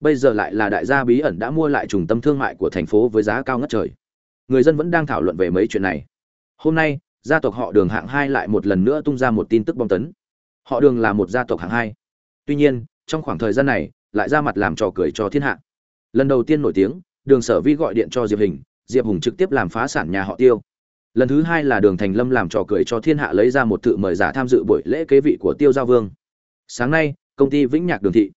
bây giờ lại là đại gia bí ẩn đã mua lại trung tâm thương mại của thành phố với giá cao ngất trời. Người dân vẫn đang thảo luận về mấy chuyện này. Hôm nay, gia tộc họ đường hạng hai lại một lần nữa tung ra một tin tức bom tấn. Họ đường là một gia tộc hạng hai. Tuy nhiên, trong khoảng thời gian này, lại ra mặt làm trò cười cho thiên hạ. Lần đầu tiên nổi tiếng, đường sở vi gọi điện cho diệp hình, diệp hùng trực tiếp làm phá sản nhà họ tiêu. Lần thứ hai là đường thành lâm làm trò cười cho thiên hạ lấy ra một tự mời giả tham dự buổi lễ kế vị của tiêu giao vương. Sáng nay, công ty vĩnh nhạc đường thị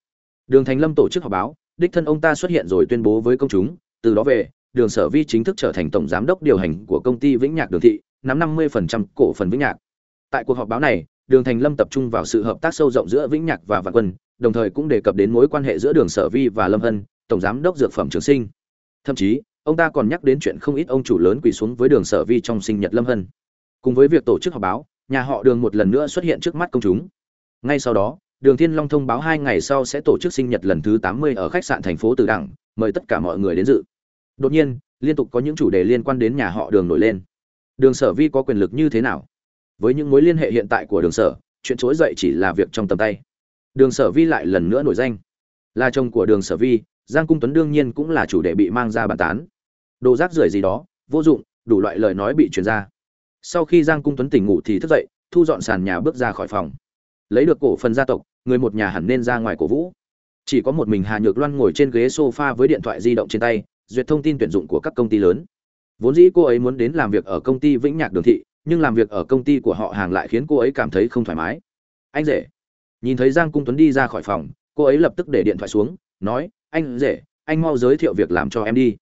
đường thành lâm tổ chức họp báo, đích thân ông ta xuất hiện rồi tuyên bố với công chúng, từ đó về, đường sở vi chính thức trở thành tổng giám đốc điều hành của công ty vĩnh nhạc đường thị, nắm 50% cổ phần vĩnh nhạc. Tại cuộc họp báo này, đường thành lâm tập trung vào sự hợp tác sâu rộng giữa vĩnh nhạc và vạn quân, đồng thời cũng đề cập đến mối quan hệ giữa đường sở vi và lâm hân, tổng giám đốc dược phẩm trường sinh. Thậm chí, ông ta còn nhắc đến chuyện không ít ông chủ lớn quỳ xuống với đường sở vi trong sinh nhật lâm hân. Cùng với việc tổ chức họp báo, nhà họ đường một lần nữa xuất hiện trước mắt công chúng. Ngay sau đó đường thiên long thông báo hai ngày sau sẽ tổ chức sinh nhật lần thứ 80 ở khách sạn thành phố từ đẳng, mời tất cả mọi người đến dự. Đột nhiên, liên tục có những chủ đề liên quan đến nhà họ đường nổi lên. Đường sở vi có quyền lực như thế nào? Với những mối liên hệ hiện tại của đường sở, chuyện trỗi dậy chỉ là việc trong tầm tay. Đường sở vi lại lần nữa nổi danh. Là chồng của đường sở vi, giang cung tuấn đương nhiên cũng là chủ đề bị mang ra bàn tán. Đồ rác rưởi gì đó, vô dụng, đủ loại lời nói bị truyền ra. Sau khi giang cung tuấn tỉnh ngủ thì thức dậy, thu dọn sàn nhà bước ra khỏi phòng. Lấy được cổ phần gia tộc người một nhà hẳn nên ra ngoài cổ vũ. Chỉ có một mình hà nhược loan ngồi trên ghế sofa với điện thoại di động trên tay, duyệt thông tin tuyển dụng của các công ty lớn. Vốn dĩ cô ấy muốn đến làm việc ở công ty vĩnh nhạc đường thị, nhưng làm việc ở công ty của họ hàng lại khiến cô ấy cảm thấy không thoải mái. Anh rể. Nhìn thấy giang cung tuấn đi ra khỏi phòng, cô ấy lập tức để điện thoại xuống, nói, anh rể, anh mau giới thiệu việc làm cho em đi.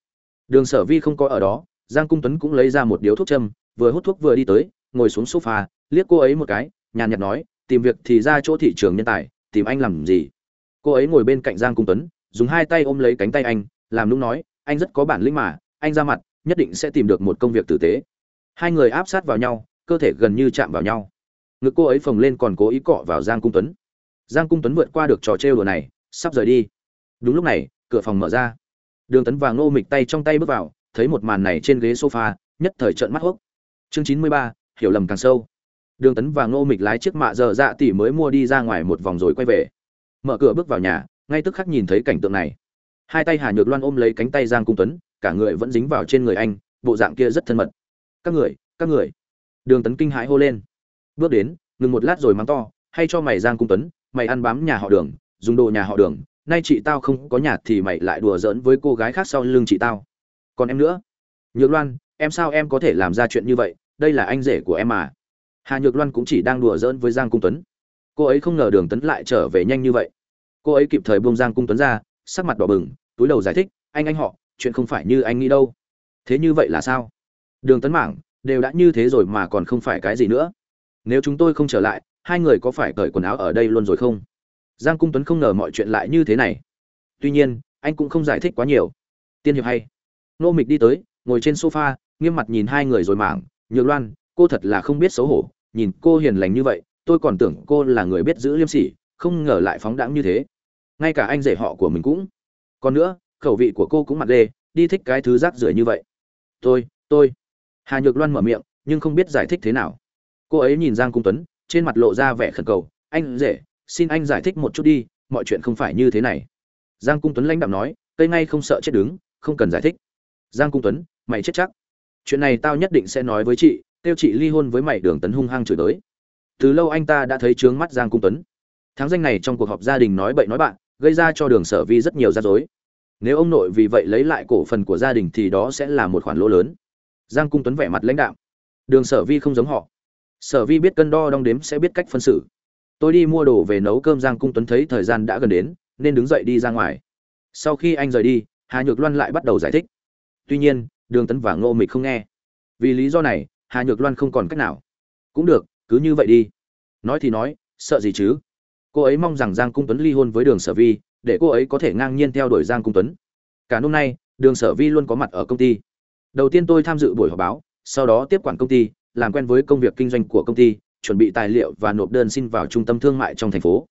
Đường sở vi không có ở đó, giang cung tuấn cũng lấy ra một điếu thuốc châm, vừa hút thuốc vừa đi tới, ngồi xuống sofa, liếc cô ấy một cái, nhàn nhạt nói tìm việc thì ra chỗ thị trường nhân tài, tìm anh làm gì? Cô ấy ngồi bên cạnh giang cung tuấn, dùng hai tay ôm lấy cánh tay anh, làm lúc nói, anh rất có bản lĩnh mà, anh ra mặt, nhất định sẽ tìm được một công việc tử tế. Hai người áp sát vào nhau, cơ thể gần như chạm vào nhau. Ngực cô ấy phồng lên còn cố ý cọ vào giang cung tuấn. Giang cung tuấn vượt qua được trò trêu đồ này, sắp rời đi. Đúng lúc này, cửa phòng mở ra. Đường tấn và ngô mịch tay trong tay bước vào, thấy một màn này trên ghế sofa, nhất thời trợn mắt hốc. Chương chín mươi ba, hiểu lầm càng sâu đường tấn và ngô mịch lái chiếc mạ giờ dạ tỉ mới mua đi ra ngoài một vòng rồi quay về. Mở cửa bước vào nhà, ngay tức khắc nhìn thấy cảnh tượng này. Hai tay hà nhược loan ôm lấy cánh tay giang cung tuấn, cả người vẫn dính vào trên người anh, bộ dạng kia rất thân mật. Các người các người. Đường tấn kinh hãi hô lên. Bước đến, ngừng một lát rồi mắng to, hay cho mày giang cung tuấn, mày ăn bám nhà họ đường, dùng đồ nhà họ đường, nay chị tao không có nhà thì mày lại đùa giỡn với cô gái khác sau lưng chị tao. Còn em nữa? Nhược loan, em sao em có thể làm ra chuyện như vậy? Đây là anh rể của em mà hà nhược loan cũng chỉ đang đùa giỡn với giang cung tuấn. Cô ấy không ngờ đường tấn lại trở về nhanh như vậy. Cô ấy kịp thời buông giang cung tuấn ra, sắc mặt đỏ bừng, túi đầu giải thích, anh anh họ, chuyện không phải như anh nghĩ đâu. Thế như vậy là sao? Đường tấn mảng, đều đã như thế rồi mà còn không phải cái gì nữa. Nếu chúng tôi không trở lại, hai người có phải cởi quần áo ở đây luôn rồi không? Giang cung tuấn không ngờ mọi chuyện lại như thế này. Tuy nhiên, anh cũng không giải thích quá nhiều. Tiên hiệp hay. Nô mịch đi tới, ngồi trên sofa, nghiêm mặt nhìn hai người rồi mảng, nhược loan cô thật là không biết xấu hổ, nhìn cô hiền lành như vậy, tôi còn tưởng cô là người biết giữ liêm sỉ, không ngờ lại phóng đãng như thế. Ngay cả anh rể họ của mình cũng. Còn nữa, khẩu vị của cô cũng mặt đê đi thích cái thứ rác rưởi như vậy. Tôi tôi. Hà nhược loan mở miệng, nhưng không biết giải thích thế nào. Cô ấy nhìn giang cung tuấn, trên mặt lộ ra vẻ khẩn cầu. Anh rể, xin anh giải thích một chút đi, mọi chuyện không phải như thế này. Giang cung tuấn lãnh đạm nói, cây ngay không sợ chết đứng, không cần giải thích. Giang cung tuấn, mày chết chắc. Chuyện này tao nhất định sẽ nói với chị tiêu chị ly hôn với mày đường tấn hung hăng chửi tới. Từ lâu anh ta đã thấy trướng mắt giang cung tuấn. Tháng danh này trong cuộc họp gia đình nói bậy nói bạn, gây ra cho đường sở vi rất nhiều rắc rối. Nếu ông nội vì vậy lấy lại cổ phần của gia đình thì đó sẽ là một khoản lỗ lớn. Giang cung tuấn vẻ mặt lãnh đạo đường sở vi không giống họ. Sở vi biết cân đo đong đếm sẽ biết cách phân xử. Tôi đi mua đồ về nấu cơm, giang cung tuấn thấy thời gian đã gần đến, nên đứng dậy đi ra ngoài. Sau khi anh rời đi, hà nhược loan lại bắt đầu giải thích. Tuy nhiên, đường tấn và ngô mịch không nghe. Vì lý do này hà nhược loan không còn cách nào. Cũng được, cứ như vậy đi. Nói thì nói, sợ gì chứ? Cô ấy mong rằng giang cung tuấn ly hôn với đường sở vi, để cô ấy có thể ngang nhiên theo đuổi giang cung tuấn. Cả hôm nay, đường sở vi luôn có mặt ở công ty. Đầu tiên tôi tham dự buổi họp báo, sau đó tiếp quản công ty, làm quen với công việc kinh doanh của công ty, chuẩn bị tài liệu và nộp đơn xin vào trung tâm thương mại trong thành phố.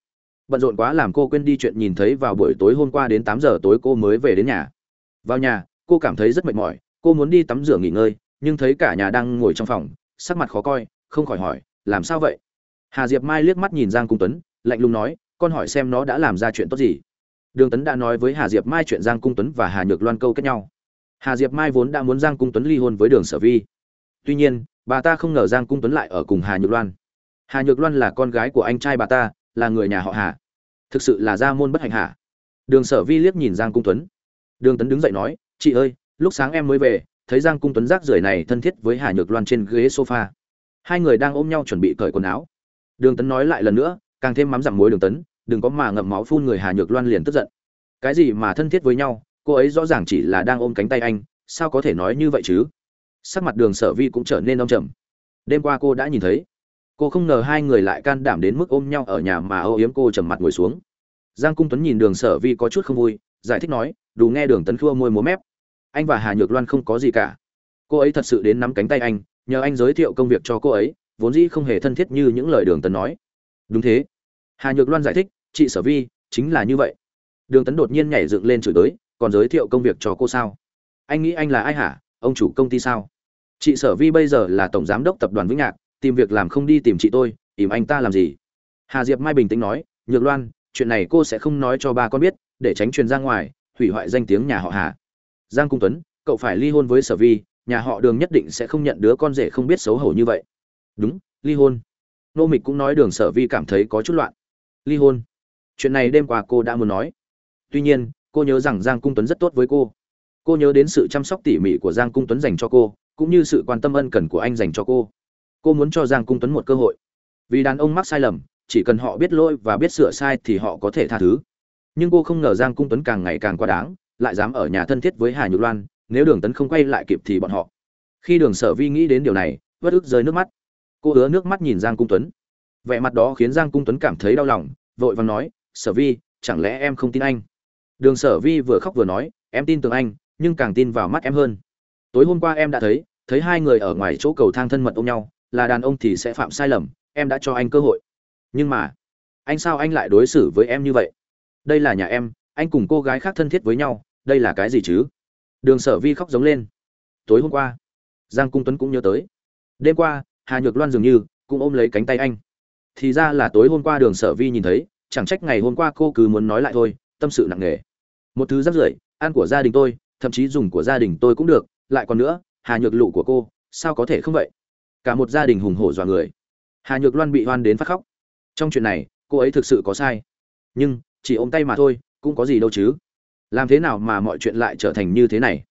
Bận rộn quá làm cô quên đi chuyện nhìn thấy vào buổi tối hôm qua đến tám giờ tối cô mới về đến nhà. Vào nhà, cô cảm thấy rất mệt mỏi, cô muốn đi tắm rửa nghỉ ngơi nhưng thấy cả nhà đang ngồi trong phòng, sắc mặt khó coi, không khỏi hỏi, làm sao vậy? Hà diệp mai liếc mắt nhìn giang cung tuấn, lạnh lùng nói, con hỏi xem nó đã làm ra chuyện tốt gì? Đường tấn đã nói với hà diệp mai chuyện giang cung tuấn và hà nhược loan câu kết nhau. Hà diệp mai vốn đã muốn giang cung tuấn ly hôn với đường sở vi. Tuy nhiên, bà ta không ngờ giang cung tuấn lại ở cùng hà nhược loan. Hà nhược loan là con gái của anh trai bà ta, là người nhà họ hà. Thực sự là gia môn bất hạnh hạ đường sở vi liếc nhìn giang cung tuấn. Đường tấn đứng dậy nói, chị ơi, lúc sáng em mới về thấy giang cung tuấn rác rưởi này thân thiết với hà nhược loan trên ghế sofa. Hai người đang ôm nhau chuẩn bị cởi quần áo. Đường tấn nói lại lần nữa, càng thêm mắm dặm muối đường tấn, đừng có mà ngậm máu phun người hà nhược loan liền tức giận. Cái gì mà thân thiết với nhau, cô ấy rõ ràng chỉ là đang ôm cánh tay anh, sao có thể nói như vậy chứ? Sắc mặt đường sở vi cũng trở nên đông trầm. Đêm qua cô đã nhìn thấy. Cô không ngờ hai người lại can đảm đến mức ôm nhau ở nhà mà âu yếm cô trầm mặt ngồi xuống. Giang cung tuấn nhìn đường sở vi có chút không vui, giải thích nói, đủ nghe đường tấn khua môi múa mép anh và hà nhược loan không có gì cả. Cô ấy thật sự đến nắm cánh tay anh, nhờ anh giới thiệu công việc cho cô ấy, vốn dĩ không hề thân thiết như những lời đường tấn nói. Đúng thế. Hà nhược loan giải thích, chị sở vi, chính là như vậy. Đường tấn đột nhiên nhảy dựng lên chửi tới, còn giới thiệu công việc cho cô sao? Anh nghĩ anh là ai hả? Ông chủ công ty sao? Chị sở vi bây giờ là tổng giám đốc tập đoàn vĩnh nhạc, tìm việc làm không đi tìm chị tôi, tìm anh ta làm gì? Hà diệp mai bình tĩnh nói, nhược loan, chuyện này cô sẽ không nói cho ba con biết, để tránh truyền ra ngoài, hủy hoại danh tiếng nhà họ hà giang cung tuấn, cậu phải ly hôn với sở vi, nhà họ đường nhất định sẽ không nhận đứa con rể không biết xấu hổ như vậy. Đúng, ly hôn. Nô mịch cũng nói đường sở vi cảm thấy có chút loạn. Ly hôn. Chuyện này đêm qua cô đã muốn nói. Tuy nhiên, cô nhớ rằng giang cung tuấn rất tốt với cô. Cô nhớ đến sự chăm sóc tỉ mỉ của giang cung tuấn dành cho cô, cũng như sự quan tâm ân cần của anh dành cho cô. Cô muốn cho giang cung tuấn một cơ hội. Vì đàn ông mắc sai lầm, chỉ cần họ biết lỗi và biết sửa sai thì họ có thể tha thứ. Nhưng cô không ngờ giang cung tuấn càng ngày càng quá đáng lại dám ở nhà thân thiết với hà nhược loan, nếu đường tấn không quay lại kịp thì bọn họ. Khi đường sở vi nghĩ đến điều này vất ức rơi nước mắt. Cô ứa nước mắt nhìn giang cung tuấn. Vẻ mặt đó khiến giang cung tuấn cảm thấy đau lòng, vội vàng nói, sở vi, chẳng lẽ em không tin anh? Đường sở vi vừa khóc vừa nói, em tin tưởng anh, nhưng càng tin vào mắt em hơn. Tối hôm qua em đã thấy thấy hai người ở ngoài chỗ cầu thang thân mật ôm nhau, là đàn ông thì sẽ phạm sai lầm, em đã cho anh cơ hội. Nhưng mà, anh sao anh lại đối xử với em như vậy? Đây là nhà em, anh cùng cô gái khác thân thiết với nhau đây là cái gì chứ? Đường sở vi khóc giống lên. Tối hôm qua, giang cung tuấn cũng nhớ tới. Đêm qua, hà nhược loan dường như cũng ôm lấy cánh tay anh. Thì ra là tối hôm qua đường sở vi nhìn thấy, chẳng trách ngày hôm qua cô cứ muốn nói lại thôi, tâm sự nặng nề. Một thứ rất rưởi, ăn của gia đình tôi, thậm chí dùng của gia đình tôi cũng được, lại còn nữa, hà nhược lụ của cô, sao có thể không vậy? Cả một gia đình hùng hổ dọa người. Hà nhược loan bị hoan đến phát khóc. Trong chuyện này, cô ấy thực sự có sai. Nhưng, chỉ ôm tay mà thôi, cũng có gì đâu chứ? Làm thế nào mà mọi chuyện lại trở thành như thế này?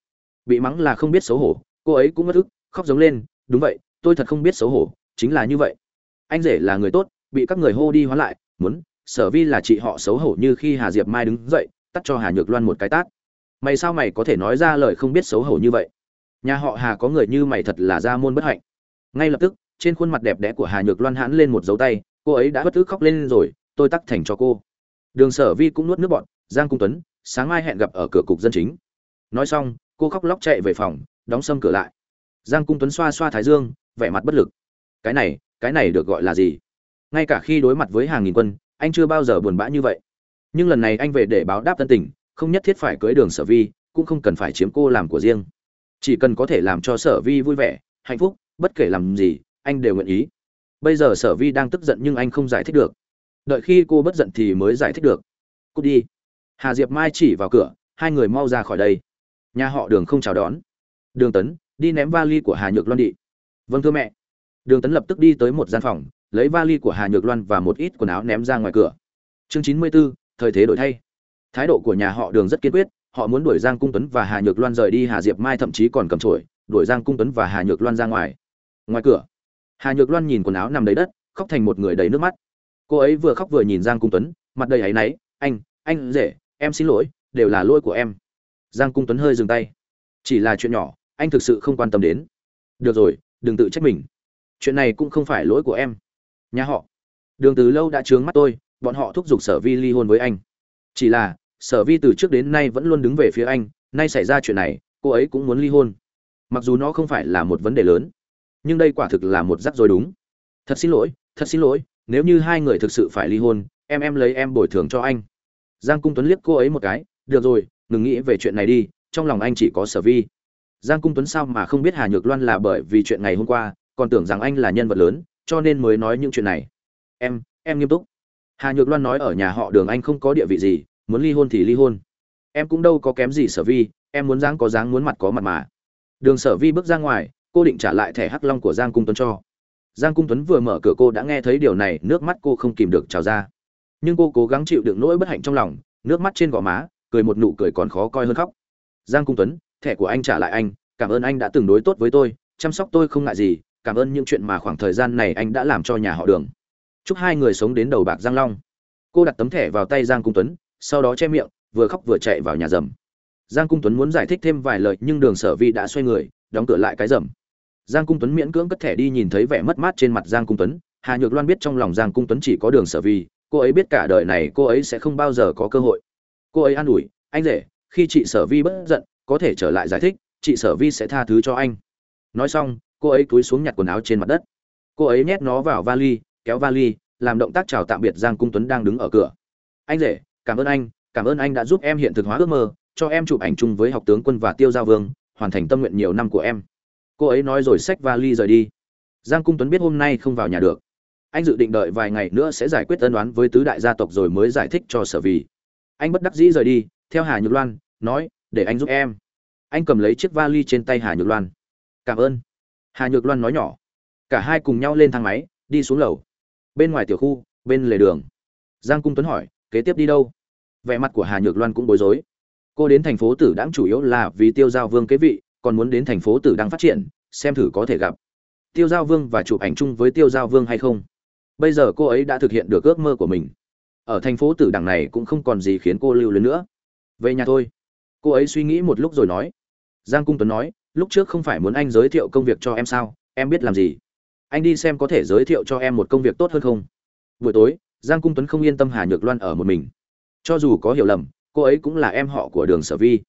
Bị mắng là không biết xấu hổ, cô ấy cũng mất ức khóc giống lên, đúng vậy, tôi thật không biết xấu hổ, chính là như vậy. Anh rể là người tốt, bị các người hô đi hóa lại, muốn, sở vi là chị họ xấu hổ như khi hà diệp mai đứng dậy, tắt cho hà nhược loan một cái tát. Mày sao mày có thể nói ra lời không biết xấu hổ như vậy? Nhà họ hà có người như mày thật là ra môn bất hạnh. Ngay lập tức, trên khuôn mặt đẹp đẽ của hà nhược loan hãn lên một dấu tay, cô ấy đã bất tức khóc lên rồi, tôi tắt thành cho cô. Đường sở vi cũng nuốt nước bọn giang cung tuấn sáng mai hẹn gặp ở cửa cục dân chính. Nói xong, cô khóc lóc chạy về phòng, đóng sâm cửa lại. Giang cung tuấn xoa xoa thái dương, vẻ mặt bất lực. Cái này cái này được gọi là gì? Ngay cả khi đối mặt với hàng nghìn quân, anh chưa bao giờ buồn bã như vậy. Nhưng lần này anh về để báo đáp tân tình, không nhất thiết phải cưới đường sở vi, cũng không cần phải chiếm cô làm của riêng. Chỉ cần có thể làm cho sở vi vui vẻ, hạnh phúc, bất kể làm gì, anh đều nguyện ý. Bây giờ sở vi đang tức giận nhưng anh không giải thích được. Đợi khi cô bất giận thì mới giải thích được. Cút đi hà diệp mai chỉ vào cửa hai người mau ra khỏi đây. Nhà họ đường không chào đón. Đường tấn đi ném vali của hà nhược loan đi. Vâng thưa mẹ. Đường tấn lập tức đi tới một gian phòng lấy vali của hà nhược loan và một ít quần áo ném ra ngoài cửa. Chương chín mươi 94, thời thế đổi thay. Thái độ của nhà họ đường rất kiên quyết họ muốn đuổi giang cung tuấn và hà nhược loan rời đi hà diệp mai thậm chí còn cầm trổi đuổi giang cung tuấn và hà nhược loan ra ngoài. Ngoài cửa hà nhược loan nhìn quần áo nằm đầy đất khóc thành một người đầy nước mắt. Cô ấy vừa khóc vừa nhìn giang cung tuấn mặt đầy áy náy anh anh rể em xin lỗi, đều là lỗi của em. Giang cung tuấn hơi dừng tay. Chỉ là chuyện nhỏ, anh thực sự không quan tâm đến. Được rồi, đừng tự trách mình. Chuyện này cũng không phải lỗi của em. Nhà họ. Đường từ lâu đã trướng mắt tôi, bọn họ thúc giục sở vi ly hôn với anh. Chỉ là, sở vi từ trước đến nay vẫn luôn đứng về phía anh, nay xảy ra chuyện này, cô ấy cũng muốn ly hôn. Mặc dù nó không phải là một vấn đề lớn, nhưng đây quả thực là một rắc rối đúng. Thật xin lỗi, thật xin lỗi, nếu như hai người thực sự phải ly hôn, em em lấy em bồi thường cho anh giang cung tuấn liếc cô ấy một cái, được rồi đừng nghĩ về chuyện này đi, trong lòng anh chỉ có sở vi. Giang cung tuấn sao mà không biết hà nhược loan là bởi vì chuyện ngày hôm qua, còn tưởng rằng anh là nhân vật lớn, cho nên mới nói những chuyện này. Em em nghiêm túc. Hà nhược loan nói, ở nhà họ đường anh không có địa vị gì, muốn ly hôn thì ly hôn. Em cũng đâu có kém gì sở vi, em muốn dáng có dáng muốn mặt có mặt mà. Đường sở vi bước ra ngoài, cô định trả lại thẻ hắc long của giang cung tuấn cho. Giang cung tuấn vừa mở cửa cô đã nghe thấy điều này, nước mắt cô không kìm được trào ra nhưng cô cố gắng chịu đựng nỗi bất hạnh trong lòng, nước mắt trên gò má, cười một nụ cười còn khó coi hơn khóc. Giang cung tuấn, thẻ của anh trả lại anh, cảm ơn anh đã từng đối tốt với tôi, chăm sóc tôi không ngại gì, cảm ơn những chuyện mà khoảng thời gian này anh đã làm cho nhà họ đường. Chúc hai người sống đến đầu bạc giang long. Cô đặt tấm thẻ vào tay giang cung tuấn, sau đó che miệng, vừa khóc vừa chạy vào nhà rầm. Giang cung tuấn muốn giải thích thêm vài lời nhưng đường sở vi đã xoay người, đóng cửa lại cái rầm. Giang cung tuấn miễn cưỡng cất thẻ đi nhìn thấy vẻ mất mát trên mặt giang cung tuấn, hà nhược loan biết trong lòng giang cung tuấn chỉ có đường sở vi cô ấy biết cả đời này cô ấy sẽ không bao giờ có cơ hội. Cô ấy an ủi, anh rể, khi chị sở vi bất giận, có thể trở lại giải thích, chị sở vi sẽ tha thứ cho anh. Nói xong, cô ấy túi xuống nhặt quần áo trên mặt đất. Cô ấy nhét nó vào vali, kéo vali, làm động tác chào tạm biệt giang cung tuấn đang đứng ở cửa. Anh rể, cảm ơn anh, cảm ơn anh đã giúp em hiện thực hóa ước mơ, cho em chụp ảnh chung với học tướng quân và tiêu giao vương, hoàn thành tâm nguyện nhiều năm của em. Cô ấy nói rồi xách vali rời đi. Giang cung tuấn biết hôm nay không vào nhà được anh dự định đợi vài ngày nữa sẽ giải quyết ân đoán với tứ đại gia tộc rồi mới giải thích cho sở vì. Anh bất đắc dĩ rời đi, theo hà nhược loan, nói, để anh giúp em. Anh cầm lấy chiếc vali trên tay hà nhược loan. Cảm ơn. Hà nhược loan nói nhỏ. Cả hai cùng nhau lên thang máy, đi xuống lầu. Bên ngoài tiểu khu, bên lề đường. Giang cung tuấn hỏi, kế tiếp đi đâu? Vẻ mặt của hà nhược loan cũng bối rối. Cô đến thành phố tử đãng chủ yếu là vì tiêu giao vương kế vị, còn muốn đến thành phố tử đang phát triển, xem thử có thể gặp. Tiêu giao vương và chụp ảnh chung với tiêu giao vương hay không? Bây giờ cô ấy đã thực hiện được ước mơ của mình. Ở thành phố tử đằng này cũng không còn gì khiến cô lưu luyến nữa. Về nhà thôi. Cô ấy suy nghĩ một lúc rồi nói. Giang cung tuấn nói, lúc trước không phải muốn anh giới thiệu công việc cho em sao? Em biết làm gì? Anh đi xem có thể giới thiệu cho em một công việc tốt hơn không? Buổi tối, giang cung tuấn không yên tâm hà nhược loan ở một mình. Cho dù có hiểu lầm, cô ấy cũng là em họ của đường sở vi.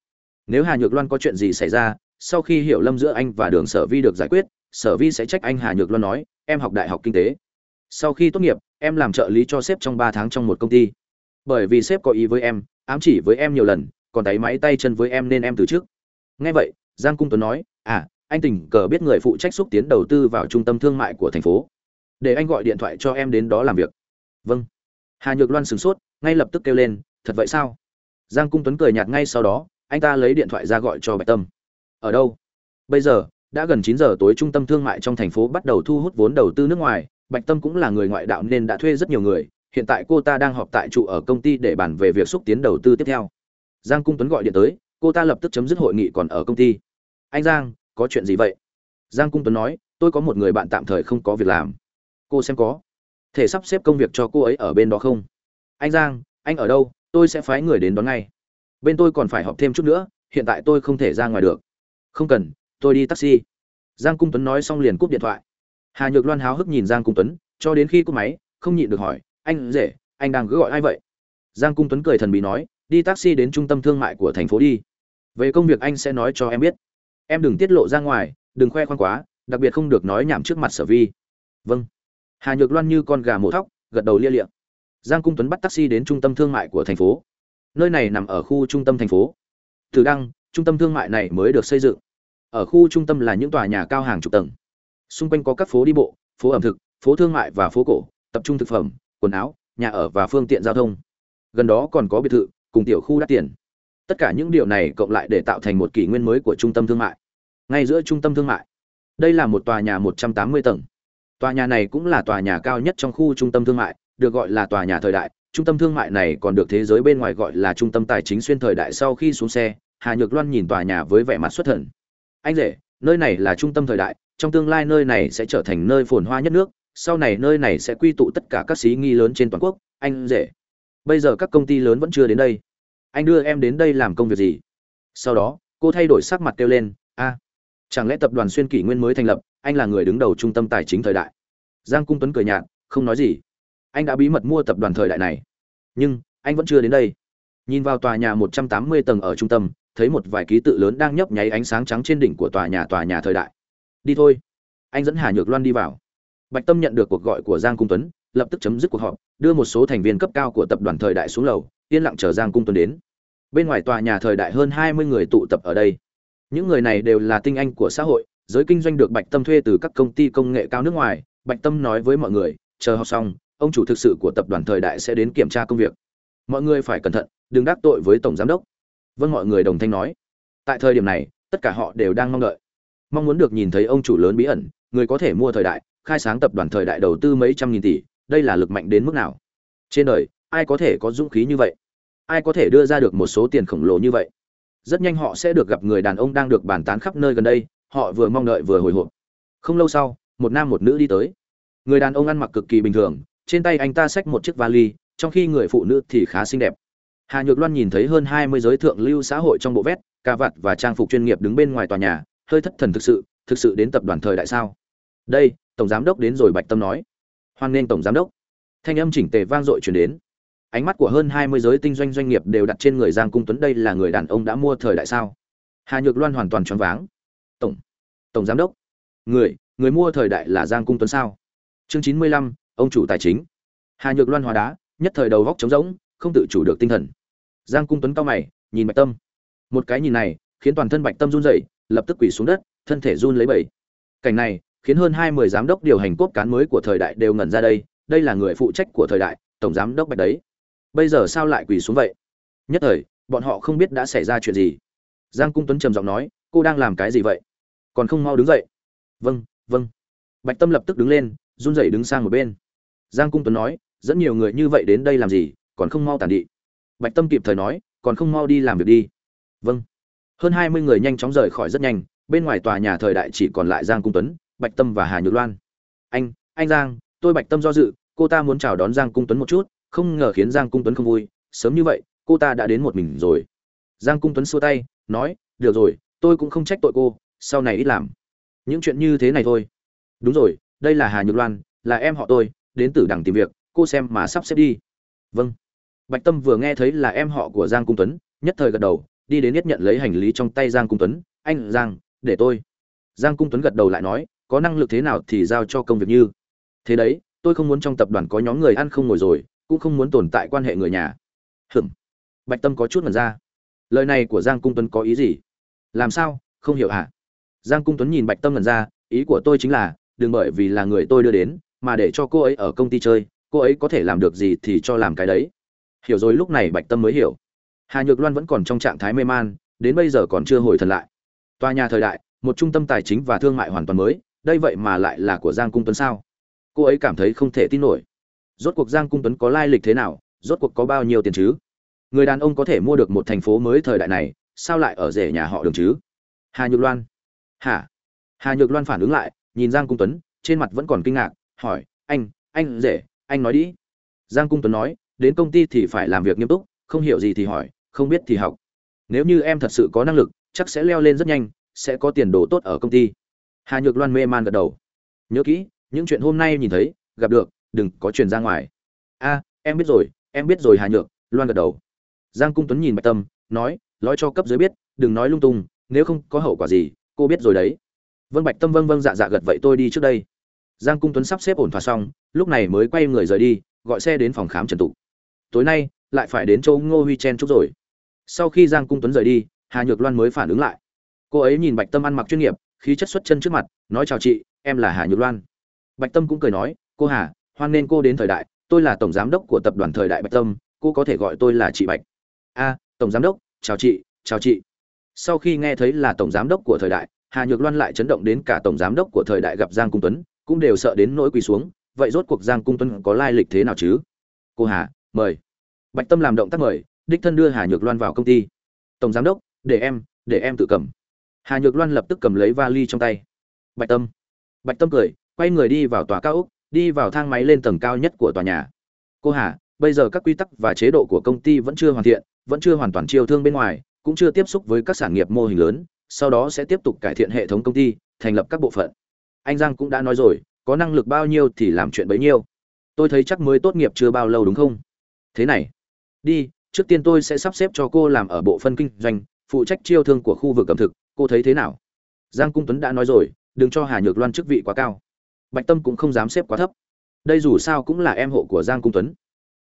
Nếu hà nhược loan có chuyện gì xảy ra, sau khi hiểu lầm giữa anh và đường sở vi được giải quyết, sở vi sẽ trách anh hà nhược loan nói, em học đại học kinh tế sau khi tốt nghiệp, em làm trợ lý cho sếp trong ba tháng trong một công ty. Bởi vì sếp có ý với em, ám chỉ với em nhiều lần, còn tay máy tay chân với em nên em từ trước ngay vậy, giang cung tuấn nói à anh tình cờ biết người phụ trách xúc tiến đầu tư vào trung tâm thương mại của thành phố. Để anh gọi điện thoại cho em đến đó làm việc. Vâng. Hà nhược loan sửng sốt, ngay lập tức kêu lên, thật vậy sao? Giang cung tuấn cười nhạt ngay sau đó, anh ta lấy điện thoại ra gọi cho bạch tâm. Ở đâu? Bây giờ, đã gần chín giờ tối trung tâm thương mại trong thành phố bắt đầu thu hút vốn đầu tư nước ngoài bạch tâm cũng là người ngoại đạo nên đã thuê rất nhiều người, hiện tại cô ta đang họp tại trụ ở công ty để bàn về việc xúc tiến đầu tư tiếp theo. Giang cung tuấn gọi điện tới, cô ta lập tức chấm dứt hội nghị còn ở công ty. Anh giang, có chuyện gì vậy? Giang cung tuấn nói, tôi có một người bạn tạm thời không có việc làm. Cô xem có thể sắp xếp công việc cho cô ấy ở bên đó không? Anh giang, anh ở đâu? Tôi sẽ phái người đến đón ngay. Bên tôi còn phải họp thêm chút nữa, hiện tại tôi không thể ra ngoài được. Không cần, tôi đi taxi. Giang cung tuấn nói xong liền cúp điện thoại hà nhược loan háo hức nhìn giang cung tuấn, cho đến khi cúp máy, không nhịn được hỏi, anh rể, anh đang cứ gọi ai vậy? Giang cung tuấn cười thần bí nói, đi taxi đến trung tâm thương mại của thành phố đi. Về công việc anh sẽ nói cho em biết. Em đừng tiết lộ ra ngoài, đừng khoe khoang quá, đặc biệt không được nói nhảm trước mặt sở vi. Vâng. Hà nhược loan như con gà mổ thóc, gật đầu lia lịa. giang cung tuấn bắt taxi đến trung tâm thương mại của thành phố. Nơi này nằm ở khu trung tâm thành phố. Từ đăng, trung tâm thương mại này mới được xây dựng. Ở khu trung tâm là những tòa nhà cao hàng chục tầng xung quanh có các phố đi bộ, phố ẩm thực, phố thương mại và phố cổ, tập trung thực phẩm, quần áo, nhà ở và phương tiện giao thông. Gần đó còn có biệt thự, cùng tiểu khu đắt tiền. Tất cả những điều này cộng lại để tạo thành một kỷ nguyên mới của trung tâm thương mại. Ngay giữa trung tâm thương mại, đây là một tòa nhà 180 tầng. Tòa nhà này cũng là tòa nhà cao nhất trong khu trung tâm thương mại, được gọi là tòa nhà thời đại. Trung tâm thương mại này còn được thế giới bên ngoài gọi là trung tâm tài chính xuyên thời đại sau khi xuống xe, hà nhược loan nhìn tòa nhà với vẻ mặt xuất thần. Anh rể, nơi này là trung tâm thời đại trong tương lai nơi này sẽ trở thành nơi phồn hoa nhất nước, sau này nơi này sẽ quy tụ tất cả các xí nghi lớn trên toàn quốc. Anh rể, bây giờ các công ty lớn vẫn chưa đến đây. Anh đưa em đến đây làm công việc gì? Sau đó, cô thay đổi sắc mặt kêu lên, a, chẳng lẽ tập đoàn xuyên kỷ nguyên mới thành lập, anh là người đứng đầu trung tâm tài chính thời đại? Giang cung tuấn cười nhạt, không nói gì. Anh đã bí mật mua tập đoàn thời đại này, nhưng anh vẫn chưa đến đây. Nhìn vào tòa nhà 180 tầng ở trung tâm, thấy một vài ký tự lớn đang nhấp nháy ánh sáng trắng trên đỉnh của tòa nhà tòa nhà thời đại đi thôi. Anh dẫn hà nhược loan đi vào. Bạch tâm nhận được cuộc gọi của giang cung tuấn, lập tức chấm dứt cuộc họp, đưa một số thành viên cấp cao của tập đoàn thời đại xuống lầu, yên lặng chờ giang cung tuấn đến. Bên ngoài tòa nhà thời đại hơn 20 người tụ tập ở đây. Những người này đều là tinh anh của xã hội, giới kinh doanh được bạch tâm thuê từ các công ty công nghệ cao nước ngoài. Bạch tâm nói với mọi người, chờ học xong, ông chủ thực sự của tập đoàn thời đại sẽ đến kiểm tra công việc. Mọi người phải cẩn thận, đừng đắc tội với tổng giám đốc. Vâng mọi người đồng thanh nói. Tại thời điểm này, tất cả họ đều đang mong đợi mong muốn được nhìn thấy ông chủ lớn bí ẩn, người có thể mua thời đại, khai sáng tập đoàn thời đại đầu tư mấy trăm nghìn tỷ, đây là lực mạnh đến mức nào? Trên đời, ai có thể có dũng khí như vậy? Ai có thể đưa ra được một số tiền khổng lồ như vậy? Rất nhanh họ sẽ được gặp người đàn ông đang được bàn tán khắp nơi gần đây, họ vừa mong đợi vừa hồi hộp. Không lâu sau, một nam một nữ đi tới. Người đàn ông ăn mặc cực kỳ bình thường, trên tay anh ta xách một chiếc vali, trong khi người phụ nữ thì khá xinh đẹp. Hà nhược loan nhìn thấy hơn hai mươi giới thượng lưu xã hội trong bộ vét, cà vạt và trang phục chuyên nghiệp đứng bên ngoài tòa nhà hơi thất thần thực sự thực sự đến tập đoàn thời đại sao? Đây, tổng giám đốc đến rồi bạch tâm nói. Hoan nghênh tổng giám đốc. Thanh âm chỉnh tề vang dội chuyển đến. Ánh mắt của hơn hai mươi giới tinh doanh doanh nghiệp đều đặt trên người giang cung tuấn đây là người đàn ông đã mua thời đại sao? Hà nhược loan hoàn toàn choáng váng. Tổng tổng giám đốc. Người người mua thời đại là giang cung tuấn sao? Chương chín mươi lăm, ông chủ tài chính. Hà nhược loan hóa đá, nhất thời đầu góc trống rỗng, không tự chủ được tinh thần. Giang cung tuấn cao mày, nhìn bạch tâm. Một cái nhìn này, khiến toàn thân bạch tâm run rẩy lập tức quỳ xuống đất, thân thể run lấy bẩy cảnh này, khiến hơn hai mươi giám đốc điều hành cốt cán mới của thời đại đều ngẩn ra đây đây là người phụ trách của thời đại, tổng giám đốc bạch đấy. Bây giờ sao lại quỳ xuống vậy? Nhất thời, bọn họ không biết đã xảy ra chuyện gì. Giang cung tuấn trầm giọng nói, cô đang làm cái gì vậy? Còn không mau đứng dậy. Vâng vâng. Bạch tâm lập tức đứng lên, run rẩy đứng sang một bên. Giang cung tuấn nói, dẫn nhiều người như vậy đến đây làm gì, còn không mau tản đi. Bạch tâm kịp thời nói, còn không mau đi làm việc đi. Vâng hơn hai mươi người nhanh chóng rời khỏi rất nhanh, bên ngoài tòa nhà thời đại chỉ còn lại giang cung tuấn, bạch tâm và hà nhược loan. Anh anh giang, tôi bạch tâm do dự, cô ta muốn chào đón giang cung tuấn một chút, không ngờ khiến giang cung tuấn không vui. Sớm như vậy, cô ta đã đến một mình rồi. Giang cung tuấn xua tay, nói, được rồi, tôi cũng không trách tội cô, sau này ít làm. Những chuyện như thế này thôi. Đúng rồi, đây là hà nhược loan, là em họ tôi, đến từ đằng tìm việc, cô xem mà sắp xếp đi. Vâng. Bạch tâm vừa nghe thấy là em họ của giang cung tuấn, nhất thời gật đầu đi đến nhất nhận lấy hành lý trong tay giang cung tuấn, anh, giang, để tôi. Giang cung tuấn gật đầu lại nói, có năng lực thế nào thì giao cho công việc như? Thế đấy, tôi không muốn trong tập đoàn có nhóm người ăn không ngồi rồi, cũng không muốn tồn tại quan hệ người nhà. Hừm bạch tâm có chút mật ra. Lời này của giang cung tuấn có ý gì? Làm sao? Không hiểu hả? Giang cung tuấn nhìn bạch tâm mật ra, ý của tôi chính là, đừng bởi vì là người tôi đưa đến, mà để cho cô ấy ở công ty chơi, cô ấy có thể làm được gì thì cho làm cái đấy. Hiểu rồi, lúc này bạch tâm mới hiểu hà nhược loan vẫn còn trong trạng thái mê man, đến bây giờ còn chưa hồi thần lại. Tòa nhà thời đại, một trung tâm tài chính và thương mại hoàn toàn mới, đây vậy mà lại là của giang cung tuấn sao? Cô ấy cảm thấy không thể tin nổi. Rốt cuộc giang cung tuấn có lai lịch thế nào, rốt cuộc có bao nhiêu tiền chứ? Người đàn ông có thể mua được một thành phố mới thời đại này, sao lại ở rể nhà họ đường chứ? Hà nhược loan. Hả? Hà nhược loan phản ứng lại, nhìn giang cung tuấn, trên mặt vẫn còn kinh ngạc, hỏi, anh anh rể, anh nói đi. Giang cung tuấn nói, đến công ty thì phải làm việc nghiêm túc, không hiểu gì thì hỏi không biết thì học. Nếu như em thật sự có năng lực, chắc sẽ leo lên rất nhanh, sẽ có tiền đồ tốt ở công ty. Hà nhược loan mê man gật đầu. Nhớ kỹ, những chuyện hôm nay nhìn thấy, gặp được, đừng có truyền ra ngoài. A, em biết rồi, em biết rồi hà nhược, loan gật đầu. Giang cung tuấn nhìn bạch tâm, nói nói cho cấp dưới biết, đừng nói lung tung, nếu không có hậu quả gì, cô biết rồi đấy. Vân bạch tâm vâng vâng dạ dạ gật vậy tôi đi trước đây. Giang cung tuấn sắp xếp ổn thỏa xong, lúc này mới quay người rời đi, gọi xe đến phòng khám trần tụ tối nay, lại phải đến châu ngô huy chen chúc rồi sau khi giang cung tuấn rời đi, hà nhược loan mới phản ứng lại. Cô ấy nhìn bạch tâm ăn mặc chuyên nghiệp, khí chất xuất chân trước mặt, nói chào chị, em là hà nhược loan. Bạch tâm cũng cười nói, cô hà, hoan nên cô đến thời đại, tôi là tổng giám đốc của tập đoàn thời đại bạch tâm, cô có thể gọi tôi là chị bạch. A, tổng giám đốc, chào chị chào chị. Sau khi nghe thấy là tổng giám đốc của thời đại, hà nhược loan lại chấn động đến cả tổng giám đốc của thời đại gặp giang cung tuấn, cũng đều sợ đến nỗi quỳ xuống, vậy rốt cuộc giang cung tuấn có lai lịch thế nào chứ? Cô hà, mời. Bạch tâm làm động tác mời đích thân đưa hà nhược loan vào công ty. Tổng giám đốc, để em để em tự cầm. Hà nhược loan lập tức cầm lấy vali trong tay. Bạch tâm. Bạch tâm cười, quay người đi vào tòa cao úc đi vào thang máy lên tầng cao nhất của tòa nhà. Cô hà, bây giờ các quy tắc và chế độ của công ty vẫn chưa hoàn thiện, vẫn chưa hoàn toàn chiêu thương bên ngoài, cũng chưa tiếp xúc với các sản nghiệp mô hình lớn, sau đó sẽ tiếp tục cải thiện hệ thống công ty, thành lập các bộ phận. Anh giang cũng đã nói rồi, có năng lực bao nhiêu thì làm chuyện bấy nhiêu. Tôi thấy chắc mới tốt nghiệp chưa bao lâu đúng không? Thế này. Đi trước tiên tôi sẽ sắp xếp cho cô làm ở bộ phân kinh doanh, phụ trách chiêu thương của khu vực ẩm thực. Cô thấy thế nào? Giang cung tuấn đã nói rồi, đừng cho hà nhược loan chức vị quá cao. Bạch tâm cũng không dám xếp quá thấp. Đây dù sao cũng là em hộ của giang cung tuấn.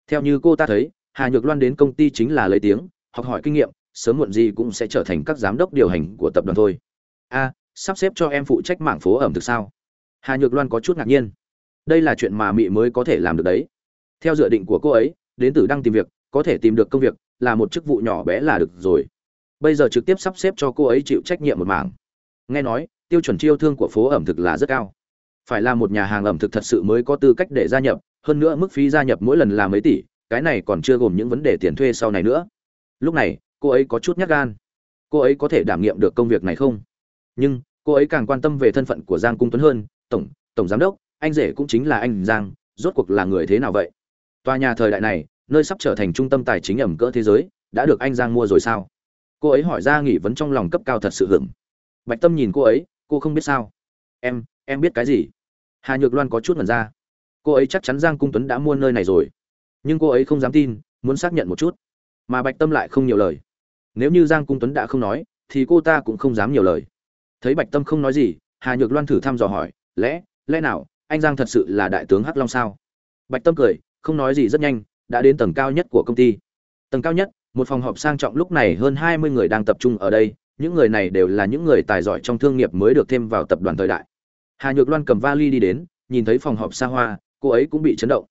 Theo như cô ta thấy, hà nhược loan đến công ty chính là lấy tiếng, học hỏi kinh nghiệm, sớm muộn gì cũng sẽ trở thành các giám đốc điều hành của tập đoàn thôi. A sắp xếp cho em phụ trách mảng phố ẩm thực sao? Hà nhược loan có chút ngạc nhiên. Đây là chuyện mà mị mới có thể làm được đấy. Theo dự định của cô ấy, đến từ đăng tìm việc có thể tìm được công việc, là một chức vụ nhỏ bé là được rồi. Bây giờ trực tiếp sắp xếp cho cô ấy chịu trách nhiệm một mảng. Nghe nói, tiêu chuẩn chiêu thương của phố ẩm thực là rất cao. Phải là một nhà hàng ẩm thực thật sự mới có tư cách để gia nhập, hơn nữa mức phí gia nhập mỗi lần là mấy tỷ, cái này còn chưa gồm những vấn đề tiền thuê sau này nữa. Lúc này, cô ấy có chút nhát gan. Cô ấy có thể đảm nhiệm được công việc này không? Nhưng, cô ấy càng quan tâm về thân phận của giang cung tuấn hơn, tổng tổng giám đốc, anh rể cũng chính là anh giang, rốt cuộc là người thế nào vậy? Tòa nhà thời đại này nơi sắp trở thành trung tâm tài chính ẩm cỡ thế giới, đã được anh giang mua rồi sao? Cô ấy hỏi ra nghỉ vấn trong lòng cấp cao thật sự hưởng bạch tâm nhìn cô ấy, cô không biết sao. Em em biết cái gì? Hà nhược loan có chút mần ra. Cô ấy chắc chắn giang cung tuấn đã mua nơi này rồi. Nhưng cô ấy không dám tin, muốn xác nhận một chút. Mà bạch tâm lại không nhiều lời. Nếu như giang cung tuấn đã không nói, thì cô ta cũng không dám nhiều lời. Thấy bạch tâm không nói gì, hà nhược loan thử thăm dò hỏi, lẽ lẽ nào, anh giang thật sự là đại tướng hắc long sao? Bạch tâm cười, không nói gì rất nhanh đã đến tầng cao nhất của công ty. Tầng cao nhất, một phòng họp sang trọng lúc này hơn hai mươi người đang tập trung ở đây, những người này đều là những người tài giỏi trong thương nghiệp mới được thêm vào tập đoàn thời đại. Hà nhược loan cầm vali đi đến, nhìn thấy phòng họp xa hoa, cô ấy cũng bị chấn động.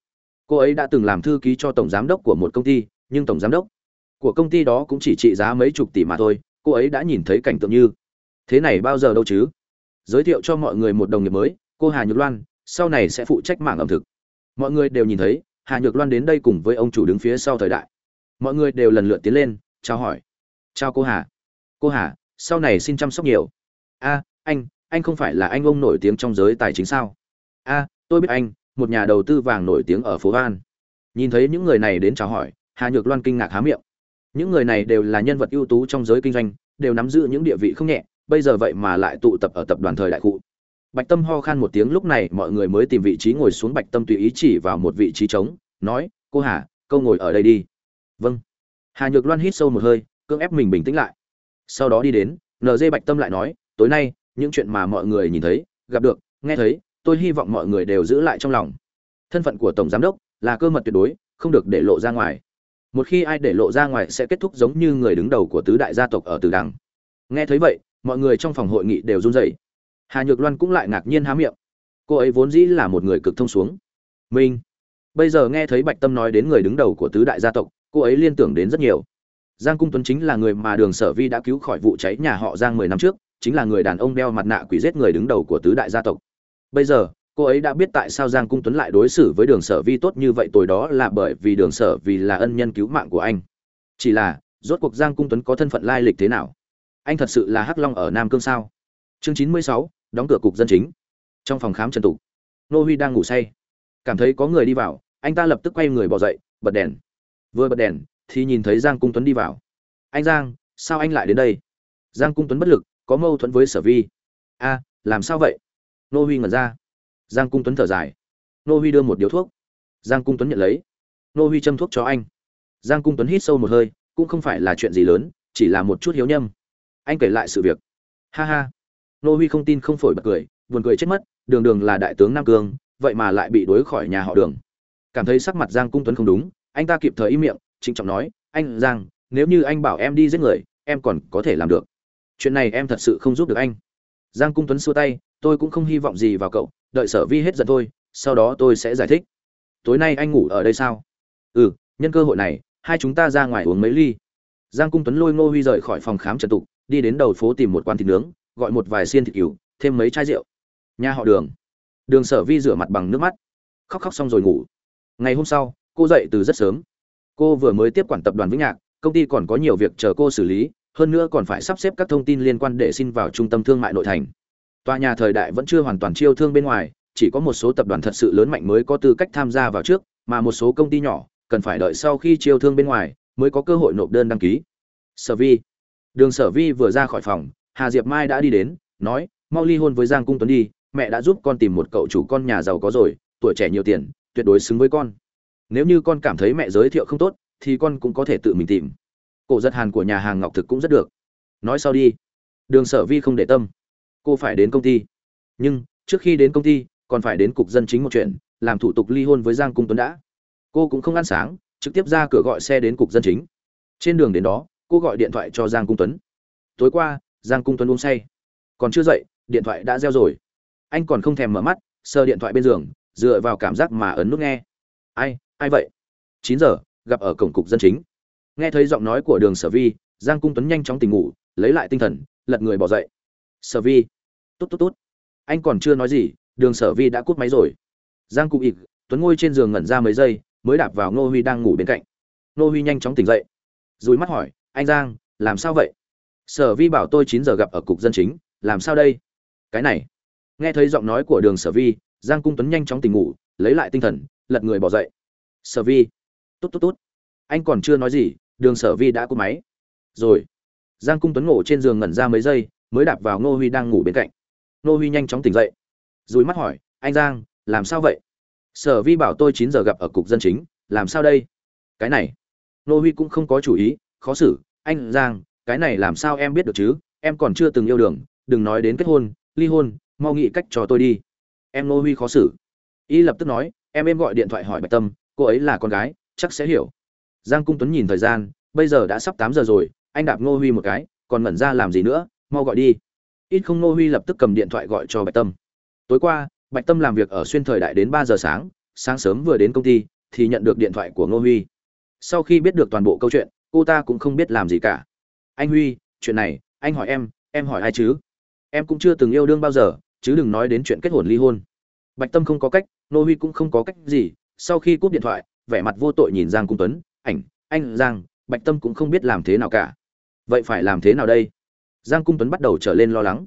Cô ấy đã từng làm thư ký cho tổng giám đốc của một công ty, nhưng tổng giám đốc của công ty đó cũng chỉ trị giá mấy chục tỷ mà thôi, cô ấy đã nhìn thấy cảnh tượng như, thế này bao giờ đâu chứ? Giới thiệu cho mọi người một đồng nghiệp mới, cô hà nhược loan, sau này sẽ phụ trách mảng ẩm thực. Mọi người đều nhìn thấy hà nhược loan đến đây cùng với ông chủ đứng phía sau thời đại. Mọi người đều lần lượt tiến lên, chào hỏi. Chào cô hà. Cô hà, sau này xin chăm sóc nhiều. A, anh anh không phải là anh ông nổi tiếng trong giới tài chính sao? A, tôi biết anh, một nhà đầu tư vàng nổi tiếng ở phố an. Nhìn thấy những người này đến chào hỏi, hà nhược loan kinh ngạc há miệng. Những người này đều là nhân vật ưu tú trong giới kinh doanh, đều nắm giữ những địa vị không nhẹ, bây giờ vậy mà lại tụ tập ở tập đoàn thời đại cụ bạch tâm ho khan một tiếng, lúc này mọi người mới tìm vị trí ngồi xuống. Bạch tâm tùy ý chỉ vào một vị trí trống, nói, cô hà câu ngồi ở đây đi. Vâng. Hà nhược loan hít sâu một hơi, cưỡng ép mình bình tĩnh lại. Sau đó đi đến NG bạch tâm lại nói, tối nay, những chuyện mà mọi người nhìn thấy, gặp được, nghe thấy, tôi hy vọng mọi người đều giữ lại trong lòng. Thân phận của tổng giám đốc là cơ mật tuyệt đối, không được để lộ ra ngoài. Một khi ai để lộ ra ngoài sẽ kết thúc giống như người đứng đầu của tứ đại gia tộc ở từ đằng. Nghe thấy vậy, mọi người trong phòng hội nghị đều run rẩy hà nhược loan cũng lại ngạc nhiên há miệng. Cô ấy vốn dĩ là một người cực thông xuống. Minh bây giờ nghe thấy bạch tâm nói đến người đứng đầu của tứ đại gia tộc, cô ấy liên tưởng đến rất nhiều. Giang cung tuấn chính là người mà đường sở vi đã cứu khỏi vụ cháy nhà họ giang mười năm trước, chính là người đàn ông đeo mặt nạ quỷ giết người đứng đầu của tứ đại gia tộc. Bây giờ, cô ấy đã biết tại sao giang cung tuấn lại đối xử với đường sở vi tốt như vậy tối đó là bởi vì đường sở vì là ân nhân cứu mạng của anh. Chỉ là, rốt cuộc giang cung tuấn có thân phận lai lịch thế nào? Anh thật sự là hắc long ở nam cương sao? Chương chín mươi sáu đóng cửa cục dân chính. Trong phòng khám trần tục, nô huy đang ngủ say. Cảm thấy có người đi vào, anh ta lập tức quay người bỏ dậy, bật đèn. Vừa bật đèn, thì nhìn thấy giang cung tuấn đi vào. Anh giang, sao anh lại đến đây? Giang cung tuấn bất lực, có mâu thuẫn với sở vi. A, làm sao vậy? Nô huy ngẩn ra. Giang cung tuấn thở dài. Nô huy đưa một điếu thuốc. Giang cung tuấn nhận lấy. Nô huy châm thuốc cho anh. Giang cung tuấn hít sâu một hơi, cũng không phải là chuyện gì lớn, chỉ là một chút hiếu nhâm. Anh kể lại sự việc. Ha ha nô huy không tin không phổi bật cười, buồn cười chết mất, đường đường là đại tướng nam cương, vậy mà lại bị đuổi khỏi nhà họ đường. Cảm thấy sắc mặt giang cung tuấn không đúng, anh ta kịp thời im miệng, trịnh trọng nói, anh giang, nếu như anh bảo em đi giết người, em còn có thể làm được. Chuyện này em thật sự không giúp được anh. Giang cung tuấn xua tay, tôi cũng không hy vọng gì vào cậu, đợi sở vi hết giận thôi, sau đó tôi sẽ giải thích. Tối nay anh ngủ ở đây sao? Ừ nhân cơ hội này, hai chúng ta ra ngoài uống mấy ly. Giang cung tuấn lôi ngô huy rời khỏi phòng khám trần tục, đi đến đầu phố tìm một quán thịt nướng gọi một vài xiên thịt cừu, thêm mấy chai rượu. Nhà họ đường. Đường sở vi rửa mặt bằng nước mắt. Khóc khóc xong rồi ngủ. Ngày hôm sau, cô dậy từ rất sớm. Cô vừa mới tiếp quản tập đoàn vĩnh nhạc, công ty còn có nhiều việc chờ cô xử lý, hơn nữa còn phải sắp xếp các thông tin liên quan để xin vào trung tâm thương mại nội thành. Tòa nhà thời đại vẫn chưa hoàn toàn chiêu thương bên ngoài, chỉ có một số tập đoàn thật sự lớn mạnh mới có tư cách tham gia vào trước, mà một số công ty nhỏ cần phải đợi sau khi chiêu thương bên ngoài mới có cơ hội nộp đơn đăng ký. Sở vi. Đường sở vi vừa ra khỏi phòng hà diệp mai đã đi đến, nói, mau ly hôn với giang cung tuấn đi, mẹ đã giúp con tìm một cậu chủ con nhà giàu có rồi, tuổi trẻ nhiều tiền, tuyệt đối xứng với con. Nếu như con cảm thấy mẹ giới thiệu không tốt, thì con cũng có thể tự mình tìm. Cổ giật hàn của nhà hàng ngọc thực cũng rất được. Nói sau đi. Đường sở vi không để tâm. Cô phải đến công ty. Nhưng, trước khi đến công ty, còn phải đến cục dân chính một chuyện, làm thủ tục ly hôn với giang cung tuấn đã. Cô cũng không ăn sáng, trực tiếp ra cửa gọi xe đến cục dân chính. Trên đường đến đó, cô gọi điện thoại cho giang cung tuấn. Tối qua giang cung tuấn uống say. Còn chưa dậy, điện thoại đã reo rồi. Anh còn không thèm mở mắt, sờ điện thoại bên giường, dựa vào cảm giác mà ấn nút nghe. Ai ai vậy? Chín giờ, gặp ở cổng cục dân chính. Nghe thấy giọng nói của đường sở vi, giang cung tuấn nhanh chóng tỉnh ngủ, lấy lại tinh thần, lật người bỏ dậy. Sở vi tốt tốt tốt anh còn chưa nói gì, đường sở vi đã cút máy rồi. Giang cụ ịp tuấn ngồi trên giường ngẩn ra mấy giây, mới đạp vào ngô huy đang ngủ bên cạnh. Ngô huy nhanh chóng tỉnh dậy. Dùi mắt hỏi, anh giang, làm sao vậy? Sở vi bảo tôi chín giờ gặp ở cục dân chính, làm sao đây? Cái này. Nghe thấy giọng nói của đường sở vi, giang cung tuấn nhanh chóng tỉnh ngủ, lấy lại tinh thần, lật người bỏ dậy. Sở vi. Tốt tốt tốt anh còn chưa nói gì, đường sở vi đã cúp máy. Rồi. Giang cung tuấn ngủ trên giường ngẩn ra mấy giây, mới đạp vào ngô huy đang ngủ bên cạnh. Ngô huy nhanh chóng tỉnh dậy. Dùi mắt hỏi, anh giang, làm sao vậy? Sở vi bảo tôi chín giờ gặp ở cục dân chính, làm sao đây? Cái này. Ngô huy cũng không có chủ ý, khó xử, anh giang cái này làm sao em biết được chứ? Em còn chưa từng yêu đương đừng nói đến kết hôn, ly hôn, mau nghĩ cách cho tôi đi. Em ngô huy khó xử. Y lập tức nói, em em gọi điện thoại hỏi bạch tâm, cô ấy là con gái, chắc sẽ hiểu. Giang cung tuấn nhìn thời gian, bây giờ đã sắp tám giờ rồi, anh đạp ngô huy một cái, còn ngẩn ra làm gì nữa, mau gọi đi. Ít không ngô huy lập tức cầm điện thoại gọi cho bạch tâm. Tối qua, bạch tâm làm việc ở xuyên thời đại đến ba giờ sáng sáng sớm vừa đến công ty, thì nhận được điện thoại của ngô huy. Sau khi biết được toàn bộ câu chuyện, cô ta cũng không biết làm gì cả anh huy, chuyện này, anh hỏi em em hỏi ai chứ? Em cũng chưa từng yêu đương bao giờ, chứ đừng nói đến chuyện kết hôn ly hôn. Bạch tâm không có cách, Nô huy cũng không có cách gì. Sau khi cúp điện thoại, vẻ mặt vô tội nhìn giang cung tuấn, ảnh, anh giang, bạch tâm cũng không biết làm thế nào cả. Vậy phải làm thế nào đây? Giang cung tuấn bắt đầu trở lên lo lắng.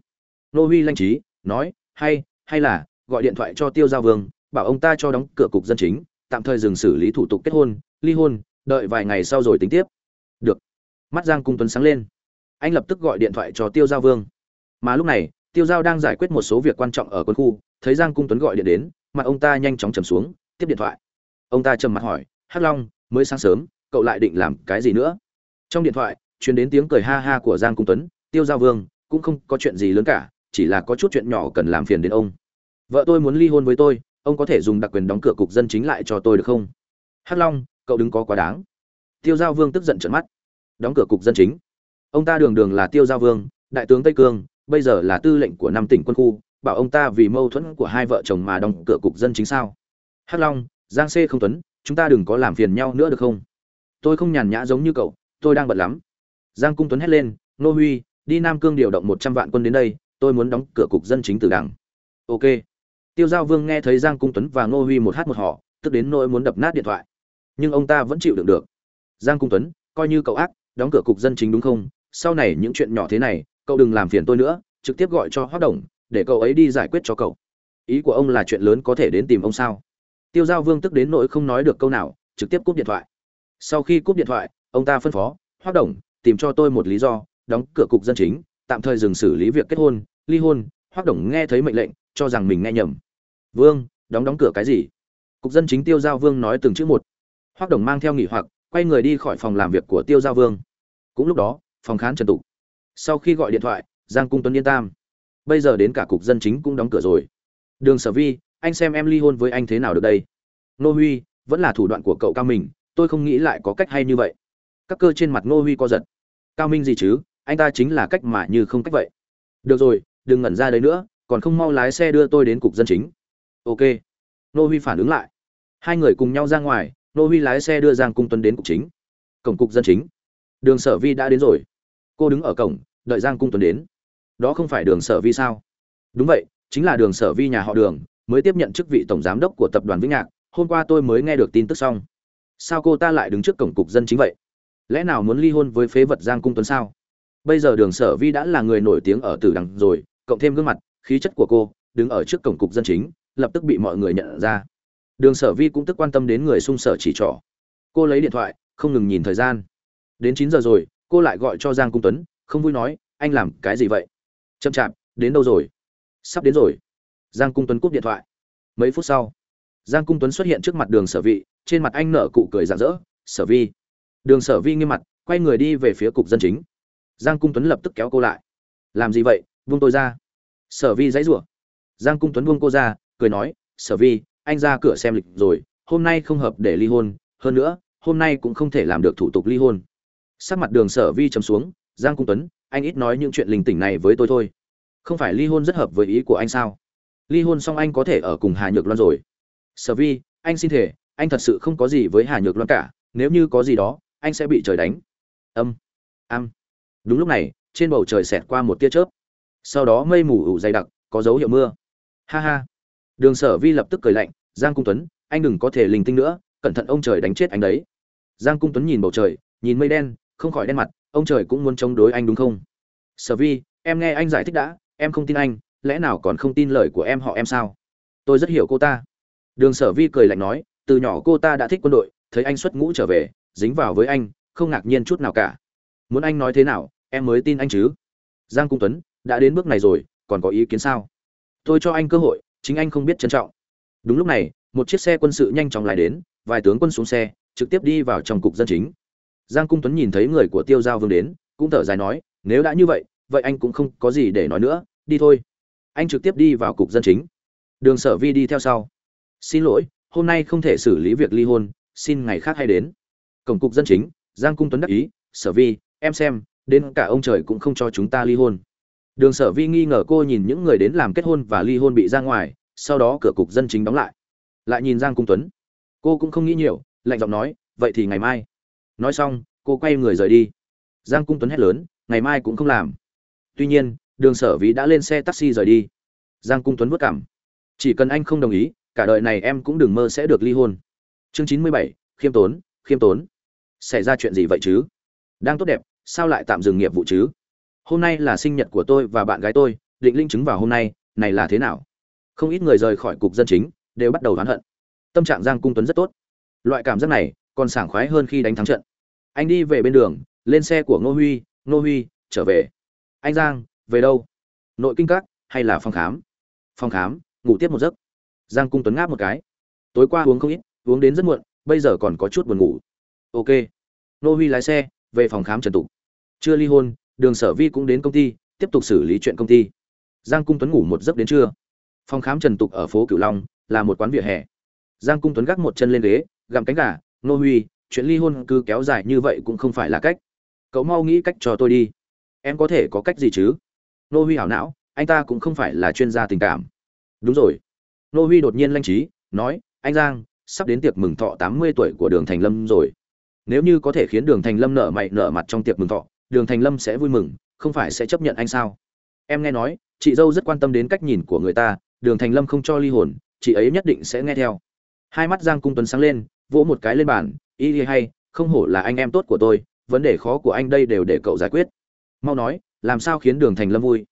Nô huy lanh trí, nói, hay hay là, gọi điện thoại cho tiêu giao vương, bảo ông ta cho đóng cửa cục dân chính, tạm thời dừng xử lý thủ tục kết hôn, ly hôn, đợi vài ngày sau rồi tính tiếp mắt giang cung tuấn sáng lên. Anh lập tức gọi điện thoại cho tiêu giao vương. Mà lúc này, tiêu giao đang giải quyết một số việc quan trọng ở quân khu, thấy giang cung tuấn gọi điện đến mặt ông ta nhanh chóng trầm xuống, tiếp điện thoại. Ông ta trầm mặt hỏi, hắc long, mới sáng sớm, cậu lại định làm cái gì nữa? Trong điện thoại, truyền đến tiếng cười ha ha của giang cung tuấn, tiêu giao vương, cũng không có chuyện gì lớn cả, chỉ là có chút chuyện nhỏ cần làm phiền đến ông. Vợ tôi muốn ly hôn với tôi, ông có thể dùng đặc quyền đóng cửa cục dân chính lại cho tôi được không? Hắc long, cậu đừng có quá đáng. Tiêu giao vương tức giận trợn mắt đóng cửa cục dân chính. Ông ta đường đường là tiêu Gia vương, đại tướng tây cương, bây giờ là tư lệnh của năm tỉnh quân khu, bảo ông ta vì mâu thuẫn của hai vợ chồng mà đóng cửa cục dân chính sao? Hắc long, giang c không tuấn, chúng ta đừng có làm phiền nhau nữa được không? Tôi không nhàn nhã giống như cậu, tôi đang bận lắm. Giang cung tuấn hét lên, nô huy, đi nam cương điều động một trăm vạn quân đến đây, tôi muốn đóng cửa cục dân chính từ đảng ok. Tiêu giao vương nghe thấy giang cung tuấn và ngô huy một hát một họ tức đến nỗi muốn đập nát điện thoại. Nhưng ông ta vẫn chịu đựng được. Giang cung tuấn, coi như cậu ác đóng cửa cục dân chính đúng không? Sau này những chuyện nhỏ thế này, cậu đừng làm phiền tôi nữa, trực tiếp gọi cho hoác đồng, để cậu ấy đi giải quyết cho cậu. Ý của ông là chuyện lớn có thể đến tìm ông sao? Tiêu giao vương tức đến nỗi không nói được câu nào, trực tiếp cúp điện thoại. Sau khi cúp điện thoại, ông ta phân phó hoác đồng, tìm cho tôi một lý do, đóng cửa cục dân chính, tạm thời dừng xử lý việc kết hôn, ly hôn. Hoác đồng nghe thấy mệnh lệnh, cho rằng mình nghe nhầm. Vương, đóng đóng cửa cái gì? Cục dân chính tiêu giao vương nói từng chữ một. Hoác đồng mang theo nghỉ hoặc quay người đi khỏi phòng làm việc của tiêu giao vương. Cũng lúc đó, phòng khán trần tục. Sau khi gọi điện thoại, giang cung tuấn yên tam bây giờ đến cả cục dân chính cũng đóng cửa rồi. Đường sở vi, anh xem em ly hôn với anh thế nào được đây? Nô huy, vẫn là thủ đoạn của cậu cao mình tôi không nghĩ lại có cách hay như vậy. Các cơ trên mặt nô huy co giật. Cao minh gì chứ? Anh ta chính là cách mà như không cách vậy. Được rồi, đừng ngẩn ra đấy nữa, còn không mau lái xe đưa tôi đến cục dân chính. Ok. Nô huy phản ứng lại. Hai người cùng nhau ra ngoài nô huy lái xe đưa giang cung tuấn đến cục chính. Cổng cục dân chính. Đường sở vi đã đến rồi. Cô đứng ở cổng, đợi giang cung tuấn đến. Đó không phải đường sở vi sao? Đúng vậy, chính là đường sở vi nhà họ đường, mới tiếp nhận chức vị tổng giám đốc của tập đoàn vĩnh nhạc. Hôm qua tôi mới nghe được tin tức xong. Sao cô ta lại đứng trước cổng cục dân chính vậy? Lẽ nào muốn ly hôn với phế vật giang cung tuấn sao? Bây giờ đường sở vi đã là người nổi tiếng ở tử đằng rồi, cộng thêm gương mặt, khí chất của cô, đứng ở trước cổng cục dân chính, lập tức bị mọi người nhận ra đường sở vi cũng tức quan tâm đến người sung sở chỉ trỏ. Cô lấy điện thoại, không ngừng nhìn thời gian. Đến chín giờ rồi, cô lại gọi cho giang cung tuấn, không vui nói, anh làm cái gì vậy? Chậm chạp, đến đâu rồi? Sắp đến rồi. Giang cung tuấn cúp điện thoại. Mấy phút sau, giang cung tuấn xuất hiện trước mặt đường sở vị trên mặt anh nở cụ cười rạng rỡ, sở vi. Đường sở vi nghiêm mặt, quay người đi về phía cục dân chính. Giang cung tuấn lập tức kéo cô lại. Làm gì vậy? Vung tôi ra. Sở vi dãy rủa. Giang cung tuấn buông cô ra, cười nói, sở vi anh ra cửa xem lịch rồi, hôm nay không hợp để ly hôn, hơn nữa, hôm nay cũng không thể làm được thủ tục ly hôn. Sắc mặt đường sở vi trầm xuống, giang cung tuấn, anh ít nói những chuyện linh tỉnh này với tôi thôi. Không phải ly hôn rất hợp với ý của anh sao? Ly hôn xong anh có thể ở cùng hà nhược loan rồi. Sở vi, anh xin thể anh thật sự không có gì với hà nhược loan cả, nếu như có gì đó, anh sẽ bị trời đánh. Âm âm đúng lúc này, trên bầu trời xẹt qua một tia chớp. Sau đó mây mù ủ dày đặc, có dấu hiệu mưa. Ha ha đường sở vi lập tức cười lạnh, giang cung tuấn, anh đừng có thể linh tinh nữa, cẩn thận ông trời đánh chết anh đấy. Giang cung tuấn nhìn bầu trời, nhìn mây đen, không khỏi đen mặt, ông trời cũng muốn chống đối anh đúng không? Sở vi, em nghe anh giải thích đã, em không tin anh, lẽ nào còn không tin lời của em họ em sao? Tôi rất hiểu cô ta. Đường sở vi cười lạnh nói, từ nhỏ cô ta đã thích quân đội, thấy anh xuất ngũ trở về, dính vào với anh, không ngạc nhiên chút nào cả. Muốn anh nói thế nào, em mới tin anh chứ? Giang cung tuấn, đã đến bước này rồi, còn có ý kiến sao? Tôi cho anh cơ hội chính anh không biết trân trọng. Đúng lúc này, một chiếc xe quân sự nhanh chóng lại đến, vài tướng quân xuống xe, trực tiếp đi vào trong cục dân chính. Giang cung tuấn nhìn thấy người của tiêu giao vương đến, cũng thở dài nói, nếu đã như vậy vậy anh cũng không có gì để nói nữa, đi thôi. Anh trực tiếp đi vào cục dân chính. Đường sở vi đi theo sau. Xin lỗi, hôm nay không thể xử lý việc ly hôn, xin ngày khác hay đến. Cổng cục dân chính, giang cung tuấn đắc ý, sở vi, em xem, đến cả ông trời cũng không cho chúng ta ly hôn đường sở vi nghi ngờ cô nhìn những người đến làm kết hôn và ly hôn bị ra ngoài, sau đó cửa cục dân chính đóng lại. Lại nhìn giang cung tuấn. Cô cũng không nghĩ nhiều, lạnh giọng nói, vậy thì ngày mai. Nói xong, cô quay người rời đi. Giang cung tuấn hét lớn, ngày mai cũng không làm. Tuy nhiên, đường sở Vi đã lên xe taxi rời đi. Giang cung tuấn vất cảm chỉ cần anh không đồng ý, cả đời này em cũng đừng mơ sẽ được ly hôn. Chương chín mươi bảy, khiêm tốn khiêm tốn. Xảy ra chuyện gì vậy chứ? Đang tốt đẹp, sao lại tạm dừng nghiệp vụ chứ? Hôm nay là sinh nhật của tôi và bạn gái tôi, định linh chứng vào hôm nay, này là thế nào? Không ít người rời khỏi cục dân chính, đều bắt đầu oán hận. Tâm trạng giang cung tuấn rất tốt. Loại cảm giác này còn sảng khoái hơn khi đánh thắng trận. Anh đi về bên đường, lên xe của ngô huy ngô huy, trở về. Anh giang, về đâu? Nội kinh các hay là phòng khám? Phòng khám, ngủ tiếp một giấc. Giang cung tuấn ngáp một cái. Tối qua uống không ít, uống đến rất muộn, bây giờ còn có chút buồn ngủ. Ok. Ngô huy lái xe, về phòng khám trần tục. Chưa ly hôn đường sở vi cũng đến công ty, tiếp tục xử lý chuyện công ty. Giang cung tuấn ngủ một giấc đến trưa. Phòng khám trần tục ở phố cửu long, là một quán vỉa hè. Giang cung tuấn gác một chân lên ghế, gặm cánh gà, nô huy, chuyện ly hôn cứ kéo dài như vậy cũng không phải là cách. Cậu mau nghĩ cách cho tôi đi. Em có thể có cách gì chứ? Nô huy hảo não, anh ta cũng không phải là chuyên gia tình cảm. Đúng rồi. Nô huy đột nhiên lanh trí, nói, anh giang, sắp đến tiệc mừng thọ tám mươi tuổi của đường thành lâm rồi. Nếu như có thể khiến đường thành lâm nở mày nở mặt trong tiệc mừng thọ đường thành lâm sẽ vui mừng, không phải sẽ chấp nhận anh sao? Em nghe nói, chị dâu rất quan tâm đến cách nhìn của người ta, đường thành lâm không cho ly hồn, chị ấy nhất định sẽ nghe theo. Hai mắt giang cung tuấn sáng lên, vỗ một cái lên bàn, y hay, không hổ là anh em tốt của tôi, vấn đề khó của anh đây đều để cậu giải quyết. Mau nói, làm sao khiến đường thành lâm vui?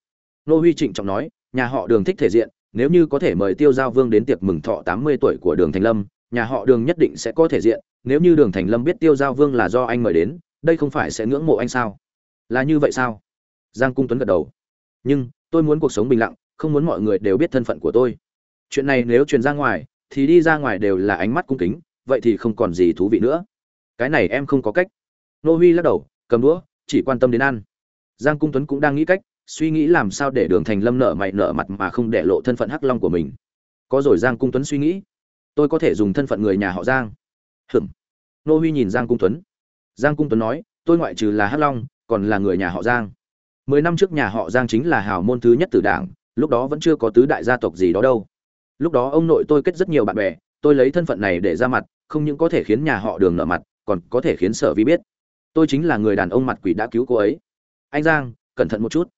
Nô huy trịnh trọng nói, nhà họ đường thích thể diện, nếu như có thể mời tiêu giao vương đến tiệc mừng thọ tám mươi tuổi của đường thành lâm, nhà họ đường nhất định sẽ có thể diện, nếu như đường thành lâm biết tiêu giao vương là do anh mời đến, đây không phải sẽ ngưỡng mộ anh sao? Là như vậy sao? Giang cung tuấn gật đầu. Nhưng, tôi muốn cuộc sống bình lặng, không muốn mọi người đều biết thân phận của tôi. Chuyện này nếu truyền ra ngoài, thì đi ra ngoài đều là ánh mắt cung kính, vậy thì không còn gì thú vị nữa. Cái này em không có cách. Nô huy lắc đầu, cầm đũa, chỉ quan tâm đến ăn. Giang cung tuấn cũng đang nghĩ cách, suy nghĩ làm sao để đường thành lâm nợ mày nợ mặt mà không để lộ thân phận hắc long của mình. Có rồi giang cung tuấn suy nghĩ. Tôi có thể dùng thân phận người nhà họ giang. Hừm nô huy nhìn giang cung tuấn. Giang cung tuấn nói, tôi ngoại trừ là hắc long còn là người nhà họ giang. Mười năm trước nhà họ giang chính là hào môn thứ nhất tử đảng, lúc đó vẫn chưa có tứ đại gia tộc gì đó đâu. Lúc đó ông nội tôi kết rất nhiều bạn bè, tôi lấy thân phận này để ra mặt, không những có thể khiến nhà họ đường nở mặt, còn có thể khiến sở vi biết. Tôi chính là người đàn ông mặt quỷ đã cứu cô ấy. Anh giang, cẩn thận một chút.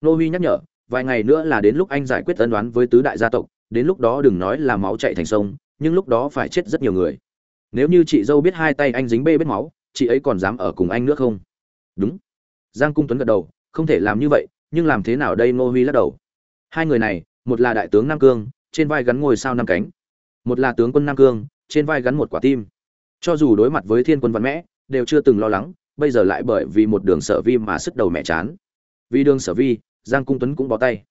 Nô huy nhắc nhở, vài ngày nữa là đến lúc anh giải quyết ân đoán với tứ đại gia tộc, đến lúc đó đừng nói là máu chảy thành sông, nhưng lúc đó phải chết rất nhiều người. Nếu như chị dâu biết hai tay anh dính bê bết máu, chị ấy còn dám ở cùng anh nữa không? Đúng giang cung tuấn gật đầu, không thể làm như vậy, nhưng làm thế nào đây ngô huy lắc đầu. Hai người này, một là đại tướng nam cương, trên vai gắn ngôi sao năm cánh. Một là tướng quân nam cương, trên vai gắn một quả tim. Cho dù đối mặt với thiên quân văn mẽ, đều chưa từng lo lắng, bây giờ lại bởi vì một đường sở vi mà sức đầu mẹ chán. Vì đường sở vi, giang cung tuấn cũng bó tay.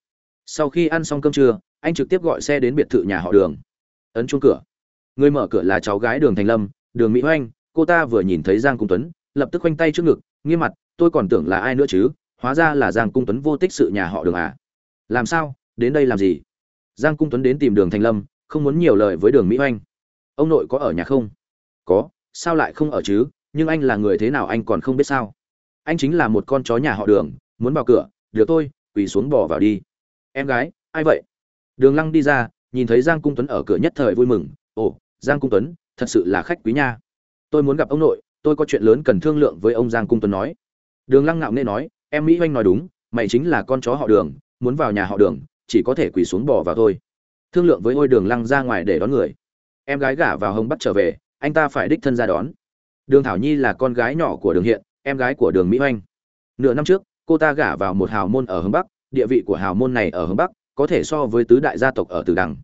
Sau khi ăn xong cơm trưa, anh trực tiếp gọi xe đến biệt thự nhà họ đường. Ấn chuông cửa. Người mở cửa là cháu gái đường thành lâm, đường mỹ oanh cô ta vừa nhìn thấy giang cung tuấn, lập tức khoanh tay trước ngực nghiêm mặt, tôi còn tưởng là ai nữa chứ, hóa ra là giang cung tuấn vô tích sự nhà họ đường à. Làm sao, đến đây làm gì? Giang cung tuấn đến tìm đường Thanh lâm, không muốn nhiều lời với đường mỹ oanh. Ông nội có ở nhà không? Có, sao lại không ở chứ? Nhưng anh là người thế nào anh còn không biết sao? Anh chính là một con chó nhà họ đường, muốn vào cửa, được tôi quỳ xuống bỏ vào đi. Em gái, ai vậy? Đường lăng đi ra, nhìn thấy giang cung tuấn ở cửa nhất thời vui mừng. Ồ, giang cung tuấn, thật sự là khách quý nha. Tôi muốn gặp ông nội tôi có chuyện lớn cần thương lượng với ông giang cung tuấn nói. Đường lăng ngạo nghe nói, em mỹ oanh nói đúng, mày chính là con chó họ đường, muốn vào nhà họ đường, chỉ có thể quỳ xuống bò vào thôi. Thương lượng với ôi đường lăng ra ngoài để đón người. Em gái gả vào hồng bắc trở về, anh ta phải đích thân ra đón. Đường thảo nhi là con gái nhỏ của đường hiện, em gái của đường mỹ oanh nửa năm trước, cô ta gả vào một hào môn ở hướng bắc, địa vị của hào môn này ở hướng bắc có thể so với tứ đại gia tộc ở từ đằng.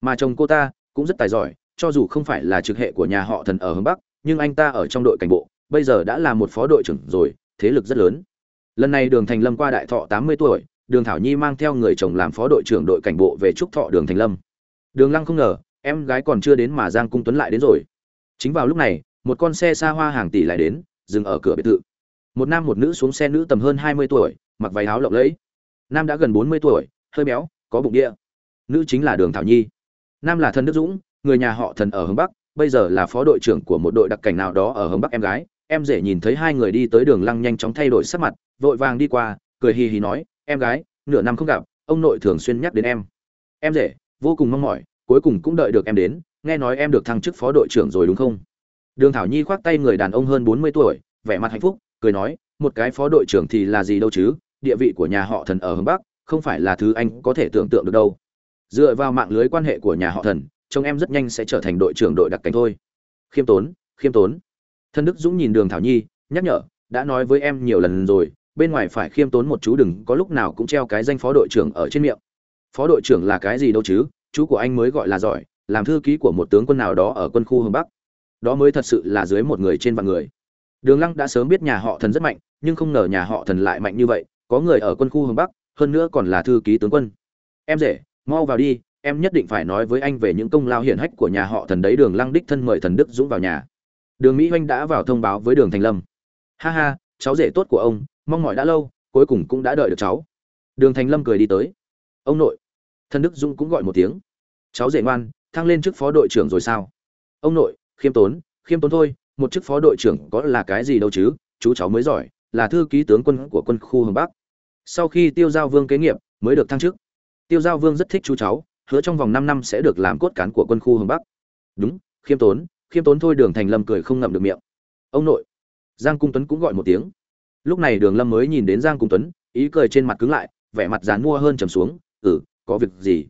Mà chồng cô ta cũng rất tài giỏi, cho dù không phải là trực hệ của nhà họ thần ở hướng bắc nhưng anh ta ở trong đội cảnh bộ, bây giờ đã là một phó đội trưởng rồi, thế lực rất lớn. Lần này đường thành lâm qua đại thọ tám mươi tuổi, đường thảo nhi mang theo người chồng làm phó đội trưởng đội cảnh bộ về chúc thọ đường thành lâm. Đường lăng không ngờ, em gái còn chưa đến mà giang cung tuấn lại đến rồi. Chính vào lúc này, một con xe xa hoa hàng tỷ lại đến, dừng ở cửa biệt thự. Một nam một nữ xuống xe nữ tầm hơn hai mươi tuổi, mặc váy áo lộng lẫy. Nam đã gần bốn mươi tuổi, hơi béo, có bụng địa. Nữ chính là đường thảo nhi. Nam là thần đức dũng, người nhà họ thần ở hướng bắc bây giờ là phó đội trưởng của một đội đặc cảnh nào đó ở hướng bắc em gái. Em rể nhìn thấy hai người đi tới đường lăng nhanh chóng thay đổi sắc mặt, vội vàng đi qua, cười hì hì nói, em gái, nửa năm không gặp, ông nội thường xuyên nhắc đến em. Em rể, vô cùng mong mỏi, cuối cùng cũng đợi được em đến, nghe nói em được thăng chức phó đội trưởng rồi đúng không? Đường thảo nhi khoác tay người đàn ông hơn bốn mươi tuổi, vẻ mặt hạnh phúc, cười nói, một cái phó đội trưởng thì là gì đâu chứ, địa vị của nhà họ thần ở hướng bắc, không phải là thứ anh có thể tưởng tượng được đâu. Dựa vào mạng lưới quan hệ của nhà họ thần trông em rất nhanh sẽ trở thành đội trưởng đội đặc cảnh thôi. Khiêm tốn khiêm tốn. Thân đức dũng nhìn đường thảo nhi, nhắc nhở, đã nói với em nhiều lần rồi, bên ngoài phải khiêm tốn một chú, đừng có lúc nào cũng treo cái danh phó đội trưởng ở trên miệng. Phó đội trưởng là cái gì đâu chứ? Chú của anh mới gọi là giỏi, làm thư ký của một tướng quân nào đó ở quân khu hướng bắc. Đó mới thật sự là dưới một người trên vạn người. Đường lăng đã sớm biết nhà họ thần rất mạnh, nhưng không ngờ nhà họ thần lại mạnh như vậy, có người ở quân khu hướng bắc, hơn nữa còn là thư ký tướng quân. Em rể, mau vào đi em nhất định phải nói với anh về những công lao hiển hách của nhà họ thần đấy, đường lăng đích thân mời thần đức dũng vào nhà. Đường mỹ oanh đã vào thông báo với đường thành lâm. Ha ha, cháu rể tốt của ông, mong mỏi đã lâu, cuối cùng cũng đã đợi được cháu. Đường thành lâm cười đi tới. Ông nội. Thần đức dũng cũng gọi một tiếng. Cháu rể ngoan, thăng lên chức phó đội trưởng rồi sao? Ông nội, khiêm tốn khiêm tốn thôi, một chức phó đội trưởng có là cái gì đâu chứ, chú cháu mới giỏi, là thư ký tướng quân của quân khu hướng bắc. Sau khi tiêu giao vương kế nghiệp, mới được thăng chức. Tiêu giao vương rất thích chú cháu hứa trong vòng năm năm sẽ được làm cốt cán của quân khu hướng bắc. Đúng, khiêm tốn khiêm tốn thôi đường thành lâm cười không ngậm được miệng. Ông nội, giang cung tuấn cũng gọi một tiếng. Lúc này đường lâm mới nhìn đến giang cung tuấn, ý cười trên mặt cứng lại, vẻ mặt dán mua hơn trầm xuống ừ có việc gì?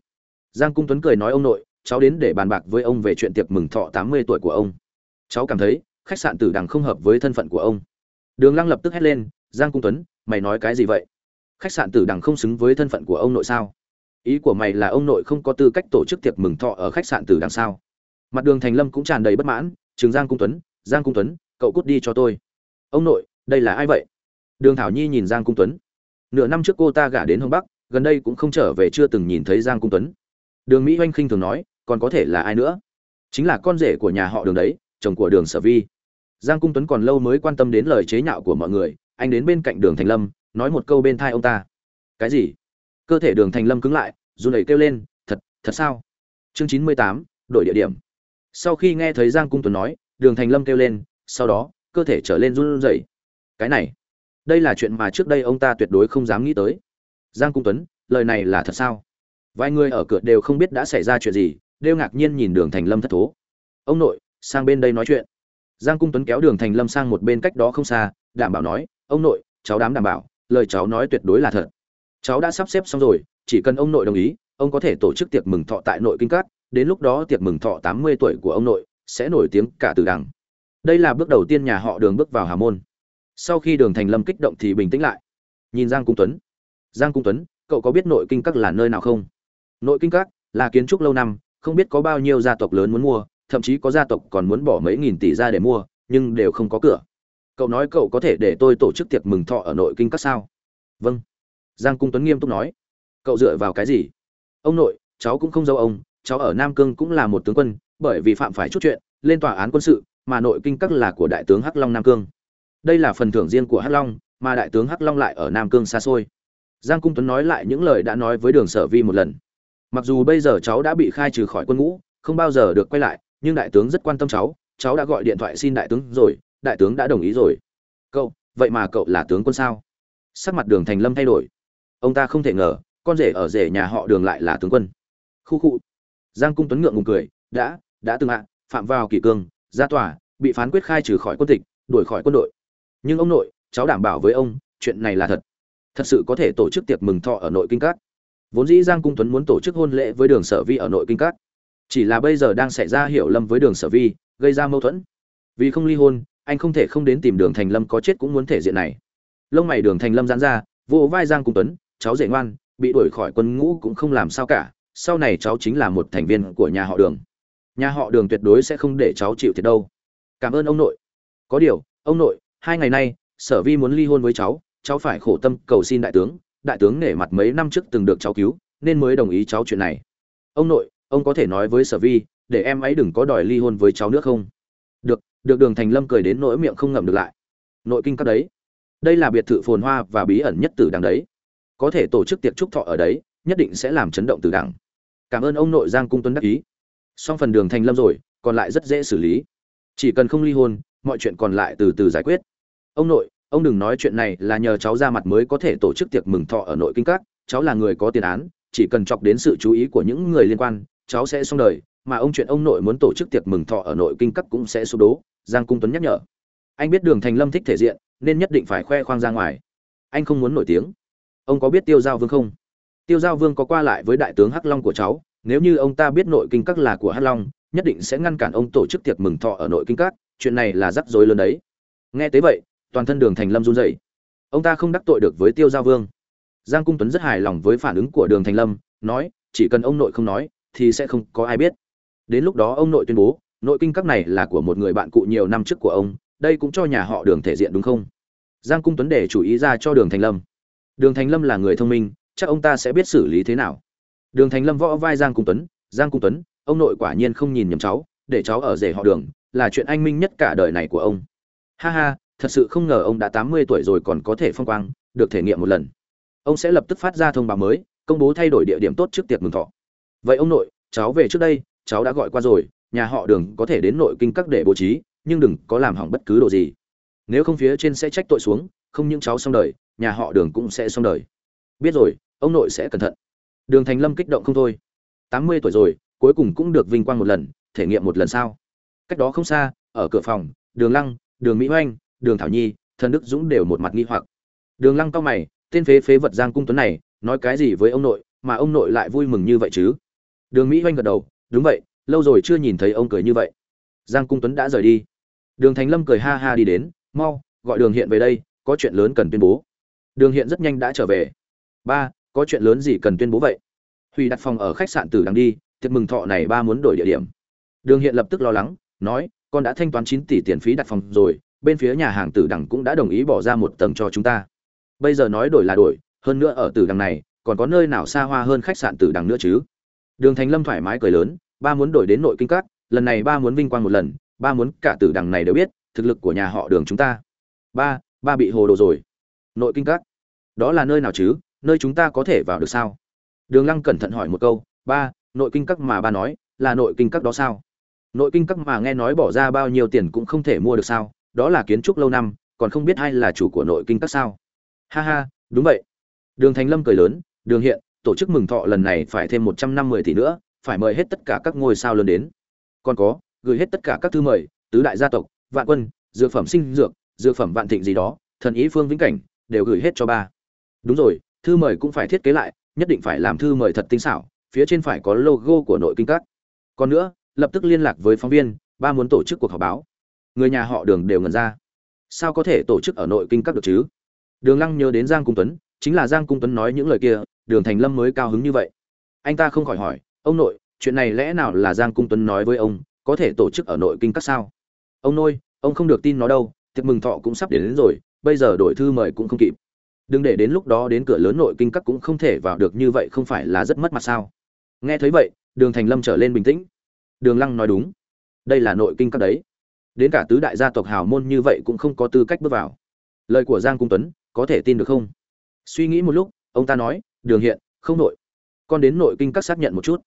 Giang cung tuấn cười nói, ông nội, cháu đến để bàn bạc với ông về chuyện tiệc mừng thọ tám mươi tuổi của ông. Cháu cảm thấy, khách sạn tử đằng không hợp với thân phận của ông. Đường lăng lập tức hét lên, giang cung tuấn, mày nói cái gì vậy? Khách sạn tử đằng không xứng với thân phận của ông nội sao? Ý của mày là ông nội không có tư cách tổ chức tiệc mừng thọ ở khách sạn tử đằng sao mặt đường thành lâm cũng tràn đầy bất mãn, trường giang cung tuấn, giang cung tuấn, cậu cút đi cho tôi. Ông nội, đây là ai vậy? Đường thảo nhi nhìn giang cung tuấn. Nửa năm trước cô ta gả đến hồng bắc, gần đây cũng không trở về chưa từng nhìn thấy giang cung tuấn. Đường mỹ oanh khinh thường nói, còn có thể là ai nữa? Chính là con rể của nhà họ đường đấy, chồng của đường sở vi. Giang cung tuấn còn lâu mới quan tâm đến lời chế nhạo của mọi người, anh đến bên cạnh đường thành lâm, nói một câu bên thai ông ta. Cái gì? Cơ thể đường thành lâm cứng lại, run đẩy kêu lên, thật thật sao? Chương chín mươi tám, đổi địa điểm. Sau khi nghe thấy giang cung tuấn nói, đường thành lâm kêu lên, sau đó, cơ thể trở lên run rẩy. Cái này, đây là chuyện mà trước đây ông ta tuyệt đối không dám nghĩ tới. Giang cung tuấn, lời này là thật sao? Vài người ở cửa đều không biết đã xảy ra chuyện gì, đều ngạc nhiên nhìn đường thành lâm thất thố. Ông nội, sang bên đây nói chuyện. Giang cung tuấn kéo đường thành lâm sang một bên cách đó không xa, đảm bảo nói, ông nội, cháu đám đảm bảo, lời cháu nói tuyệt đối là thật cháu đã sắp xếp xong rồi, chỉ cần ông nội đồng ý, ông có thể tổ chức tiệc mừng thọ tại nội kinh cát đến lúc đó tiệc mừng thọ tám mươi tuổi của ông nội sẽ nổi tiếng cả từ đằng. Đây là bước đầu tiên nhà họ đường bước vào hà môn. Sau khi đường thành lâm kích động thì bình tĩnh lại. Nhìn giang cung tuấn. Giang cung tuấn, cậu có biết nội kinh các là nơi nào không? Nội kinh các là kiến trúc lâu năm, không biết có bao nhiêu gia tộc lớn muốn mua, thậm chí có gia tộc còn muốn bỏ mấy nghìn tỷ ra để mua, nhưng đều không có cửa. Cậu nói cậu có thể để tôi tổ chức tiệc mừng thọ ở nội kinh các sao? Vâng giang cung tuấn nghiêm túc nói, cậu dựa vào cái gì? Ông nội, cháu cũng không giấu ông, cháu ở nam cương cũng là một tướng quân, bởi vì phạm phải chút chuyện, lên tòa án quân sự, mà nội kinh các là của đại tướng hắc long nam cương. Đây là phần thưởng riêng của hắc long, mà đại tướng hắc long lại ở nam cương xa xôi. Giang cung tuấn nói lại những lời đã nói với đường sở vi một lần. Mặc dù bây giờ cháu đã bị khai trừ khỏi quân ngũ, không bao giờ được quay lại, nhưng đại tướng rất quan tâm cháu cháu đã gọi điện thoại xin đại tướng rồi, đại tướng đã đồng ý rồi. Cậu, vậy mà cậu là tướng quân sao? Sắc mặt đường thành lâm thay đổi ông ta không thể ngờ con rể ở rể nhà họ đường lại là tướng quân. Khu khu. Giang cung tuấn ngượng ngùng cười đã đã từng hạ phạm vào kỷ cương ra tòa bị phán quyết khai trừ khỏi quân tịch đuổi khỏi quân đội. Nhưng ông nội cháu đảm bảo với ông chuyện này là thật. Thật sự có thể tổ chức tiệc mừng thọ ở nội kinh cát. vốn dĩ giang cung tuấn muốn tổ chức hôn lễ với đường sở vi ở nội kinh cát, chỉ là bây giờ đang xảy ra hiểu lầm với đường sở vi gây ra mâu thuẫn. Vì không ly hôn anh không thể không đến tìm đường thành lâm có chết cũng muốn thể diện này. Lông mày đường thành lâm giãn ra vỗ vai giang cung tuấn cháu dễ ngoan, bị đuổi khỏi quân ngũ cũng không làm sao cả, sau này cháu chính là một thành viên của nhà họ đường. Nhà họ đường tuyệt đối sẽ không để cháu chịu thiệt đâu. Cảm ơn ông nội. Có điều, ông nội, hai ngày nay, sở vi muốn ly hôn với cháu cháu phải khổ tâm cầu xin đại tướng đại tướng nể mặt mấy năm trước từng được cháu cứu, nên mới đồng ý cháu chuyện này. Ông nội, ông có thể nói với sở vi, để em ấy đừng có đòi ly hôn với cháu nữa không? Được được đường thành lâm cười đến nỗi miệng không ngậm được lại. Nội kinh các đấy. Đây là biệt thự phồn hoa và bí ẩn nhất tử đằng đấy có thể tổ chức tiệc trúc thọ ở đấy, nhất định sẽ làm chấn động từ đảng. cảm ơn ông nội giang cung tuấn đắc ý. Xong phần đường thành lâm rồi, còn lại rất dễ xử lý. Chỉ cần không ly hôn, mọi chuyện còn lại từ từ giải quyết. Ông nội, ông đừng nói chuyện này là nhờ cháu ra mặt mới có thể tổ chức tiệc mừng thọ ở nội kinh các. Cháu là người có tiền án, chỉ cần chọc đến sự chú ý của những người liên quan, cháu sẽ xong đời. Mà ông chuyện ông nội muốn tổ chức tiệc mừng thọ ở nội kinh các cũng sẽ sụp đổ, giang cung tuấn nhắc nhở. Anh biết đường thành lâm thích thể diện, nên nhất định phải khoe khoang ra ngoài. Anh không muốn nổi tiếng ông có biết tiêu giao vương không? Tiêu giao vương có qua lại với đại tướng hắc long của cháu. Nếu như ông ta biết nội kinh các là của hắc long, nhất định sẽ ngăn cản ông tổ chức tiệc mừng thọ ở nội kinh các. Chuyện này là rắc rối lớn đấy. Nghe tới vậy, toàn thân đường thành lâm run rẩy. Ông ta không đắc tội được với tiêu giao vương. Giang cung tuấn rất hài lòng với phản ứng của đường thành lâm, nói, chỉ cần ông nội không nói, thì sẽ không có ai biết. Đến lúc đó ông nội tuyên bố, nội kinh các này là của một người bạn cụ nhiều năm trước của ông, đây cũng cho nhà họ đường thể diện đúng không? Giang cung tuấn để chủ ý ra cho đường thành lâm đường thành lâm là người thông minh, chắc ông ta sẽ biết xử lý thế nào. Đường thành lâm võ vai giang cung tuấn, giang cung tuấn, ông nội quả nhiên không nhìn nhầm cháu, để cháu ở rể họ đường, là chuyện anh minh nhất cả đời này của ông. Ha ha, thật sự không ngờ ông đã tám mươi tuổi rồi còn có thể phong quang, được thể nghiệm một lần. Ông sẽ lập tức phát ra thông báo mới, công bố thay đổi địa điểm tốt trước tiệc mừng thọ. Vậy ông nội, cháu về trước đây, cháu đã gọi qua rồi, nhà họ đường có thể đến nội kinh các để bố trí, nhưng đừng có làm hỏng bất cứ đồ gì. Nếu không phía trên sẽ trách tội xuống, không những cháu xong đời nhà họ đường cũng sẽ xong đời. Biết rồi, ông nội sẽ cẩn thận. Đường thành lâm kích động không thôi. Tám mươi tuổi rồi, cuối cùng cũng được vinh quang một lần, thể nghiệm một lần sao? Cách đó không xa, ở cửa phòng, đường lăng, đường mỹ oanh đường thảo nhi, thần đức dũng đều một mặt nghi hoặc. Đường lăng cao mày, tên phế phế vật giang cung tuấn này, nói cái gì với ông nội, mà ông nội lại vui mừng như vậy chứ? Đường mỹ oanh gật đầu, đúng vậy, lâu rồi chưa nhìn thấy ông cười như vậy. Giang cung tuấn đã rời đi. Đường thành lâm cười ha ha đi đến, mau, gọi đường hiện về đây, có chuyện lớn cần tuyên bố đường hiện rất nhanh đã trở về. Ba, có chuyện lớn gì cần tuyên bố vậy? Huy đặt phòng ở khách sạn tử đằng đi, tiệc mừng thọ này ba muốn đổi địa điểm. Đường hiện lập tức lo lắng, nói, con đã thanh toán chín tỷ tiền phí đặt phòng rồi, bên phía nhà hàng tử đằng cũng đã đồng ý bỏ ra một tầng cho chúng ta. Bây giờ nói đổi là đổi, hơn nữa ở tử đằng này, còn có nơi nào xa hoa hơn khách sạn tử đằng nữa chứ? Đường thành lâm thoải mái cười lớn, ba muốn đổi đến nội kinh các, lần này ba muốn vinh quang một lần, ba muốn cả tử đằng này đều biết, thực lực của nhà họ đường chúng ta. Ba ba bị hồ đồ rồi nội kinh các. Đó là nơi nào chứ? Nơi chúng ta có thể vào được sao? Đường lăng cẩn thận hỏi một câu, ba, nội kinh các mà ba nói, là nội kinh các đó sao? Nội kinh các mà nghe nói bỏ ra bao nhiêu tiền cũng không thể mua được sao, đó là kiến trúc lâu năm, còn không biết ai là chủ của nội kinh các sao. Ha ha, đúng vậy. Đường thành lâm cười lớn, đường hiện, tổ chức mừng thọ lần này phải thêm một trăm năm mươi tỷ nữa, phải mời hết tất cả các ngôi sao lớn đến. Còn có, gửi hết tất cả các thư mời, tứ đại gia tộc, vạn quân, dược phẩm sinh dược dược phẩm vạn thịnh gì đó, thần ý phương vĩnh cảnh đều gửi hết cho ba. Đúng rồi thư mời cũng phải thiết kế lại nhất định phải làm thư mời thật tinh xảo phía trên phải có logo của nội kinh các. Còn nữa lập tức liên lạc với phóng viên ba muốn tổ chức cuộc họp báo. Người nhà họ đường đều ngần ra. Sao có thể tổ chức ở nội kinh các được chứ? Đường lăng nhớ đến giang cung tuấn chính là giang cung tuấn nói những lời kia đường thành lâm mới cao hứng như vậy. Anh ta không khỏi hỏi ông nội chuyện này lẽ nào là giang cung tuấn nói với ông có thể tổ chức ở nội kinh các sao? Ông nội ông không được tin nó đâu tiệc mừng thọ cũng sắp đến, đến rồi bây giờ đổi thư mời cũng không kịp. Đừng để đến lúc đó đến cửa lớn nội kinh các cũng không thể vào được như vậy không phải là rất mất mặt sao? Nghe thấy vậy, đường thành lâm trở lên bình tĩnh. Đường lăng nói đúng. Đây là nội kinh các đấy. Đến cả tứ đại gia tộc hào môn như vậy cũng không có tư cách bước vào. Lời của giang cung tuấn, có thể tin được không? Suy nghĩ một lúc, ông ta nói, đường hiện, không nội. Con đến nội kinh các xác nhận một chút.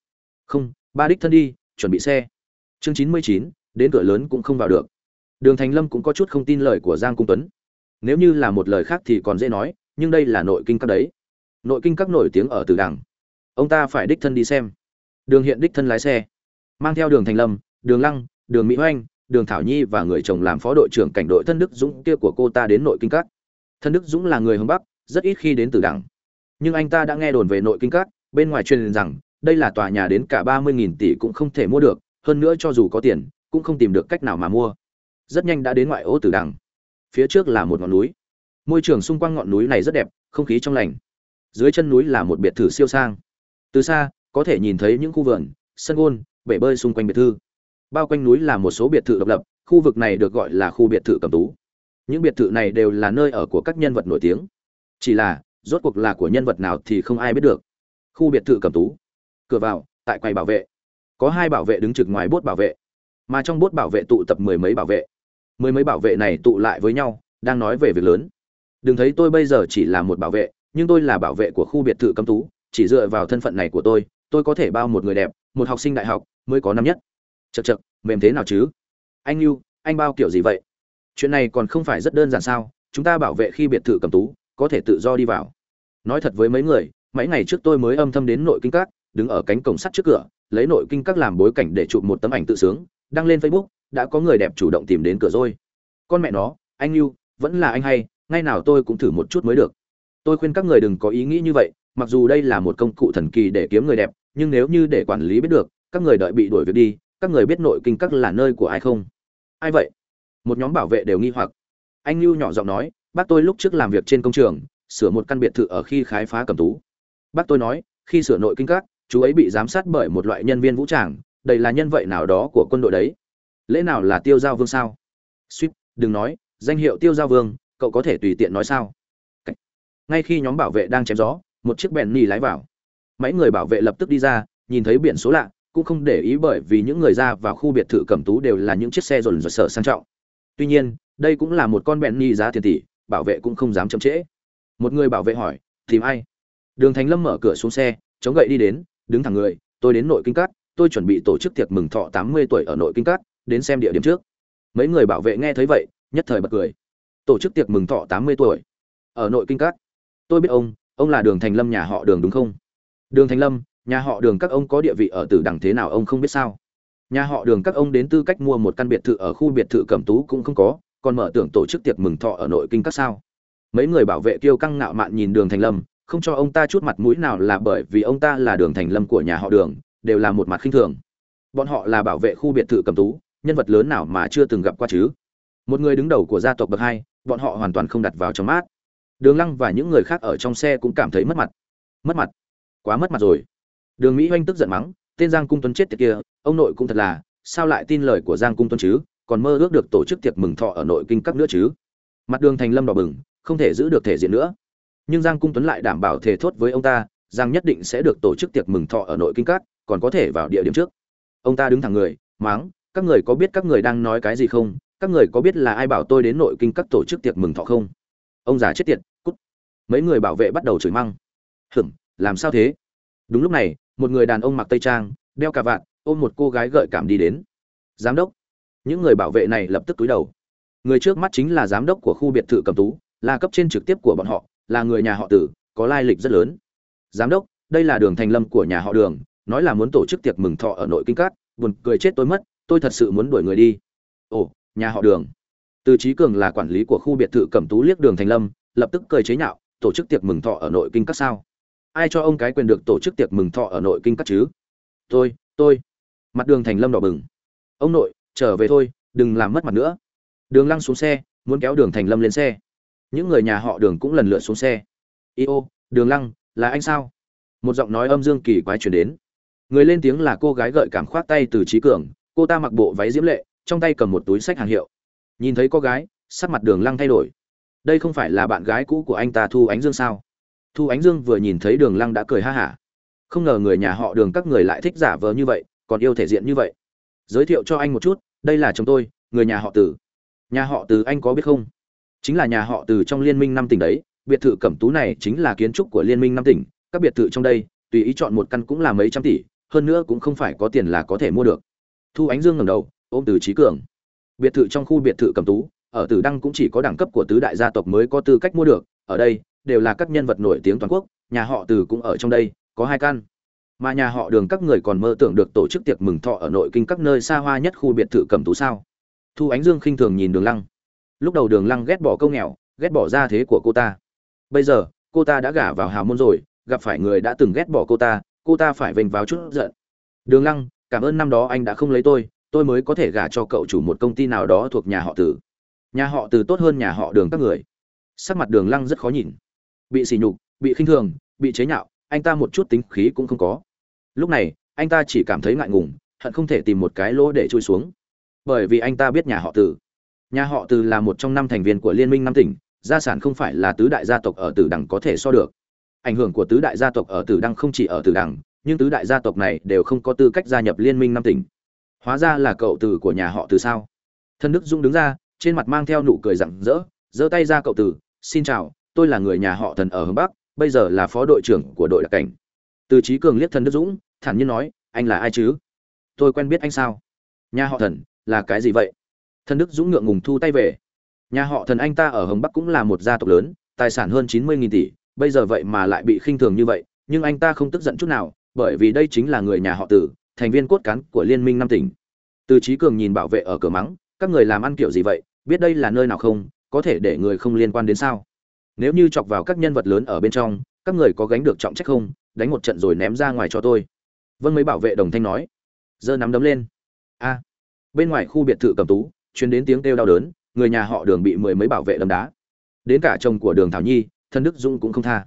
Không, ba đích thân đi, chuẩn bị xe. Chương chín mươi chín, đến cửa lớn cũng không vào được. Đường thành lâm cũng có chút không tin lời của giang cung tuấn nếu như là một lời khác thì còn dễ nói nhưng đây là nội kinh các đấy. Nội kinh các nổi tiếng ở từ đằng ông ta phải đích thân đi xem. Đường hiện đích thân lái xe. Mang theo đường thành lâm đường lăng đường mỹ hoanh đường thảo nhi và người chồng làm phó đội trưởng cảnh đội thân đức dũng kia của cô ta đến nội kinh các. Thân đức dũng là người hướng bắc rất ít khi đến từ Đằng, nhưng anh ta đã nghe đồn về nội kinh các bên ngoài truyền rằng đây là tòa nhà đến cả ba mươi nghìn tỷ cũng không thể mua được hơn nữa cho dù có tiền cũng không tìm được cách nào mà mua. Rất nhanh đã đến ngoại ô tử đằng phía trước là một ngọn núi. Môi trường xung quanh ngọn núi này rất đẹp, không khí trong lành. Dưới chân núi là một biệt thự siêu sang. Từ xa, có thể nhìn thấy những khu vườn, sân gôn, bể bơi xung quanh biệt thự. Bao quanh núi là một số biệt thự độc lập, khu vực này được gọi là khu biệt thự cầm tú. Những biệt thự này đều là nơi ở của các nhân vật nổi tiếng. Chỉ là, rốt cuộc là của nhân vật nào thì không ai biết được. Khu biệt thự cầm tú. Cửa vào, tại quầy bảo vệ. Có hai bảo vệ đứng trực ngoài bốt bảo vệ. Mà trong bốt bảo vệ tụ tập mười mấy bảo vệ mười mấy bảo vệ này tụ lại với nhau đang nói về việc lớn. Đừng thấy tôi bây giờ chỉ là một bảo vệ nhưng tôi là bảo vệ của khu biệt thự cấm tú chỉ dựa vào thân phận này của tôi tôi có thể bao một người đẹp một học sinh đại học mới có năm nhất. Chật chật mềm thế nào chứ? Anh Lưu, anh bao kiểu gì vậy? Chuyện này còn không phải rất đơn giản sao? Chúng ta bảo vệ khi biệt thự cầm tú có thể tự do đi vào. Nói thật với mấy người mấy ngày trước tôi mới âm thầm đến nội kinh các đứng ở cánh cổng sắt trước cửa lấy nội kinh các làm bối cảnh để chụp một tấm ảnh tự sướng đăng lên facebook đã có người đẹp chủ động tìm đến cửa rồi. Con mẹ nó, anh Lưu vẫn là anh hay, ngay nào tôi cũng thử một chút mới được. Tôi khuyên các người đừng có ý nghĩ như vậy, mặc dù đây là một công cụ thần kỳ để kiếm người đẹp, nhưng nếu như để quản lý biết được, các người đợi bị đuổi việc đi, các người biết nội kinh các là nơi của ai không? Ai vậy? Một nhóm bảo vệ đều nghi hoặc. Anh lưu nhỏ giọng nói, bác tôi lúc trước làm việc trên công trường, sửa một căn biệt thự ở khi khái phá cầm tú. Bác tôi nói, khi sửa nội kinh các, chú ấy bị giám sát bởi một loại nhân viên vũ trang, đây là nhân vậy nào đó của quân đội đấy lẽ nào là tiêu giao vương sao? Suýt, đừng nói, danh hiệu tiêu giao vương, cậu có thể tùy tiện nói sao? Ngay khi nhóm bảo vệ đang chém gió, một chiếc bèn nì lái vào. Mấy người bảo vệ lập tức đi ra, nhìn thấy biển số lạ, cũng không để ý bởi vì những người ra vào khu biệt thự cẩm tú đều là những chiếc xe dồn dồn sở sang trọng. Tuy nhiên, đây cũng là một con bèn nì giá tiền tỷ, bảo vệ cũng không dám chậm trễ. Một người bảo vệ hỏi, tìm ai? Đường thành lâm mở cửa xuống xe, chống gậy đi đến, đứng thẳng người, tôi đến nội kinh cát tôi chuẩn bị tổ chức tiệc mừng thọ tám mươi tuổi ở nội kinh cát đến xem địa điểm trước. Mấy người bảo vệ nghe thấy vậy, nhất thời bật cười. Tổ chức tiệc mừng thọ tám mươi tuổi. Ở nội kinh cát tôi biết ông ông là đường thành lâm nhà họ đường đúng không? Đường thành lâm, nhà họ đường các ông có địa vị ở tử đẳng thế nào ông không biết sao? Nhà họ đường các ông đến tư cách mua một căn biệt thự ở khu biệt thự cẩm tú cũng không có, còn mở tưởng tổ chức tiệc mừng thọ ở nội kinh các sao? Mấy người bảo vệ kiêu căng ngạo mạn nhìn đường thành lâm, không cho ông ta chút mặt mũi nào là bởi vì ông ta là đường thành lâm của nhà họ đường, đều là một mặt khinh thường. Bọn họ là bảo vệ khu biệt thự cẩm tú nhân vật lớn nào mà chưa từng gặp qua chứ? Một người đứng đầu của gia tộc bậc hai, bọn họ hoàn toàn không đặt vào trong mát đường lăng và những người khác ở trong xe cũng cảm thấy mất mặt. Mất mặt? Quá mất mặt rồi. Đường mỹ oanh tức giận mắng, tên giang cung tuấn chết tiệt kia, ông nội cũng thật là, sao lại tin lời của giang cung tuấn chứ? Còn mơ ước được tổ chức tiệc mừng thọ ở nội kinh các nữa chứ? Mặt đường thành lâm đỏ bừng, không thể giữ được thể diện nữa. Nhưng giang cung tuấn lại đảm bảo thể thốt với ông ta giang nhất định sẽ được tổ chức tiệc mừng thọ ở nội kinh các, còn có thể vào địa điểm trước. Ông ta đứng thẳng người, mắng các người có biết các người đang nói cái gì không? Các người có biết là ai bảo tôi đến nội kinh các tổ chức tiệc mừng thọ không? Ông già chết tiệt, cút. Mấy người bảo vệ bắt đầu chửi măng. Hửm, làm sao thế? Đúng lúc này, một người đàn ông mặc tây trang, đeo cà vạt, ôm một cô gái gợi cảm đi đến. Giám đốc. Những người bảo vệ này lập tức túi đầu. Người trước mắt chính là giám đốc của khu biệt thự cầm tú, là cấp trên trực tiếp của bọn họ, là người nhà họ tử, có lai lịch rất lớn. Giám đốc, đây là đường thành lâm của nhà họ đường, nói là muốn tổ chức tiệc mừng thọ ở nội kinh cát buồn cười chết tôi mất tôi thật sự muốn đuổi người đi. Ồ, nhà họ đường. Từ trí cường là quản lý của khu biệt thự cẩm tú liếc đường thành lâm, lập tức cười chế nhạo, tổ chức tiệc mừng thọ ở nội kinh các sao? Ai cho ông cái quyền được tổ chức tiệc mừng thọ ở nội kinh các chứ? Tôi tôi. Mặt đường thành lâm đỏ bừng. Ông nội, trở về thôi, đừng làm mất mặt nữa. Đường lăng xuống xe, muốn kéo đường thành lâm lên xe. Những người nhà họ đường cũng lần lượt xuống xe. I ô đường lăng, là anh sao? Một giọng nói âm dương kỳ quái chuyển đến. Người lên tiếng là cô gái gợi cảm khoát tay từ trí cường cô ta mặc bộ váy diễm lệ, trong tay cầm một túi sách hàng hiệu. Nhìn thấy cô gái, sắc mặt đường lăng thay đổi. Đây không phải là bạn gái cũ của anh ta thu ánh dương sao? Thu ánh dương vừa nhìn thấy đường lăng đã cười ha hả. Không ngờ người nhà họ đường các người lại thích giả vờ như vậy, còn yêu thể diện như vậy. Giới thiệu cho anh một chút, đây là chồng tôi, người nhà họ tử nhà họ từ anh có biết không? Chính là nhà họ từ trong liên minh năm tỉnh đấy. Biệt thự cẩm tú này chính là kiến trúc của liên minh năm tỉnh. Các biệt thự trong đây, tùy ý chọn một căn cũng là mấy trăm tỷ, hơn nữa cũng không phải có tiền là có thể mua được thu ánh dương ngầm đầu, ôm từ trí cường. Biệt thự trong khu biệt thự cầm tú, ở tử đăng cũng chỉ có đẳng cấp của tứ đại gia tộc mới có tư cách mua được, ở đây, đều là các nhân vật nổi tiếng toàn quốc, nhà họ từ cũng ở trong đây, có hai căn. Mà nhà họ đường các người còn mơ tưởng được tổ chức tiệc mừng thọ ở nội kinh các nơi xa hoa nhất khu biệt thự cầm tú sao? Thu ánh dương khinh thường nhìn đường lăng. Lúc đầu đường lăng ghét bỏ câu nghèo, ghét bỏ gia thế của cô ta. Bây giờ, cô ta đã gả vào hào môn rồi, gặp phải người đã từng ghét bỏ cô ta cô ta phải vênh vào chút giận. Đường lăng cảm ơn năm đó anh đã không lấy tôi tôi mới có thể gả cho cậu chủ một công ty nào đó thuộc nhà họ tử nhà họ tử tốt hơn nhà họ đường các người. Sắc mặt đường lăng rất khó nhìn. Bị sỉ nhục, bị khinh thường, bị chế nhạo, anh ta một chút tính khí cũng không có. Lúc này, anh ta chỉ cảm thấy ngại ngùng, hận không thể tìm một cái lỗ để chui xuống. Bởi vì anh ta biết nhà họ tử nhà họ tử là một trong năm thành viên của liên minh năm tỉnh, gia sản không phải là tứ đại gia tộc ở tử đằng có thể so được. Ảnh hưởng của tứ đại gia tộc ở tử đăng không chỉ ở tử đằng nhưng tứ đại gia tộc này đều không có tư cách gia nhập liên minh năm tỉnh. Hóa ra là cậu tử của nhà họ từ sao? Thân đức dũng đứng ra, trên mặt mang theo nụ cười rặng rỡ, giơ tay ra cậu tử xin chào, tôi là người nhà họ thần ở hướng bắc, bây giờ là phó đội trưởng của đội đặc cảnh. Từ trí cường liếc thân đức dũng, thản nhiên nói, anh là ai chứ? Tôi quen biết anh sao? Nhà họ thần, là cái gì vậy? Thân đức dũng ngượng ngùng thu tay về, nhà họ thần anh ta ở hồng bắc cũng là một gia tộc lớn, tài sản hơn chín mươi nghìn tỷ, bây giờ vậy mà lại bị khinh thường như vậy, nhưng anh ta không tức giận chút nào bởi vì đây chính là người nhà họ tử, thành viên cốt cán của liên minh năm tỉnh. Từ trí cường nhìn bảo vệ ở cửa mắng, các người làm ăn kiểu gì vậy, biết đây là nơi nào không, có thể để người không liên quan đến sao? Nếu như chọc vào các nhân vật lớn ở bên trong, các người có gánh được trọng trách không? Đánh một trận rồi ném ra ngoài cho tôi. Vâng mấy bảo vệ đồng thanh nói. Giơ nắm đấm lên. A. Bên ngoài khu biệt thự cầm tú chuyến đến tiếng kêu đau đớn, người nhà họ đường bị mười mấy bảo vệ đấm đá. Đến cả chồng của đường thảo nhi thân đức dũng cũng không tha.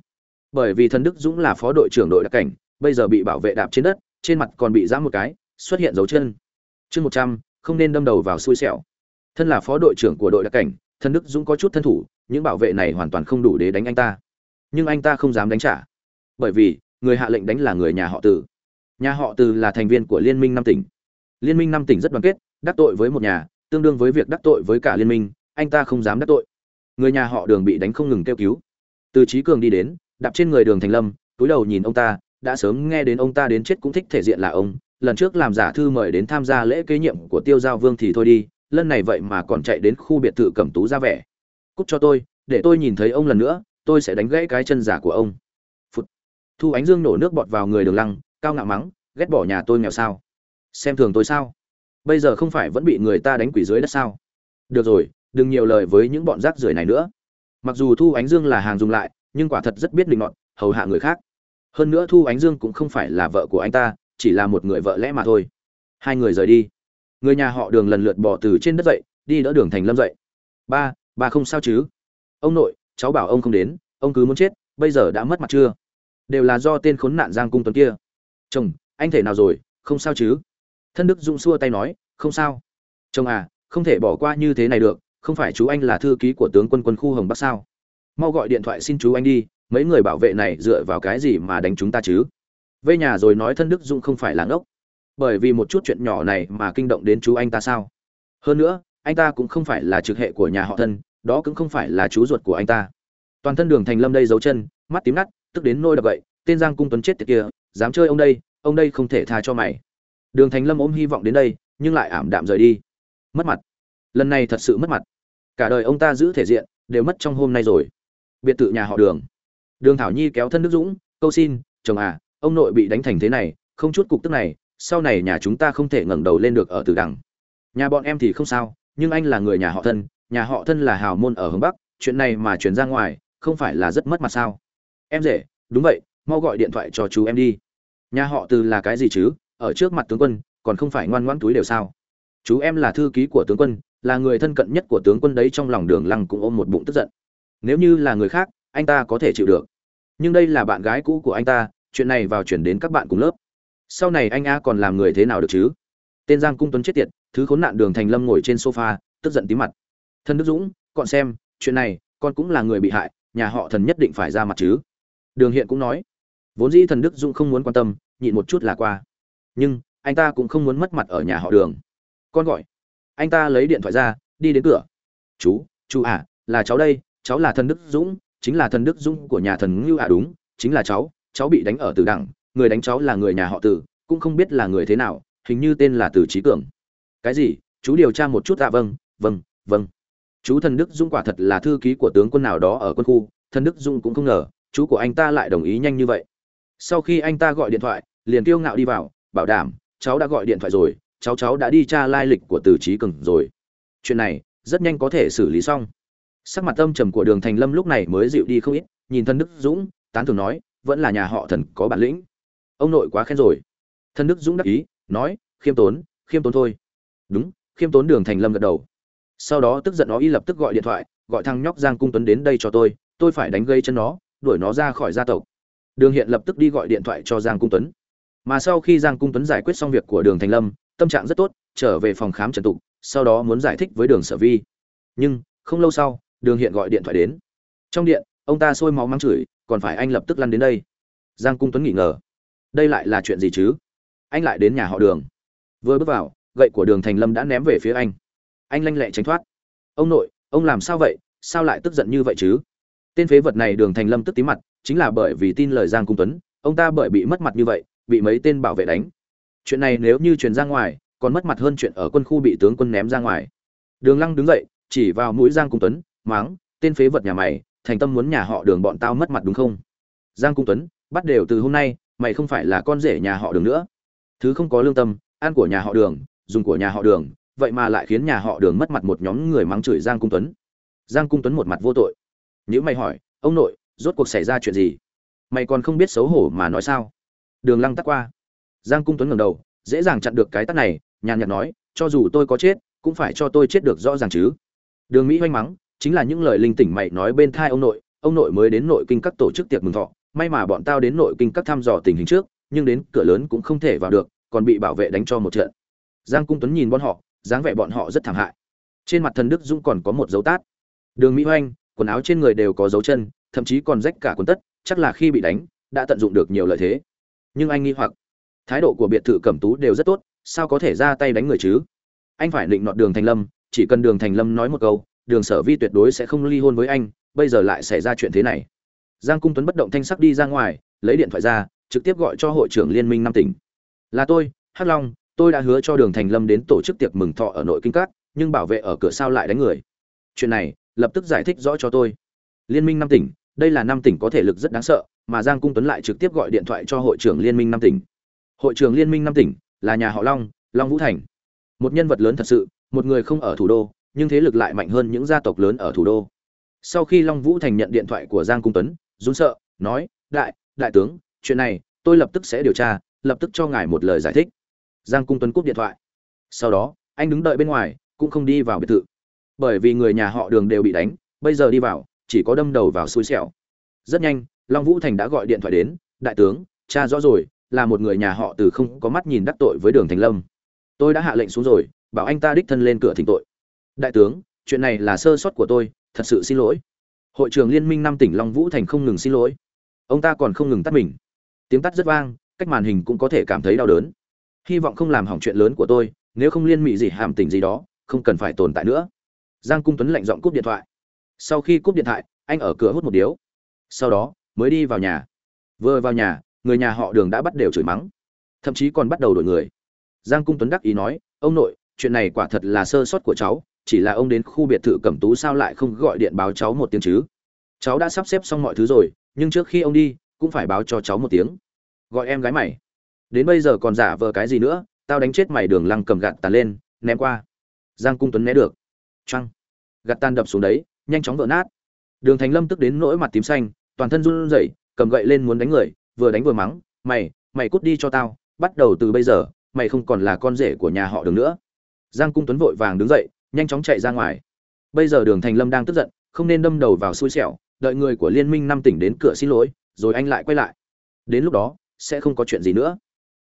Bởi vì thân đức dũng là phó đội trưởng đội đặc cảnh bây giờ bị bảo vệ đạp trên đất, trên mặt còn bị giãm một cái, xuất hiện dấu chân. Chương một trăm, không nên đâm đầu vào xui xẻo. Thân là phó đội trưởng của đội đặc cảnh, thân đức dũng có chút thân thủ, những bảo vệ này hoàn toàn không đủ để đánh anh ta. Nhưng anh ta không dám đánh trả. Bởi vì, người hạ lệnh đánh là người nhà họ từ. Nhà họ từ là thành viên của liên minh năm tỉnh. Liên minh năm tỉnh rất đoàn kết, đắc tội với một nhà, tương đương với việc đắc tội với cả liên minh, anh ta không dám đắc tội. Người nhà họ đường bị đánh không ngừng kêu cứu. Từ trí cường đi đến, đạp trên người đường thành lâm, túi đầu nhìn ông ta đã sớm nghe đến ông ta đến chết cũng thích thể diện là ông. Lần trước làm giả thư mời đến tham gia lễ kế nhiệm của tiêu giao vương thì thôi đi lần này vậy mà còn chạy đến khu biệt thự cẩm tú ra vẻ. Cúc cho tôi để tôi nhìn thấy ông lần nữa tôi sẽ đánh gãy cái chân giả của ông. Phụt. thu ánh dương nổ nước bọt vào người đường lăng cao ngạo mắng ghét bỏ nhà tôi nghèo sao? Xem thường tôi sao? Bây giờ không phải vẫn bị người ta đánh quỷ dưới đất sao? Được rồi đừng nhiều lời với những bọn rác rưởi này nữa. Mặc dù thu ánh dương là hàng dùng lại nhưng quả thật rất biết định ngọn, hầu hạ người khác hơn nữa thu ánh dương cũng không phải là vợ của anh ta, chỉ là một người vợ lẽ mà thôi. Hai người rời đi. Người nhà họ đường lần lượt bỏ từ trên đất dậy, đi đỡ đường thành lâm dậy. Ba ba không sao chứ? Ông nội, cháu bảo ông không đến, ông cứ muốn chết, bây giờ đã mất mặt chưa? Đều là do tên khốn nạn giang cung tuấn kia. Chồng, anh thể nào rồi, không sao chứ? Thân đức dũng xua tay nói, không sao. Chồng à không thể bỏ qua như thế này được, không phải chú anh là thư ký của tướng quân quân khu hồng bắc sao? Mau gọi điện thoại xin chú anh đi mấy người bảo vệ này dựa vào cái gì mà đánh chúng ta chứ? Về nhà rồi nói thân đức dũng không phải là ngốc. Bởi vì một chút chuyện nhỏ này mà kinh động đến chú anh ta sao? Hơn nữa, anh ta cũng không phải là trực hệ của nhà họ thân, đó cũng không phải là chú ruột của anh ta. Toàn thân đường thành lâm đây giấu chân, mắt tím nắt tức đến nôi đập vậy tên giang cung tuấn chết tiệt kia, dám chơi ông đây ông đây không thể tha cho mày. Đường thành lâm ôm hy vọng đến đây, nhưng lại ảm đạm rời đi. Mất mặt. Lần này thật sự mất mặt. Cả đời ông ta giữ thể diện, đều mất trong hôm nay rồi. Biệt thự nhà họ đường đường thảo nhi kéo thân đức dũng, câu xin, chồng à ông nội bị đánh thành thế này, không chút cục tức này, sau này nhà chúng ta không thể ngẩng đầu lên được ở tử đằng. Nhà bọn em thì không sao, nhưng anh là người nhà họ thân, nhà họ thân là hào môn ở hướng bắc, chuyện này mà chuyển ra ngoài, không phải là rất mất mặt sao? Em rể, đúng vậy, mau gọi điện thoại cho chú em đi. Nhà họ từ là cái gì chứ? Ở trước mặt tướng quân, còn không phải ngoan ngoãn túi đều sao? Chú em là thư ký của tướng quân, là người thân cận nhất của tướng quân đấy, trong lòng đường lăng cũng ôm một bụng tức giận. Nếu như là người khác, anh ta có thể chịu được nhưng đây là bạn gái cũ của anh ta, chuyện này vào chuyển đến các bạn cùng lớp. Sau này anh a còn làm người thế nào được chứ? Tên giang cung tuấn chết tiệt, thứ khốn nạn đường thành lâm ngồi trên sofa, tức giận tí mặt. Thân đức dũng còn xem, chuyện này, con cũng là người bị hại, nhà họ thần nhất định phải ra mặt chứ. Đường hiện cũng nói. Vốn dĩ thần đức dũng không muốn quan tâm, nhịn một chút là qua. Nhưng, anh ta cũng không muốn mất mặt ở nhà họ đường. Con gọi. Anh ta lấy điện thoại ra, đi đến cửa. Chú chú à là cháu đây, cháu là thần đức dũng chính là thần đức dũng của nhà thần ngưu à đúng, chính là cháu cháu bị đánh ở tử đẳng, người đánh cháu là người nhà họ tử, cũng không biết là người thế nào, hình như tên là tử trí cường. Cái gì? Chú điều tra một chút dạ vâng vâng vâng. Chú thần đức dũng quả thật là thư ký của tướng quân nào đó ở quân khu, thần đức dũng cũng không ngờ, chú của anh ta lại đồng ý nhanh như vậy. Sau khi anh ta gọi điện thoại, liền kiêu ngạo đi vào, bảo đảm, cháu đã gọi điện thoại rồi, cháu cháu đã đi tra lai lịch của từ trí cường rồi. Chuyện này, rất nhanh có thể xử lý xong sắc mặt âm trầm của đường thành lâm lúc này mới dịu đi không ít, nhìn thân đức dũng, tán thường nói, vẫn là nhà họ thần có bản lĩnh. Ông nội quá khen rồi. Thân đức dũng đắc ý, nói, khiêm tốn khiêm tốn thôi. Đúng, khiêm tốn, đường thành lâm gật đầu. Sau đó tức giận nó y lập tức gọi điện thoại, gọi thằng nhóc giang cung tuấn đến đây cho tôi tôi phải đánh gây chân nó, đuổi nó ra khỏi gia tộc. Đường hiện lập tức đi gọi điện thoại cho giang cung tuấn. Mà sau khi giang cung tuấn giải quyết xong việc của đường thành lâm, tâm trạng rất tốt, trở về phòng khám trần tục, sau đó muốn giải thích với đường sở vi. Nhưng, không lâu sau đường hiện gọi điện thoại đến. Trong điện, ông ta sôi máu mắng chửi, còn phải anh lập tức lăn đến đây. Giang cung tuấn nghỉ ngờ. Đây lại là chuyện gì chứ? Anh lại đến nhà họ đường. Vừa bước vào, gậy của đường thành lâm đã ném về phía anh. Anh lanh lẹ tránh thoát. Ông nội, ông làm sao vậy? Sao lại tức giận như vậy chứ? Tên phế vật này đường thành lâm tức tí mặt, chính là bởi vì tin lời giang cung tuấn, ông ta bởi bị mất mặt như vậy, bị mấy tên bảo vệ đánh. Chuyện này nếu như truyền ra ngoài, còn mất mặt hơn chuyện ở quân khu bị tướng quân ném ra ngoài. Đường lăng đứng dậy, chỉ vào mũi giang cung tuấn máng, tên phế vật nhà mày, thành tâm muốn nhà họ đường bọn tao mất mặt đúng không? Giang cung tuấn, bắt đều từ hôm nay, mày không phải là con rể nhà họ đường nữa. Thứ không có lương tâm, ăn của nhà họ đường, dùng của nhà họ đường, vậy mà lại khiến nhà họ đường mất mặt một nhóm người mắng chửi giang cung tuấn. Giang cung tuấn một mặt vô tội. Nếu mày hỏi, ông nội, rốt cuộc xảy ra chuyện gì? Mày còn không biết xấu hổ mà nói sao? Đường lăng tắt qua. Giang cung tuấn ngẩng đầu, dễ dàng chặn được cái tắt này, nhàn nhạt nói, cho dù tôi có chết, cũng phải cho tôi chết được rõ ràng chứ. Đường mỹ hoanh mắng chính là những lời linh tỉnh mày nói bên thai ông nội ông nội mới đến nội kinh các tổ chức tiệc mừng thọ. May mà bọn tao đến nội kinh các thăm dò tình hình trước, nhưng đến cửa lớn cũng không thể vào được, còn bị bảo vệ đánh cho một trận. Giang cung tuấn nhìn bọn họ, dáng vẻ bọn họ rất thảm hại. Trên mặt thần đức dũng còn có một dấu tát. Đường mỹ hoanh quần áo trên người đều có dấu chân, thậm chí còn rách cả quần tất, chắc là khi bị đánh, đã tận dụng được nhiều lợi thế. Nhưng anh nghi hoặc, thái độ của biệt thự cẩm tú đều rất tốt, sao có thể ra tay đánh người chứ? Anh phải định nọt đường thành lâm, chỉ cần đường thành lâm nói một câu đường sở vi tuyệt đối sẽ không ly hôn với anh, bây giờ lại xảy ra chuyện thế này. Giang cung tuấn bất động thanh sắc đi ra ngoài, lấy điện thoại ra, trực tiếp gọi cho hội trưởng liên minh năm tỉnh. Là tôi, hắc long, tôi đã hứa cho đường thành lâm đến tổ chức tiệc mừng thọ ở nội kinh các, nhưng bảo vệ ở cửa sao lại đánh người. Chuyện này, lập tức giải thích rõ cho tôi. Liên minh năm tỉnh, đây là năm tỉnh có thể lực rất đáng sợ, mà giang cung tuấn lại trực tiếp gọi điện thoại cho hội trưởng liên minh năm tỉnh. Hội trưởng liên minh năm tỉnh, là nhà họ long long vũ thành. Một nhân vật lớn thật sự, một người không ở thủ đô nhưng thế lực lại mạnh hơn những gia tộc lớn ở thủ đô. Sau khi long vũ thành nhận điện thoại của giang cung tuấn, run sợ, nói, đại đại tướng, chuyện này tôi lập tức sẽ điều tra, lập tức cho ngài một lời giải thích. Giang cung tuấn cúp điện thoại. Sau đó, anh đứng đợi bên ngoài, cũng không đi vào biệt thự. Bởi vì người nhà họ đường đều bị đánh, bây giờ đi vào, chỉ có đâm đầu vào xui xẻo. Rất nhanh, long vũ thành đã gọi điện thoại đến, đại tướng, cha rõ rồi, là một người nhà họ từ không có mắt nhìn đắc tội với đường thành lâm. Tôi đã hạ lệnh xuống rồi, bảo anh ta đích thân lên cửa thỉnh tội đại tướng, chuyện này là sơ sót của tôi, thật sự xin lỗi. Hội trưởng liên minh năm tỉnh long vũ thành không ngừng xin lỗi. Ông ta còn không ngừng tắt mình. Tiếng tắt rất vang, cách màn hình cũng có thể cảm thấy đau đớn. Hy vọng không làm hỏng chuyện lớn của tôi, nếu không liên mị gì hàm tình gì đó, không cần phải tồn tại nữa. Giang cung tuấn lạnh giọng cúp điện thoại. Sau khi cúp điện thoại, anh ở cửa hút một điếu. Sau đó, mới đi vào nhà. Vừa vào nhà, người nhà họ đường đã bắt đều chửi mắng. Thậm chí còn bắt đầu đổi người. Giang cung tuấn đắc ý nói, ông nội, chuyện này quả thật là sơ sót của cháu chỉ là ông đến khu biệt thự cẩm tú sao lại không gọi điện báo cháu một tiếng chứ? Cháu đã sắp xếp xong mọi thứ rồi, nhưng trước khi ông đi, cũng phải báo cho cháu một tiếng. Gọi em gái mày. Đến bây giờ còn giả vờ cái gì nữa, tao đánh chết mày đường lăng cầm gạt tàn lên, ném qua. Giang cung tuấn né được. Trăng gạt tan đập xuống đấy, nhanh chóng vỡ nát. Đường thành lâm tức đến nỗi mặt tím xanh, toàn thân run rẩy, cầm gậy lên muốn đánh người, vừa đánh vừa mắng, mày mày cút đi cho tao, bắt đầu từ bây giờ, mày không còn là con rể của nhà họ đường nữa. Giang cung tuấn vội vàng đứng dậy nhanh chóng chạy ra ngoài. Bây giờ đường thành lâm đang tức giận, không nên đâm đầu vào xui xẻo, đợi người của liên minh năm tỉnh đến cửa xin lỗi, rồi anh lại quay lại. Đến lúc đó, sẽ không có chuyện gì nữa.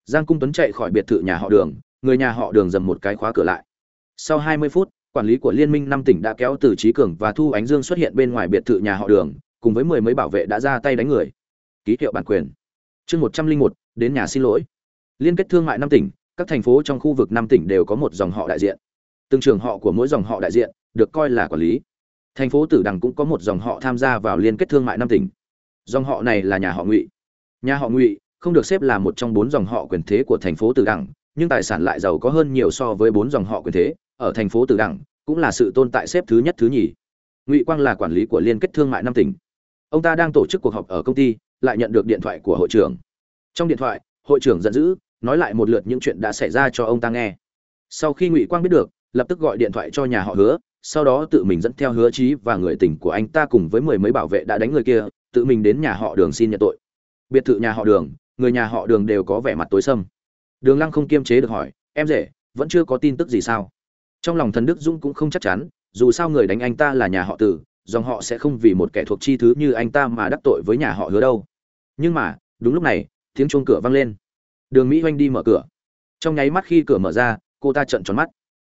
Giang cung tuấn chạy khỏi biệt thự nhà họ đường, người nhà họ đường dầm một cái khóa cửa lại. Sau 20 phút, quản lý của liên minh năm tỉnh đã kéo từ trí cường và thu ánh dương xuất hiện bên ngoài biệt thự nhà họ đường, cùng với mười mấy bảo vệ đã ra tay đánh người. Ký hiệu bản quyền. Chương một trăm linh một, đến nhà xin lỗi. Liên kết thương mại năm tỉnh, các thành phố trong khu vực năm tỉnh đều có một dòng họ đại diện từng trường họ của mỗi dòng họ đại diện, được coi là quản lý. Thành phố tử đằng cũng có một dòng họ tham gia vào liên kết thương mại năm tỉnh. Dòng họ này là nhà họ ngụy. Nhà họ ngụy không được xếp là một trong bốn dòng họ quyền thế của thành phố tử đằng, nhưng tài sản lại giàu có hơn nhiều so với bốn dòng họ quyền thế. Ở thành phố tử đằng, cũng là sự tồn tại xếp thứ nhất, thứ nhì. Ngụy quang là quản lý của liên kết thương mại năm tỉnh. Ông ta đang tổ chức cuộc họp ở công ty, lại nhận được điện thoại của hội trưởng. Trong điện thoại, hội trưởng giận dữ, nói lại một lượt những chuyện đã xảy ra cho ông ta nghe. Sau khi ngụy quang biết được lập tức gọi điện thoại cho nhà họ hứa, sau đó tự mình dẫn theo hứa trí và người tình của anh ta cùng với mười mấy bảo vệ đã đánh người kia, tự mình đến nhà họ đường xin nhận tội. Biệt thự nhà họ đường, người nhà họ đường đều có vẻ mặt tối sầm. Đường lăng không kiêm chế được hỏi, em rể, vẫn chưa có tin tức gì sao? Trong lòng thần đức dũng cũng không chắc chắn, dù sao người đánh anh ta là nhà họ tử, dòng họ sẽ không vì một kẻ thuộc chi thứ như anh ta mà đắc tội với nhà họ hứa đâu. Nhưng mà, đúng lúc này, tiếng chuông cửa vang lên. Đường mỹ oanh đi mở cửa. Trong nháy mắt khi cửa mở ra, cô ta trợn tròn mắt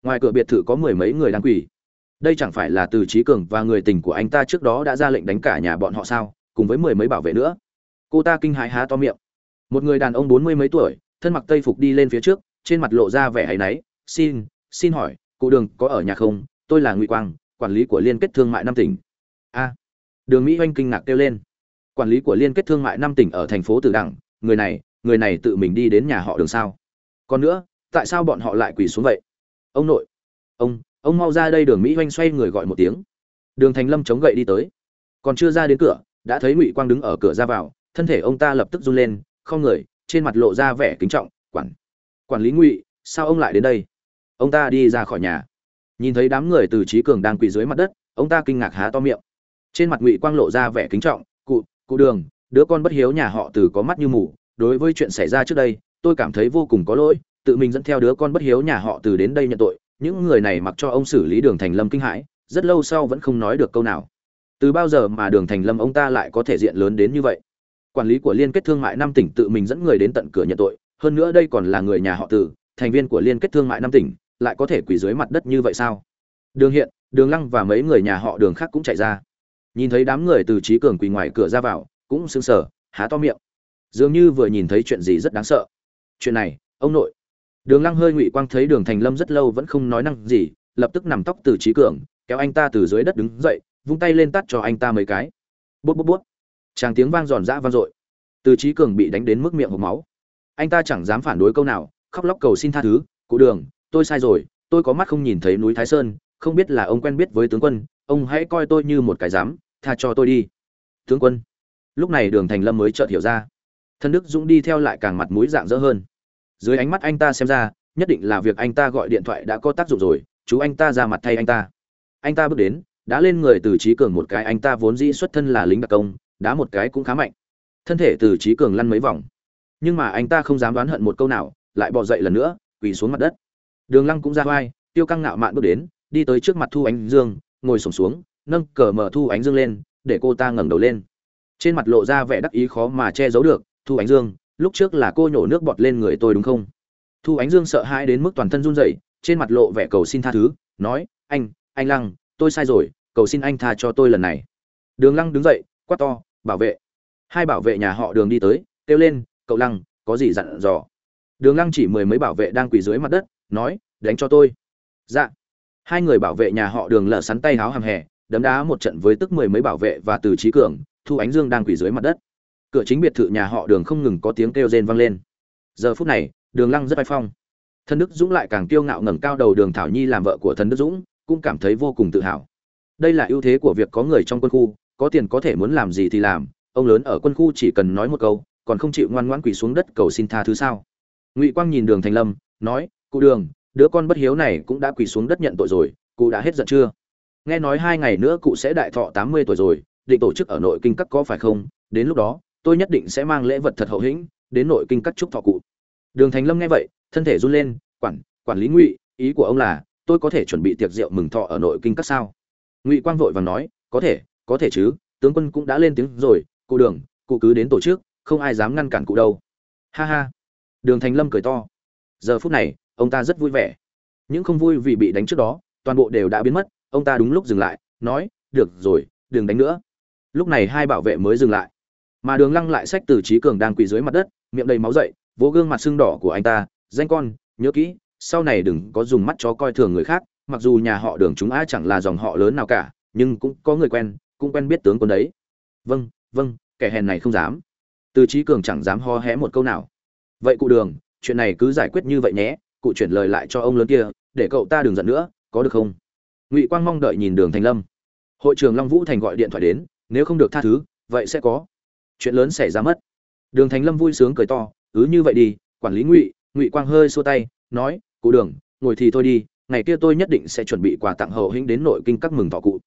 ngoài cửa biệt thự có mười mấy người đang quỳ. Đây chẳng phải là từ trí cường và người tình của anh ta trước đó đã ra lệnh đánh cả nhà bọn họ sao, cùng với mười mấy bảo vệ nữa. Cô ta kinh hãi há to miệng. Một người đàn ông bốn mươi mấy tuổi, thân mặc tây phục đi lên phía trước, trên mặt lộ ra vẻ áy náy, xin xin hỏi cụ đường có ở nhà không? Tôi là ngụy quang, quản lý của liên kết thương mại năm tỉnh. A. Đường mỹ oanh kinh ngạc kêu lên. Quản lý của liên kết thương mại năm tỉnh ở thành phố tử đẳng, người này người này tự mình đi đến nhà họ đường sao? Còn nữa, tại sao bọn họ lại quỳ xuống vậy? Ông nội. Ông ông mau ra đây đường mỹ oanh xoay người gọi một tiếng. Đường thành lâm chống gậy đi tới. Còn chưa ra đến cửa, đã thấy ngụy quang đứng ở cửa ra vào, thân thể ông ta lập tức run lên, không người, trên mặt lộ ra vẻ kính trọng, quản quản lý ngụy, sao ông lại đến đây? Ông ta đi ra khỏi nhà. Nhìn thấy đám người từ trí cường đang quỳ dưới mặt đất, ông ta kinh ngạc há to miệng. Trên mặt ngụy quang lộ ra vẻ kính trọng, cụ cụ đường, đứa con bất hiếu nhà họ từ có mắt như mù, đối với chuyện xảy ra trước đây, tôi cảm thấy vô cùng có lỗi tự mình dẫn theo đứa con bất hiếu nhà họ từ đến đây nhận tội, những người này mặc cho ông xử lý đường thành lâm kinh hãi, rất lâu sau vẫn không nói được câu nào. Từ bao giờ mà đường thành lâm ông ta lại có thể diện lớn đến như vậy? Quản lý của liên kết thương mại năm tỉnh tự mình dẫn người đến tận cửa nhận tội, hơn nữa đây còn là người nhà họ từ, thành viên của liên kết thương mại năm tỉnh, lại có thể quỳ dưới mặt đất như vậy sao? Đường hiện, đường lăng và mấy người nhà họ đường khác cũng chạy ra. Nhìn thấy đám người từ trí cường quỳ ngoài cửa ra vào, cũng sững sờ, há to miệng. Dường như vừa nhìn thấy chuyện gì rất đáng sợ. Chuyện này, ông nội đường lăng hơi ngụy quang thấy đường thành lâm rất lâu vẫn không nói năng gì, lập tức nằm tóc từ trí cường, kéo anh ta từ dưới đất đứng dậy, vung tay lên tắt cho anh ta mấy cái. Bút bút bút. Tràng tiếng vang giòn giã vang dội. Từ trí cường bị đánh đến mức miệng hộp máu. Anh ta chẳng dám phản đối câu nào, khóc lóc cầu xin tha thứ, cụ đường, tôi sai rồi, tôi có mắt không nhìn thấy núi thái sơn, không biết là ông quen biết với tướng quân, ông hãy coi tôi như một cái dám tha cho tôi đi. Tướng quân. Lúc này đường thành lâm mới chợt hiểu ra. Thân đức dũng đi theo lại càng mặt mũi dạng dỡ hơn dưới ánh mắt anh ta xem ra, nhất định là việc anh ta gọi điện thoại đã có tác dụng rồi, chú anh ta ra mặt thay anh ta. Anh ta bước đến, đã lên người từ trí cường một cái, anh ta vốn dĩ xuất thân là lính đặc công, đá một cái cũng khá mạnh. Thân thể từ trí cường lăn mấy vòng. Nhưng mà anh ta không dám đoán hận một câu nào, lại bỏ dậy lần nữa, quỳ xuống mặt đất. Đường lăng cũng ra vai, tiêu căng ngạo mạn bước đến, đi tới trước mặt thu ánh dương, ngồi sổng xuống, nâng cờ mở thu ánh dương lên, để cô ta ngẩng đầu lên. Trên mặt lộ ra vẻ đắc ý khó mà che giấu được, thu ánh dương lúc trước là cô nhổ nước bọt lên người tôi đúng không? Thu ánh dương sợ hãi đến mức toàn thân run rẩy, trên mặt lộ vẻ cầu xin tha thứ, nói, anh anh lăng, tôi sai rồi, cầu xin anh tha cho tôi lần này. Đường lăng đứng dậy, quát to, bảo vệ. Hai bảo vệ nhà họ đường đi tới, kêu lên, cậu lăng, có gì dặn dò? Đường lăng chỉ mười mấy bảo vệ đang quỳ dưới mặt đất, nói, đánh cho tôi. Dạ. Hai người bảo vệ nhà họ đường lở sắn tay háo hàm hè, đấm đá một trận với tức mười mấy bảo vệ và từ trí cường, thu ánh dương đang quỳ dưới mặt đất cửa chính biệt thự nhà họ đường không ngừng có tiếng kêu rên vang lên. Giờ phút này, đường lăng rất bay phong. Thần đức dũng lại càng kiêu ngạo ngẩng cao đầu đường thảo nhi làm vợ của Thần đức dũng, cũng cảm thấy vô cùng tự hào. Đây là ưu thế của việc có người trong quân khu, có tiền có thể muốn làm gì thì làm, ông lớn ở quân khu chỉ cần nói một câu, còn không chịu ngoan ngoãn quỳ xuống đất cầu xin tha thứ sao? Ngụy quang nhìn đường thành lâm, nói, cụ đường, đứa con bất hiếu này cũng đã quỳ xuống đất nhận tội rồi, cụ đã hết giận chưa? Nghe nói hai ngày nữa cụ sẽ đại thọ tám mươi tuổi rồi, định tổ chức ở nội kinh các có phải không? Đến lúc đó tôi nhất định sẽ mang lễ vật thật hậu hĩnh đến nội kinh các chúc thọ cụ. Đường thành lâm nghe vậy, thân thể run lên, quản quản lý ngụy, ý của ông là, tôi có thể chuẩn bị tiệc rượu mừng thọ ở nội kinh các sao? Ngụy quang vội vàng nói, có thể có thể chứ, tướng quân cũng đã lên tiếng rồi, cụ đường, cụ cứ đến tổ chức, không ai dám ngăn cản cụ đâu. Ha ha. Đường thành lâm cười to, giờ phút này, ông ta rất vui vẻ. Những không vui vì bị đánh trước đó, toàn bộ đều đã biến mất, ông ta đúng lúc dừng lại, nói, được rồi, đừng đánh nữa. Lúc này hai bảo vệ mới dừng lại mà đường lăng lại sách từ trí cường đang quỳ dưới mặt đất, miệng đầy máu dậy, vỗ gương mặt sưng đỏ của anh ta, danh con, nhớ kỹ, sau này đừng có dùng mắt chó coi thường người khác, mặc dù nhà họ đường chúng a chẳng là dòng họ lớn nào cả, nhưng cũng có người quen, cũng quen biết tướng quân đấy. Vâng vâng kẻ hèn này không dám. Từ trí cường chẳng dám ho hé một câu nào. Vậy cụ đường, chuyện này cứ giải quyết như vậy nhé, cụ chuyển lời lại cho ông lớn kia, để cậu ta đừng giận nữa, có được không? Ngụy quang mong đợi nhìn đường thành lâm. Hội trưởng long vũ thành gọi điện thoại đến, nếu không được tha thứ, vậy sẽ có chuyện lớn xảy ra mất. Đường thành lâm vui sướng cười to, cứ như vậy đi, quản lý ngụy ngụy quang hơi xua tay, nói, cụ đường, ngồi thì thôi đi, ngày kia tôi nhất định sẽ chuẩn bị quà tặng hậu hĩnh đến nội kinh các mừng thọ cụ.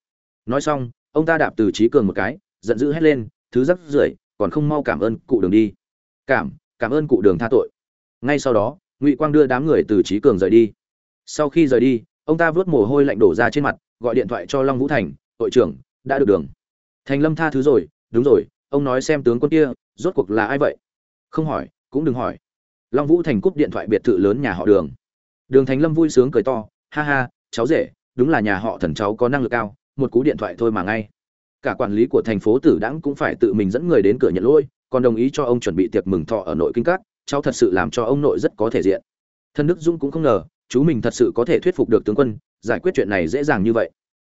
Nói xong, ông ta đạp từ trí cường một cái, giận dữ hét lên, thứ rắc rưởi, còn không mau cảm ơn cụ đường đi. Cảm cảm ơn cụ đường tha tội. Ngay sau đó, ngụy quang đưa đám người từ trí cường rời đi. Sau khi rời đi, ông ta vớt mồ hôi lạnh đổ ra trên mặt, gọi điện thoại cho long vũ thành hội trưởng, đã được đường. Thành lâm tha thứ rồi, đúng rồi ông nói xem tướng quân kia, rốt cuộc là ai vậy? Không hỏi, cũng đừng hỏi. Long vũ thành cúp điện thoại biệt thự lớn nhà họ đường. Đường thành lâm vui sướng cười to, ha ha, cháu rể, đúng là nhà họ thần cháu có năng lực cao, một cú điện thoại thôi mà ngay. Cả quản lý của thành phố tử đãng cũng phải tự mình dẫn người đến cửa nhận lỗi, còn đồng ý cho ông chuẩn bị tiệc mừng thọ ở nội kinh cát cháu thật sự làm cho ông nội rất có thể diện. Thân đức dung cũng không ngờ, chú mình thật sự có thể thuyết phục được tướng quân, giải quyết chuyện này dễ dàng như vậy.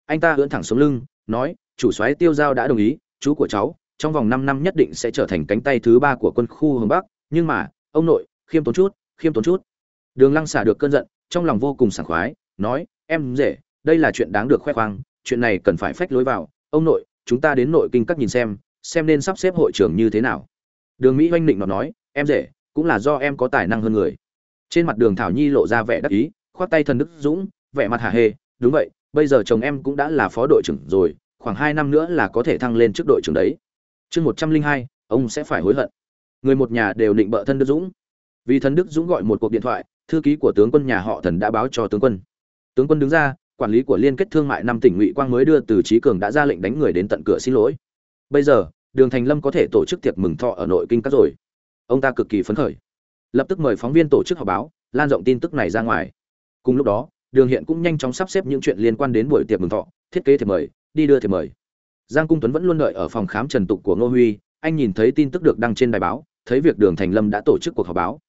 Anh ta ưỡn thẳng xuống lưng, nói, chủ soái tiêu giao đã đồng ý, chú của cháu trong vòng 5 năm nhất định sẽ trở thành cánh tay thứ ba của quân khu hướng bắc, nhưng mà, ông nội, khiêm tốn chút, khiêm tốn chút. Đường lăng xả được cơn giận, trong lòng vô cùng sảng khoái, nói, em rể, đây là chuyện đáng được khoe khoang, chuyện này cần phải phách lối vào. Ông nội, chúng ta đến nội kinh các nhìn xem xem nên sắp xếp hội trưởng như thế nào. Đường mỹ Hoanh định nó nói, em rể, cũng là do em có tài năng hơn người. Trên mặt đường thảo nhi lộ ra vẻ đắc ý, khoát tay thần đức dũng, vẻ mặt hả hê đúng vậy, bây giờ chồng em cũng đã là phó đội trưởng rồi, khoảng hai năm nữa là có thể thăng lên trước đội trưởng đấy chương một trăm linh hai, ông sẽ phải hối hận. Người một nhà đều định bợ thân đức dũng. Vì thần đức dũng gọi một cuộc điện thoại, thư ký của tướng quân nhà họ thần đã báo cho tướng quân. Tướng quân đứng ra, quản lý của liên kết thương mại năm tỉnh ngụy quang mới đưa từ trí cường đã ra lệnh đánh người đến tận cửa xin lỗi. Bây giờ, đường thành lâm có thể tổ chức tiệc mừng thọ ở nội kinh các rồi. Ông ta cực kỳ phấn khởi. Lập tức mời phóng viên tổ chức họp báo, lan rộng tin tức này ra ngoài. Cùng lúc đó, đường hiện cũng nhanh chóng sắp xếp những chuyện liên quan đến buổi tiệc mừng thọ, thiết kế thiệp mời, đi đưa thiệp mời giang cung tuấn vẫn luôn đợi ở phòng khám trần tục của ngô huy. Anh nhìn thấy tin tức được đăng trên đài báo, thấy việc đường thành lâm đã tổ chức cuộc họp báo.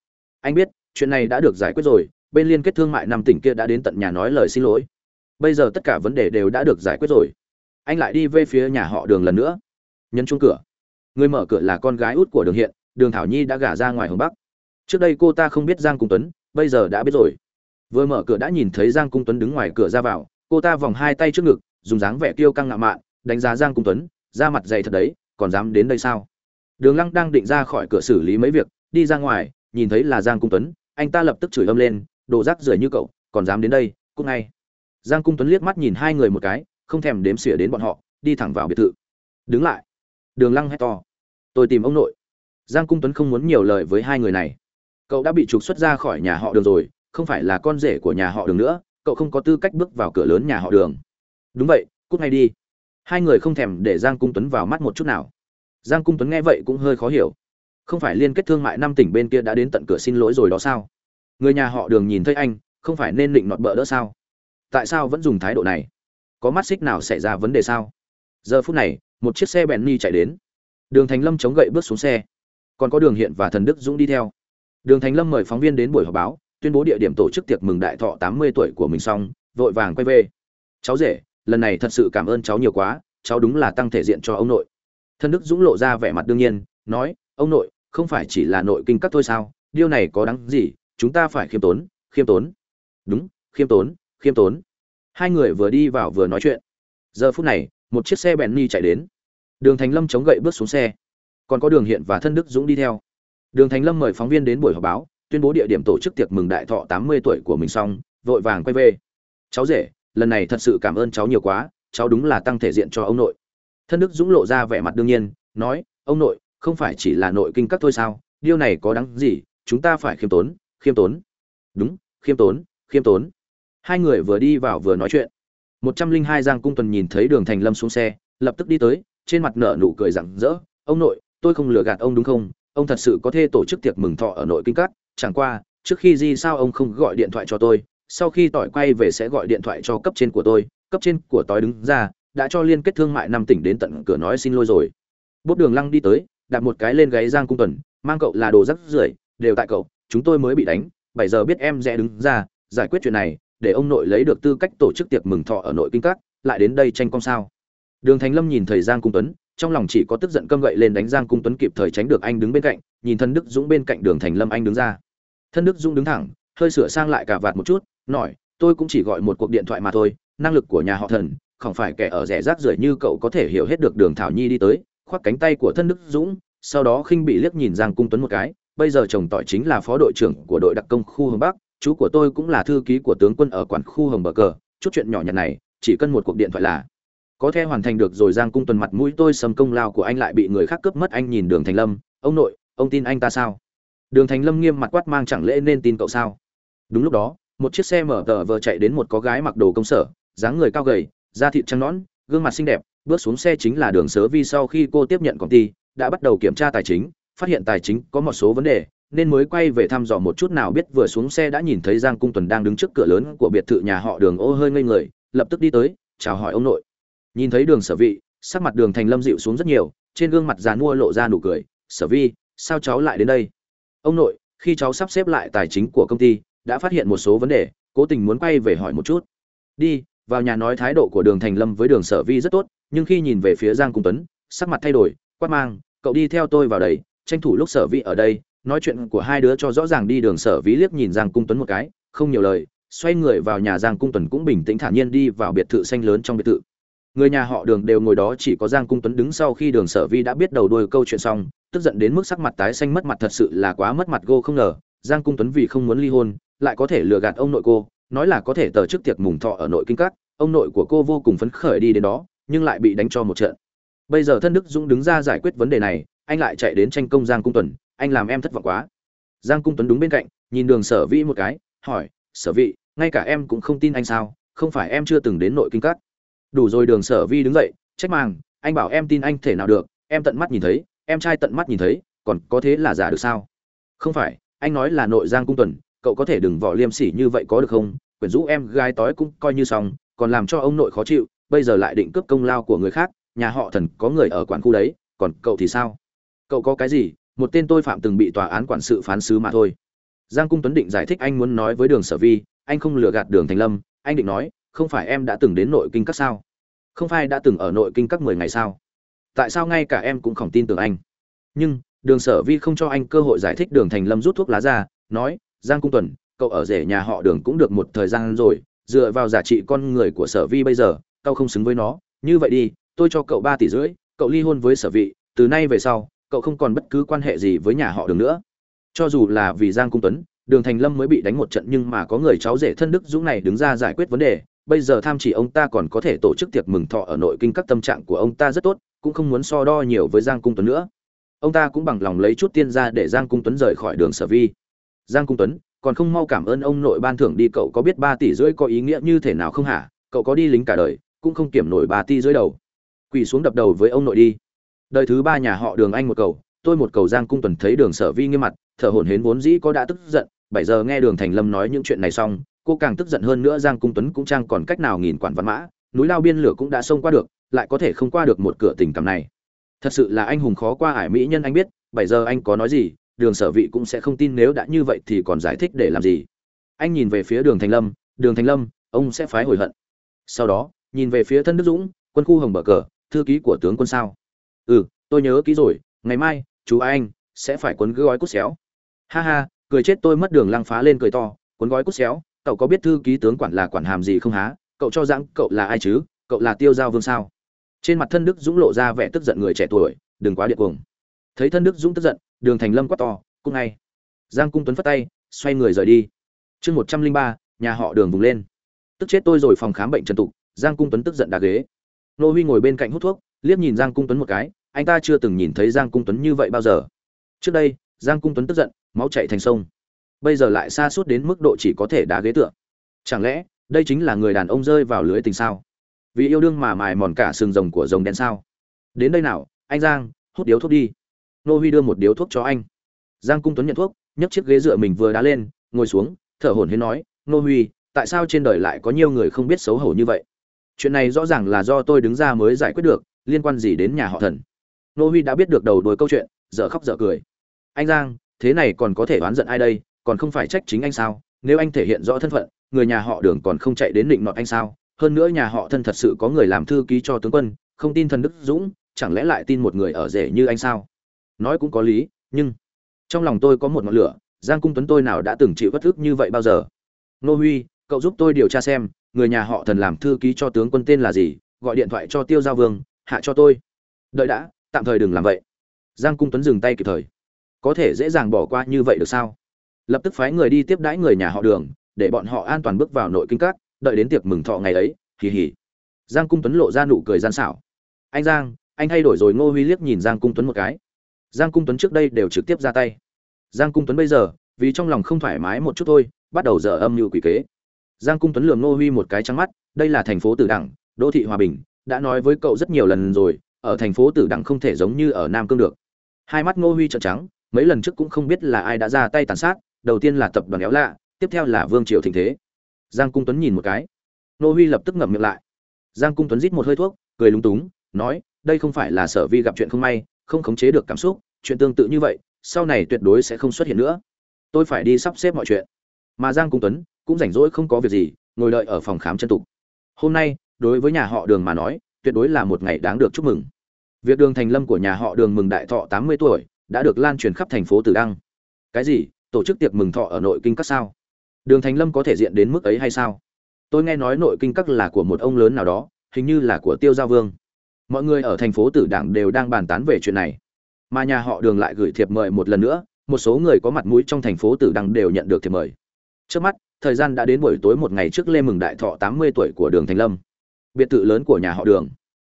Anh biết, chuyện này đã được giải quyết rồi. Bên liên kết thương mại năm tỉnh kia đã đến tận nhà nói lời xin lỗi. Bây giờ tất cả vấn đề đều đã được giải quyết rồi. Anh lại đi về phía nhà họ đường lần nữa. Nhấn chung cửa. Người mở cửa là con gái út của đường hiện, đường thảo nhi đã gả ra ngoài hướng bắc. Trước đây cô ta không biết giang cung tuấn, bây giờ đã biết rồi. Vừa mở cửa đã nhìn thấy giang cung tuấn đứng ngoài cửa ra vào. Cô ta vòng hai tay trước ngực, dùng dáng vẻ kiêu căng ngạo mạn đánh giá giang cung tuấn, ra mặt dày thật đấy, còn dám đến đây sao? Đường lăng đang định ra khỏi cửa xử lý mấy việc, đi ra ngoài, nhìn thấy là giang cung tuấn, anh ta lập tức chửi âm lên, đồ rác rưởi như cậu, còn dám đến đây, cút ngay. Giang cung tuấn liếc mắt nhìn hai người một cái, không thèm đếm xỉa đến bọn họ, đi thẳng vào biệt thự. Đứng lại. Đường lăng hét to. Tôi tìm ông nội. Giang cung tuấn không muốn nhiều lời với hai người này. Cậu đã bị trục xuất ra khỏi nhà họ đường rồi, không phải là con rể của nhà họ đường nữa, cậu không có tư cách bước vào cửa lớn nhà họ đường. Đúng vậy, cút ngay đi hai người không thèm để giang cung tuấn vào mắt một chút nào. Giang cung tuấn nghe vậy cũng hơi khó hiểu. Không phải liên kết thương mại năm tỉnh bên kia đã đến tận cửa xin lỗi rồi đó sao? Người nhà họ đường nhìn thấy anh, không phải nên định nọt bợ đỡ sao? Tại sao vẫn dùng thái độ này? Có mắt xích nào xảy ra vấn đề sao? Giờ phút này, một chiếc xe bèn ni chạy đến. Đường thành lâm chống gậy bước xuống xe. Còn có đường hiện và thần đức dũng đi theo. Đường thành lâm mời phóng viên đến buổi họp báo, tuyên bố địa điểm tổ chức tiệc mừng đại thọ tám mươi tuổi của mình xong, vội vàng quay về. Cháu rể lần này thật sự cảm ơn cháu nhiều quá, cháu đúng là tăng thể diện cho ông nội. Thân đức dũng lộ ra vẻ mặt đương nhiên, nói, ông nội, không phải chỉ là nội kinh các thôi sao? Điều này có đáng gì? Chúng ta phải khiêm tốn khiêm tốn. Đúng, khiêm tốn khiêm tốn. Hai người vừa đi vào vừa nói chuyện. Giờ phút này, một chiếc xe bèn ni chạy đến. Đường thành lâm chống gậy bước xuống xe. Còn có đường hiện và thân đức dũng đi theo. Đường thành lâm mời phóng viên đến buổi họp báo, tuyên bố địa điểm tổ chức tiệc mừng đại thọ tám mươi tuổi của mình xong, vội vàng quay về. Cháu rể lần này thật sự cảm ơn cháu nhiều quá, cháu đúng là tăng thể diện cho ông nội. Thân đức dũng lộ ra vẻ mặt đương nhiên, nói, ông nội, không phải chỉ là nội kinh các thôi sao? Điều này có đáng gì? Chúng ta phải khiêm tốn khiêm tốn. Đúng, khiêm tốn khiêm tốn. Hai người vừa đi vào vừa nói chuyện. Một trăm linh hai giang cung tuần nhìn thấy đường thành lâm xuống xe, lập tức đi tới, trên mặt nở nụ cười rặng rỡ. Ông nội, tôi không lừa gạt ông đúng không? Ông thật sự có thể tổ chức tiệc mừng thọ ở nội kinh cắt chẳng qua, trước khi di sao ông không gọi điện thoại cho tôi sau khi tỏi quay về sẽ gọi điện thoại cho cấp trên của tôi, cấp trên của tỏi đứng ra, đã cho liên kết thương mại năm tỉnh đến tận cửa nói xin lỗi rồi. Bốt đường lăng đi tới, đặt một cái lên gáy giang cung tuần, mang cậu là đồ rắc rưởi, đều tại cậu, chúng tôi mới bị đánh, bảy giờ biết em rẽ đứng ra, giải quyết chuyện này, để ông nội lấy được tư cách tổ chức tiệc mừng thọ ở nội kinh các, lại đến đây tranh công sao. Đường thành lâm nhìn thầy giang cung tuấn, trong lòng chỉ có tức giận câm gậy lên đánh giang cung tuấn kịp thời tránh được anh đứng bên cạnh, nhìn thân đức dũng bên cạnh đường thành lâm anh đứng ra. Thân đức dũng đứng thẳng, hơi sửa sang lại cả vạt một chút nói, tôi cũng chỉ gọi một cuộc điện thoại mà thôi, năng lực của nhà họ thần, không phải kẻ ở rẻ rác rưởi như cậu có thể hiểu hết được đường thảo nhi đi tới, khoác cánh tay của thân đức dũng, sau đó khinh bị liếc nhìn giang cung tuấn một cái, bây giờ chồng tỏi chính là phó đội trưởng của đội đặc công khu Hồng bắc, chú của tôi cũng là thư ký của tướng quân ở quản khu hồng bờ cờ, chút chuyện nhỏ nhặt này, chỉ cần một cuộc điện thoại là có thể hoàn thành được rồi. Giang cung tuần mặt mũi tôi sầm công lao của anh lại bị người khác cướp mất. Anh nhìn đường thành lâm, ông nội, ông tin anh ta sao? Đường thành lâm nghiêm mặt quát, mang chẳng lẽ nên tin cậu sao? Đúng lúc đó một chiếc xe mở tờ vờ chạy đến một có gái mặc đồ công sở, dáng người cao gầy, da thịt trắng nõn, gương mặt xinh đẹp, bước xuống xe chính là đường sớ vi sau khi cô tiếp nhận công ty đã bắt đầu kiểm tra tài chính, phát hiện tài chính có một số vấn đề, nên mới quay về thăm dò một chút nào biết vừa xuống xe đã nhìn thấy giang cung tuần đang đứng trước cửa lớn của biệt thự nhà họ đường ô hơi ngây người, lập tức đi tới, chào hỏi ông nội. Nhìn thấy đường sở vị sắc mặt đường thành lâm dịu xuống rất nhiều, trên gương mặt già mua lộ ra nụ cười, sở vi, sao cháu lại đến đây? Ông nội, khi cháu sắp xếp lại tài chính của công ty đã phát hiện một số vấn đề, cố tình muốn quay về hỏi một chút. Đi, vào nhà nói thái độ của đường thành lâm với đường sở vi rất tốt, nhưng khi nhìn về phía giang cung tuấn, sắc mặt thay đổi, quát mang, cậu đi theo tôi vào đây, tranh thủ lúc sở vi ở đây, nói chuyện của hai đứa cho rõ ràng đi. Đường sở vi liếc nhìn giang cung tuấn một cái, không nhiều lời, xoay người vào nhà giang cung tuấn cũng bình tĩnh thản nhiên đi vào biệt thự xanh lớn trong biệt thự. Người nhà họ đường đều ngồi đó chỉ có giang cung tuấn đứng sau khi đường sở vi đã biết đầu đuôi câu chuyện xong, tức giận đến mức sắc mặt tái xanh mất mặt thật sự là quá mất mặt gô không ngờ. Giang cung tuấn vì không muốn ly hôn lại có thể lừa gạt ông nội cô, nói là có thể tờ chức tiệc mùng thọ ở nội kinh các, ông nội của cô vô cùng phấn khởi đi đến đó, nhưng lại bị đánh cho một trận. Bây giờ thân đức dũng đứng ra giải quyết vấn đề này, anh lại chạy đến tranh công giang cung tuấn anh làm em thất vọng quá. Giang cung tuấn đúng bên cạnh, nhìn đường sở vĩ một cái, hỏi, sở vị ngay cả em cũng không tin anh sao? Không phải em chưa từng đến nội kinh các? Đủ rồi, đường sở vi đứng dậy, trách màng, anh bảo em tin anh thể nào được, em tận mắt nhìn thấy, em trai tận mắt nhìn thấy, còn có thế là giả được sao? Không phải, anh nói là nội giang cung tuần cậu có thể đừng vỏ liêm sỉ như vậy có được không? Quyển rũ em gái tói cũng coi như xong, còn làm cho ông nội khó chịu, bây giờ lại định cướp công lao của người khác, nhà họ thần có người ở quản khu đấy, còn cậu thì sao? Cậu có cái gì? Một tên tôi phạm từng bị tòa án quản sự phán xứ mà thôi. Giang cung tuấn định giải thích anh muốn nói với đường sở vi, anh không lừa gạt đường thành lâm, anh định nói, không phải em đã từng đến nội kinh các sao? Không phải đã từng ở nội kinh các mười ngày sao? Tại sao ngay cả em cũng không tin tưởng anh? Nhưng đường sở vi không cho anh cơ hội giải thích đường thành lâm rút thuốc lá ra, nói giang cung tuần, cậu ở rể nhà họ đường cũng được một thời gian rồi, dựa vào giá trị con người của sở vi bây giờ, cậu không xứng với nó. Như vậy đi, tôi cho cậu ba tỷ rưỡi, cậu ly hôn với sở vị, từ nay về sau, cậu không còn bất cứ quan hệ gì với nhà họ đường nữa. Cho dù là vì giang cung tuấn, đường thành lâm mới bị đánh một trận nhưng mà có người cháu rể thân đức dũng này đứng ra giải quyết vấn đề. Bây giờ tham chỉ ông ta còn có thể tổ chức tiệc mừng thọ ở nội kinh các tâm trạng của ông ta rất tốt, cũng không muốn so đo nhiều với giang cung tuấn nữa. Ông ta cũng bằng lòng lấy chút tiên ra để giang cung tuấn rời khỏi đường sở vi giang cung tuấn, còn không mau cảm ơn ông nội ban thưởng đi, cậu có biết ba tỷ rưỡi có ý nghĩa như thế nào không hả? Cậu có đi lính cả đời, cũng không kiểm nổi ba tỷ rưỡi đầu. Quỳ xuống đập đầu với ông nội đi. Đời thứ ba nhà họ đường anh một cầu, tôi một cầu giang cung tuấn thấy đường sở vi nghiêm mặt, thở hổn hển vốn dĩ có đã tức giận, bảy giờ nghe đường thành lâm nói những chuyện này xong, cô càng tức giận hơn nữa, giang cung tuấn cũng trang còn cách nào nghìn quản văn mã, núi lao biên lửa cũng đã xông qua được, lại có thể không qua được một cửa tình cảm này. Thật sự là anh hùng khó qua ải mỹ nhân anh biết, bảy giờ anh có nói gì đường sở vị cũng sẽ không tin nếu đã như vậy thì còn giải thích để làm gì. Anh nhìn về phía đường thành lâm, đường thành lâm, ông sẽ phái hồi hận. Sau đó, nhìn về phía thân đức dũng, quân khu hồng bờ cờ, thư ký của tướng quân sao? Ừ tôi nhớ ký rồi, ngày mai, chú anh sẽ phải quấn gói cút xéo. Ha ha, cười chết tôi mất đường lăng phá lên cười to, cuốn gói cút xéo, cậu có biết thư ký tướng quản là quản hàm gì không há? Cậu cho rằng cậu là ai chứ? Cậu là tiêu giao vương sao? Trên mặt thân đức dũng lộ ra vẻ tức giận người trẻ tuổi, đừng quá điệt cuồng. Thấy thân đức dũng tức giận đường thành lâm quát to cung ngay. Giang cung tuấn phất tay, xoay người rời đi. Chương một trăm linh ba, nhà họ đường vùng lên. Tức chết tôi rồi phòng khám bệnh trần tục, giang cung tuấn tức giận đà ghế. Nô huy ngồi bên cạnh hút thuốc, liếc nhìn giang cung tuấn một cái, anh ta chưa từng nhìn thấy giang cung tuấn như vậy bao giờ. Trước đây, giang cung tuấn tức giận, máu chạy thành sông. Bây giờ lại xa suốt đến mức độ chỉ có thể đá ghế tựa. Chẳng lẽ, đây chính là người đàn ông rơi vào lưới tình sao? Vì yêu đương mà mài mòn cả sừng rồng của rồng đen sao? Đến đây nào, anh giang, hút điếu thuốc đi nô huy đưa một điếu thuốc cho anh. Giang cung tuấn nhận thuốc, nhấc chiếc ghế dựa mình vừa đá lên, ngồi xuống, thở hổn hển nói, nô huy, tại sao trên đời lại có nhiều người không biết xấu hổ như vậy? Chuyện này rõ ràng là do tôi đứng ra mới giải quyết được, liên quan gì đến nhà họ thần? Nô huy đã biết được đầu đuôi câu chuyện, dở khóc dở cười. Anh giang, thế này còn có thể oán giận ai đây? Còn không phải trách chính anh sao? Nếu anh thể hiện rõ thân phận, người nhà họ đường còn không chạy đến định nọt anh sao? Hơn nữa nhà họ thân thật sự có người làm thư ký cho tướng quân, không tin thần đức dũng, chẳng lẽ lại tin một người ở rể như anh sao? Nói cũng có lý, nhưng trong lòng tôi có một ngọn lửa, giang cung tuấn tôi nào đã từng chịu bất thức như vậy bao giờ? Nô huy, cậu giúp tôi điều tra xem, người nhà họ thần làm thư ký cho tướng quân tên là gì, gọi điện thoại cho tiêu giao vương, hạ cho tôi. Đợi đã, tạm thời đừng làm vậy. Giang cung tuấn dừng tay kịp thời. Có thể dễ dàng bỏ qua như vậy được sao? Lập tức phái người đi tiếp đãi người nhà họ đường, để bọn họ an toàn bước vào nội kinh các, đợi đến tiệc mừng thọ ngày ấy, hì hì. Giang cung tuấn lộ ra nụ cười gian xảo. Anh giang, anh thay đổi rồi, ngô huy liếc nhìn giang cung tuấn một cái giang cung tuấn trước đây đều trực tiếp ra tay. Giang cung tuấn bây giờ, vì trong lòng không thoải mái một chút thôi, bắt đầu dở âm mưu quỷ kế. Giang cung tuấn lườm ngô huy một cái trắng mắt, đây là thành phố tử đẳng, đô thị hòa bình, đã nói với cậu rất nhiều lần rồi, ở thành phố tử đẳng không thể giống như ở nam cương được. Hai mắt ngô huy trợn trắng, mấy lần trước cũng không biết là ai đã ra tay tàn sát, đầu tiên là tập đoàn éo lạ, tiếp theo là vương triều thịnh thế. Giang cung tuấn nhìn một cái. Ngô huy lập tức ngậm miệng lại. Giang cung tuấn rít một hơi thuốc, cười lúng túng, nói, đây không phải là sở vi gặp chuyện không may không khống chế được cảm xúc, chuyện tương tự như vậy, sau này tuyệt đối sẽ không xuất hiện nữa. Tôi phải đi sắp xếp mọi chuyện. Mà giang cung tuấn cũng rảnh rỗi không có việc gì, ngồi đợi ở phòng khám chân tục. Hôm nay, đối với nhà họ đường mà nói, tuyệt đối là một ngày đáng được chúc mừng. Việc đường thành lâm của nhà họ đường mừng đại thọ tám mươi tuổi, đã được lan truyền khắp thành phố tử đăng. Cái gì? Tổ chức tiệc mừng thọ ở nội kinh các sao? Đường thành lâm có thể diện đến mức ấy hay sao? Tôi nghe nói nội kinh các là của một ông lớn nào đó, hình như là của tiêu Gia vương mọi người ở thành phố tử đảng đều đang bàn tán về chuyện này. Mà nhà họ đường lại gửi thiệp mời một lần nữa, một số người có mặt mũi trong thành phố tử đăng đều nhận được thiệp mời. Trước mắt, thời gian đã đến buổi tối một ngày trước lê mừng đại thọ tám mươi tuổi của đường thành lâm. Biệt thự lớn của nhà họ đường.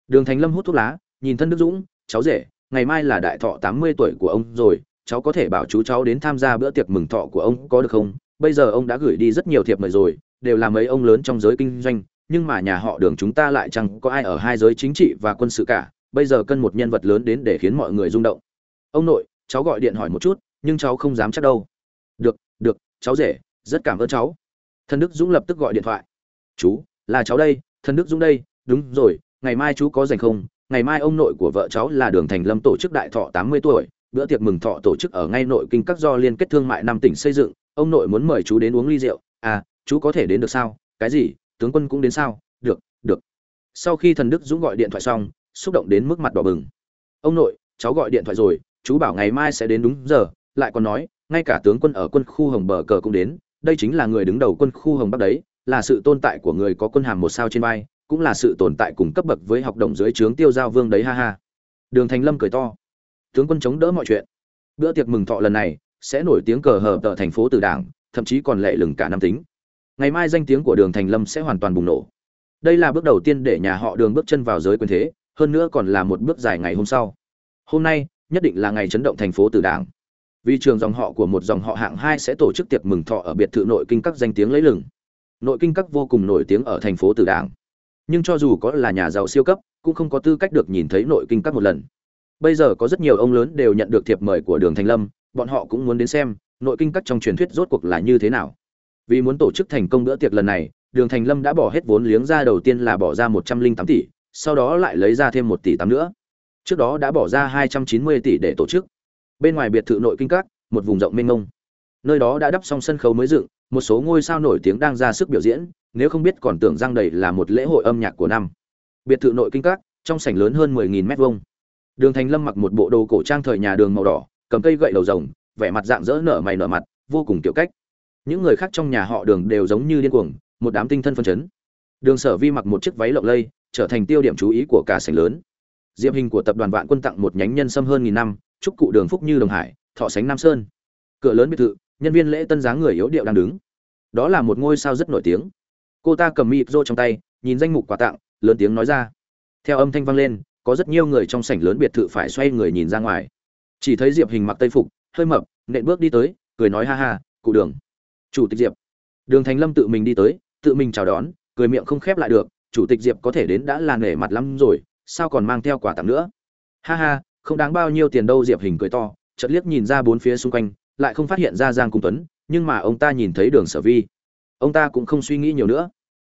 Đường thành lâm hút thuốc lá, nhìn thân đức dũng, cháu rể, ngày mai là đại thọ tám mươi tuổi của ông rồi, cháu có thể bảo chú cháu đến tham gia bữa tiệc mừng thọ của ông có được không? Bây giờ ông đã gửi đi rất nhiều thiệp mời rồi, đều là mấy ông lớn trong giới kinh doanh nhưng mà nhà họ đường chúng ta lại chẳng có ai ở hai giới chính trị và quân sự cả, bây giờ cân một nhân vật lớn đến để khiến mọi người rung động. Ông nội, cháu gọi điện hỏi một chút, nhưng cháu không dám chắc đâu. Được được, cháu rể, rất cảm ơn cháu. Thần đức dũng lập tức gọi điện thoại. Chú, là cháu đây, thần đức dũng đây, đúng rồi, ngày mai chú có dành không? Ngày mai ông nội của vợ cháu là đường thành lâm tổ chức đại thọ tám mươi tuổi, bữa tiệc mừng thọ tổ chức ở ngay nội kinh các do liên kết thương mại năm tỉnh xây dựng. Ông nội muốn mời chú đến uống ly rượu. À chú có thể đến được sao? Cái gì? Tướng quân cũng đến sao? Được được. Sau khi thần đức dũng gọi điện thoại xong, xúc động đến mức mặt đỏ bừng. Ông nội, cháu gọi điện thoại rồi, chú bảo ngày mai sẽ đến đúng giờ. Lại còn nói, ngay cả tướng quân ở quân khu hồng bờ cờ cũng đến, đây chính là người đứng đầu quân khu hồng bắc đấy, là sự tồn tại của người có quân hàm một sao trên vai, cũng là sự tồn tại cùng cấp bậc với học đồng dưới trướng tiêu giao vương đấy, ha ha. Đường thành lâm cười to. Tướng quân chống đỡ mọi chuyện. Bữa tiệc mừng thọ lần này, sẽ nổi tiếng cờ hờ tờ thành phố từ đảng, thậm chí còn lệ lừng cả năm tính ngày mai danh tiếng của đường thành lâm sẽ hoàn toàn bùng nổ. Đây là bước đầu tiên để nhà họ đường bước chân vào giới quyền thế, hơn nữa còn là một bước dài ngày hôm sau. Hôm nay, nhất định là ngày chấn động thành phố từ đảng. Vì trường dòng họ của một dòng họ hạng hai sẽ tổ chức tiệc mừng thọ ở biệt thự nội kinh các danh tiếng lấy lừng. Nội kinh các vô cùng nổi tiếng ở thành phố từ đảng. Nhưng cho dù có là nhà giàu siêu cấp, cũng không có tư cách được nhìn thấy nội kinh các một lần. Bây giờ có rất nhiều ông lớn đều nhận được thiệp mời của đường thành lâm, bọn họ cũng muốn đến xem, nội kinh các trong truyền thuyết rốt cuộc là như thế nào vì muốn tổ chức thành công bữa tiệc lần này, đường thành lâm đã bỏ hết vốn liếng ra đầu tiên là bỏ ra một trăm linh tám tỷ, sau đó lại lấy ra thêm một tỷ tám nữa. Trước đó đã bỏ ra hai trăm chín mươi tỷ để tổ chức. Bên ngoài biệt thự nội kinh các, một vùng rộng mênh mông. Nơi đó đã đắp xong sân khấu mới dựng, một số ngôi sao nổi tiếng đang ra sức biểu diễn, nếu không biết còn tưởng rằng đây là một lễ hội âm nhạc của năm. Biệt thự nội kinh các, trong sảnh lớn hơn 10.000 mét vuông. Đường thành lâm mặc một bộ đồ cổ trang thời nhà đường màu đỏ, cầm cây gậy đầu rồng, vẻ mặt dạng dỡ nở mày nở mặt, vô cùng tiểu cách những người khác trong nhà họ đường đều giống như điên cuồng, một đám tinh thân phân chấn. Đường sở vi mặc một chiếc váy lộng lây, trở thành tiêu điểm chú ý của cả sảnh lớn. Diệp hình của tập đoàn vạn quân tặng một nhánh nhân sâm hơn nghìn năm, chúc cụ đường phúc như đồng hải, thọ sánh nam sơn. Cửa lớn biệt thự, nhân viên lễ tân dáng người yếu điệu đang đứng. Đó là một ngôi sao rất nổi tiếng. Cô ta cầm mịp rô trong tay, nhìn danh mục quà tặng, lớn tiếng nói ra. Theo âm thanh vang lên, có rất nhiều người trong sảnh lớn biệt thự phải xoay người nhìn ra ngoài. Chỉ thấy diệp hình mặc tây phục, hơi mập, nện bước đi tới, cười nói ha ha, cụ đường chủ tịch diệp. Đường thành lâm tự mình đi tới, tự mình chào đón, cười miệng không khép lại được, chủ tịch diệp có thể đến đã là nể mặt lắm rồi, sao còn mang theo quà tặng nữa? Ha ha, không đáng bao nhiêu tiền đâu, diệp hình cười to, chợt liếc nhìn ra bốn phía xung quanh, lại không phát hiện ra giang cung tuấn, nhưng mà ông ta nhìn thấy đường sở vi. Ông ta cũng không suy nghĩ nhiều nữa.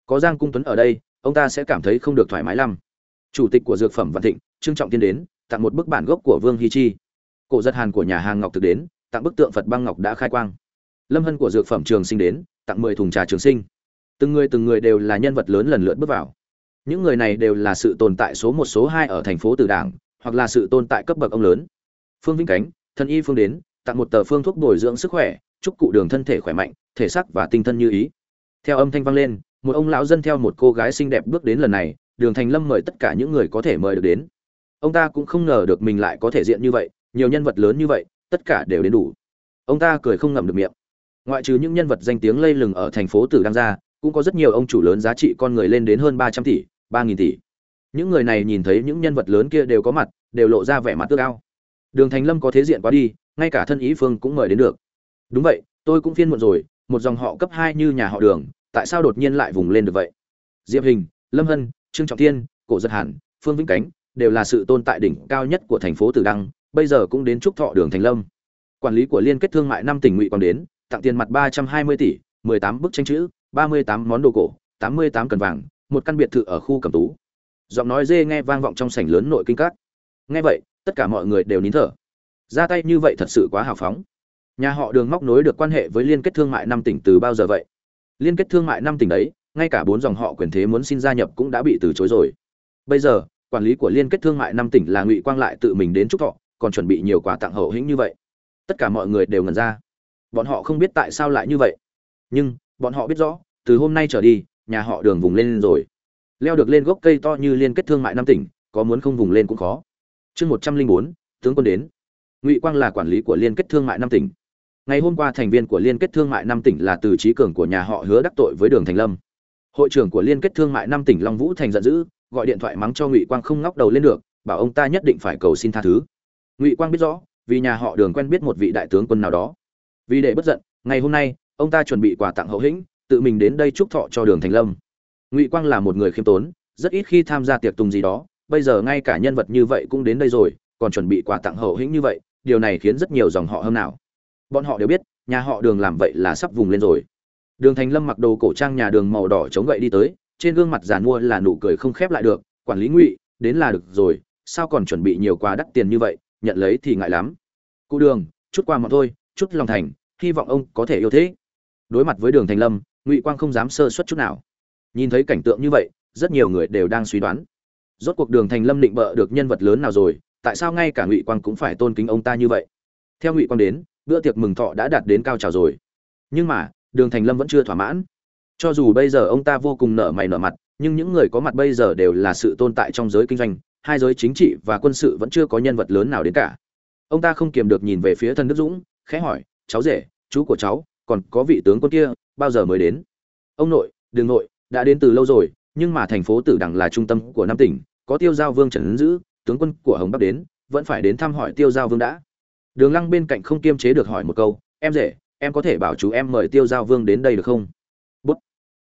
Có giang cung tuấn ở đây, ông ta sẽ cảm thấy không được thoải mái lắm. Chủ tịch của dược phẩm văn thịnh, trương trọng tiên đến, tặng một bức bản gốc của vương hi chi. Cổ giật hàn của nhà hàng ngọc thực đến, tặng bức tượng phật băng ngọc đã khai quang lâm hân của dược phẩm trường sinh đến, tặng mười thùng trà trường sinh. Từng người từng người đều là nhân vật lớn lần lượt bước vào. Những người này đều là sự tồn tại số một, số hai ở thành phố từ đảng, hoặc là sự tồn tại cấp bậc ông lớn. Phương vĩnh cánh thân y phương đến, tặng một tờ phương thuốc bồi dưỡng sức khỏe, chúc cụ đường thân thể khỏe mạnh, thể sắc và tinh thân như ý. Theo âm thanh vang lên, một ông lão dân theo một cô gái xinh đẹp bước đến lần này, đường thành lâm mời tất cả những người có thể mời được đến. Ông ta cũng không ngờ được mình lại có thể diện như vậy, nhiều nhân vật lớn như vậy, tất cả đều đến đủ. Ông ta cười không ngậm được miệng ngoại trừ những nhân vật danh tiếng lây lừng ở thành phố tử đăng ra, cũng có rất nhiều ông chủ lớn giá trị con người lên đến hơn ba trăm tỷ, ba nghìn tỷ. Những người này nhìn thấy những nhân vật lớn kia đều có mặt, đều lộ ra vẻ mặt tước ao. Đường thành lâm có thế diện quá đi, ngay cả thân ý phương cũng mời đến được. Đúng vậy, tôi cũng phiên muộn rồi, một dòng họ cấp hai như nhà họ đường, tại sao đột nhiên lại vùng lên được vậy? Diệp hình, lâm hân, trương trọng thiên, cổ giật hàn, phương vĩnh cánh đều là sự tồn tại đỉnh cao nhất của thành phố tử đăng, bây giờ cũng đến trúc thọ đường thành lâm. Quản lý của liên kết thương mại năm tỉnh ngụy còn đến tặng tiền mặt ba trăm hai mươi tỷ, mười tám bức tranh chữ, ba mươi tám món đồ cổ, tám mươi tám cần vàng, một căn biệt thự ở khu cẩm tú. Giọng nói dê nghe vang vọng trong sảnh lớn nội kinh các. Nghe vậy, tất cả mọi người đều nín thở. Ra tay như vậy thật sự quá hào phóng. Nhà họ đường móc nối được quan hệ với liên kết thương mại năm tỉnh từ bao giờ vậy? Liên kết thương mại năm tỉnh đấy, ngay cả bốn dòng họ quyền thế muốn xin gia nhập cũng đã bị từ chối rồi. Bây giờ, quản lý của liên kết thương mại năm tỉnh là ngụy quang lại tự mình đến chúc thọ, còn chuẩn bị nhiều quà tặng hậu hĩnh như vậy. Tất cả mọi người đều ngẩn ra bọn họ không biết tại sao lại như vậy. Nhưng, bọn họ biết rõ, từ hôm nay trở đi, nhà họ đường vùng lên rồi. Leo được lên gốc cây to như liên kết thương mại năm tỉnh, có muốn không vùng lên cũng khó. Chương một trăm linh bốn, tướng quân đến. Ngụy quang là quản lý của liên kết thương mại năm tỉnh. Ngày hôm qua thành viên của liên kết thương mại năm tỉnh là từ trí cường của nhà họ hứa đắc tội với đường thành lâm. Hội trưởng của liên kết thương mại năm tỉnh long vũ thành giận dữ, gọi điện thoại mắng cho ngụy quang không ngóc đầu lên được, bảo ông ta nhất định phải cầu xin tha thứ. Ngụy quang biết rõ, vì nhà họ đường quen biết một vị đại tướng quân nào đó vì để bất giận, ngày hôm nay, ông ta chuẩn bị quà tặng hậu hĩnh, tự mình đến đây chúc thọ cho đường thành lâm. Ngụy quang là một người khiêm tốn, rất ít khi tham gia tiệc tùng gì đó, bây giờ ngay cả nhân vật như vậy cũng đến đây rồi, còn chuẩn bị quà tặng hậu hĩnh như vậy, điều này khiến rất nhiều dòng họ hâm nào. Bọn họ đều biết, nhà họ đường làm vậy là sắp vùng lên rồi. Đường thành lâm mặc đồ cổ trang nhà đường màu đỏ chống gậy đi tới, trên gương mặt giàn mua là nụ cười không khép lại được, quản lý ngụy, đến là được rồi, sao còn chuẩn bị nhiều quà đắt tiền như vậy, nhận lấy thì ngại lắm. Cụ đường, chút quà mà thôi chút lòng thành, hy vọng ông có thể yêu thế. Đối mặt với đường thành lâm, ngụy quang không dám sơ suất chút nào. Nhìn thấy cảnh tượng như vậy, rất nhiều người đều đang suy đoán. Rốt cuộc đường thành lâm định bợ được nhân vật lớn nào rồi, tại sao ngay cả ngụy quang cũng phải tôn kính ông ta như vậy? Theo ngụy quang đến, bữa tiệc mừng thọ đã đạt đến cao trào rồi. Nhưng mà, đường thành lâm vẫn chưa thỏa mãn. Cho dù bây giờ ông ta vô cùng nở mày nở mặt, nhưng những người có mặt bây giờ đều là sự tồn tại trong giới kinh doanh, hai giới chính trị và quân sự vẫn chưa có nhân vật lớn nào đến cả. Ông ta không kiềm được nhìn về phía thân đức dũng khẽ hỏi, cháu rể, chú của cháu, còn có vị tướng quân kia, bao giờ mới đến? Ông nội, đường nội, đã đến từ lâu rồi, nhưng mà thành phố tử đằng là trung tâm của năm tỉnh, có tiêu giao vương trần ứng dữ tướng quân của hồng bắc đến, vẫn phải đến thăm hỏi tiêu giao vương đã. Đường lăng bên cạnh không kiêm chế được hỏi một câu, em rể, em có thể bảo chú em mời tiêu giao vương đến đây được không? Bút.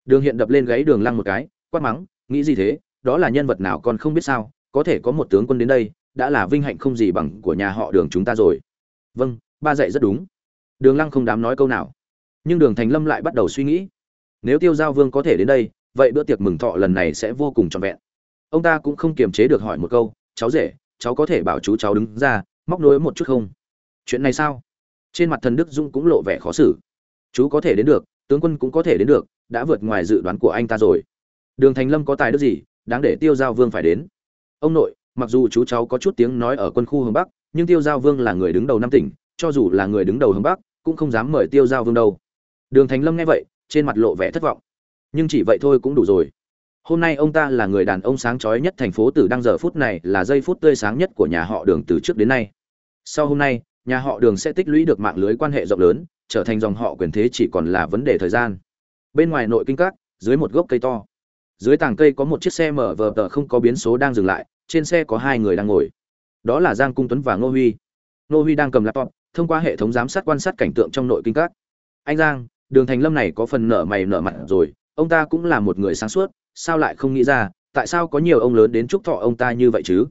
Đường hiện đập lên gáy đường lăng một cái, quát mắng, nghĩ gì thế, đó là nhân vật nào còn không biết sao, có thể có một tướng quân đến đây, đã là vinh hạnh không gì bằng của nhà họ đường chúng ta rồi. Vâng ba dạy rất đúng. Đường lăng không dám nói câu nào. Nhưng đường thành lâm lại bắt đầu suy nghĩ. Nếu tiêu giao vương có thể đến đây, vậy bữa tiệc mừng thọ lần này sẽ vô cùng trọn vẹn. Ông ta cũng không kiềm chế được hỏi một câu, cháu rể, cháu có thể bảo chú cháu đứng ra, móc nối một chút không? Chuyện này sao? Trên mặt thần đức dung cũng lộ vẻ khó xử. Chú có thể đến được, tướng quân cũng có thể đến được, đã vượt ngoài dự đoán của anh ta rồi. Đường thành lâm có tài đức gì, đáng để tiêu giao vương phải đến. Ông nội, mặc dù chú cháu có chút tiếng nói ở quân khu hướng bắc, nhưng tiêu giao vương là người đứng đầu năm tỉnh cho dù là người đứng đầu hướng bắc, cũng không dám mời tiêu giao vương đâu. Đường thành lâm nghe vậy, trên mặt lộ vẻ thất vọng. Nhưng chỉ vậy thôi cũng đủ rồi. Hôm nay ông ta là người đàn ông sáng chói nhất thành phố từ đăng giờ phút này, là giây phút tươi sáng nhất của nhà họ đường từ trước đến nay. Sau hôm nay, nhà họ đường sẽ tích lũy được mạng lưới quan hệ rộng lớn, trở thành dòng họ quyền thế chỉ còn là vấn đề thời gian. Bên ngoài nội kinh các, dưới một gốc cây to. Dưới tàng cây có một chiếc xe mở vờ tờ không có biến số đang dừng lại, trên xe có hai người đang ngồi. Đó là giang cung tuấn và ngô huy. Ngô huy đang cầm laptop thông qua hệ thống giám sát quan sát cảnh tượng trong nội kinh các. Anh giang, đường thành lâm này có phần nở mày nở mặt rồi, ông ta cũng là một người sáng suốt, sao lại không nghĩ ra, tại sao có nhiều ông lớn đến chúc thọ ông ta như vậy chứ?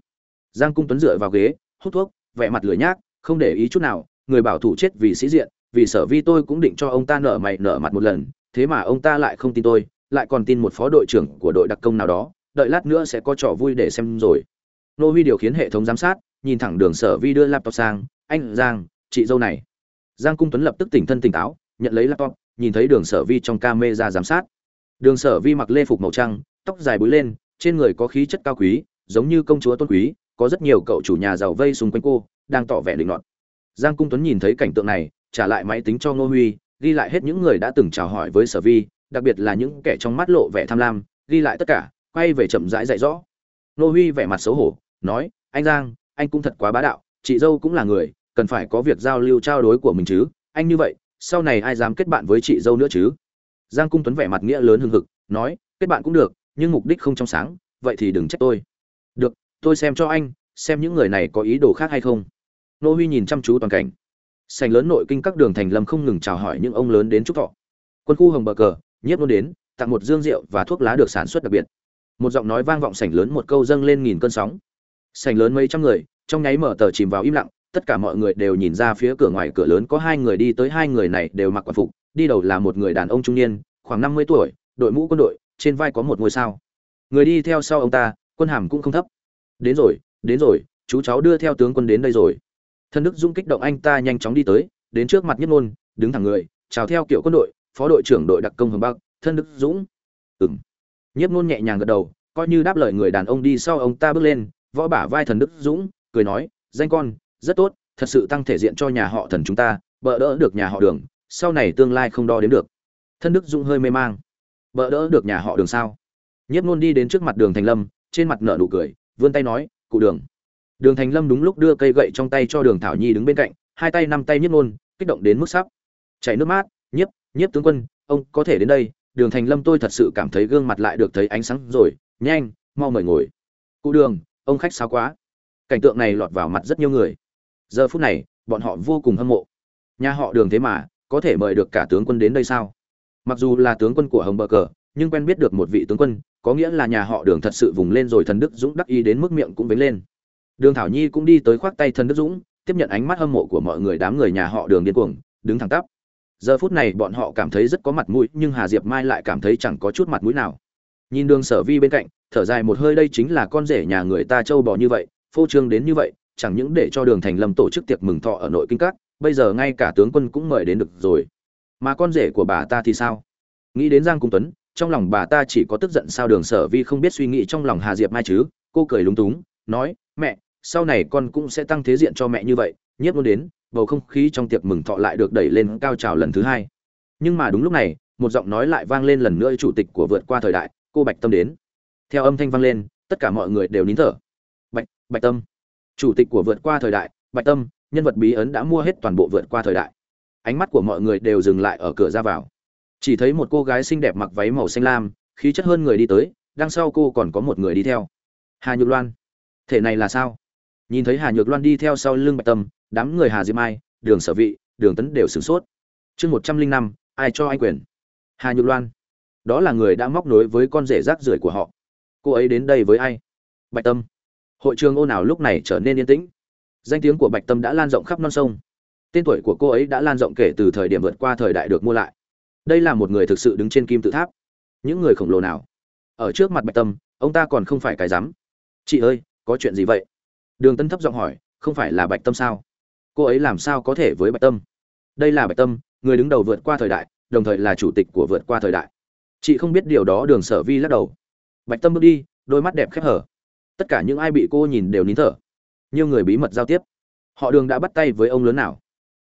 Giang cung tuấn dựa vào ghế, hút thuốc, vẻ mặt lửa nhác, không để ý chút nào, người bảo thủ chết vì sĩ diện, vì sở vi tôi cũng định cho ông ta nở mày nở mặt một lần, thế mà ông ta lại không tin tôi, lại còn tin một phó đội trưởng của đội đặc công nào đó, đợi lát nữa sẽ có trò vui để xem rồi. Nô huy điều khiển hệ thống giám sát, nhìn thẳng đường sở vi đưa laptop sang, anh giang chị dâu này. Giang cung tuấn lập tức tỉnh thân tỉnh táo, nhận lấy laptop, nhìn thấy đường sở vi trong camera giám sát. Đường sở vi mặc lê phục màu trắng tóc dài búi lên, trên người có khí chất cao quý, giống như công chúa tôn quý, có rất nhiều cậu chủ nhà giàu vây xung quanh cô, đang tỏ vẻ định luận giang cung tuấn nhìn thấy cảnh tượng này, trả lại máy tính cho ngô huy, ghi lại hết những người đã từng chào hỏi với sở vi, đặc biệt là những kẻ trong mắt lộ vẻ tham lam, ghi lại tất cả, quay về chậm rãi dạy rõ. Ngô huy vẻ mặt xấu hổ, nói, anh giang, anh cũng thật quá bá đạo, chị dâu cũng là người cần phải có việc giao lưu trao đổi của mình chứ? Anh như vậy, sau này ai dám kết bạn với chị dâu nữa chứ? Giang cung tuấn vẻ mặt nghĩa lớn hưng hực, nói, kết bạn cũng được, nhưng mục đích không trong sáng, vậy thì đừng trách tôi. Được, tôi xem cho anh, xem những người này có ý đồ khác hay không. Nô huy nhìn chăm chú toàn cảnh. Sành lớn nội kinh các đường thành lâm không ngừng chào hỏi những ông lớn đến chúc thọ. Quân khu hồng bờ cờ, nhiếp nôn đến, tặng một dương rượu và thuốc lá được sản xuất đặc biệt. Một giọng nói vang vọng sảnh lớn một câu dâng lên nghìn cơn sóng. Sảnh lớn mấy trăm người, trong nháy mở tờ chìm vào im lặng tất cả mọi người đều nhìn ra phía cửa ngoài cửa lớn có hai người đi tới, hai người này đều mặc quần phục, đi đầu là một người đàn ông trung niên, khoảng năm mươi tuổi, đội mũ quân đội, trên vai có một ngôi sao. Người đi theo sau ông ta, quân hàm cũng không thấp. Đến rồi đến rồi, chú cháu đưa theo tướng quân đến đây rồi. Thân đức dũng kích động anh ta nhanh chóng đi tới, đến trước mặt nhất ngôn đứng thẳng người, chào theo kiểu quân đội, phó đội trưởng đội đặc công hồng bắc, thân đức dũng. Ừng nhiếp ngôn nhẹ nhàng gật đầu, coi như đáp lời người đàn ông đi sau ông ta bước lên, võ bả vai thần đức dũng, cười nói, danh con rất tốt, thật sự tăng thể diện cho nhà họ thần chúng ta, bỡ đỡ được nhà họ đường, sau này tương lai không đo đến được. Thân đức dũng hơi mê mang. Bỡ đỡ được nhà họ đường sao? Nhiếp ngôn đi đến trước mặt đường thành lâm, trên mặt nở nụ cười, vươn tay nói, cụ đường. Đường thành lâm đúng lúc đưa cây gậy trong tay cho đường thảo nhi đứng bên cạnh, hai tay năm tay nhiếp ngôn kích động đến mức sắp chảy nước mát. Nhiếp nhiếp tướng quân, ông có thể đến đây, đường thành lâm tôi thật sự cảm thấy gương mặt lại được thấy ánh sáng rồi, nhanh, mau mời ngồi. Cụ đường, ông khách sao quá. Cảnh tượng này lọt vào mặt rất nhiều người giờ phút này, bọn họ vô cùng hâm mộ. Nhà họ đường thế mà, có thể mời được cả tướng quân đến đây sao? Mặc dù là tướng quân của hồng bờ cờ, nhưng quen biết được một vị tướng quân, có nghĩa là nhà họ đường thật sự vùng lên rồi thần đức dũng đắc ý đến mức miệng cũng vấy lên. Đường thảo nhi cũng đi tới khoác tay thần đức dũng, tiếp nhận ánh mắt hâm mộ của mọi người đám người nhà họ đường điên cuồng, đứng thẳng tắp. Giờ phút này bọn họ cảm thấy rất có mặt mũi, nhưng hà diệp mai lại cảm thấy chẳng có chút mặt mũi nào. Nhìn đường sở vi bên cạnh, thở dài một hơi, đây chính là con rể nhà người ta trâu bò như vậy, phô trương đến như vậy chẳng những để cho đường thành lâm tổ chức tiệc mừng thọ ở nội kinh các, bây giờ ngay cả tướng quân cũng mời đến được rồi. Mà con rể của bà ta thì sao? Nghĩ đến giang cung tuấn, trong lòng bà ta chỉ có tức giận sao đường sở vi không biết suy nghĩ trong lòng hà diệp mai chứ, cô cười lúng túng, nói, mẹ, sau này con cũng sẽ tăng thế diện cho mẹ như vậy Nhất muốn đến, bầu không khí trong tiệc mừng thọ lại được đẩy lên cao trào lần thứ hai. Nhưng mà đúng lúc này, một giọng nói lại vang lên lần nữa chủ tịch của vượt qua thời đại, cô bạch tâm đến. Theo âm thanh vang lên, tất cả mọi người đều nín thở. Bạch bạch tâm chủ tịch của vượt qua thời đại, bạch tâm, nhân vật bí ấn đã mua hết toàn bộ vượt qua thời đại. Ánh mắt của mọi người đều dừng lại ở cửa ra vào. Chỉ thấy một cô gái xinh đẹp mặc váy màu xanh lam, khí chất hơn người đi tới, đằng sau cô còn có một người đi theo. Hà nhược loan. Thể này là sao? Nhìn thấy hà nhược loan đi theo sau lưng bạch tâm, đám người hà diêm ai đường sở vị, đường tấn đều sửng sốt. Chương một trăm linh năm, ai cho anh quyền? Hà nhược loan. Đó là người đã móc nối với con rể rác rưởi của họ. Cô ấy đến đây với ai? Bạch tâm hội trường ô nào lúc này trở nên yên tĩnh. Danh tiếng của bạch tâm đã lan rộng khắp non sông. Tên tuổi của cô ấy đã lan rộng kể từ thời điểm vượt qua thời đại được mua lại. Đây là một người thực sự đứng trên kim tự tháp. Những người khổng lồ nào? Ở trước mặt bạch tâm, ông ta còn không phải cái rắm. Chị ơi, có chuyện gì vậy? Đường tân thấp giọng hỏi, không phải là bạch tâm sao? Cô ấy làm sao có thể với bạch tâm? Đây là bạch tâm, người đứng đầu vượt qua thời đại, đồng thời là chủ tịch của vượt qua thời đại. Chị không biết điều đó, đường sở vi lắc đầu. Bạch tâm bước đi, đôi mắt đẹp khép hở tất cả những ai bị cô nhìn đều nín thở. Nhiều người bí mật giao tiếp. Họ đường đã bắt tay với ông lớn nào?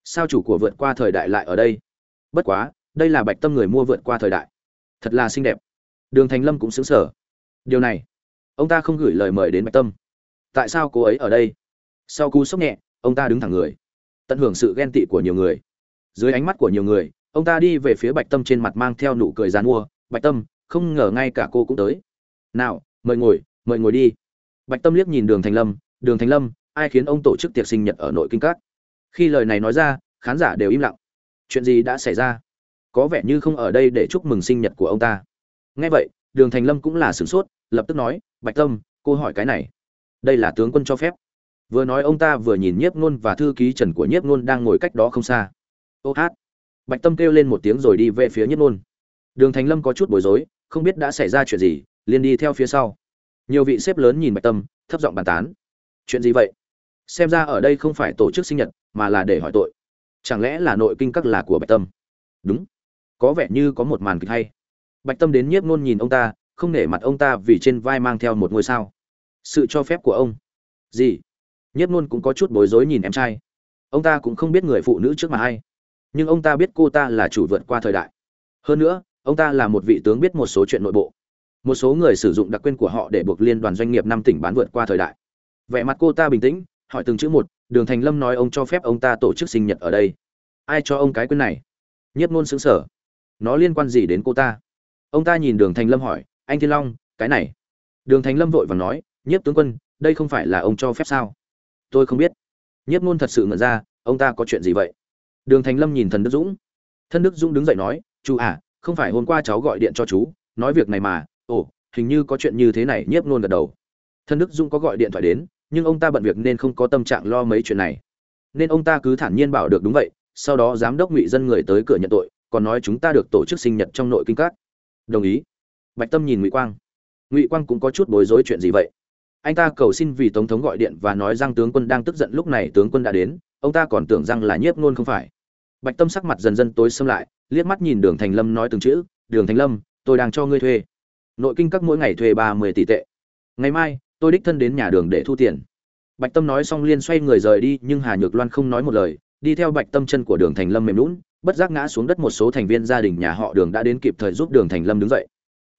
Sao chủ của vượt qua thời đại lại ở đây? Bất quá, đây là bạch tâm người mua vượt qua thời đại. Thật là xinh đẹp. Đường thành lâm cũng xứng sở điều này, ông ta không gửi lời mời đến bạch tâm. Tại sao cô ấy ở đây? Sau cú sốc nhẹ, ông ta đứng thẳng người. Tận hưởng sự ghen tị của nhiều người. Dưới ánh mắt của nhiều người, ông ta đi về phía bạch tâm trên mặt mang theo nụ cười dán mua. Bạch tâm, không ngờ ngay cả cô cũng tới. Nào, mời ngồi mời ngồi đi bạch tâm liếc nhìn đường thành lâm, đường thành lâm, ai khiến ông tổ chức tiệc sinh nhật ở nội kinh các? Khi lời này nói ra, khán giả đều im lặng. Chuyện gì đã xảy ra? Có vẻ như không ở đây để chúc mừng sinh nhật của ông ta. Nghe vậy, đường thành lâm cũng là sửng sốt, lập tức nói, bạch tâm, cô hỏi cái này. Đây là tướng quân cho phép. Vừa nói ông ta vừa nhìn nhiếp ngôn và thư ký trần của nhiếp ngôn đang ngồi cách đó không xa. Ô hát. Bạch tâm kêu lên một tiếng rồi đi về phía nhiếp ngôn đường thành lâm có chút bối rối, không biết đã xảy ra chuyện gì, liền đi theo phía sau nhiều vị xếp lớn nhìn bạch tâm, thấp giọng bàn tán. Chuyện gì vậy? Xem ra ở đây không phải tổ chức sinh nhật, mà là để hỏi tội. Chẳng lẽ là nội kinh các là của bạch tâm? Đúng. Có vẻ như có một màn kịch hay. Bạch tâm đến nhiếp ngôn nhìn ông ta, không nể mặt ông ta vì trên vai mang theo một ngôi sao. Sự cho phép của ông. Gì? Nhiếp ngôn cũng có chút bối rối nhìn em trai. Ông ta cũng không biết người phụ nữ trước mà hay nhưng ông ta biết cô ta là chủ vượt qua thời đại. Hơn nữa, ông ta là một vị tướng biết một số chuyện nội bộ một số người sử dụng đặc quyền của họ để buộc liên đoàn doanh nghiệp năm tỉnh bán vượt qua thời đại. Vẻ mặt cô ta bình tĩnh, hỏi từng chữ một, đường thành lâm nói ông cho phép ông ta tổ chức sinh nhật ở đây. Ai cho ông cái quyền này? Nhất ngôn xứng sở nó liên quan gì đến cô ta? Ông ta nhìn đường thành lâm hỏi, anh thiên long, cái này? Đường thành lâm vội vàng nói, nhiếp tướng quân, đây không phải là ông cho phép sao? Tôi không biết. Nhiếp ngôn thật sự ngẩn ra, ông ta có chuyện gì vậy? Đường thành lâm nhìn thần đức dũng. Thân đức dũng đứng dậy nói, chú à không phải hôm qua cháu gọi điện cho chú, nói việc này mà ồ, hình như có chuyện như thế này, nhiếp nôn gật đầu. Thân đức Dung có gọi điện thoại đến, nhưng ông ta bận việc nên không có tâm trạng lo mấy chuyện này. Nên ông ta cứ thản nhiên bảo được đúng vậy, sau đó giám đốc ngụy dân người tới cửa nhận tội, còn nói chúng ta được tổ chức sinh nhật trong nội kinh các. Đồng ý. Bạch tâm nhìn ngụy quang. Ngụy quang cũng có chút bối rối chuyện gì vậy? Anh ta cầu xin vì tổng thống gọi điện và nói rằng tướng quân đang tức giận, lúc này tướng quân đã đến, ông ta còn tưởng rằng là nhiếp ngôn không phải. Bạch tâm sắc mặt dần dần tối xâm lại, liếc mắt nhìn đường thành lâm nói từng chữ, đường thành lâm, tôi đang cho ngươi thuê nội kinh các mỗi ngày thuê ba mươi tỷ tệ. Ngày mai, tôi đích thân đến nhà đường để thu tiền. Bạch tâm nói xong liên xoay người rời đi, nhưng hà nhược loan không nói một lời, đi theo bạch tâm chân của đường thành lâm mềm lún bất giác ngã xuống đất một số thành viên gia đình nhà họ đường đã đến kịp thời giúp đường thành lâm đứng dậy.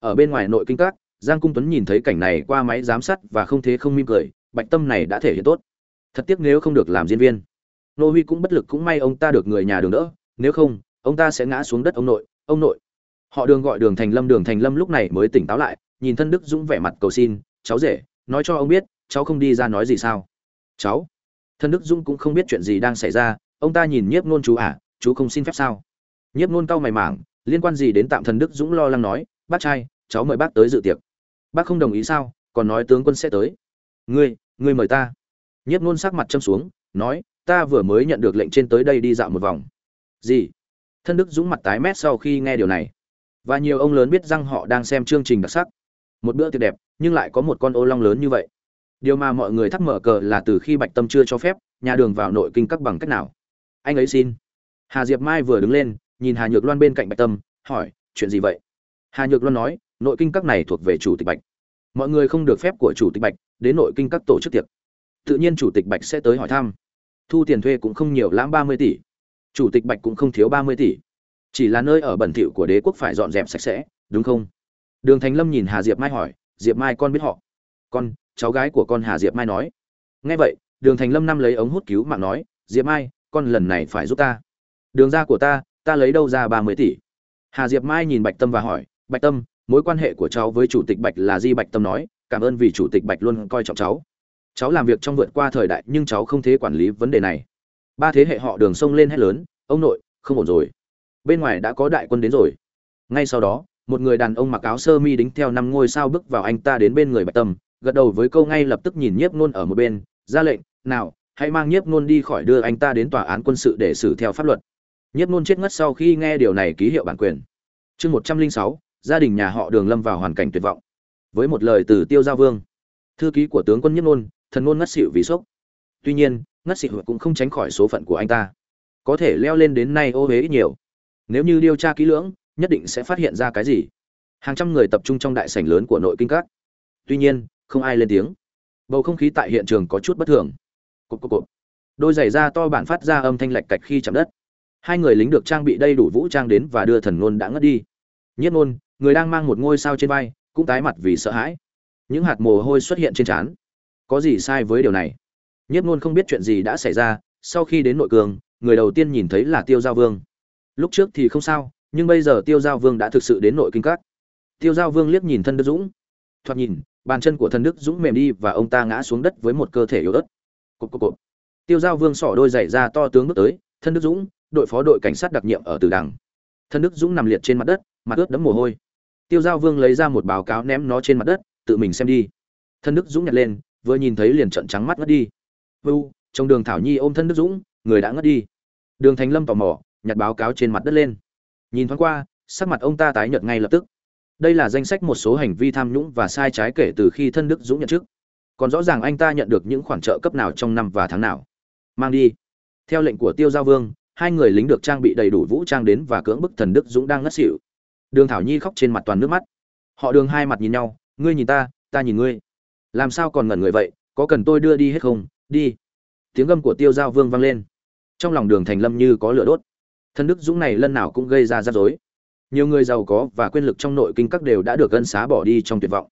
Ở bên ngoài nội kinh các, giang cung tuấn nhìn thấy cảnh này qua máy giám sát và không thế không mỉm cười, bạch tâm này đã thể hiện tốt. Thật tiếc nếu không được làm diễn viên. Nô huy cũng bất lực cũng may ông ta được người nhà đường đỡ, nếu không, ông ta sẽ ngã xuống đất ông nội ông nội họ đường gọi đường thành lâm, đường thành lâm lúc này mới tỉnh táo lại, nhìn thân đức dũng vẻ mặt cầu xin, cháu rể, nói cho ông biết, cháu không đi ra nói gì sao? Cháu? Thân đức dũng cũng không biết chuyện gì đang xảy ra, ông ta nhìn nhiếp nôn chú à chú không xin phép sao? Nhiếp nôn cau mày mảng, liên quan gì đến tạm thân đức dũng lo lắng nói, bác trai, cháu mời bác tới dự tiệc. Bác không đồng ý sao, còn nói tướng quân sẽ tới. Ngươi ngươi mời ta. Nhiếp nôn sắc mặt châm xuống, nói, ta vừa mới nhận được lệnh trên tới đây đi dạo một vòng. Gì? Thân đức dũng mặt tái mét sau khi nghe điều này và nhiều ông lớn biết rằng họ đang xem chương trình đặc sắc. Một bữa tiệc đẹp, nhưng lại có một con ô long lớn như vậy. Điều mà mọi người thắc mở cờ là từ khi bạch tâm chưa cho phép, nhà đường vào nội kinh các bằng cách nào? Anh ấy xin. Hà diệp mai vừa đứng lên, nhìn hà nhược loan bên cạnh bạch tâm, hỏi, chuyện gì vậy? Hà nhược loan nói, nội kinh các này thuộc về chủ tịch bạch. Mọi người không được phép của chủ tịch bạch đến nội kinh các tổ chức tiệc. Tự nhiên chủ tịch bạch sẽ tới hỏi thăm. Thu tiền thuê cũng không nhiều lãm ba mươi tỷ. Chủ tịch bạch cũng không thiếu ba mươi tỷ chỉ là nơi ở bẩn thỉu của đế quốc phải dọn dẹp sạch sẽ, đúng không? Đường thành lâm nhìn hà diệp mai hỏi, diệp mai con biết họ? Con, cháu gái của con hà diệp mai nói. Nghe vậy, đường thành lâm năm lấy ống hút cứu mạng nói, diệp mai, con lần này phải giúp ta. Đường ra của ta ta lấy đâu ra ba mươi tỷ? Hà diệp mai nhìn bạch tâm và hỏi, bạch tâm, mối quan hệ của cháu với chủ tịch bạch là di bạch tâm nói, cảm ơn vì chủ tịch bạch luôn coi trọng cháu. Cháu làm việc trong vượt qua thời đại nhưng cháu không thể quản lý vấn đề này. Ba thế hệ họ đường sông lên hết lớn, ông nội, không ổn rồi bên ngoài đã có đại quân đến rồi. Ngay sau đó, một người đàn ông mặc áo sơ mi đính theo năm ngôi sao bước vào anh ta đến bên người bạch tâm, gật đầu với câu ngay lập tức nhìn nhiếp nôn ở một bên, ra lệnh, nào, hãy mang nhiếp nôn đi khỏi đưa anh ta đến tòa án quân sự để xử theo pháp luật. Nhiếp nôn chết ngất sau khi nghe điều này ký hiệu bản quyền. Chương một trăm linh sáu, gia đình nhà họ đường lâm vào hoàn cảnh tuyệt vọng. Với một lời từ tiêu giao vương, thư ký của tướng quân nhiếp nôn, thần ngôn ngất xỉu vì sốc. Tuy nhiên, ngất xỉu cũng không tránh khỏi số phận của anh ta. Có thể leo lên đến nay ô huế ít nhiều nếu như điều tra kỹ lưỡng, nhất định sẽ phát hiện ra cái gì? Hàng trăm người tập trung trong đại sảnh lớn của nội kinh các. Tuy nhiên, không ai lên tiếng. Bầu không khí tại hiện trường có chút bất thường. Cộp cộp cộp. Đôi giày da to bản phát ra âm thanh lạch cạch khi chạm đất. Hai người lính được trang bị đầy đủ vũ trang đến và đưa thần ngôn đã ngất đi. Nhất ngôn, người đang mang một ngôi sao trên vai, cũng tái mặt vì sợ hãi. Những hạt mồ hôi xuất hiện trên trán. Có gì sai với điều này? Nhất ngôn không biết chuyện gì đã xảy ra, sau khi đến nội cường, người đầu tiên nhìn thấy là tiêu giao vương lúc trước thì không sao, nhưng bây giờ tiêu giao vương đã thực sự đến nội kinh các. Tiêu giao vương liếc nhìn thân đức dũng. Thoạt nhìn, bàn chân của thân đức dũng mềm đi và ông ta ngã xuống đất với một cơ thể yếu ớt. Cộp cộp cộp. tiêu giao vương sỏ đôi giày ra to tướng bước tới, thân đức dũng, đội phó đội cảnh sát đặc nhiệm ở từ đằng. Thân đức dũng nằm liệt trên mặt đất, mặt ướt đẫm mồ hôi. Tiêu giao vương lấy ra một báo cáo ném nó trên mặt đất, tự mình xem đi. Thân đức dũng nhặt lên, vừa nhìn thấy liền trợn trắng mắt ngất đi. Vu trong đường thảo nhi ôm thân đức dũng, người đã ngất đi. Đường thành lâm tò mò nhặt báo cáo trên mặt đất lên. Nhìn thoáng qua, sắc mặt ông ta tái nhợt ngay lập tức. Đây là danh sách một số hành vi tham nhũng và sai trái kể từ khi thân đức dũng nhận chức. Còn rõ ràng anh ta nhận được những khoản trợ cấp nào trong năm và tháng nào. Mang đi. Theo lệnh của tiêu giao vương, hai người lính được trang bị đầy đủ vũ trang đến và cưỡng bức thần đức dũng đang ngất xỉu. Đường thảo nhi khóc trên mặt toàn nước mắt. Họ đường hai mặt nhìn nhau, ngươi nhìn ta ta nhìn ngươi. Làm sao còn ngẩn người vậy? Có cần tôi đưa đi hết không? Đi. Tiếng gầm của tiêu giao vương vang lên. Trong lòng đường thành lâm như có lửa đốt thân đức dũng này lần nào cũng gây ra rắc rối. Nhiều người giàu có và quyền lực trong nội kinh các đều đã được ân xá bỏ đi trong tuyệt vọng.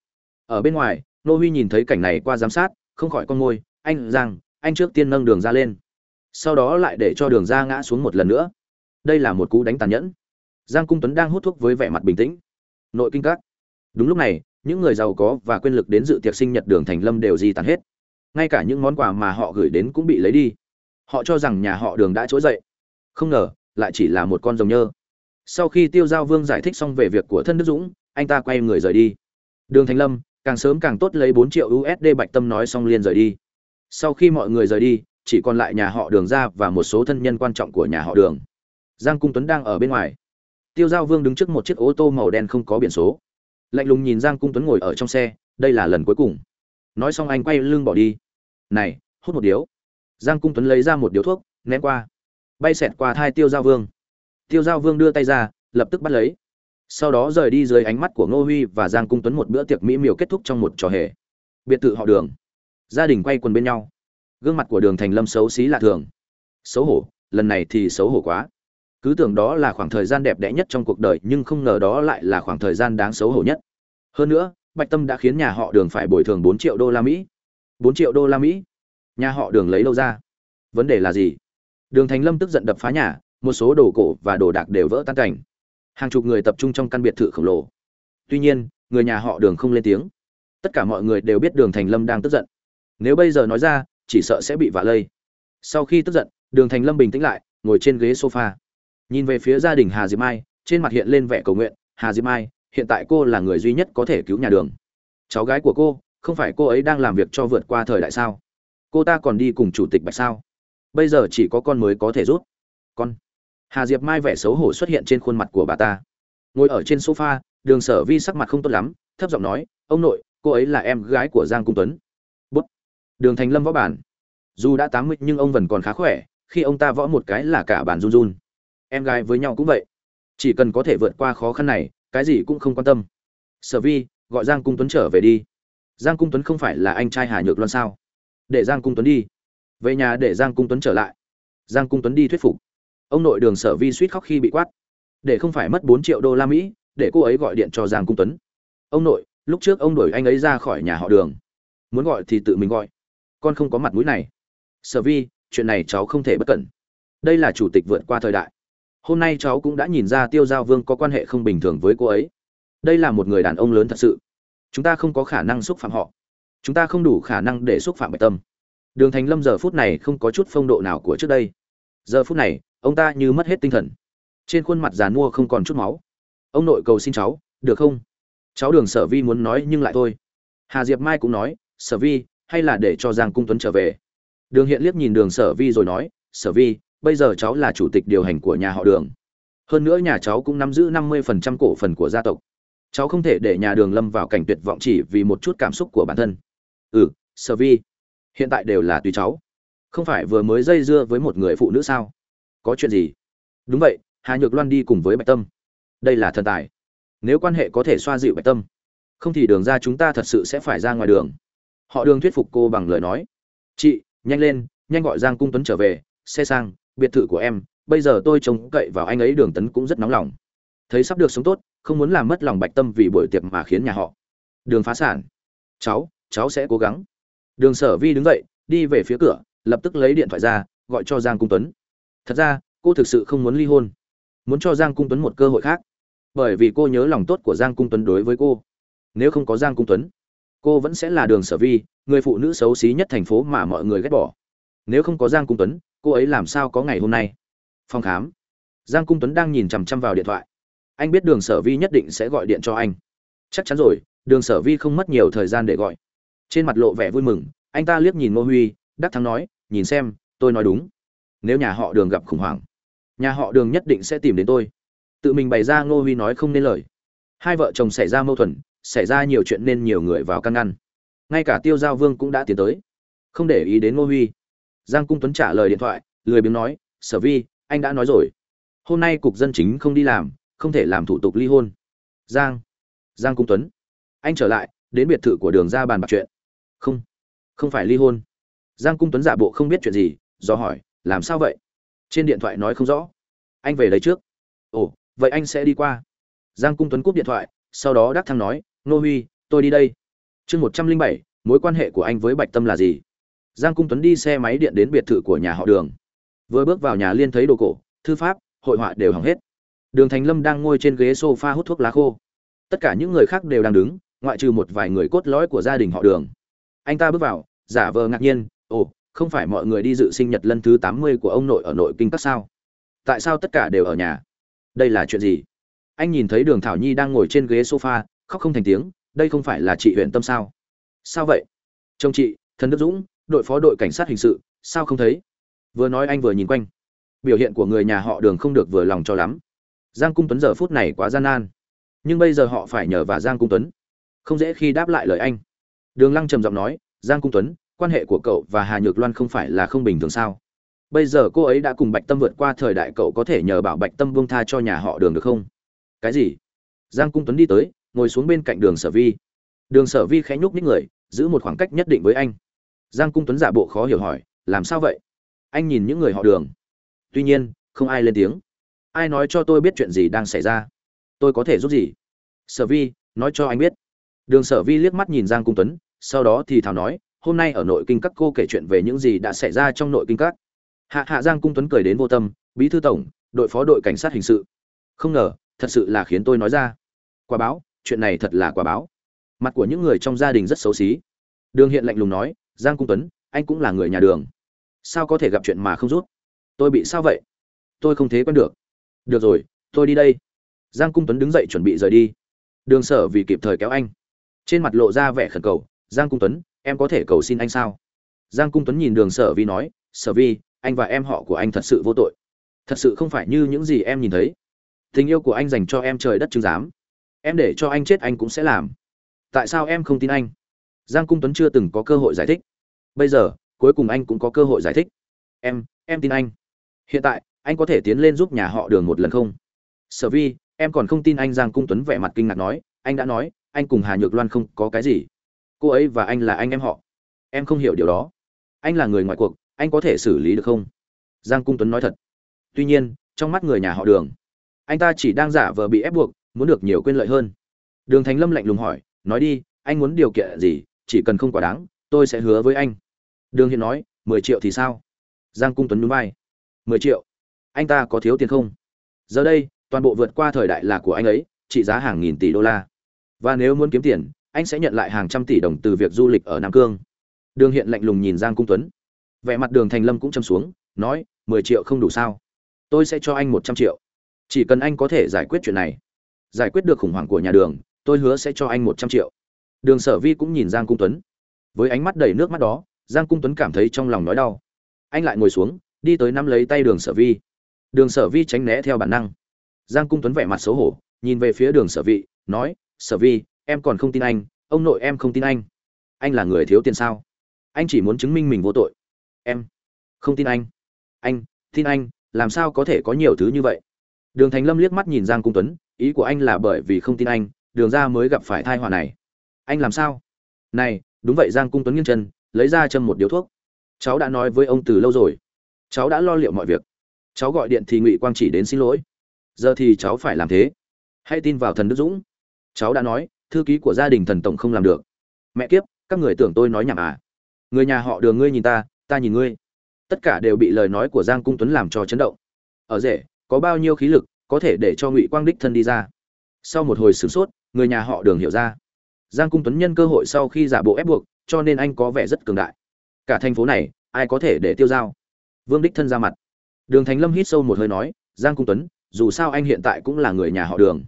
Ở bên ngoài, nô huy nhìn thấy cảnh này qua giám sát, không khỏi con môi, anh rằng anh trước tiên nâng đường ra lên, sau đó lại để cho đường ra ngã xuống một lần nữa. Đây là một cú đánh tàn nhẫn. Giang cung tuấn đang hút thuốc với vẻ mặt bình tĩnh. Nội kinh các. Đúng lúc này, những người giàu có và quyền lực đến dự tiệc sinh nhật đường thành lâm đều di tàn hết. Ngay cả những món quà mà họ gửi đến cũng bị lấy đi. Họ cho rằng nhà họ đường đã trỗi dậy. Không ngờ lại chỉ là một con rồng nhơ. Sau khi tiêu giao vương giải thích xong về việc của thân đức dũng, anh ta quay người rời đi. Đường thành lâm, càng sớm càng tốt lấy bốn triệu usd bạch tâm nói xong liền rời đi. Sau khi mọi người rời đi, chỉ còn lại nhà họ đường ra và một số thân nhân quan trọng của nhà họ đường. Giang cung tuấn đang ở bên ngoài. Tiêu giao vương đứng trước một chiếc ô tô màu đen không có biển số. Lạnh lùng nhìn giang cung tuấn ngồi ở trong xe, đây là lần cuối cùng. Nói xong anh quay lưng bỏ đi. Này, hút một điếu. Giang cung tuấn lấy ra một điếu thuốc, ném qua bay xẹt qua thai tiêu giao vương. Tiêu giao vương đưa tay ra, lập tức bắt lấy. Sau đó rời đi dưới ánh mắt của ngô huy và giang cung tuấn một bữa tiệc mỹ miều kết thúc trong một trò hề. Biệt thự họ đường. Gia đình quay quần bên nhau. Gương mặt của đường thành lâm xấu xí lạ thường. Xấu hổ, lần này thì xấu hổ quá. Cứ tưởng đó là khoảng thời gian đẹp đẽ nhất trong cuộc đời, nhưng không ngờ đó lại là khoảng thời gian đáng xấu hổ nhất. Hơn nữa, bạch tâm đã khiến nhà họ đường phải bồi thường bốn triệu đô la mỹ. Bốn triệu đô la mỹ? Nhà họ đường lấy đâu ra? Vấn đề là gì? Đường thành lâm tức giận đập phá nhà, một số đồ cổ và đồ đạc đều vỡ tan cảnh. Hàng chục người tập trung trong căn biệt thự khổng lồ. Tuy nhiên, người nhà họ đường không lên tiếng. Tất cả mọi người đều biết đường thành lâm đang tức giận. Nếu bây giờ nói ra, chỉ sợ sẽ bị vạ lây. Sau khi tức giận, đường thành lâm bình tĩnh lại, ngồi trên ghế sofa. Nhìn về phía gia đình hà diệp mai, trên mặt hiện lên vẻ cầu nguyện, hà diệp mai, hiện tại cô là người duy nhất có thể cứu nhà đường. Cháu gái của cô, không phải cô ấy đang làm việc cho vượt qua thời đại sao? Cô ta còn đi cùng chủ tịch bạch sao? Bây giờ chỉ có con mới có thể rút. Con. Hà diệp mai vẻ xấu hổ xuất hiện trên khuôn mặt của bà ta. Ngồi ở trên sofa, đường sở vi sắc mặt không tốt lắm, thấp giọng nói, ông nội, cô ấy là em gái của giang cung tuấn. Bút. Đường thành lâm võ bản dù đã tám mươi nhưng ông vẫn còn khá khỏe, khi ông ta võ một cái là cả bản run run. Em gái với nhau cũng vậy. Chỉ cần có thể vượt qua khó khăn này, cái gì cũng không quan tâm. Sở vi, gọi giang cung tuấn trở về đi. Giang cung tuấn không phải là anh trai hà nhược loan sao? Để giang cung tuấn đi về nhà để giang cung tuấn trở lại. Giang cung tuấn đi thuyết phục. Ông nội đường sở vi suýt khóc khi bị quát. Để không phải mất bốn triệu đô la mỹ, để cô ấy gọi điện cho giang cung tuấn. Ông nội, lúc trước ông đuổi anh ấy ra khỏi nhà họ đường. Muốn gọi thì tự mình gọi. Con không có mặt mũi này. Sở vi, chuyện này cháu không thể bất cẩn. Đây là chủ tịch vượt qua thời đại. Hôm nay cháu cũng đã nhìn ra tiêu giao vương có quan hệ không bình thường với cô ấy. Đây là một người đàn ông lớn thật sự. Chúng ta không có khả năng xúc phạm họ. Chúng ta không đủ khả năng để xúc phạm bạch tâm đường thành lâm giờ phút này không có chút phong độ nào của trước đây. Giờ phút này, ông ta như mất hết tinh thần. Trên khuôn mặt giàn mua không còn chút máu. Ông nội cầu xin cháu, được không? Cháu đường sở vi muốn nói nhưng lại thôi. Hà diệp mai cũng nói, sở vi, hay là để cho giang cung tuấn trở về. Đường hiện liếc nhìn đường sở vi rồi nói, sở vi, bây giờ cháu là chủ tịch điều hành của nhà họ đường. Hơn nữa nhà cháu cũng nắm giữ năm mươi phần trăm cổ phần của gia tộc. Cháu không thể để nhà đường lâm vào cảnh tuyệt vọng chỉ vì một chút cảm xúc của bản thân. Ừ sở vi hiện tại đều là tùy cháu. Không phải vừa mới dây dưa với một người phụ nữ sao? Có chuyện gì? Đúng vậy, hà nhược loan đi cùng với bạch tâm. Đây là thần tài. Nếu quan hệ có thể xoa dịu bạch tâm, không thì đường ra chúng ta thật sự sẽ phải ra ngoài đường. Họ đường thuyết phục cô bằng lời nói. Chị, nhanh lên, nhanh gọi giang cung tuấn trở về, xe sang, biệt thự của em, bây giờ tôi trông cậy vào anh ấy đường tấn cũng rất nóng lòng. Thấy sắp được sống tốt, không muốn làm mất lòng bạch tâm vì buổi tiệc mà khiến nhà họ. Đường phá sản. Cháu cháu sẽ cố gắng đường sở vi đứng dậy, đi về phía cửa, lập tức lấy điện thoại ra, gọi cho giang cung tuấn. Thật ra, cô thực sự không muốn ly hôn. Muốn cho giang cung tuấn một cơ hội khác. Bởi vì cô nhớ lòng tốt của giang cung tuấn đối với cô. Nếu không có giang cung tuấn, cô vẫn sẽ là đường sở vi, người phụ nữ xấu xí nhất thành phố mà mọi người ghét bỏ. Nếu không có giang cung tuấn, cô ấy làm sao có ngày hôm nay? Phòng khám. Giang cung tuấn đang nhìn chằm chằm vào điện thoại. Anh biết đường sở vi nhất định sẽ gọi điện cho anh. Chắc chắn rồi, đường sở vi không mất nhiều thời gian để gọi trên mặt lộ vẻ vui mừng, anh ta liếc nhìn ngô huy, đắc thắng nói, nhìn xem, tôi nói đúng. Nếu nhà họ đường gặp khủng hoảng, nhà họ đường nhất định sẽ tìm đến tôi. Tự mình bày ra ngô huy nói không nên lời. Hai vợ chồng xảy ra mâu thuẫn, xảy ra nhiều chuyện nên nhiều người vào căn ngăn. Ngay cả tiêu giao vương cũng đã tiến tới. Không để ý đến ngô huy. Giang cung tuấn trả lời điện thoại, lười biếng nói, sở vi, anh đã nói rồi. Hôm nay cục dân chính không đi làm, không thể làm thủ tục ly hôn. Giang giang cung tuấn. Anh trở lại, đến biệt thự của đường ra bàn bạc chuyện không. Không phải ly hôn. Giang cung tuấn giả bộ không biết chuyện gì, do hỏi, làm sao vậy? Trên điện thoại nói không rõ. Anh về lấy trước. Ồ, vậy anh sẽ đi qua. Giang cung tuấn cúp điện thoại, sau đó đắc thăng nói, nô huy, tôi đi đây. Chương một trăm linh bảy, mối quan hệ của anh với bạch tâm là gì? Giang cung tuấn đi xe máy điện đến biệt thự của nhà họ đường. Vừa bước vào nhà liên thấy đồ cổ, thư pháp, hội họa đều hỏng hết. Đường thành lâm đang ngồi trên ghế sofa hút thuốc lá khô. Tất cả những người khác đều đang đứng, ngoại trừ một vài người cốt lõi của gia đình họ đường anh ta bước vào, giả vờ ngạc nhiên, ồ, không phải mọi người đi dự sinh nhật lần thứ tám mươi của ông nội ở nội kinh các sao? Tại sao tất cả đều ở nhà? Đây là chuyện gì? Anh nhìn thấy đường thảo nhi đang ngồi trên ghế sofa, khóc không thành tiếng, đây không phải là chị huyện tâm sao? Sao vậy? Chồng chị, thần đức dũng, đội phó đội cảnh sát hình sự, sao không thấy? Vừa nói anh vừa nhìn quanh. Biểu hiện của người nhà họ đường không được vừa lòng cho lắm. Giang cung tuấn giờ phút này quá gian nan. Nhưng bây giờ họ phải nhờ vào giang cung tuấn. Không dễ khi đáp lại lời anh đường lăng trầm giọng nói, giang cung tuấn, quan hệ của cậu và hà nhược loan không phải là không bình thường sao? Bây giờ cô ấy đã cùng bạch tâm vượt qua thời đại, cậu có thể nhờ bảo bạch tâm buông tha cho nhà họ đường được không? Cái gì? Giang cung tuấn đi tới, ngồi xuống bên cạnh đường sở vi. Đường sở vi khẽ nhúc nhích người, giữ một khoảng cách nhất định với anh. Giang cung tuấn giả bộ khó hiểu hỏi, làm sao vậy? Anh nhìn những người họ đường. Tuy nhiên, không ai lên tiếng. Ai nói cho tôi biết chuyện gì đang xảy ra? Tôi có thể giúp gì? Sở vi, nói cho anh biết đường sở vi liếc mắt nhìn giang cung tuấn, sau đó thì thảo nói, hôm nay ở nội kinh các cô kể chuyện về những gì đã xảy ra trong nội kinh các. Hạ hạ giang cung tuấn cười đến vô tâm, bí thư tổng, đội phó đội cảnh sát hình sự. Không ngờ, thật sự là khiến tôi nói ra. Quả báo, chuyện này thật là quả báo. Mặt của những người trong gia đình rất xấu xí. Đường hiện lạnh lùng nói, giang cung tuấn, anh cũng là người nhà đường. Sao có thể gặp chuyện mà không rút? Tôi bị sao vậy? Tôi không thế quen được. Được rồi, tôi đi đây. Giang cung tuấn đứng dậy chuẩn bị rời đi. Đường sở vì kịp thời kéo anh trên mặt lộ ra vẻ khẩn cầu, giang cung tuấn, em có thể cầu xin anh sao? Giang cung tuấn nhìn đường sở vi nói, sở vi, anh và em họ của anh thật sự vô tội. Thật sự không phải như những gì em nhìn thấy. Tình yêu của anh dành cho em trời đất chứng giám. Em để cho anh chết anh cũng sẽ làm. Tại sao em không tin anh? Giang cung tuấn chưa từng có cơ hội giải thích. Bây giờ, cuối cùng anh cũng có cơ hội giải thích. Em em tin anh. Hiện tại, anh có thể tiến lên giúp nhà họ đường một lần không? Sở vi, em còn không tin anh. Giang cung tuấn vẻ mặt kinh ngạc nói, anh đã nói anh cùng hà nhược loan không có cái gì. Cô ấy và anh là anh em họ. Em không hiểu điều đó. Anh là người ngoài cuộc, anh có thể xử lý được không? Giang cung tuấn nói thật. Tuy nhiên, trong mắt người nhà họ đường, anh ta chỉ đang giả vờ bị ép buộc, muốn được nhiều quyền lợi hơn. Đường thành lâm lạnh lùng hỏi, nói đi, anh muốn điều kiện gì? Chỉ cần không quá đáng, tôi sẽ hứa với anh. Đường hiện nói, mười triệu thì sao? Giang cung tuấn núi vai. Mười triệu? Anh ta có thiếu tiền không? Giờ đây, toàn bộ vượt qua thời đại là của anh ấy, trị giá hàng nghìn tỷ đô la và nếu muốn kiếm tiền, anh sẽ nhận lại hàng trăm tỷ đồng từ việc du lịch ở nam cương. Đường hiện lạnh lùng nhìn giang cung tuấn. Vẻ mặt đường thành lâm cũng châm xuống, nói, mười triệu không đủ sao? Tôi sẽ cho anh một trăm triệu. Chỉ cần anh có thể giải quyết chuyện này. Giải quyết được khủng hoảng của nhà đường, tôi hứa sẽ cho anh một trăm triệu. Đường sở vi cũng nhìn giang cung tuấn. Với ánh mắt đầy nước mắt đó, giang cung tuấn cảm thấy trong lòng nói đau. Anh lại ngồi xuống, đi tới nắm lấy tay đường sở vi. Đường sở vi tránh né theo bản năng. Giang cung tuấn vẻ mặt xấu hổ, nhìn về phía đường sở vi, nói sở vi, em còn không tin anh, ông nội em không tin anh. Anh là người thiếu tiền sao? Anh chỉ muốn chứng minh mình vô tội. Em không tin anh. Anh tin anh, làm sao có thể có nhiều thứ như vậy? Đường thành lâm liếc mắt nhìn giang cung tuấn, ý của anh là bởi vì không tin anh, đường ra mới gặp phải thai họa này. Anh làm sao? Này, đúng vậy giang cung tuấn nghiêng chân, lấy ra châm một điếu thuốc. Cháu đã nói với ông từ lâu rồi. Cháu đã lo liệu mọi việc. Cháu gọi điện thì ngụy quang chỉ đến xin lỗi. Giờ thì cháu phải làm thế. Hãy tin vào thần đức dũng cháu đã nói, thư ký của gia đình thần tổng không làm được. Mẹ kiếp, các người tưởng tôi nói nhảm à? Người nhà họ đường ngươi nhìn ta ta nhìn ngươi. Tất cả đều bị lời nói của giang cung tuấn làm cho chấn động. Ở rể, có bao nhiêu khí lực có thể để cho ngụy quang đích thân đi ra? Sau một hồi sửng sốt, người nhà họ đường hiểu ra. Giang cung tuấn nhân cơ hội sau khi giả bộ ép buộc, cho nên anh có vẻ rất cường đại. Cả thành phố này, ai có thể để tiêu dao? Vương đích thân ra mặt. Đường thành lâm hít sâu một hơi nói, giang cung tuấn, dù sao anh hiện tại cũng là người nhà họ đường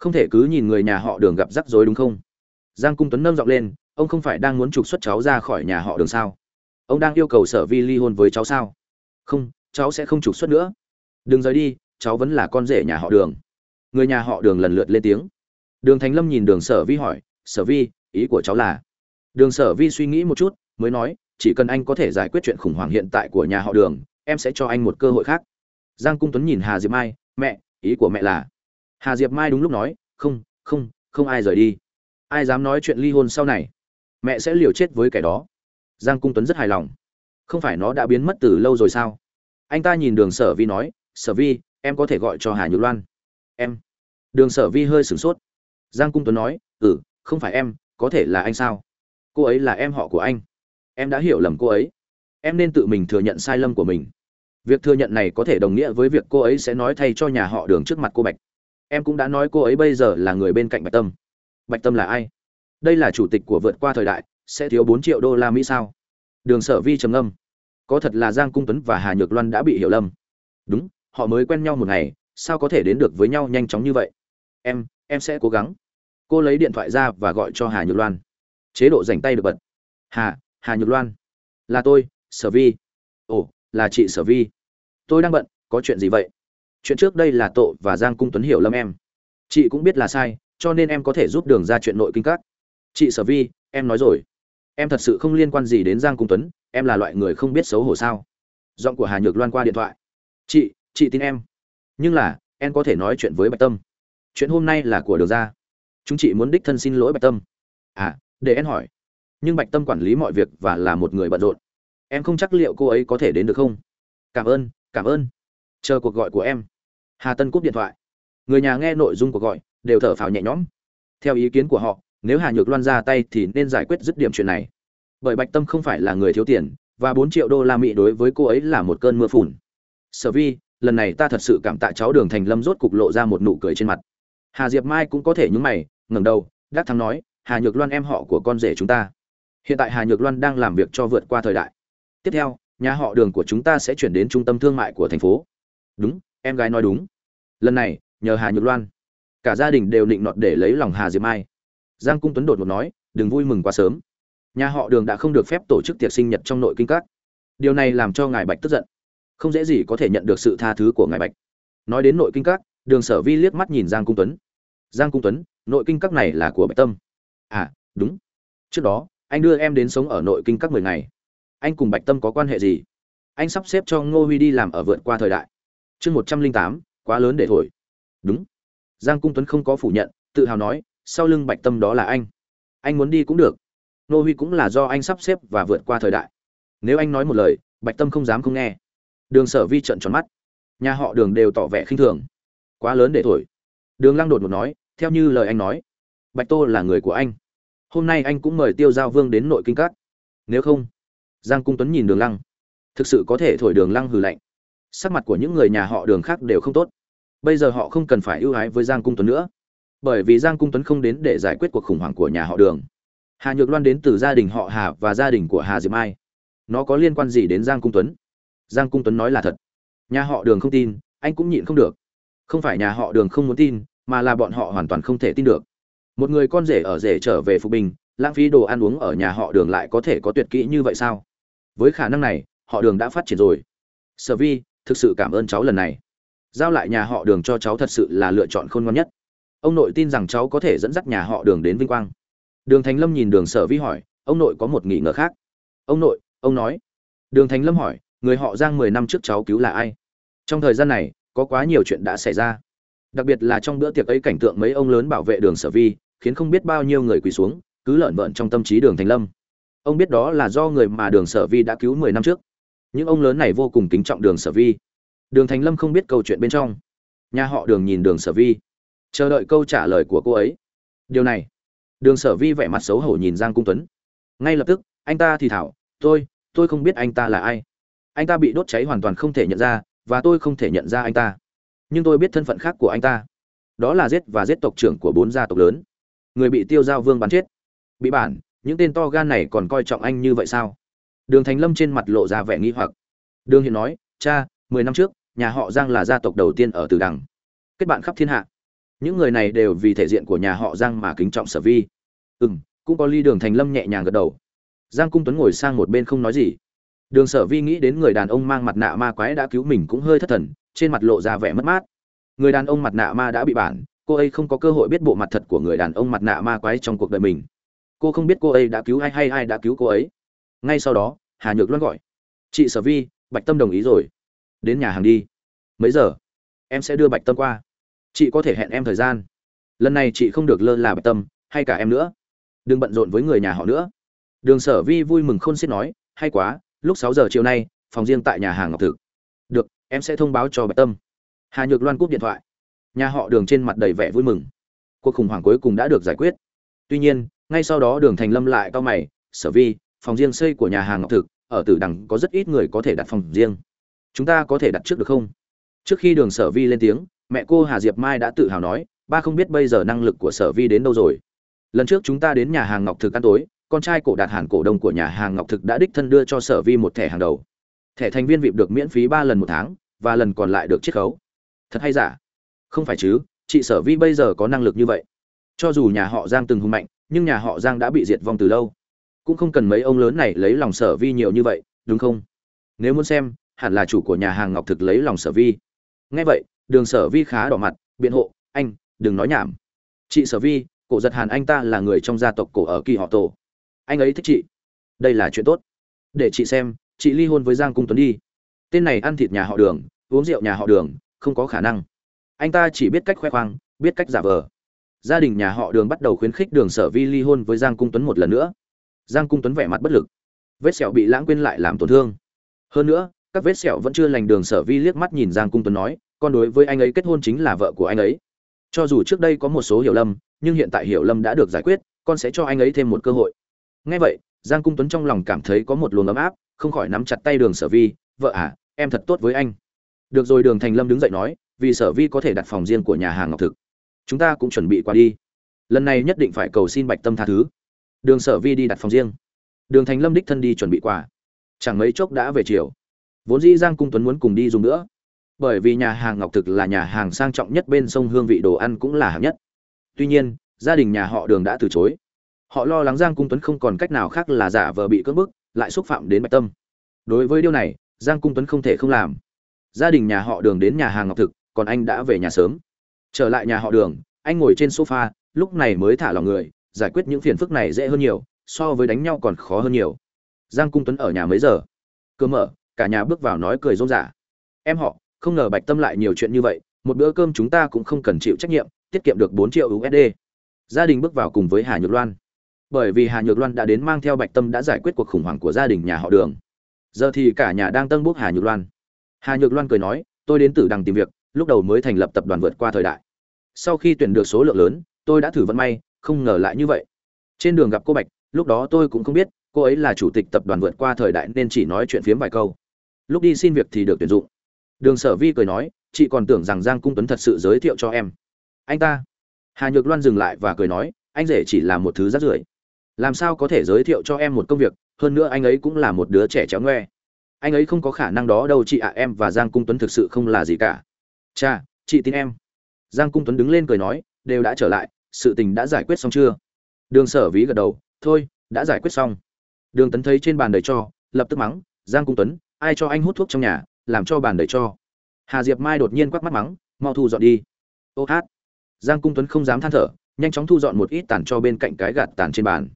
không thể cứ nhìn người nhà họ đường gặp rắc rối đúng không? Giang cung tuấn nâm giọng lên, ông không phải đang muốn trục xuất cháu ra khỏi nhà họ đường sao? Ông đang yêu cầu sở vi ly hôn với cháu sao? Không, cháu sẽ không trục xuất nữa. Đừng rời đi, cháu vẫn là con rể nhà họ đường. Người nhà họ đường lần lượt lên tiếng. Đường thành lâm nhìn đường sở vi hỏi, sở vi, ý của cháu là? Đường sở vi suy nghĩ một chút, mới nói, chỉ cần anh có thể giải quyết chuyện khủng hoảng hiện tại của nhà họ đường, em sẽ cho anh một cơ hội khác. Giang cung tuấn nhìn hà diệp mai, mẹ, ý của mẹ là? Hà diệp mai đúng lúc nói, không không không ai rời đi. Ai dám nói chuyện ly hôn sau này? Mẹ sẽ liều chết với kẻ đó. Giang cung tuấn rất hài lòng. Không phải nó đã biến mất từ lâu rồi sao? Anh ta nhìn đường sở vi nói, sở vi, em có thể gọi cho hà nhược loan. Em. Đường sở vi hơi sửng sốt. Giang cung tuấn nói ừ không phải em, có thể là anh sao? Cô ấy là em họ của anh. Em đã hiểu lầm cô ấy. Em nên tự mình thừa nhận sai lầm của mình. Việc thừa nhận này có thể đồng nghĩa với việc cô ấy sẽ nói thay cho nhà họ đường trước mặt cô bạch em cũng đã nói cô ấy bây giờ là người bên cạnh bạch tâm. Bạch tâm là ai? Đây là chủ tịch của vượt qua thời đại, sẽ thiếu bốn triệu đô la mỹ sao? Đường sở vi trầm âm có thật là giang cung tuấn và hà nhược loan đã bị hiểu lầm. Đúng, họ mới quen nhau một ngày, sao có thể đến được với nhau nhanh chóng như vậy? Em em sẽ cố gắng. Cô lấy điện thoại ra và gọi cho hà nhược loan. Chế độ dành tay được bật. Hà hà nhược loan. Là tôi, sở vi. Ồ, là chị sở vi. Tôi đang bận, có chuyện gì vậy? Chuyện trước đây là tội và giang cung tuấn hiểu lâm em. Chị cũng biết là sai, cho nên em có thể giúp đường ra chuyện nội kinh các. Chị sở vi, em nói rồi. Em thật sự không liên quan gì đến giang cung tuấn, em là loại người không biết xấu hổ sao. Giọng của hà nhược loan qua điện thoại. Chị chị tin em. Nhưng là, em có thể nói chuyện với bạch tâm. Chuyện hôm nay là của đường ra. Chúng chị muốn đích thân xin lỗi bạch tâm. À để em hỏi. Nhưng bạch tâm quản lý mọi việc và là một người bận rộn. Em không chắc liệu cô ấy có thể đến được không? Cảm ơn cảm ơn chờ cuộc gọi của em. Hà tân cúp điện thoại. Người nhà nghe nội dung cuộc gọi, đều thở phào nhẹ nhõm. Theo ý kiến của họ, nếu hà nhược loan ra tay thì nên giải quyết dứt điểm chuyện này. Bởi bạch tâm không phải là người thiếu tiền, và bốn triệu đô la mỹ đối với cô ấy là một cơn mưa phùn. Sở vi, lần này ta thật sự cảm tạ cháu đường thành lâm rốt cục lộ ra một nụ cười trên mặt. Hà diệp mai cũng có thể nhúng mày, ngẩng đầu đắc thắng nói, hà nhược loan em họ của con rể chúng ta. Hiện tại hà nhược loan đang làm việc cho vượt qua thời đại. Tiếp theo, nhà họ đường của chúng ta sẽ chuyển đến trung tâm thương mại của thành phố đúng, em gái nói đúng. Lần này, nhờ hà nhược loan. Cả gia đình đều định nọt để lấy lòng hà diệp mai. Giang cung tuấn đột ngột nói, đừng vui mừng quá sớm. Nhà họ đường đã không được phép tổ chức tiệc sinh nhật trong nội kinh các. Điều này làm cho ngài bạch tức giận. Không dễ gì có thể nhận được sự tha thứ của ngài bạch. Nói đến nội kinh các, đường sở vi liếc mắt nhìn giang cung tuấn. Giang cung tuấn, nội kinh các này là của bạch tâm. À đúng. Trước đó, anh đưa em đến sống ở nội kinh các mười ngày. Anh cùng bạch tâm có quan hệ gì? Anh sắp xếp cho ngô huy đi làm ở vượt qua thời đại chương một trăm linh tám, quá lớn để thổi. Đúng. Giang cung tuấn không có phủ nhận, tự hào nói, sau lưng bạch tâm đó là anh. Anh muốn đi cũng được. Nô huy cũng là do anh sắp xếp và vượt qua thời đại. Nếu anh nói một lời, bạch tâm không dám không nghe. Đường sở vi trận tròn mắt. Nhà họ đường đều tỏ vẻ khinh thường. Quá lớn để thổi. Đường lăng đột một nói, theo như lời anh nói, bạch tô là người của anh. Hôm nay anh cũng mời tiêu giao vương đến nội kinh cát nếu không, giang cung tuấn nhìn đường lăng. Thực sự có thể thổi đường lăng hừ lạnh sắc mặt của những người nhà họ đường khác đều không tốt. Bây giờ họ không cần phải ưu ái với giang cung tuấn nữa, bởi vì giang cung tuấn không đến để giải quyết cuộc khủng hoảng của nhà họ đường. Hà nhược loan đến từ gia đình họ hà và gia đình của hà diệp mai. Nó có liên quan gì đến giang cung tuấn? Giang cung tuấn nói là thật. Nhà họ đường không tin, anh cũng nhịn không được. Không phải nhà họ đường không muốn tin, mà là bọn họ hoàn toàn không thể tin được. Một người con rể ở rể trở về phục bình, lãng phí đồ ăn uống ở nhà họ đường lại có thể có tuyệt kỹ như vậy sao? Với khả năng này, họ đường đã phát triển rồi. Sở vi thực sự cảm ơn cháu lần này. Giao lại nhà họ đường cho cháu thật sự là lựa chọn khôn ngoan nhất. Ông nội tin rằng cháu có thể dẫn dắt nhà họ đường đến vinh quang. Đường thành lâm nhìn đường sở vi hỏi, ông nội có một nghỉ ngờ khác? Ông nội, ông nói. Đường thành lâm hỏi, người họ giang mười năm trước cháu cứu là ai? Trong thời gian này, có quá nhiều chuyện đã xảy ra. Đặc biệt là trong bữa tiệc ấy cảnh tượng mấy ông lớn bảo vệ đường sở vi, khiến không biết bao nhiêu người quỳ xuống, cứ lợn vợn trong tâm trí đường thành lâm. Ông biết đó là do người mà đường sở vi đã cứu mười năm trước những ông lớn này vô cùng kính trọng đường sở vi. Đường thành lâm không biết câu chuyện bên trong. Nhà họ đường nhìn đường sở vi, chờ đợi câu trả lời của cô ấy. Điều này, đường sở vi vẻ mặt xấu hổ nhìn giang cung tuấn. Ngay lập tức, anh ta thì thảo, tôi tôi không biết anh ta là ai. Anh ta bị đốt cháy hoàn toàn không thể nhận ra, và tôi không thể nhận ra anh ta. Nhưng tôi biết thân phận khác của anh ta. Đó là giết và giết tộc trưởng của bốn gia tộc lớn. Người bị tiêu giao vương bắn chết. Bị bản, những tên to gan này còn coi trọng anh như vậy sao? Đường thành lâm trên mặt lộ ra vẻ nghi hoặc. Đường Hiền nói cha mười năm trước nhà họ giang là gia tộc đầu tiên ở từ đằng. Kết bạn khắp thiên hạ. Những người này đều vì thể diện của nhà họ giang mà kính trọng sở vi. Ừm, cũng có ly đường thành lâm nhẹ nhàng gật đầu. Giang cung tuấn ngồi sang một bên không nói gì. Đường sở vi nghĩ đến người đàn ông mang mặt nạ ma quái đã cứu mình cũng hơi thất thần trên mặt lộ ra vẻ mất mát. Người đàn ông mặt nạ ma đã bị bản cô ấy không có cơ hội biết bộ mặt thật của người đàn ông mặt nạ ma quái trong cuộc đời mình. Cô không biết cô ấy đã cứu ai hay ai đã cứu cô ấy. Ngay sau đó hà nhược loan gọi. Chị sở vi, bạch tâm đồng ý rồi. Đến nhà hàng đi. Mấy giờ? Em sẽ đưa bạch tâm qua. Chị có thể hẹn em thời gian. Lần này chị không được lơ là bạch tâm, hay cả em nữa. Đừng bận rộn với người nhà họ nữa. Đường sở vi vui mừng khôn xiết nói, hay quá, lúc sáu giờ chiều nay, phòng riêng tại nhà hàng ngọc thực. Được, em sẽ thông báo cho bạch tâm. Hà nhược loan cúp điện thoại. Nhà họ đường trên mặt đầy vẻ vui mừng. Cuộc khủng hoảng cuối cùng đã được giải quyết. Tuy nhiên, ngay sau đó đường thành lâm lại cao mày, sở vi phòng riêng xây của nhà hàng ngọc thực, ở tử đằng có rất ít người có thể đặt phòng riêng. Chúng ta có thể đặt trước được không? Trước khi đường sở vi lên tiếng, mẹ cô hà diệp mai đã tự hào nói, ba không biết bây giờ năng lực của sở vi đến đâu rồi. Lần trước chúng ta đến nhà hàng ngọc thực ăn tối, con trai cổ đạt hàn cổ đông của nhà hàng ngọc thực đã đích thân đưa cho sở vi một thẻ hàng đầu. Thẻ thành viên vịp được miễn phí ba lần một tháng, và lần còn lại được chiết khấu. Thật hay giả? Không phải chứ, chị sở vi bây giờ có năng lực như vậy. Cho dù nhà họ giang từng hùng mạnh, nhưng nhà họ giang đã bị diệt vong từ lâu cũng không cần mấy ông lớn này lấy lòng sở vi nhiều như vậy, đúng không? Nếu muốn xem, hẳn là chủ của nhà hàng ngọc thực lấy lòng sở vi. Nghe vậy, đường sở vi khá đỏ mặt, biện hộ, anh, đừng nói nhảm. Chị sở vi, cổ giật hàn anh ta là người trong gia tộc cổ ở kỳ họ tổ. Anh ấy thích chị. Đây là chuyện tốt. Để chị xem, chị ly hôn với giang cung tuấn đi. Tên này ăn thịt nhà họ đường, uống rượu nhà họ đường, không có khả năng. Anh ta chỉ biết cách khoe khoang, biết cách giả vờ. Gia đình nhà họ đường bắt đầu khuyến khích đường sở vi ly hôn với giang cung tuấn một lần nữa giang cung tuấn vẻ mặt bất lực. Vết sẹo bị lãng quên lại làm tổn thương. Hơn nữa, các vết sẹo vẫn chưa lành đường sở vi liếc mắt nhìn giang cung tuấn nói, con đối với anh ấy kết hôn chính là vợ của anh ấy. Cho dù trước đây có một số hiểu lầm, nhưng hiện tại hiểu lầm đã được giải quyết, con sẽ cho anh ấy thêm một cơ hội. Ngay vậy, giang cung tuấn trong lòng cảm thấy có một luồng ấm áp, không khỏi nắm chặt tay đường sở vi, vợ à em thật tốt với anh. Được rồi, đường thành lâm đứng dậy nói, vì sở vi có thể đặt phòng riêng của nhà hàng ngọc thực. Chúng ta cũng chuẩn bị qua đi. Lần này nhất định phải cầu xin bạch tâm tha thứ đường sở vi đi đặt phòng riêng. Đường thành lâm đích thân đi chuẩn bị quà. Chẳng mấy chốc đã về chiều. Vốn dĩ giang cung tuấn muốn cùng đi dùng nữa. Bởi vì nhà hàng ngọc thực là nhà hàng sang trọng nhất bên sông hương vị, đồ ăn cũng là hạng nhất. Tuy nhiên, gia đình nhà họ đường đã từ chối. Họ lo lắng giang cung tuấn không còn cách nào khác là giả vờ bị cưỡng bức, lại xúc phạm đến bạch tâm. Đối với điều này, giang cung tuấn không thể không làm. Gia đình nhà họ đường đến nhà hàng ngọc thực, còn anh đã về nhà sớm. Trở lại nhà họ đường, anh ngồi trên sofa, lúc này mới thả lòng người giải quyết những phiền phức này dễ hơn nhiều, so với đánh nhau còn khó hơn nhiều. Giang cung tuấn ở nhà mấy giờ? Cơ mở, cả nhà bước vào nói cười rôm rả. Em họ, không ngờ bạch tâm lại nhiều chuyện như vậy, một bữa cơm chúng ta cũng không cần chịu trách nhiệm, tiết kiệm được bốn triệu usd gia đình bước vào cùng với hà nhược loan. Bởi vì hà nhược loan đã đến mang theo bạch tâm đã giải quyết cuộc khủng hoảng của gia đình nhà họ đường. Giờ thì cả nhà đang tân bốc hà nhược loan. Hà nhược loan cười nói, tôi đến từ đằng tìm việc, lúc đầu mới thành lập tập đoàn vượt qua thời đại. Sau khi tuyển được số lượng lớn, tôi đã thử vận may không ngờ lại như vậy. Trên đường gặp cô bạch, lúc đó tôi cũng không biết, cô ấy là chủ tịch tập đoàn vượt qua thời đại nên chỉ nói chuyện phiếm vài câu. Lúc đi xin việc thì được tuyển dụng. Đường sở vi cười nói, chị còn tưởng rằng giang cung tuấn thật sự giới thiệu cho em. Anh ta? Hà nhược loan dừng lại và cười nói, anh rể chỉ là một thứ rác rưởi. Làm sao có thể giới thiệu cho em một công việc, hơn nữa anh ấy cũng là một đứa trẻ chéo ngoe. Anh ấy không có khả năng đó đâu chị ạ, em và giang cung tuấn thực sự không là gì cả. Cha, chị tin em. Giang cung tuấn đứng lên cười nói, đều đã trở lại sự tình đã giải quyết xong chưa? Đường sở ví gật đầu, thôi, đã giải quyết xong. Đường tấn thấy trên bàn đầy cho, lập tức mắng, giang cung tuấn, ai cho anh hút thuốc trong nhà, làm cho bàn đầy cho. Hà diệp mai đột nhiên quắc mắt mắng, mau thu dọn đi. Ô hát. Giang cung tuấn không dám than thở, nhanh chóng thu dọn một ít tàn cho bên cạnh cái gạt tàn trên bàn.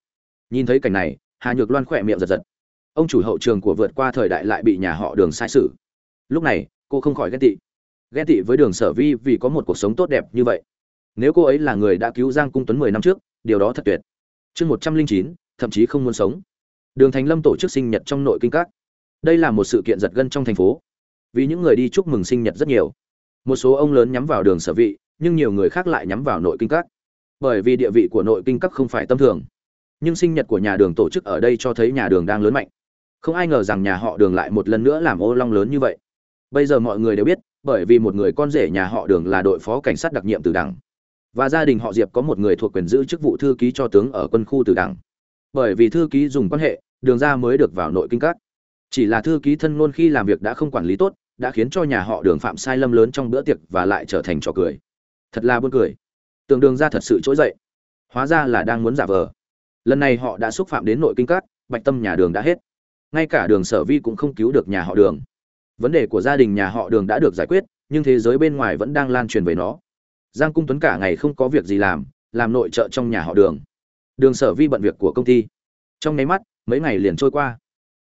Nhìn thấy cảnh này, hà nhược loan khỏe miệng giật giật. Ông chủ hậu trường của vượt qua thời đại lại bị nhà họ đường sai sự lúc này, cô không khỏi ghét tị. Ghét tị với đường sở vi vì có một cuộc sống tốt đẹp như vậy nếu cô ấy là người đã cứu giang cung tuấn mười năm trước, điều đó thật tuyệt. Chương một trăm linh chín, thậm chí không muốn sống. Đường thành lâm tổ chức sinh nhật trong nội kinh các. Đây là một sự kiện giật gân trong thành phố. Vì những người đi chúc mừng sinh nhật rất nhiều. Một số ông lớn nhắm vào đường sở vị, nhưng nhiều người khác lại nhắm vào nội kinh các. Bởi vì địa vị của nội kinh các không phải tâm thường. Nhưng sinh nhật của nhà đường tổ chức ở đây cho thấy nhà đường đang lớn mạnh. Không ai ngờ rằng nhà họ đường lại một lần nữa làm ô long lớn như vậy. Bây giờ mọi người đều biết, bởi vì một người con rể nhà họ đường là đội phó cảnh sát đặc nhiệm từ đảng và gia đình họ diệp có một người thuộc quyền giữ chức vụ thư ký cho tướng ở quân khu từ đảng bởi vì thư ký dùng quan hệ, đường ra mới được vào nội kinh các. Chỉ là thư ký thân ngôn khi làm việc đã không quản lý tốt, đã khiến cho nhà họ đường phạm sai lầm lớn trong bữa tiệc và lại trở thành trò cười. Thật là buồn cười. Tường đường ra thật sự trỗi dậy. Hóa ra là đang muốn giả vờ. Lần này họ đã xúc phạm đến nội kinh các, bạch tâm nhà đường đã hết. Ngay cả đường sở vi cũng không cứu được nhà họ đường. Vấn đề của gia đình nhà họ đường đã được giải quyết, nhưng thế giới bên ngoài vẫn đang lan truyền về nó giang cung tuấn cả ngày không có việc gì làm làm nội trợ trong nhà họ đường. Đường sở vi bận việc của công ty. Trong nháy mắt, mấy ngày liền trôi qua.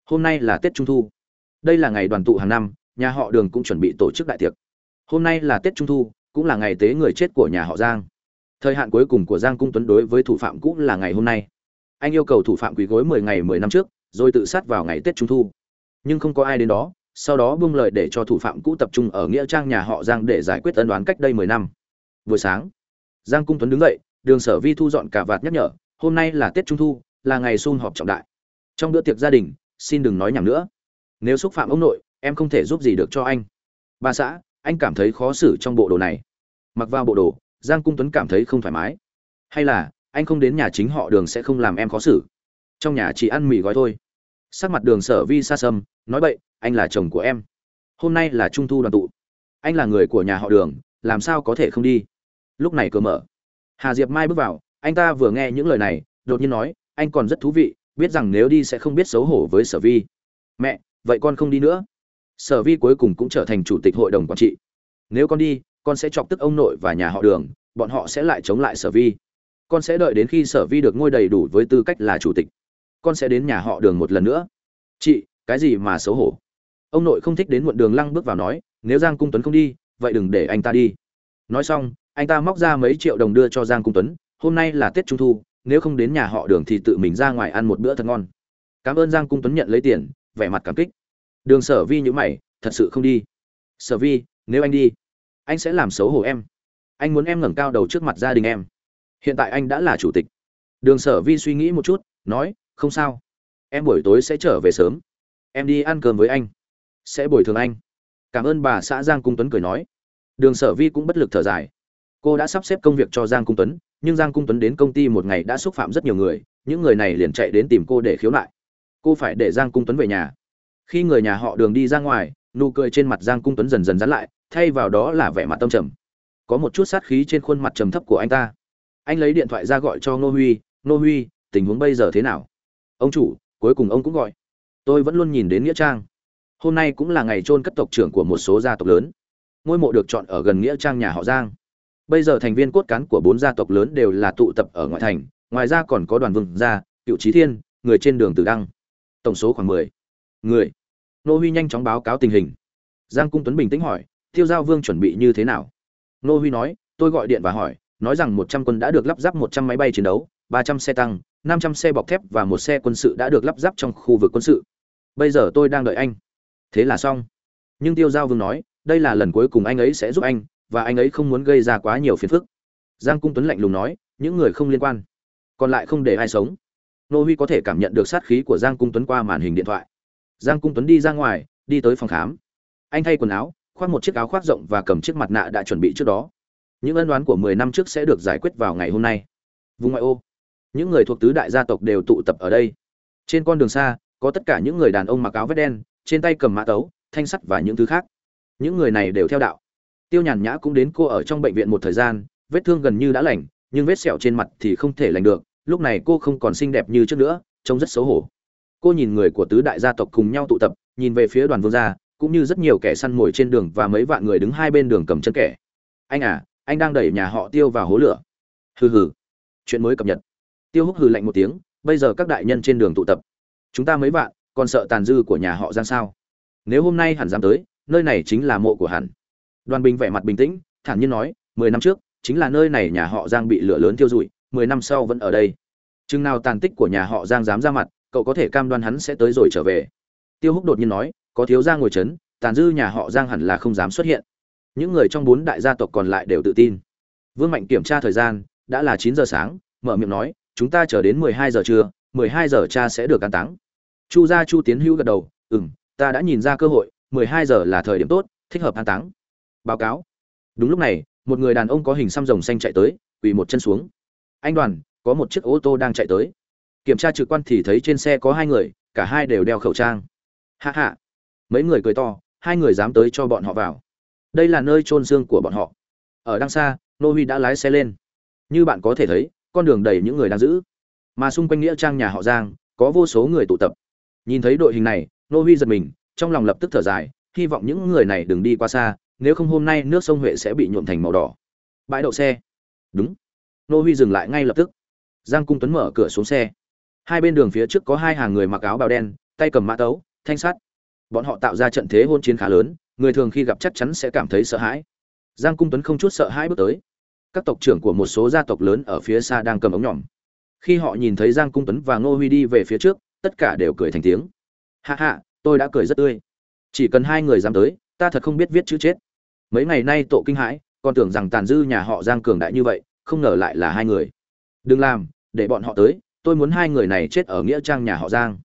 Hôm nay là tết trung thu. Đây là ngày đoàn tụ hàng năm, nhà họ đường cũng chuẩn bị tổ chức đại tiệc. Hôm nay là tết trung thu, cũng là ngày tế người chết của nhà họ giang. Thời hạn cuối cùng của giang cung tuấn đối với thủ phạm cũng là ngày hôm nay. Anh yêu cầu thủ phạm quỳ gối mười ngày mười năm trước, rồi tự sát vào ngày tết trung thu. Nhưng không có ai đến đó, sau đó buông lời để cho thủ phạm cũ tập trung ở nghĩa trang nhà họ giang để giải quyết ân đoán cách đây mười năm buổi sáng. Giang cung tuấn đứng dậy đường sở vi thu dọn cả vạt nhắc nhở hôm nay là tết trung thu là ngày sum họp trọng đại. Trong bữa tiệc gia đình xin đừng nói nhảm nữa. Nếu xúc phạm ông nội em không thể giúp gì được cho anh. Bà xã anh cảm thấy khó xử trong bộ đồ này. Mặc vào bộ đồ giang cung tuấn cảm thấy không thoải mái. Hay là anh không đến nhà chính họ đường sẽ không làm em khó xử. Trong nhà chỉ ăn mì gói thôi. Sắc mặt đường sở vi xa xăm nói vậy, anh là chồng của em. Hôm nay là trung thu đoàn tụ. Anh là người của nhà họ đường làm sao có thể không đi? Lúc này cửa mở. Hà diệp mai bước vào, anh ta vừa nghe những lời này, đột nhiên nói, anh còn rất thú vị, biết rằng nếu đi sẽ không biết xấu hổ với sở vi. Mẹ, vậy con không đi nữa. Sở vi cuối cùng cũng trở thành chủ tịch hội đồng quản trị. Nếu con đi, con sẽ chọc tức ông nội và nhà họ đường, bọn họ sẽ lại chống lại sở vi. Con sẽ đợi đến khi sở vi được ngôi đầy đủ với tư cách là chủ tịch. Con sẽ đến nhà họ đường một lần nữa. Chị, cái gì mà xấu hổ? Ông nội không thích đến muộn đường lăng bước vào nói, nếu giang cung tuấn không đi vậy đừng để anh ta đi. Nói xong, anh ta móc ra mấy triệu đồng đưa cho giang cung tuấn, hôm nay là tết trung thu, nếu không đến nhà họ đường thì tự mình ra ngoài ăn một bữa thật ngon. Cảm ơn giang cung tuấn nhận lấy tiền, vẻ mặt cảm kích. Đường sở vi nhữ mày, thật sự không đi. Sở vi, nếu anh đi, anh sẽ làm xấu hổ em. Anh muốn em ngẩng cao đầu trước mặt gia đình em. Hiện tại anh đã là chủ tịch. Đường sở vi suy nghĩ một chút, nói, không sao. Em buổi tối sẽ trở về sớm. Em đi ăn cơm với anh. Sẽ bồi thường anh. Cảm ơn bà xã giang cung tuấn cười nói đường sở vi cũng bất lực thở dài. Cô đã sắp xếp công việc cho giang cung tuấn, nhưng giang cung tuấn đến công ty một ngày đã xúc phạm rất nhiều người, những người này liền chạy đến tìm cô để khiếu nại. Cô phải để giang cung tuấn về nhà. Khi người nhà họ đường đi ra ngoài, nụ cười trên mặt giang cung tuấn dần dần dán lại, thay vào đó là vẻ mặt tâm trầm. Có một chút sát khí trên khuôn mặt trầm thấp của anh ta. Anh lấy điện thoại ra gọi cho ngô huy ngô huy, tình huống bây giờ thế nào? Ông chủ, cuối cùng ông cũng gọi. Tôi vẫn luôn nhìn đến nghĩa trang. Hôm nay cũng là ngày chôn cất tộc trưởng của một số gia tộc lớn ngôi mộ được chọn ở gần nghĩa trang nhà họ giang. Bây giờ thành viên cốt cán của bốn gia tộc lớn đều là tụ tập ở ngoại thành, ngoài ra còn có đoàn vương gia, cựu Chí thiên, người trên đường tử đăng. Tổng số khoảng mười người. Nô huy nhanh chóng báo cáo tình hình. Giang cung tuấn bình tĩnh hỏi tiêu giao vương chuẩn bị như thế nào? Nô huy nói, tôi gọi điện và hỏi, nói rằng một trăm quân đã được lắp ráp một trăm máy bay chiến đấu, ba trăm xe tăng, năm trăm xe bọc thép và một xe quân sự đã được lắp ráp trong khu vực quân sự. Bây giờ tôi đang đợi anh. Thế là xong. Nhưng tiêu giao vương nói đây là lần cuối cùng anh ấy sẽ giúp anh, và anh ấy không muốn gây ra quá nhiều phiền phức. Giang cung tuấn lạnh lùng nói, những người không liên quan, còn lại không để ai sống. Nô huy có thể cảm nhận được sát khí của giang cung tuấn qua màn hình điện thoại. Giang cung tuấn đi ra ngoài, đi tới phòng khám. Anh thay quần áo, khoác một chiếc áo khoác rộng và cầm chiếc mặt nạ đã chuẩn bị trước đó. Những ân đoán của mười năm trước sẽ được giải quyết vào ngày hôm nay. Vùng ngoại ô, những người thuộc tứ đại gia tộc đều tụ tập ở đây. Trên con đường xa, có tất cả những người đàn ông mặc áo vét đen, trên tay cầm mã tấu, thanh sắt và những thứ khác những người này đều theo đạo. Tiêu nhàn nhã cũng đến cô ở trong bệnh viện một thời gian, vết thương gần như đã lành, nhưng vết sẹo trên mặt thì không thể lành được, lúc này cô không còn xinh đẹp như trước nữa, trông rất xấu hổ. Cô nhìn người của tứ đại gia tộc cùng nhau tụ tập, nhìn về phía đoàn vương gia, cũng như rất nhiều kẻ săn mồi trên đường và mấy vạn người đứng hai bên đường cầm chân kẻ. Anh à anh đang đẩy nhà họ tiêu vào hố lửa. Hừ hừ, chuyện mới cập nhật. Tiêu húc hừ lạnh một tiếng, bây giờ các đại nhân trên đường tụ tập. Chúng ta mấy vạn, còn sợ tàn dư của nhà họ giang sao? Nếu hôm nay hẳn dám tới nơi này chính là mộ của hẳn đoàn bình vẻ mặt bình tĩnh, thản nhiên nói, mười năm trước, chính là nơi này nhà họ giang bị lửa lớn thiêu rụi, mười năm sau vẫn ở đây. Chừng nào tàn tích của nhà họ giang dám ra mặt, cậu có thể cam đoan hắn sẽ tới rồi trở về. Tiêu húc đột nhiên nói, có thiếu gia ngồi chấn, tàn dư nhà họ giang hẳn là không dám xuất hiện. Những người trong bốn đại gia tộc còn lại đều tự tin. Vương mạnh kiểm tra thời gian, đã là chín giờ sáng, mở miệng nói, chúng ta chờ đến mười hai giờ trưa, mười hai giờ cha sẽ được an táng. Chu gia chu tiến hữu gật đầu ừ m ta đã nhìn ra cơ hội mười hai giờ là thời điểm tốt, thích hợp an táng. Báo cáo. Đúng lúc này, một người đàn ông có hình xăm rồng xanh chạy tới, quỳ một chân xuống. Anh đoàn, có một chiếc ô tô đang chạy tới. Kiểm tra trực quan thì thấy trên xe có hai người, cả hai đều đeo khẩu trang. Ha ha. mấy người cười to, hai người dám tới cho bọn họ vào. Đây là nơi chôn xương của bọn họ. Ở đằng xa, nô huy đã lái xe lên. Như bạn có thể thấy, con đường đầy những người đang giữ. Mà xung quanh nghĩa trang nhà họ giang, có vô số người tụ tập. Nhìn thấy đội hình này, nô huy giật mình trong lòng lập tức thở dài, hy vọng những người này đừng đi qua xa, nếu không hôm nay nước sông huệ sẽ bị nhuộm thành màu đỏ. Bãi đậu xe. Đúng. Nô huy dừng lại ngay lập tức. Giang cung tuấn mở cửa xuống xe. Hai bên đường phía trước có hai hàng người mặc áo bào đen, tay cầm mã tấu, thanh sắt. Bọn họ tạo ra trận thế hôn chiến khá lớn, người thường khi gặp chắc chắn sẽ cảm thấy sợ hãi. Giang cung tuấn không chút sợ hãi bước tới. Các tộc trưởng của một số gia tộc lớn ở phía xa đang cầm ống nhỏm khi họ nhìn thấy giang cung tuấn và ngô huy đi về phía trước, tất cả đều cười thành tiếng. Hạ hạ tôi đã cười rất tươi. Chỉ cần hai người dám tới, ta thật không biết viết chữ chết. Mấy ngày nay tổ kinh hãi còn tưởng rằng tàn dư nhà họ giang cường đại như vậy, không ngờ lại là hai người. Đừng làm, để bọn họ tới, tôi muốn hai người này chết ở nghĩa trang nhà họ giang.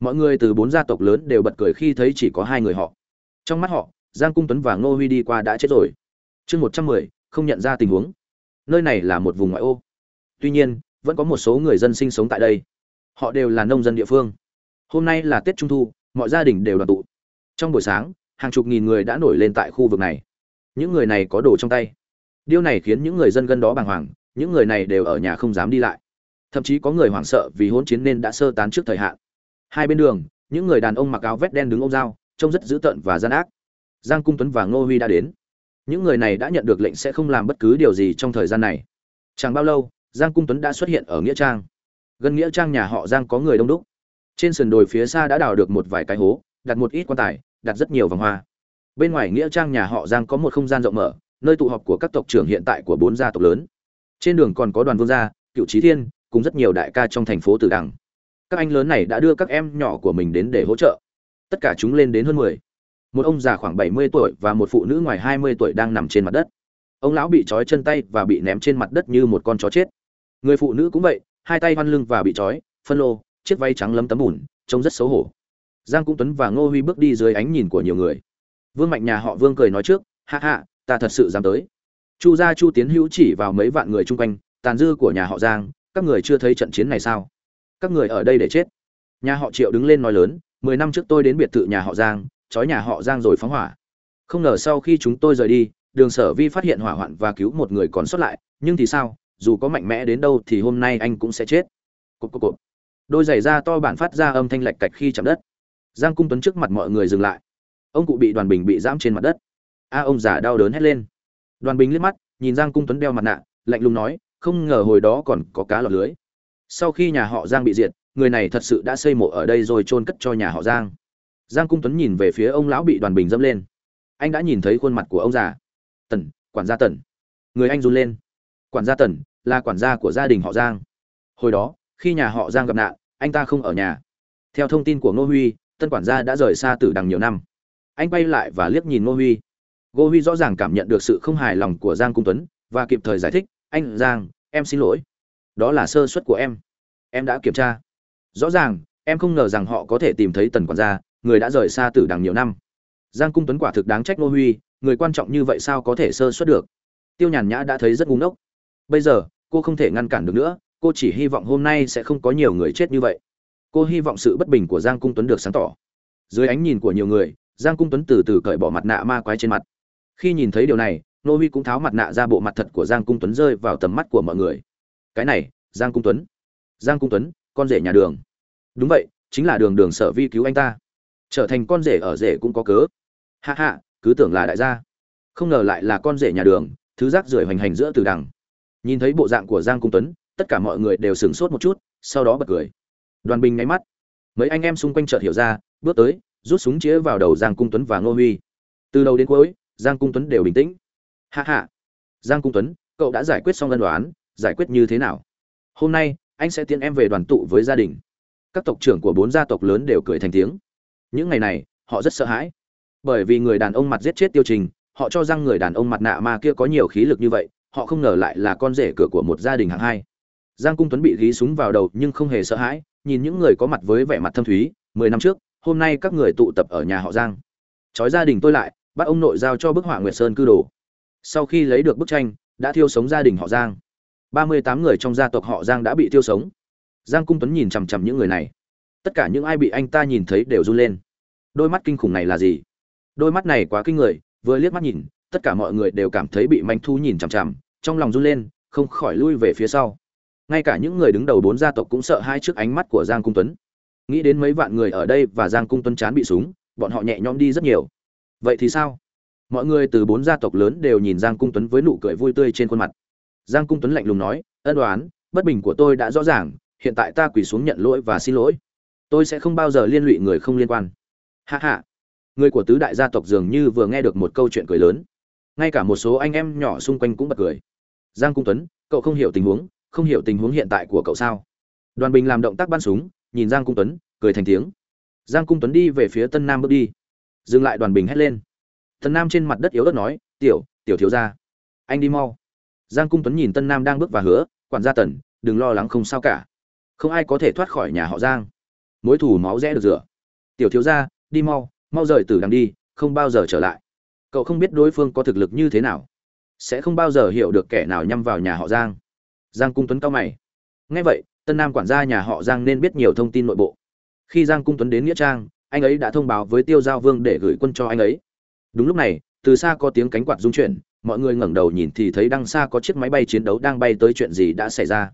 Mọi người từ bốn gia tộc lớn đều bật cười khi thấy chỉ có hai người họ. Trong mắt họ, giang cung tuấn và ngô huy đi qua đã chết rồi. Chương một trăm mười, không nhận ra tình huống. Nơi này là một vùng ngoại ô. Tuy nhiên, vẫn có một số người dân sinh sống tại đây. Họ đều là nông dân địa phương. Hôm nay là tết trung thu mọi gia đình đều đoàn tụ. Trong buổi sáng, hàng chục nghìn người đã nổi lên tại khu vực này. Những người này có đồ trong tay. Điều này khiến những người dân gần đó bàng hoàng, những người này đều ở nhà không dám đi lại. Thậm chí có người hoảng sợ vì hỗn chiến nên đã sơ tán trước thời hạn. Hai bên đường, những người đàn ông mặc áo vét đen đứng ôm dao, trông rất dữ tợn và gian ác. Giang cung tuấn và ngô huy đã đến. Những người này đã nhận được lệnh sẽ không làm bất cứ điều gì trong thời gian này. Chẳng bao lâu, giang cung tuấn đã xuất hiện ở nghĩa trang. Gần nghĩa trang nhà họ giang có người đông đúc trên sườn đồi phía xa đã đào được một vài cái hố, đặt một ít quan tài, đặt rất nhiều vòng hoa. Bên ngoài nghĩa trang nhà họ giang có một không gian rộng mở, nơi tụ họp của các tộc trưởng hiện tại của bốn gia tộc lớn. Trên đường còn có đoàn vương gia, cựu trí thiên, cùng rất nhiều đại ca trong thành phố tử đằng. Các anh lớn này đã đưa các em nhỏ của mình đến để hỗ trợ. Tất cả chúng lên đến hơn mười. Một ông già khoảng bảy mươi tuổi và một phụ nữ ngoài hai mươi tuổi đang nằm trên mặt đất. Ông lão bị trói chân tay và bị ném trên mặt đất như một con chó chết. Người phụ nữ cũng vậy, hai tay hoăn lưng và bị trói, phân lô chiếc váy trắng lấm tấm bùn, trông rất xấu hổ. Giang cung tuấn và ngô huy bước đi dưới ánh nhìn của nhiều người. Vương mạnh nhà họ vương cười nói trước hạ hạ ta thật sự dám tới. Chu gia chu tiến hữu chỉ vào mấy vạn người chung quanh, tàn dư của nhà họ giang, các người chưa thấy trận chiến này sao? Các người ở đây để chết. Nhà họ triệu đứng lên nói lớn, mười năm trước tôi đến biệt thự nhà họ giang, trói nhà họ giang rồi phóng hỏa. Không ngờ sau khi chúng tôi rời đi, đường sở vi phát hiện hỏa hoạn và cứu một người còn sót lại, nhưng thì sao? Dù có mạnh mẽ đến đâu thì hôm nay anh cũng sẽ chết. Cộp cộp cộp đôi giày da to bản phát ra âm thanh lạch cạch khi chạm đất. Giang cung tuấn trước mặt mọi người dừng lại. Ông cụ bị đoàn bình bị giãm trên mặt đất. A, ông già đau đớn hét lên. Đoàn bình liếc mắt, nhìn giang cung tuấn đeo mặt nạ, lạnh lùng nói, không ngờ hồi đó còn có cá lọt lưới. Sau khi nhà họ giang bị diệt, người này thật sự đã xây mộ ở đây rồi chôn cất cho nhà họ giang. Giang cung tuấn nhìn về phía ông lão bị đoàn bình dẫm lên. Anh đã nhìn thấy khuôn mặt của ông già. Tần, quản gia tần. Người anh run lên. Quản gia tần là quản gia của gia đình họ giang. Hồi đó khi nhà họ giang gặp nạn, anh ta không ở nhà. Theo thông tin của ngô huy, tân quản gia đã rời xa tử đằng nhiều năm. Anh quay lại và liếc nhìn ngô huy. Ngô huy rõ ràng cảm nhận được sự không hài lòng của giang cung tuấn và kịp thời giải thích, anh giang, em xin lỗi. Đó là sơ suất của em. Em đã kiểm tra. Rõ ràng, em không ngờ rằng họ có thể tìm thấy tần quản gia, người đã rời xa tử đằng nhiều năm. Giang cung tuấn quả thực đáng trách ngô huy, người quan trọng như vậy sao có thể sơ suất được? Tiêu nhàn nhã đã thấy rất ngu ngốc. Bây giờ, cô không thể ngăn cản được nữa cô chỉ hy vọng hôm nay sẽ không có nhiều người chết như vậy. Cô hy vọng sự bất bình của giang cung tuấn được sáng tỏ. Dưới ánh nhìn của nhiều người, giang cung tuấn từ từ cởi bỏ mặt nạ ma quái trên mặt. Khi nhìn thấy điều này, nô huy cũng tháo mặt nạ ra bộ mặt thật của giang cung tuấn rơi vào tầm mắt của mọi người. Cái này, giang cung tuấn. Giang cung tuấn, con rể nhà đường. Đúng vậy, chính là đường đường sở vi cứu anh ta. Trở thành con rể ở rể cũng có cớ. Hạ hạ cứ tưởng là đại gia. Không ngờ lại là con rể nhà đường, thứ rác rưởi hoành hành giữa từ đằng. Nhìn thấy bộ dạng của giang cung tuấn tất cả mọi người đều sửng sốt một chút, sau đó bật cười. Đoàn bình ngáy mắt. Mấy anh em xung quanh chợt hiểu ra, bước tới, rút súng chĩa vào đầu giang cung tuấn và ngô huy. Từ đầu đến cuối, giang cung tuấn đều bình tĩnh. Hạ hạ giang cung tuấn, cậu đã giải quyết xong ân đoán giải quyết như thế nào? Hôm nay, anh sẽ tiễn em về đoàn tụ với gia đình. Các tộc trưởng của bốn gia tộc lớn đều cười thành tiếng. Những ngày này, họ rất sợ hãi. Bởi vì người đàn ông mặt giết chết tiêu trình, họ cho rằng người đàn ông mặt nạ ma kia có nhiều khí lực như vậy, họ không ngờ lại là con rể cửa của một gia đình hạng hai giang cung tuấn bị gí súng vào đầu nhưng không hề sợ hãi, nhìn những người có mặt với vẻ mặt thâm thúy, mười năm trước, hôm nay các người tụ tập ở nhà họ giang. Trói gia đình tôi lại, bắt ông nội giao cho bức họa nguyệt sơn cư đồ. Sau khi lấy được bức tranh, đã thiêu sống gia đình họ giang. Ba mươi tám người trong gia tộc họ giang đã bị thiêu sống. Giang cung tuấn nhìn chằm chằm những người này. Tất cả những ai bị anh ta nhìn thấy đều run lên. Đôi mắt kinh khủng này là gì? Đôi mắt này quá kinh người, vừa liếc mắt nhìn, tất cả mọi người đều cảm thấy bị manh thu nhìn chằm chằm, trong lòng run lên, không khỏi lui về phía sau ngay cả những người đứng đầu bốn gia tộc cũng sợ hai trước ánh mắt của giang cung tuấn. Nghĩ đến mấy vạn người ở đây và giang cung tuấn chán bị súng, bọn họ nhẹ nhõm đi rất nhiều. Vậy thì sao? Mọi người từ bốn gia tộc lớn đều nhìn giang cung tuấn với nụ cười vui tươi trên khuôn mặt. Giang cung tuấn lạnh lùng nói, ân đoán bất bình của tôi đã rõ ràng, hiện tại ta quỳ xuống nhận lỗi và xin lỗi. Tôi sẽ không bao giờ liên lụy người không liên quan. Hạ hạ người của tứ đại gia tộc dường như vừa nghe được một câu chuyện cười lớn. Ngay cả một số anh em nhỏ xung quanh cũng bật cười. Giang cung tuấn, cậu không hiểu tình huống không hiểu tình huống hiện tại của cậu sao? Đoàn bình làm động tác bắn súng, nhìn giang cung tuấn, cười thành tiếng. Giang cung tuấn đi về phía tân nam bước đi. Dừng lại đoàn bình hét lên. Tân nam trên mặt đất yếu đất nói, tiểu tiểu thiếu gia, anh đi mau. Giang cung tuấn nhìn tân nam đang bước và hứa, quản gia tần, đừng lo lắng không sao cả. Không ai có thể thoát khỏi nhà họ giang. Mối thủ máu rẽ được rửa. Tiểu thiếu gia, đi mau mau rời từ đằng đi, không bao giờ trở lại. Cậu không biết đối phương có thực lực như thế nào. Sẽ không bao giờ hiểu được kẻ nào nhằm vào nhà họ giang giang cung tuấn cao mày. Ngay vậy, tân nam quản gia nhà họ giang nên biết nhiều thông tin nội bộ. Khi giang cung tuấn đến nghĩa trang, anh ấy đã thông báo với tiêu giao vương để gửi quân cho anh ấy. Đúng lúc này, từ xa có tiếng cánh quạt rung chuyển, mọi người ngẩng đầu nhìn thì thấy đằng xa có chiếc máy bay chiến đấu đang bay tới chuyện gì đã xảy ra.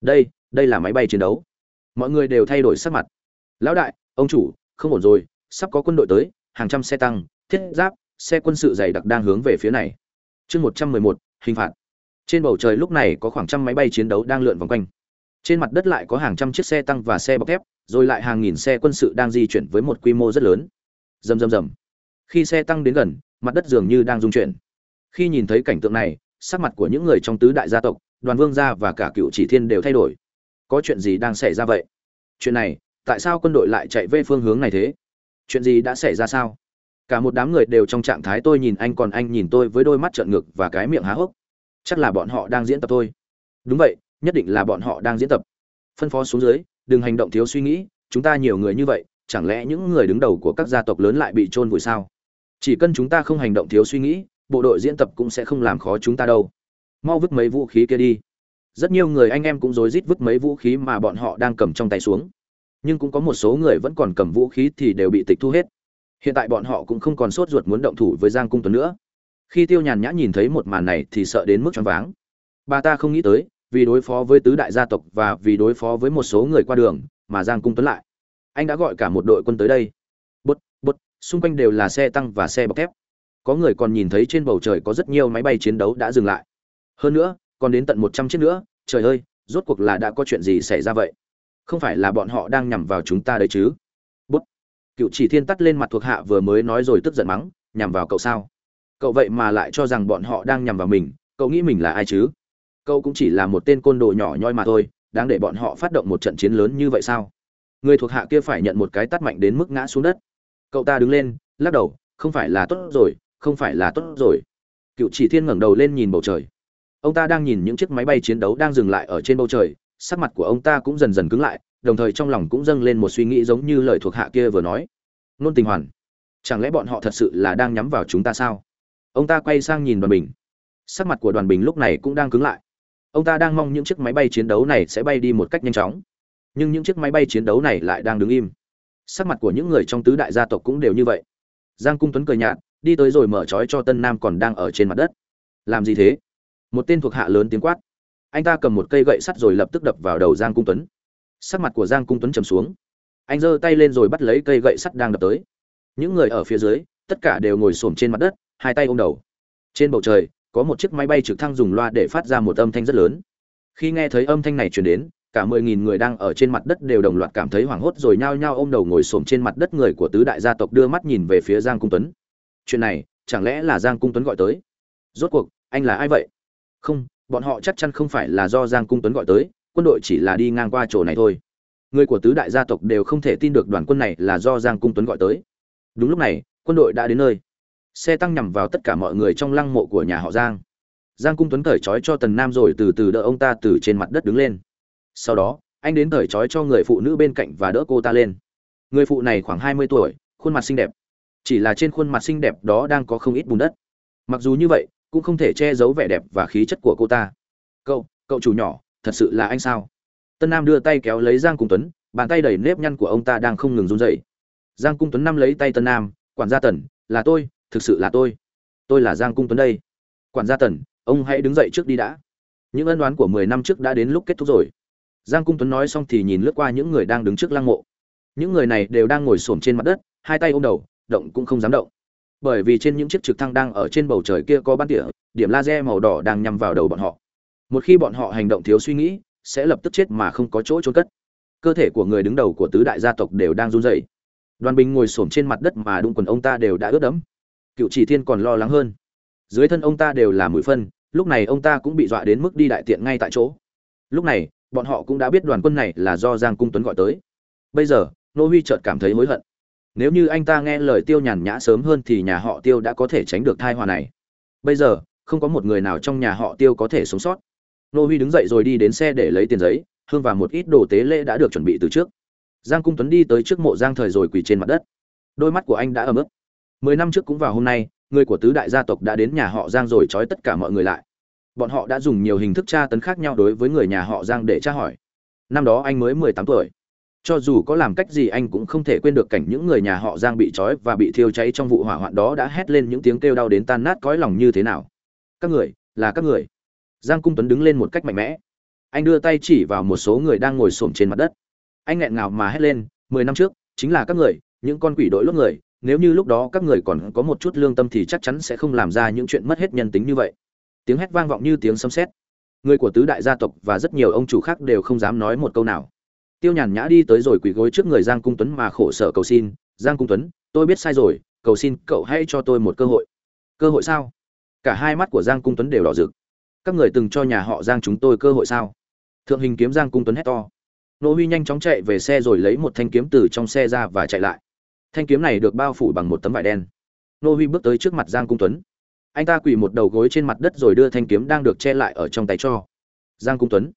Đây đây là máy bay chiến đấu. Mọi người đều thay đổi sắc mặt. Lão đại, ông chủ, không ổn rồi, sắp có quân đội tới, hàng trăm xe tăng, thiết giáp, xe quân sự dày đặc đang hướng về phía này. Chương một trăm mười một, hình phạt trên bầu trời lúc này có khoảng trăm máy bay chiến đấu đang lượn vòng quanh. Trên mặt đất lại có hàng trăm chiếc xe tăng và xe bọc thép, rồi lại hàng nghìn xe quân sự đang di chuyển với một quy mô rất lớn. Rầm rầm rầm. Khi xe tăng đến gần, mặt đất dường như đang rung chuyển. Khi nhìn thấy cảnh tượng này, sắc mặt của những người trong tứ đại gia tộc, đoàn vương gia và cả cựu chỉ thiên đều thay đổi. Có chuyện gì đang xảy ra vậy? Chuyện này, tại sao quân đội lại chạy về phương hướng này thế? Chuyện gì đã xảy ra sao? Cả một đám người đều trong trạng thái tôi nhìn anh còn anh nhìn tôi với đôi mắt trợn ngực và cái miệng há hốc chắc là bọn họ đang diễn tập thôi. Đúng vậy, nhất định là bọn họ đang diễn tập. Phân phó xuống dưới, đừng hành động thiếu suy nghĩ, chúng ta nhiều người như vậy, chẳng lẽ những người đứng đầu của các gia tộc lớn lại bị trôn vùi sao? Chỉ cần chúng ta không hành động thiếu suy nghĩ, bộ đội diễn tập cũng sẽ không làm khó chúng ta đâu. Mau vứt mấy vũ khí kia đi. Rất nhiều người anh em cũng rối rít vứt mấy vũ khí mà bọn họ đang cầm trong tay xuống. Nhưng cũng có một số người vẫn còn cầm vũ khí thì đều bị tịch thu hết. Hiện tại bọn họ cũng không còn sốt ruột muốn động thủ với giang cung tuấn nữa khi tiêu nhàn nhã nhìn thấy một màn này thì sợ đến mức choáng váng. Bà ta không nghĩ tới, vì đối phó với tứ đại gia tộc và vì đối phó với một số người qua đường mà giang cung tuấn lại. Anh đã gọi cả một đội quân tới đây. Bút bút, xung quanh đều là xe tăng và xe bọc thép. Có người còn nhìn thấy trên bầu trời có rất nhiều máy bay chiến đấu đã dừng lại. Hơn nữa, còn đến tận một trăm chiếc nữa. Trời ơi, rốt cuộc là đã có chuyện gì xảy ra vậy? Không phải là bọn họ đang nhằm vào chúng ta đấy chứ? Bút, cựu chỉ thiên tắt lên mặt thuộc hạ vừa mới nói rồi tức giận mắng, nhằm vào cậu sao? Cậu vậy mà lại cho rằng bọn họ đang nhằm vào mình, cậu nghĩ mình là ai chứ? Cậu cũng chỉ là một tên côn đồ nhỏ nhoi mà thôi, đáng để bọn họ phát động một trận chiến lớn như vậy sao? Người thuộc hạ kia phải nhận một cái tắt mạnh đến mức ngã xuống đất. Cậu ta đứng lên, lắc đầu, không phải là tốt rồi, không phải là tốt rồi. Cựu chỉ thiên ngẩng đầu lên nhìn bầu trời. Ông ta đang nhìn những chiếc máy bay chiến đấu đang dừng lại ở trên bầu trời, sắc mặt của ông ta cũng dần dần cứng lại, đồng thời trong lòng cũng dâng lên một suy nghĩ giống như lời thuộc hạ kia vừa nói. Nôn tình hoàn, chẳng lẽ bọn họ thật sự là đang nhắm vào chúng ta sao? Ông ta quay sang nhìn đoàn bình. Sắc mặt của đoàn bình lúc này cũng đang cứng lại. Ông ta đang mong những chiếc máy bay chiến đấu này sẽ bay đi một cách nhanh chóng. Nhưng những chiếc máy bay chiến đấu này lại đang đứng im. Sắc mặt của những người trong tứ đại gia tộc cũng đều như vậy. Giang cung tuấn cười nhạt, đi tới rồi mở trói cho tân nam còn đang ở trên mặt đất. Làm gì thế? Một tên thuộc hạ lớn tiếng quát. Anh ta cầm một cây gậy sắt rồi lập tức đập vào đầu giang cung tuấn. Sắc mặt của giang cung tuấn trầm xuống. Anh giơ tay lên rồi bắt lấy cây gậy sắt đang đập tới. Những người ở phía dưới, tất cả đều ngồi xổm trên mặt đất hai tay ôm đầu. Trên bầu trời, có một chiếc máy bay trực thăng dùng loa để phát ra một âm thanh rất lớn. Khi nghe thấy âm thanh này truyền đến, cả mười nghìn người đang ở trên mặt đất đều đồng loạt cảm thấy hoảng hốt rồi nhao nhao ôm đầu ngồi xổm trên mặt đất người của tứ đại gia tộc đưa mắt nhìn về phía giang cung tuấn. Chuyện này, chẳng lẽ là giang cung tuấn gọi tới? Rốt cuộc, anh là ai vậy? Không, bọn họ chắc chắn không phải là do giang cung tuấn gọi tới, quân đội chỉ là đi ngang qua chỗ này thôi. Người của tứ đại gia tộc đều không thể tin được đoàn quân này là do giang cung tuấn gọi tới. Đúng lúc này, quân đội đã đến nơi xe tăng nhằm vào tất cả mọi người trong lăng mộ của nhà họ giang. Giang cung tuấn cởi trói cho tần nam rồi từ từ đỡ ông ta từ trên mặt đất đứng lên. Sau đó, anh đến cởi trói cho người phụ nữ bên cạnh và đỡ cô ta lên. Người phụ này khoảng hai mươi tuổi, khuôn mặt xinh đẹp. Chỉ là trên khuôn mặt xinh đẹp đó đang có không ít bùn đất. Mặc dù như vậy, cũng không thể che giấu vẻ đẹp và khí chất của cô ta. Cậu cậu chủ nhỏ, thật sự là anh sao? Tân nam đưa tay kéo lấy giang cung tuấn, bàn tay đầy nếp nhăn của ông ta đang không ngừng run rẩy. Giang cung tuấn năm lấy tay tân nam, quản gia tần, là tôi thực sự là tôi. Tôi là giang cung tuấn đây. Quản gia tần, ông hãy đứng dậy trước đi đã. Những ân đoán của mười năm trước đã đến lúc kết thúc rồi. Giang cung tuấn nói xong thì nhìn lướt qua những người đang đứng trước lăng mộ. Những người này đều đang ngồi xổm trên mặt đất, hai tay ôm đầu, động cũng không dám động. Bởi vì trên những chiếc trực thăng đang ở trên bầu trời kia có bắn tỉa điểm laser màu đỏ đang nhằm vào đầu bọn họ. Một khi bọn họ hành động thiếu suy nghĩ, sẽ lập tức chết mà không có chỗ trốn cất. Cơ thể của người đứng đầu của tứ đại gia tộc đều đang run rẩy. Đoàn bình ngồi xổm trên mặt đất mà đụng quần ông ta đều đã ướt đẫm cựu chỉ thiên còn lo lắng hơn. Dưới thân ông ta đều là mũi phân, lúc này ông ta cũng bị dọa đến mức đi đại tiện ngay tại chỗ. Lúc này, bọn họ cũng đã biết đoàn quân này là do giang cung tuấn gọi tới. Bây giờ, nô huy chợt cảm thấy hối hận. Nếu như anh ta nghe lời tiêu nhàn nhã sớm hơn thì nhà họ tiêu đã có thể tránh được thai hòa này. Bây giờ, không có một người nào trong nhà họ tiêu có thể sống sót. Nô huy đứng dậy rồi đi đến xe để lấy tiền giấy, hương và một ít đồ tế lễ đã được chuẩn bị từ trước. Giang cung tuấn đi tới trước mộ giang thời rồi quỳ trên mặt đất. Đôi mắt của anh đã ấm ức mười năm trước cũng vào hôm nay, người của tứ đại gia tộc đã đến nhà họ giang rồi trói tất cả mọi người lại. Bọn họ đã dùng nhiều hình thức tra tấn khác nhau đối với người nhà họ giang để tra hỏi. Năm đó anh mới mười tám tuổi. Cho dù có làm cách gì anh cũng không thể quên được cảnh những người nhà họ giang bị trói và bị thiêu cháy trong vụ hỏa hoạn đó đã hét lên những tiếng kêu đau đến tan nát cõi lòng như thế nào. Các người, là các người. Giang cung tuấn đứng lên một cách mạnh mẽ. Anh đưa tay chỉ vào một số người đang ngồi xổm trên mặt đất. Anh nghẹn ngào mà hét lên, mười năm trước, chính là các người, những con quỷ đội lốt người nếu như lúc đó các người còn có một chút lương tâm thì chắc chắn sẽ không làm ra những chuyện mất hết nhân tính như vậy. Tiếng hét vang vọng như tiếng sấm sét. Người của tứ đại gia tộc và rất nhiều ông chủ khác đều không dám nói một câu nào. Tiêu nhàn nhã đi tới rồi quỳ gối trước người giang cung tuấn mà khổ sở cầu xin, giang cung tuấn, tôi biết sai rồi, cầu xin cậu hãy cho tôi một cơ hội. Cơ hội sao? Cả hai mắt của giang cung tuấn đều đỏ rực. Các người từng cho nhà họ giang chúng tôi cơ hội sao? Thượng hình kiếm giang cung tuấn hét to. Nô huy nhanh chóng chạy về xe rồi lấy một thanh kiếm từ trong xe ra và chạy lại thanh kiếm này được bao phủ bằng một tấm vải đen. Nô huy bước tới trước mặt giang cung tuấn. Anh ta quỳ một đầu gối trên mặt đất rồi đưa thanh kiếm đang được che lại ở trong tay cho. Giang cung tuấn.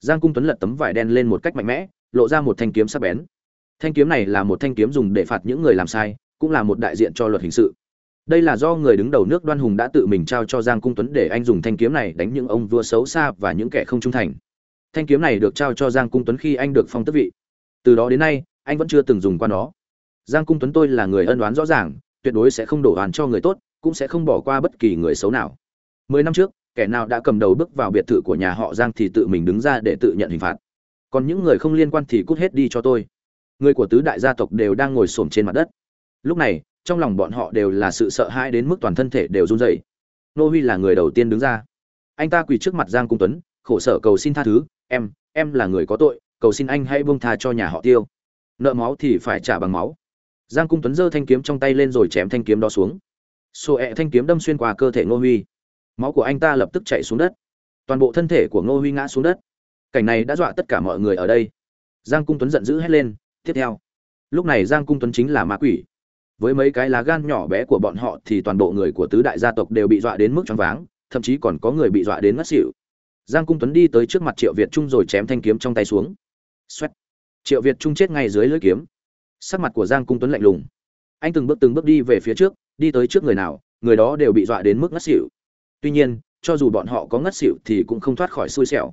Giang cung tuấn lật tấm vải đen lên một cách mạnh mẽ, lộ ra một thanh kiếm sắc bén. Thanh kiếm này là một thanh kiếm dùng để phạt những người làm sai, cũng là một đại diện cho luật hình sự. Đây là do người đứng đầu nước đoan hùng đã tự mình trao cho giang cung tuấn để anh dùng thanh kiếm này đánh những ông vua xấu xa và những kẻ không trung thành. Thanh kiếm này được trao cho giang cung tuấn khi anh được phong tước vị. Từ đó đến nay, anh vẫn chưa từng dùng qua nó giang cung tuấn tôi là người ân đoán rõ ràng, tuyệt đối sẽ không đổ oan cho người tốt, cũng sẽ không bỏ qua bất kỳ người xấu nào. Mười năm trước, kẻ nào đã cầm đầu bước vào biệt thự của nhà họ giang thì tự mình đứng ra để tự nhận hình phạt. Còn những người không liên quan thì cút hết đi cho tôi. Người của tứ đại gia tộc đều đang ngồi xổm trên mặt đất. Lúc này, trong lòng bọn họ đều là sự sợ hãi đến mức toàn thân thể đều run rẩy. Nô huy là người đầu tiên đứng ra. Anh ta quỳ trước mặt giang cung tuấn, khổ sở cầu xin tha thứ, em em là người có tội, cầu xin anh hãy buông tha cho nhà họ tiêu. Nợ máu thì phải trả bằng máu giang cung tuấn giơ thanh kiếm trong tay lên rồi chém thanh kiếm đó xuống. Sổ ẹ thanh kiếm đâm xuyên qua cơ thể ngô huy. Máu của anh ta lập tức chạy xuống đất. Toàn bộ thân thể của ngô huy ngã xuống đất. Cảnh này đã dọa tất cả mọi người ở đây. Giang cung tuấn giận dữ hét lên, tiếp theo. Lúc này giang cung tuấn chính là ma quỷ. Với mấy cái lá gan nhỏ bé của bọn họ thì toàn bộ người của tứ đại gia tộc đều bị dọa đến mức choáng váng, thậm chí còn có người bị dọa đến ngất xỉu. Giang cung tuấn đi tới trước mặt triệu việt trung rồi chém thanh kiếm trong tay xuống. Xoét. triệu việt trung chết ngay dưới lưỡi kiếm sắc mặt của giang cung tuấn lạnh lùng. Anh từng bước từng bước đi về phía trước, đi tới trước người nào, người đó đều bị dọa đến mức ngất xỉu. Tuy nhiên, cho dù bọn họ có ngất xỉu thì cũng không thoát khỏi xui xẻo.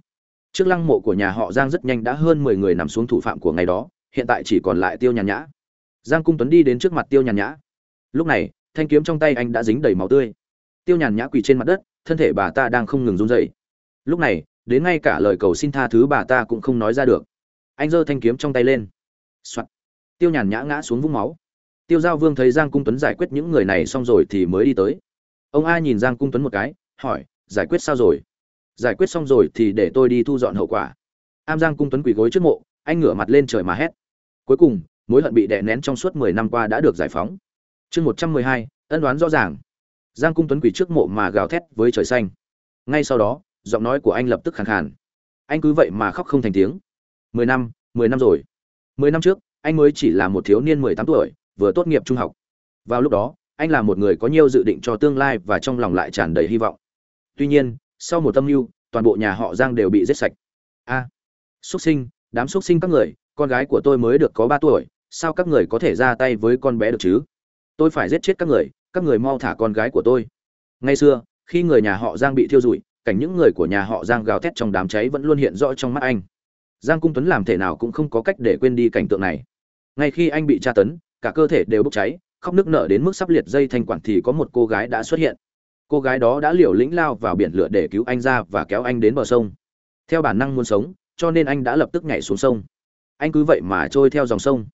Trước lăng mộ của nhà họ giang rất nhanh đã hơn mười người nằm xuống thủ phạm của ngày đó, hiện tại chỉ còn lại tiêu nhàn nhã. Giang cung tuấn đi đến trước mặt tiêu nhàn nhã. Lúc này, thanh kiếm trong tay anh đã dính đầy máu tươi. Tiêu nhàn nhã quỳ trên mặt đất, thân thể bà ta đang không ngừng run rẩy. Lúc này, đến ngay cả lời cầu xin tha thứ bà ta cũng không nói ra được. Anh giơ thanh kiếm trong tay lên、Soạn tiêu nhàn nhã ngã xuống vũng máu. Tiêu giao vương thấy giang cung tuấn giải quyết những người này xong rồi thì mới đi tới. Ông a nhìn giang cung tuấn một cái, hỏi, giải quyết sao rồi? Giải quyết xong rồi thì để tôi đi thu dọn hậu quả. Am giang cung tuấn quỳ gối trước mộ, anh ngửa mặt lên trời mà hét. Cuối cùng, mối hận bị đè nén trong suốt mười năm qua đã được giải phóng. Chương một trăm mười hai, ân đoán rõ ràng. Giang cung tuấn quỳ trước mộ mà gào thét với trời xanh. Ngay sau đó, giọng nói của anh lập tức khàn khàn. Anh cứ vậy mà khóc không thành tiếng. Mười năm mười năm rồi. Mười năm trước anh mới chỉ là một thiếu niên mười tám tuổi vừa tốt nghiệp trung học. Vào lúc đó anh là một người có nhiều dự định cho tương lai và trong lòng lại tràn đầy hy vọng. Tuy nhiên sau một tâm mưu toàn bộ nhà họ giang đều bị giết sạch. A à, xuất sinh đám xuất sinh các người con gái của tôi mới được có ba tuổi sao các người có thể ra tay với con bé được chứ? Tôi phải giết chết các người các người mau thả con gái của tôi. Ngày xưa khi người nhà họ giang bị thiêu rụi cảnh những người của nhà họ giang gào thét trong đám cháy vẫn luôn hiện rõ trong mắt anh. Giang cung tuấn làm thể nào cũng không có cách để quên đi cảnh tượng này ngay khi anh bị tra tấn, cả cơ thể đều bốc cháy, khóc nức nở đến mức sắp liệt dây thanh quản thì có một cô gái đã xuất hiện. Cô gái đó đã liều lĩnh lao vào biển lửa để cứu anh ra và kéo anh đến bờ sông. Theo bản năng muốn sống, cho nên anh đã lập tức nhảy xuống sông. Anh cứ vậy mà trôi theo dòng sông.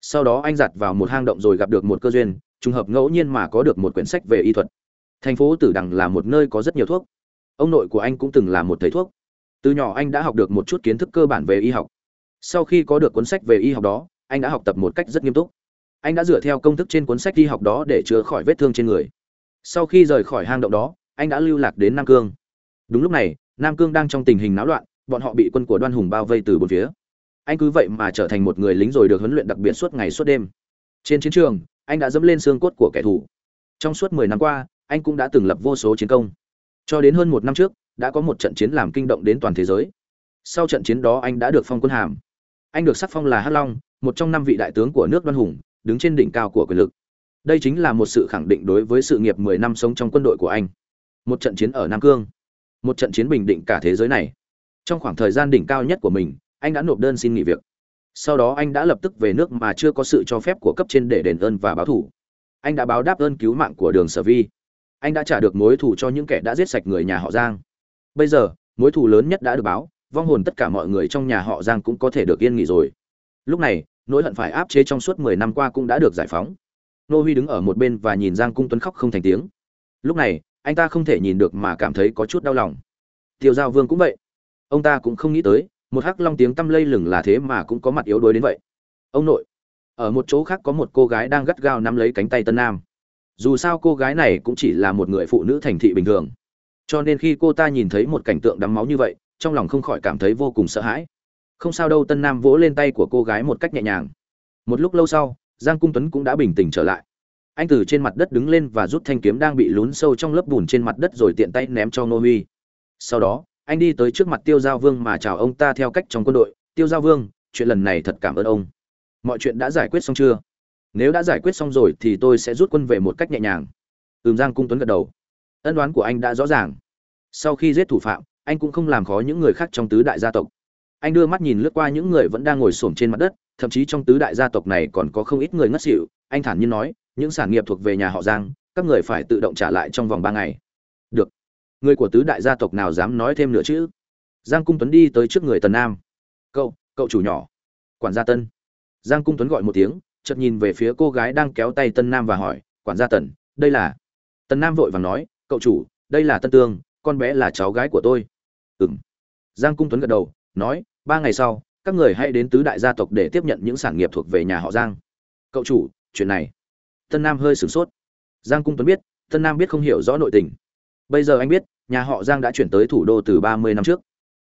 Sau đó anh giặt vào một hang động rồi gặp được một cơ duyên, trùng hợp ngẫu nhiên mà có được một quyển sách về y thuật. Thành phố tử đằng là một nơi có rất nhiều thuốc. Ông nội của anh cũng từng là một thầy thuốc. Từ nhỏ anh đã học được một chút kiến thức cơ bản về y học. Sau khi có được cuốn sách về y học đó anh đã học tập một cách rất nghiêm túc. Anh đã dựa theo công thức trên cuốn sách đi học đó để chữa khỏi vết thương trên người. Sau khi rời khỏi hang động đó, anh đã lưu lạc đến nam cương. Đúng lúc này, nam cương đang trong tình hình náo loạn, bọn họ bị quân của đoan hùng bao vây từ bốn phía. Anh cứ vậy mà trở thành một người lính rồi được huấn luyện đặc biệt suốt ngày suốt đêm. Trên chiến trường, anh đã dẫm lên xương cốt của kẻ thù. Trong suốt mười năm qua, anh cũng đã từng lập vô số chiến công. Cho đến hơn một năm trước, đã có một trận chiến làm kinh động đến toàn thế giới. Sau trận chiến đó anh đã được phong quân hàm. Anh được sắc phong là hắc long một trong năm vị đại tướng của nước đoan hùng, đứng trên đỉnh cao của quyền lực. Đây chính là một sự khẳng định đối với sự nghiệp mười năm sống trong quân đội của anh. Một trận chiến ở nam cương. Một trận chiến bình định cả thế giới này. Trong khoảng thời gian đỉnh cao nhất của mình, anh đã nộp đơn xin nghỉ việc. Sau đó anh đã lập tức về nước mà chưa có sự cho phép của cấp trên để đền ơn và báo thù anh đã báo đáp ơn cứu mạng của đường sở vi. Anh đã trả được mối thù cho những kẻ đã giết sạch người nhà họ giang. Bây giờ, mối thù lớn nhất đã được báo, vong hồn tất cả mọi người trong nhà họ giang cũng có thể được yên nghỉ rồi. Lúc này nỗi hận phải áp chế trong suốt mười năm qua cũng đã được giải phóng. Nô huy đứng ở một bên và nhìn giang cung tuấn khóc không thành tiếng. Lúc này, anh ta không thể nhìn được mà cảm thấy có chút đau lòng. Tiêu giao vương cũng vậy. Ông ta cũng không nghĩ tới, một hắc long tiếng tăm lây lửng là thế mà cũng có mặt yếu đuối đến vậy. Ông nội. Ở một chỗ khác có một cô gái đang gắt gao nắm lấy cánh tay tân nam. Dù sao cô gái này cũng chỉ là một người phụ nữ thành thị bình thường. Cho nên khi cô ta nhìn thấy một cảnh tượng đắm máu như vậy, trong lòng không khỏi cảm thấy vô cùng sợ hãi không sao đâu, tân nam vỗ lên tay của cô gái một cách nhẹ nhàng. Một lúc lâu sau, giang cung tuấn cũng đã bình tĩnh trở lại. Anh từ trên mặt đất đứng lên và rút thanh kiếm đang bị lún sâu trong lớp bùn trên mặt đất rồi tiện tay ném cho ngô huy. Sau đó, anh đi tới trước mặt tiêu giao vương mà chào ông ta theo cách trong quân đội. Tiêu giao vương, chuyện lần này thật cảm ơn ông. Mọi chuyện đã giải quyết xong chưa? Nếu đã giải quyết xong rồi thì tôi sẽ rút quân về một cách nhẹ nhàng. Ừm, giang cung tuấn gật đầu. Ân đoán của anh đã rõ ràng. Sau khi giết thủ phạm, anh cũng không làm khó những người khác trong tứ đại gia tộc anh đưa mắt nhìn lướt qua những người vẫn đang ngồi xổm trên mặt đất, thậm chí trong tứ đại gia tộc này còn có không ít người ngất xỉu. Anh thản nhiên nói, những sản nghiệp thuộc về nhà họ giang, các người phải tự động trả lại trong vòng ba ngày. Được. Người của tứ đại gia tộc nào dám nói thêm nữa chứ? Giang cung tuấn đi tới trước người tần nam. Cậu cậu chủ nhỏ. Quản gia tân. Giang cung tuấn gọi một tiếng, chợt nhìn về phía cô gái đang kéo tay tân nam và hỏi, quản gia tần, đây là? Tần nam vội vàng nói, cậu chủ, đây là tân tương, con bé là cháu gái của tôi. Ừm. giang cung tuấn gật đầu, nói ba ngày sau, các người hãy đến tứ đại gia tộc để tiếp nhận những sản nghiệp thuộc về nhà họ giang. Cậu chủ, chuyện này. Tân nam hơi sửng sốt. Giang cung tuấn biết, tân nam biết không hiểu rõ nội tình. Bây giờ anh biết, nhà họ giang đã chuyển tới thủ đô từ ba mươi năm trước.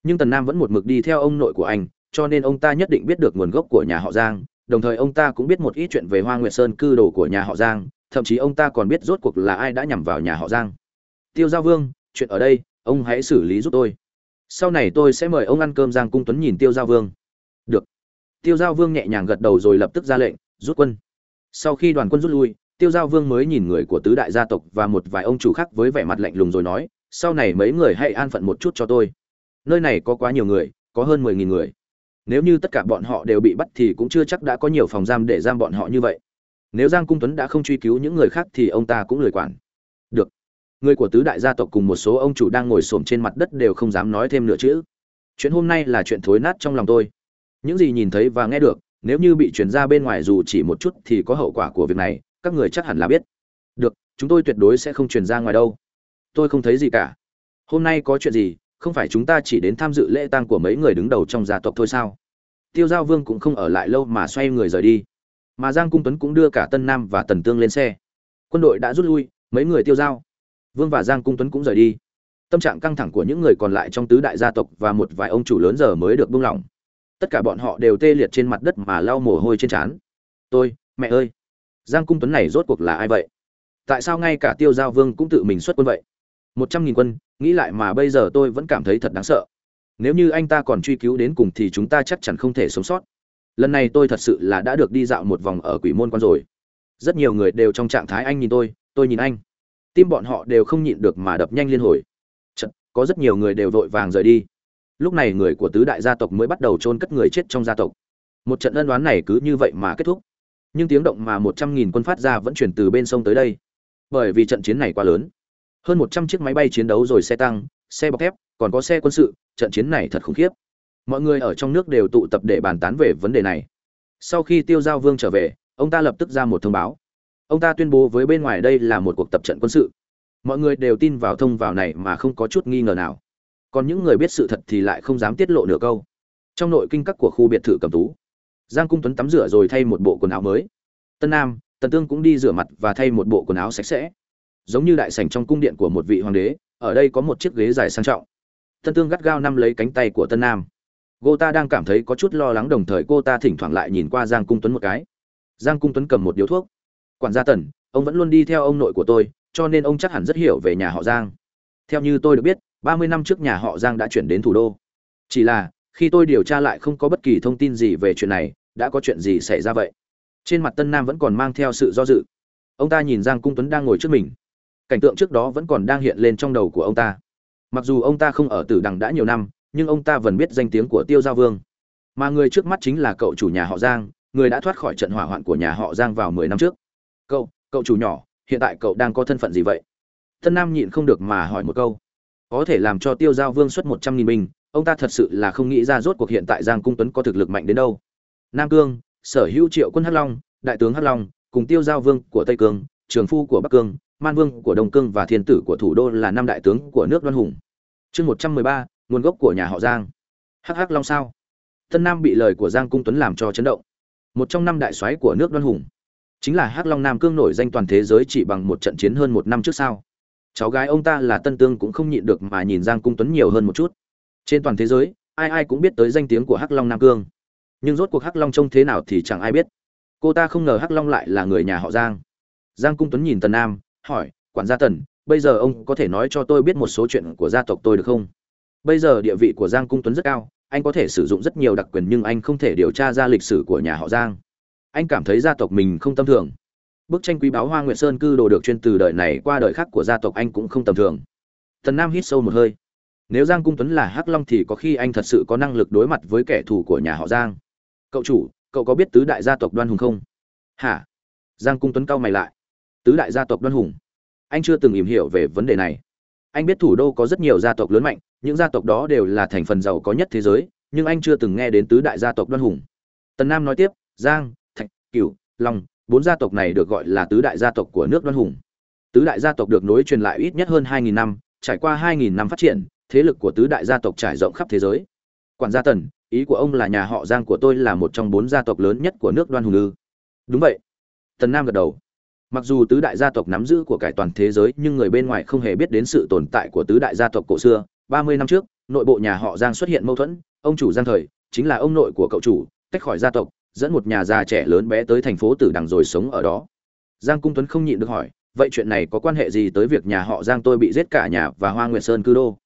Nhưng tần nam vẫn một mực đi theo ông nội của anh, cho nên ông ta nhất định biết được nguồn gốc của nhà họ giang. Đồng thời ông ta cũng biết một ít chuyện về hoa nguyệt sơn cư đồ của nhà họ giang, thậm chí ông ta còn biết rốt cuộc là ai đã nhằm vào nhà họ giang. Tiêu giao vương, chuyện ở đây, ông hãy xử lý giúp tôi sau này tôi sẽ mời ông ăn cơm giang cung tuấn nhìn tiêu giao vương. Được. Tiêu giao vương nhẹ nhàng gật đầu rồi lập tức ra lệnh, rút quân. Sau khi đoàn quân rút lui, tiêu giao vương mới nhìn người của tứ đại gia tộc và một vài ông chủ khác với vẻ mặt lạnh lùng rồi nói, sau này mấy người hãy an phận một chút cho tôi. Nơi này có quá nhiều người, có hơn mười nghìn người. Nếu như tất cả bọn họ đều bị bắt thì cũng chưa chắc đã có nhiều phòng giam để giam bọn họ như vậy. Nếu giang cung tuấn đã không truy cứu những người khác thì ông ta cũng lười quản người của tứ đại gia tộc cùng một số ông chủ đang ngồi xổm trên mặt đất đều không dám nói thêm nữa chữ. Chuyện hôm nay là chuyện thối nát trong lòng tôi. Những gì nhìn thấy và nghe được, nếu như bị truyền ra bên ngoài dù chỉ một chút thì có hậu quả của việc này, các người chắc hẳn là biết. Được, chúng tôi tuyệt đối sẽ không truyền ra ngoài đâu. Tôi không thấy gì cả. Hôm nay có chuyện gì, không phải chúng ta chỉ đến tham dự lễ tang của mấy người đứng đầu trong gia tộc thôi sao? Tiêu giao vương cũng không ở lại lâu mà xoay người rời đi. Mà giang cung tuấn cũng đưa cả tân nam và tần tương lên xe. Quân đội đã rút lui, mấy người tiêu giao vương và giang cung tuấn cũng rời đi. Tâm trạng căng thẳng của những người còn lại trong tứ đại gia tộc và một vài ông chủ lớn giờ mới được buông lỏng. Tất cả bọn họ đều tê liệt trên mặt đất mà lau mồ hôi trên trán. Tôi, mẹ ơi, giang cung tuấn này rốt cuộc là ai vậy? Tại sao ngay cả tiêu giao vương cũng tự mình xuất quân vậy? Một trăm nghìn quân, nghĩ lại mà bây giờ tôi vẫn cảm thấy thật đáng sợ. Nếu như anh ta còn truy cứu đến cùng thì chúng ta chắc chắn không thể sống sót. Lần này tôi thật sự là đã được đi dạo một vòng ở quỷ môn quan rồi. Rất nhiều người đều trong trạng thái anh nhìn tôi tôi nhìn anh tim bọn họ đều không nhịn được mà đập nhanh liên hồi. Chật, có rất nhiều người đều vội vàng rời đi. Lúc này người của tứ đại gia tộc mới bắt đầu chôn cất người chết trong gia tộc. Một trận ân đoán này cứ như vậy mà kết thúc. Nhưng tiếng động mà một trăm nghìn quân phát ra vẫn chuyển từ bên sông tới đây. Bởi vì trận chiến này quá lớn. Hơn một trăm chiếc máy bay chiến đấu rồi xe tăng xe bọc thép còn có xe quân sự trận chiến này thật khủng khiếp. Mọi người ở trong nước đều tụ tập để bàn tán về vấn đề này. Sau khi tiêu giao vương trở về ông ta lập tức ra một thông báo ông ta tuyên bố với bên ngoài đây là một cuộc tập trận quân sự. Mọi người đều tin vào thông vào này mà không có chút nghi ngờ nào. Còn những người biết sự thật thì lại không dám tiết lộ nửa câu. Trong nội kinh các của khu biệt thự cầm tú, giang cung tuấn tắm rửa rồi thay một bộ quần áo mới. Tân nam, tần tương cũng đi rửa mặt và thay một bộ quần áo sạch sẽ. Giống như đại sảnh trong cung điện của một vị hoàng đế, ở đây có một chiếc ghế dài sang trọng. Tân tương gắt gao nắm lấy cánh tay của tân nam. Cô ta đang cảm thấy có chút lo lắng, đồng thời cô ta thỉnh thoảng lại nhìn qua giang cung tuấn một cái. Giang cung tuấn cầm một điếu thuốc quản gia tần, ông vẫn luôn đi theo ông nội của tôi, cho nên ông chắc hẳn rất hiểu về nhà họ giang. Theo như tôi được biết, ba mươi năm trước nhà họ giang đã chuyển đến thủ đô. Chỉ là, khi tôi điều tra lại không có bất kỳ thông tin gì về chuyện này, đã có chuyện gì xảy ra vậy? Trên mặt tân nam vẫn còn mang theo sự do dự. Ông ta nhìn giang cung tuấn đang ngồi trước mình. Cảnh tượng trước đó vẫn còn đang hiện lên trong đầu của ông ta. Mặc dù ông ta không ở tử đằng đã nhiều năm, nhưng ông ta vẫn biết danh tiếng của tiêu giao vương. Mà người trước mắt chính là cậu chủ nhà họ giang, người đã thoát khỏi trận hỏa hoạn của nhà họ giang vào mười năm trước cậu cậu chủ nhỏ, hiện tại cậu đang có thân phận gì vậy? Tân nam nhịn không được mà hỏi một câu. Có thể làm cho tiêu giao vương xuất một trăm nghìn binh, ông ta thật sự là không nghĩ ra rốt cuộc hiện tại giang cung tuấn có thực lực mạnh đến đâu. Nam cương, sở hữu triệu quân hắc long, đại tướng hắc long, cùng tiêu giao vương của tây cương, trường phu của bắc cương, man vương của đông cương và thiên tử của thủ đô là năm đại tướng của nước đoan hùng. Chương một trăm mười ba, nguồn gốc của nhà họ giang. Hắc hắc long sao? Tân nam bị lời của giang cung tuấn làm cho chấn động. Một trong năm đại soái của nước đoan hùng chính là hắc long nam cương nổi danh toàn thế giới chỉ bằng một trận chiến hơn một năm trước sao? Cháu gái ông ta là tân tương cũng không nhịn được mà nhìn giang cung tuấn nhiều hơn một chút. Trên toàn thế giới, ai ai cũng biết tới danh tiếng của hắc long nam cương. Nhưng rốt cuộc hắc long trông thế nào thì chẳng ai biết. Cô ta không ngờ hắc long lại là người nhà họ giang. Giang cung tuấn nhìn tần nam, hỏi, quản gia tần, bây giờ ông có thể nói cho tôi biết một số chuyện của gia tộc tôi được không? Bây giờ địa vị của giang cung tuấn rất cao, anh có thể sử dụng rất nhiều đặc quyền nhưng anh không thể điều tra ra lịch sử của nhà họ giang anh cảm thấy gia tộc mình không tầm thường. Bức tranh quý báo hoa nguyệt sơn cư đồ được chuyên từ đời này qua đời khác của gia tộc anh cũng không tầm thường. Tần nam hít sâu một hơi. Nếu giang cung tuấn là hắc long thì có khi anh thật sự có năng lực đối mặt với kẻ thù của nhà họ giang. Cậu chủ, cậu có biết tứ đại gia tộc đoan hùng không? Hả? Giang cung tuấn cau mày lại. Tứ đại gia tộc đoan hùng? Anh chưa từng tìm hiểu về vấn đề này. Anh biết thủ đô có rất nhiều gia tộc lớn mạnh, những gia tộc đó đều là thành phần giàu có nhất thế giới, nhưng anh chưa từng nghe đến tứ đại gia tộc đoan hùng. Tần nam nói tiếp, giang thạch cửu, long, bốn gia tộc này được gọi là tứ đại gia tộc của nước đoan hùng. Tứ đại gia tộc được nối truyền lại ít nhất hơn 2.000 năm, trải qua 2.000 năm phát triển, thế lực của tứ đại gia tộc trải rộng khắp thế giới. Quản gia tần, ý của ông là nhà họ giang của tôi là một trong bốn gia tộc lớn nhất của nước đoan hùng ư. Đúng vậy. Tần nam gật đầu. Mặc dù tứ đại gia tộc nắm giữ của cải toàn thế giới, nhưng người bên ngoài không hề biết đến sự tồn tại của tứ đại gia tộc cổ xưa. Ba mươi năm trước, nội bộ nhà họ giang xuất hiện mâu thuẫn. Ông chủ giang thời, chính là ông nội của cậu chủ, tách khỏi gia tộc dẫn một nhà già trẻ lớn bé tới thành phố tử đằng rồi sống ở đó. Giang cung tuấn không nhịn được hỏi, vậy chuyện này có quan hệ gì tới việc nhà họ giang tôi bị giết cả nhà và hoa nguyệt sơn cư đô?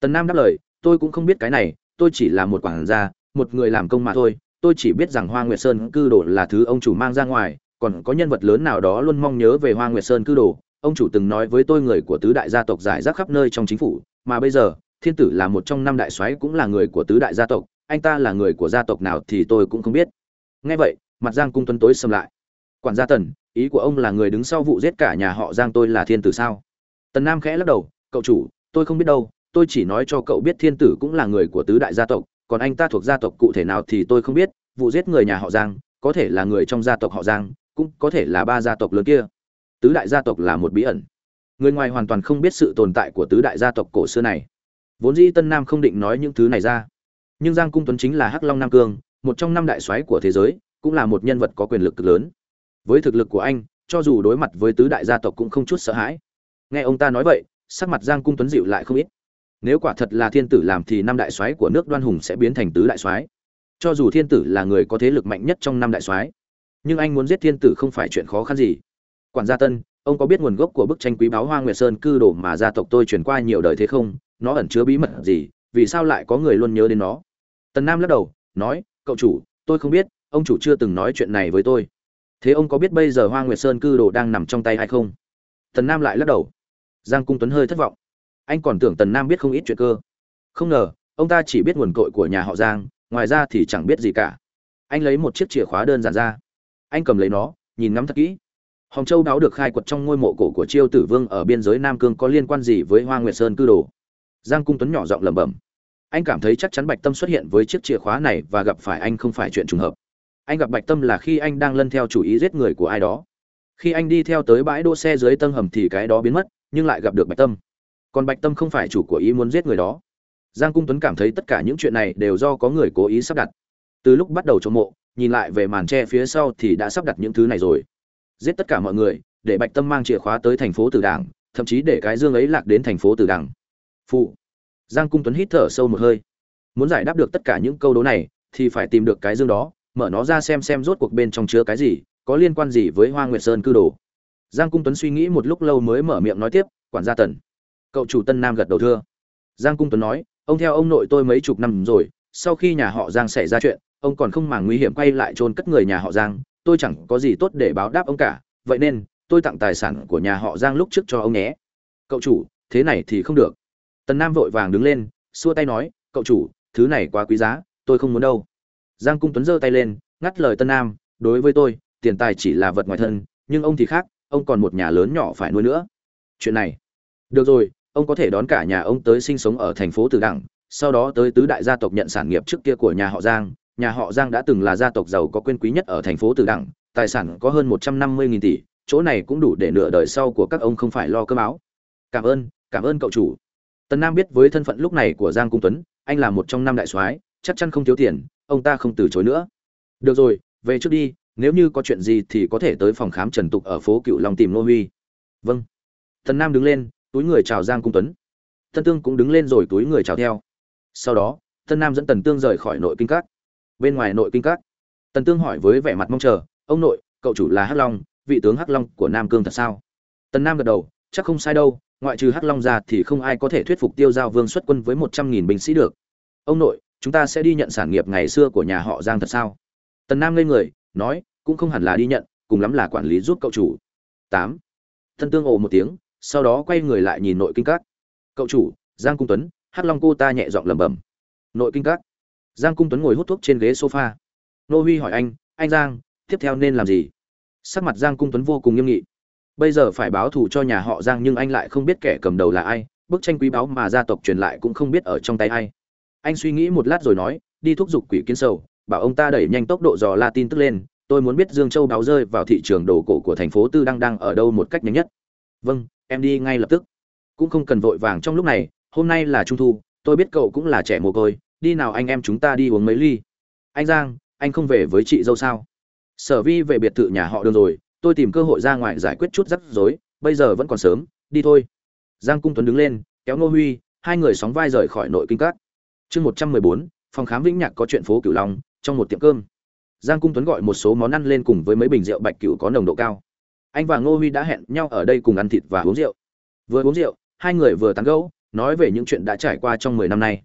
Tần nam đáp lời, tôi cũng không biết cái này, tôi chỉ là một quản gia, một người làm công mà thôi. Tôi chỉ biết rằng hoa nguyệt sơn cư đồ là thứ ông chủ mang ra ngoài, còn có nhân vật lớn nào đó luôn mong nhớ về hoa nguyệt sơn cư đồ ông chủ từng nói với tôi người của tứ đại gia tộc giải rác khắp nơi trong chính phủ, mà bây giờ, thiên tử là một trong năm đại soái cũng là người của tứ đại gia tộc, anh ta là người của gia tộc nào thì tôi cũng không biết nghe vậy, mặt giang cung tuấn tối xâm lại. Quản gia tần, ý của ông là người đứng sau vụ giết cả nhà họ giang tôi là thiên tử sao? Tần nam khẽ lắc đầu, cậu chủ, tôi không biết đâu, tôi chỉ nói cho cậu biết thiên tử cũng là người của tứ đại gia tộc, còn anh ta thuộc gia tộc cụ thể nào thì tôi không biết, vụ giết người nhà họ giang, có thể là người trong gia tộc họ giang, cũng có thể là ba gia tộc lớn kia. Tứ đại gia tộc là một bí ẩn. Người ngoài hoàn toàn không biết sự tồn tại của tứ đại gia tộc cổ xưa này. Vốn dĩ tân nam không định nói những thứ này ra. Nhưng giang cung tuấn chính là hắc long nam cương một trong năm đại soái của thế giới, cũng là một nhân vật có quyền lực cực lớn. Với thực lực của anh, cho dù đối mặt với tứ đại gia tộc cũng không chút sợ hãi. Nghe ông ta nói vậy, sắc mặt giang cung tuấn dịu lại không ít. Nếu quả thật là thiên tử làm thì năm đại soái của nước đoan hùng sẽ biến thành tứ đại soái. Cho dù thiên tử là người có thế lực mạnh nhất trong năm đại soái, nhưng anh muốn giết thiên tử không phải chuyện khó khăn gì. Quản gia tân, ông có biết nguồn gốc của bức tranh quý báo hoa nguyệt sơn cư đồ mà gia tộc tôi truyền qua nhiều đời thế không? Nó ẩn chứa bí mật gì? Vì sao lại có người luôn nhớ đến nó? Tần nam lắc đầu, nói cậu chủ, tôi không biết, ông chủ chưa từng nói chuyện này với tôi. Thế ông có biết bây giờ hoa nguyệt sơn cư đồ đang nằm trong tay hay không? Tần nam lại lắc đầu. Giang cung tuấn hơi thất vọng. Anh còn tưởng tần nam biết không ít chuyện cơ. Không ngờ, ông ta chỉ biết nguồn cội của nhà họ giang, ngoài ra thì chẳng biết gì cả. Anh lấy một chiếc chìa khóa đơn giản ra. Anh cầm lấy nó, nhìn ngắm thật kỹ. Hồng châu đáo được khai quật trong ngôi mộ cổ của chiêu tử vương ở biên giới nam cương có liên quan gì với hoa nguyệt sơn cư đồ? Giang cung tuấn nhỏ giọng lẩm bẩm anh cảm thấy chắc chắn bạch tâm xuất hiện với chiếc chìa khóa này và gặp phải anh không phải chuyện trùng hợp. Anh gặp bạch tâm là khi anh đang lân theo chủ ý giết người của ai đó. Khi anh đi theo tới bãi đỗ xe dưới tầng hầm thì cái đó biến mất, nhưng lại gặp được bạch tâm. Còn bạch tâm không phải chủ của ý muốn giết người đó. Giang cung tuấn cảm thấy tất cả những chuyện này đều do có người cố ý sắp đặt. Từ lúc bắt đầu trong mộ, nhìn lại về màn tre phía sau thì đã sắp đặt những thứ này rồi. Giết tất cả mọi người, để bạch tâm mang chìa khóa tới thành phố tử đảng, thậm chí để cái dương ấy lạc đến thành phố tử đảng. Phụ giang cung tuấn hít thở sâu một hơi. Muốn giải đáp được tất cả những câu đố này, thì phải tìm được cái dương đó, mở nó ra xem xem rốt cuộc bên trong chứa cái gì, có liên quan gì với hoa nguyệt sơn cư đồ. Giang cung tuấn suy nghĩ một lúc lâu mới mở miệng nói tiếp, quản gia tần, cậu chủ tân nam gật đầu thưa. Giang cung tuấn nói, ông theo ông nội tôi mấy chục năm rồi, sau khi nhà họ giang xảy ra chuyện, ông còn không màng nguy hiểm quay lại chôn cất người nhà họ giang, tôi chẳng có gì tốt để báo đáp ông cả, vậy nên, tôi tặng tài sản của nhà họ giang lúc trước cho ông nhé. Cậu chủ, thế này thì không được tần nam vội vàng đứng lên xua tay nói cậu chủ thứ này quá quý giá tôi không muốn đâu giang cung tuấn giơ tay lên ngắt lời tân nam đối với tôi tiền tài chỉ là vật ngoài thân nhưng ông thì khác ông còn một nhà lớn nhỏ phải nuôi nữa chuyện này được rồi ông có thể đón cả nhà ông tới sinh sống ở thành phố Từ Đẳng, sau đó tới tứ đại gia tộc nhận sản nghiệp trước kia của nhà họ Giang. Nhà họ Giang đã từng là gia tộc giàu có quyền quý nhất ở thành phố Từ Đẳng, tài sản có hơn một trăm năm mươi nghìn tỷ, chỗ này cũng đủ để nửa đời sau của các ông không phải lo cơm áo. Cảm ơn, cảm ơn cậu chủ. Tần Nam biết với thân phận lúc này của Giang Cung Tuấn, anh là một trong năm đại soái, chắc chắn không thiếu tiền, ông ta không từ chối nữa. Được rồi, về trước đi, nếu như có chuyện gì thì có thể tới phòng khám Trần Tục ở phố Cựu Long tìm Nô Huy. Vâng. Tần Nam đứng lên, túi người chào giang cung tuấn tân tương cũng đứng lên rồi túi người chào theo sau đó tân nam dẫn tần tương rời khỏi nội kinh các bên ngoài nội kinh các tần tương hỏi với vẻ mặt mong chờ ông nội cậu chủ là hắc long vị tướng hắc long của nam cương thật sao tần nam gật đầu chắc không sai đâu ngoại trừ hắc long ra thì không ai có thể thuyết phục tiêu giao vương xuất quân với một trăm nghìn binh sĩ được. Ông nội, chúng ta sẽ đi nhận sản nghiệp ngày xưa của nhà họ giang thật sao? Tần nam lên người, nói, cũng không hẳn là đi nhận, cùng lắm là quản lý giúp cậu chủ. Tám. Thân tương ồ một tiếng, sau đó quay người lại nhìn nội kinh các. Cậu chủ, giang cung tuấn, hắc long cô ta nhẹ giọng lẩm bẩm. Nội kinh các. Giang cung tuấn ngồi hút thuốc trên ghế sofa. Nô huy hỏi anh anh giang, tiếp theo nên làm gì? Sắc mặt giang cung tuấn vô cùng nghiêm nghị bây giờ phải báo thù cho nhà họ giang nhưng anh lại không biết kẻ cầm đầu là ai, bức tranh quý báu mà gia tộc truyền lại cũng không biết ở trong tay ai. Anh suy nghĩ một lát rồi nói, đi thúc giục quỷ kiến sầu, bảo ông ta đẩy nhanh tốc độ dò la tin tức lên, tôi muốn biết dương châu báo rơi vào thị trường đồ cổ của thành phố tư đăng đang ở đâu một cách nhanh nhất. Vâng em đi ngay lập tức. Cũng không cần vội vàng trong lúc này, hôm nay là trung thu, tôi biết cậu cũng là trẻ mồ côi, đi nào anh em chúng ta đi uống mấy ly. Anh giang, anh không về với chị dâu sao? Sở vi về biệt thự nhà họ đường rồi tôi tìm cơ hội ra ngoài giải quyết chút rắc rối, bây giờ vẫn còn sớm, đi thôi. Giang cung tuấn đứng lên, kéo ngô huy, hai người sóng vai rời khỏi nội kinh các. Chương một trăm mười bốn, phòng khám vĩnh nhạc có chuyện phố cửu long, trong một tiệm cơm. Giang cung tuấn gọi một số món ăn lên cùng với mấy bình rượu bạch cửu có nồng độ cao. Anh và ngô huy đã hẹn nhau ở đây cùng ăn thịt và uống rượu. Vừa uống rượu, hai người vừa tán gẫu, nói về những chuyện đã trải qua trong mười năm nay.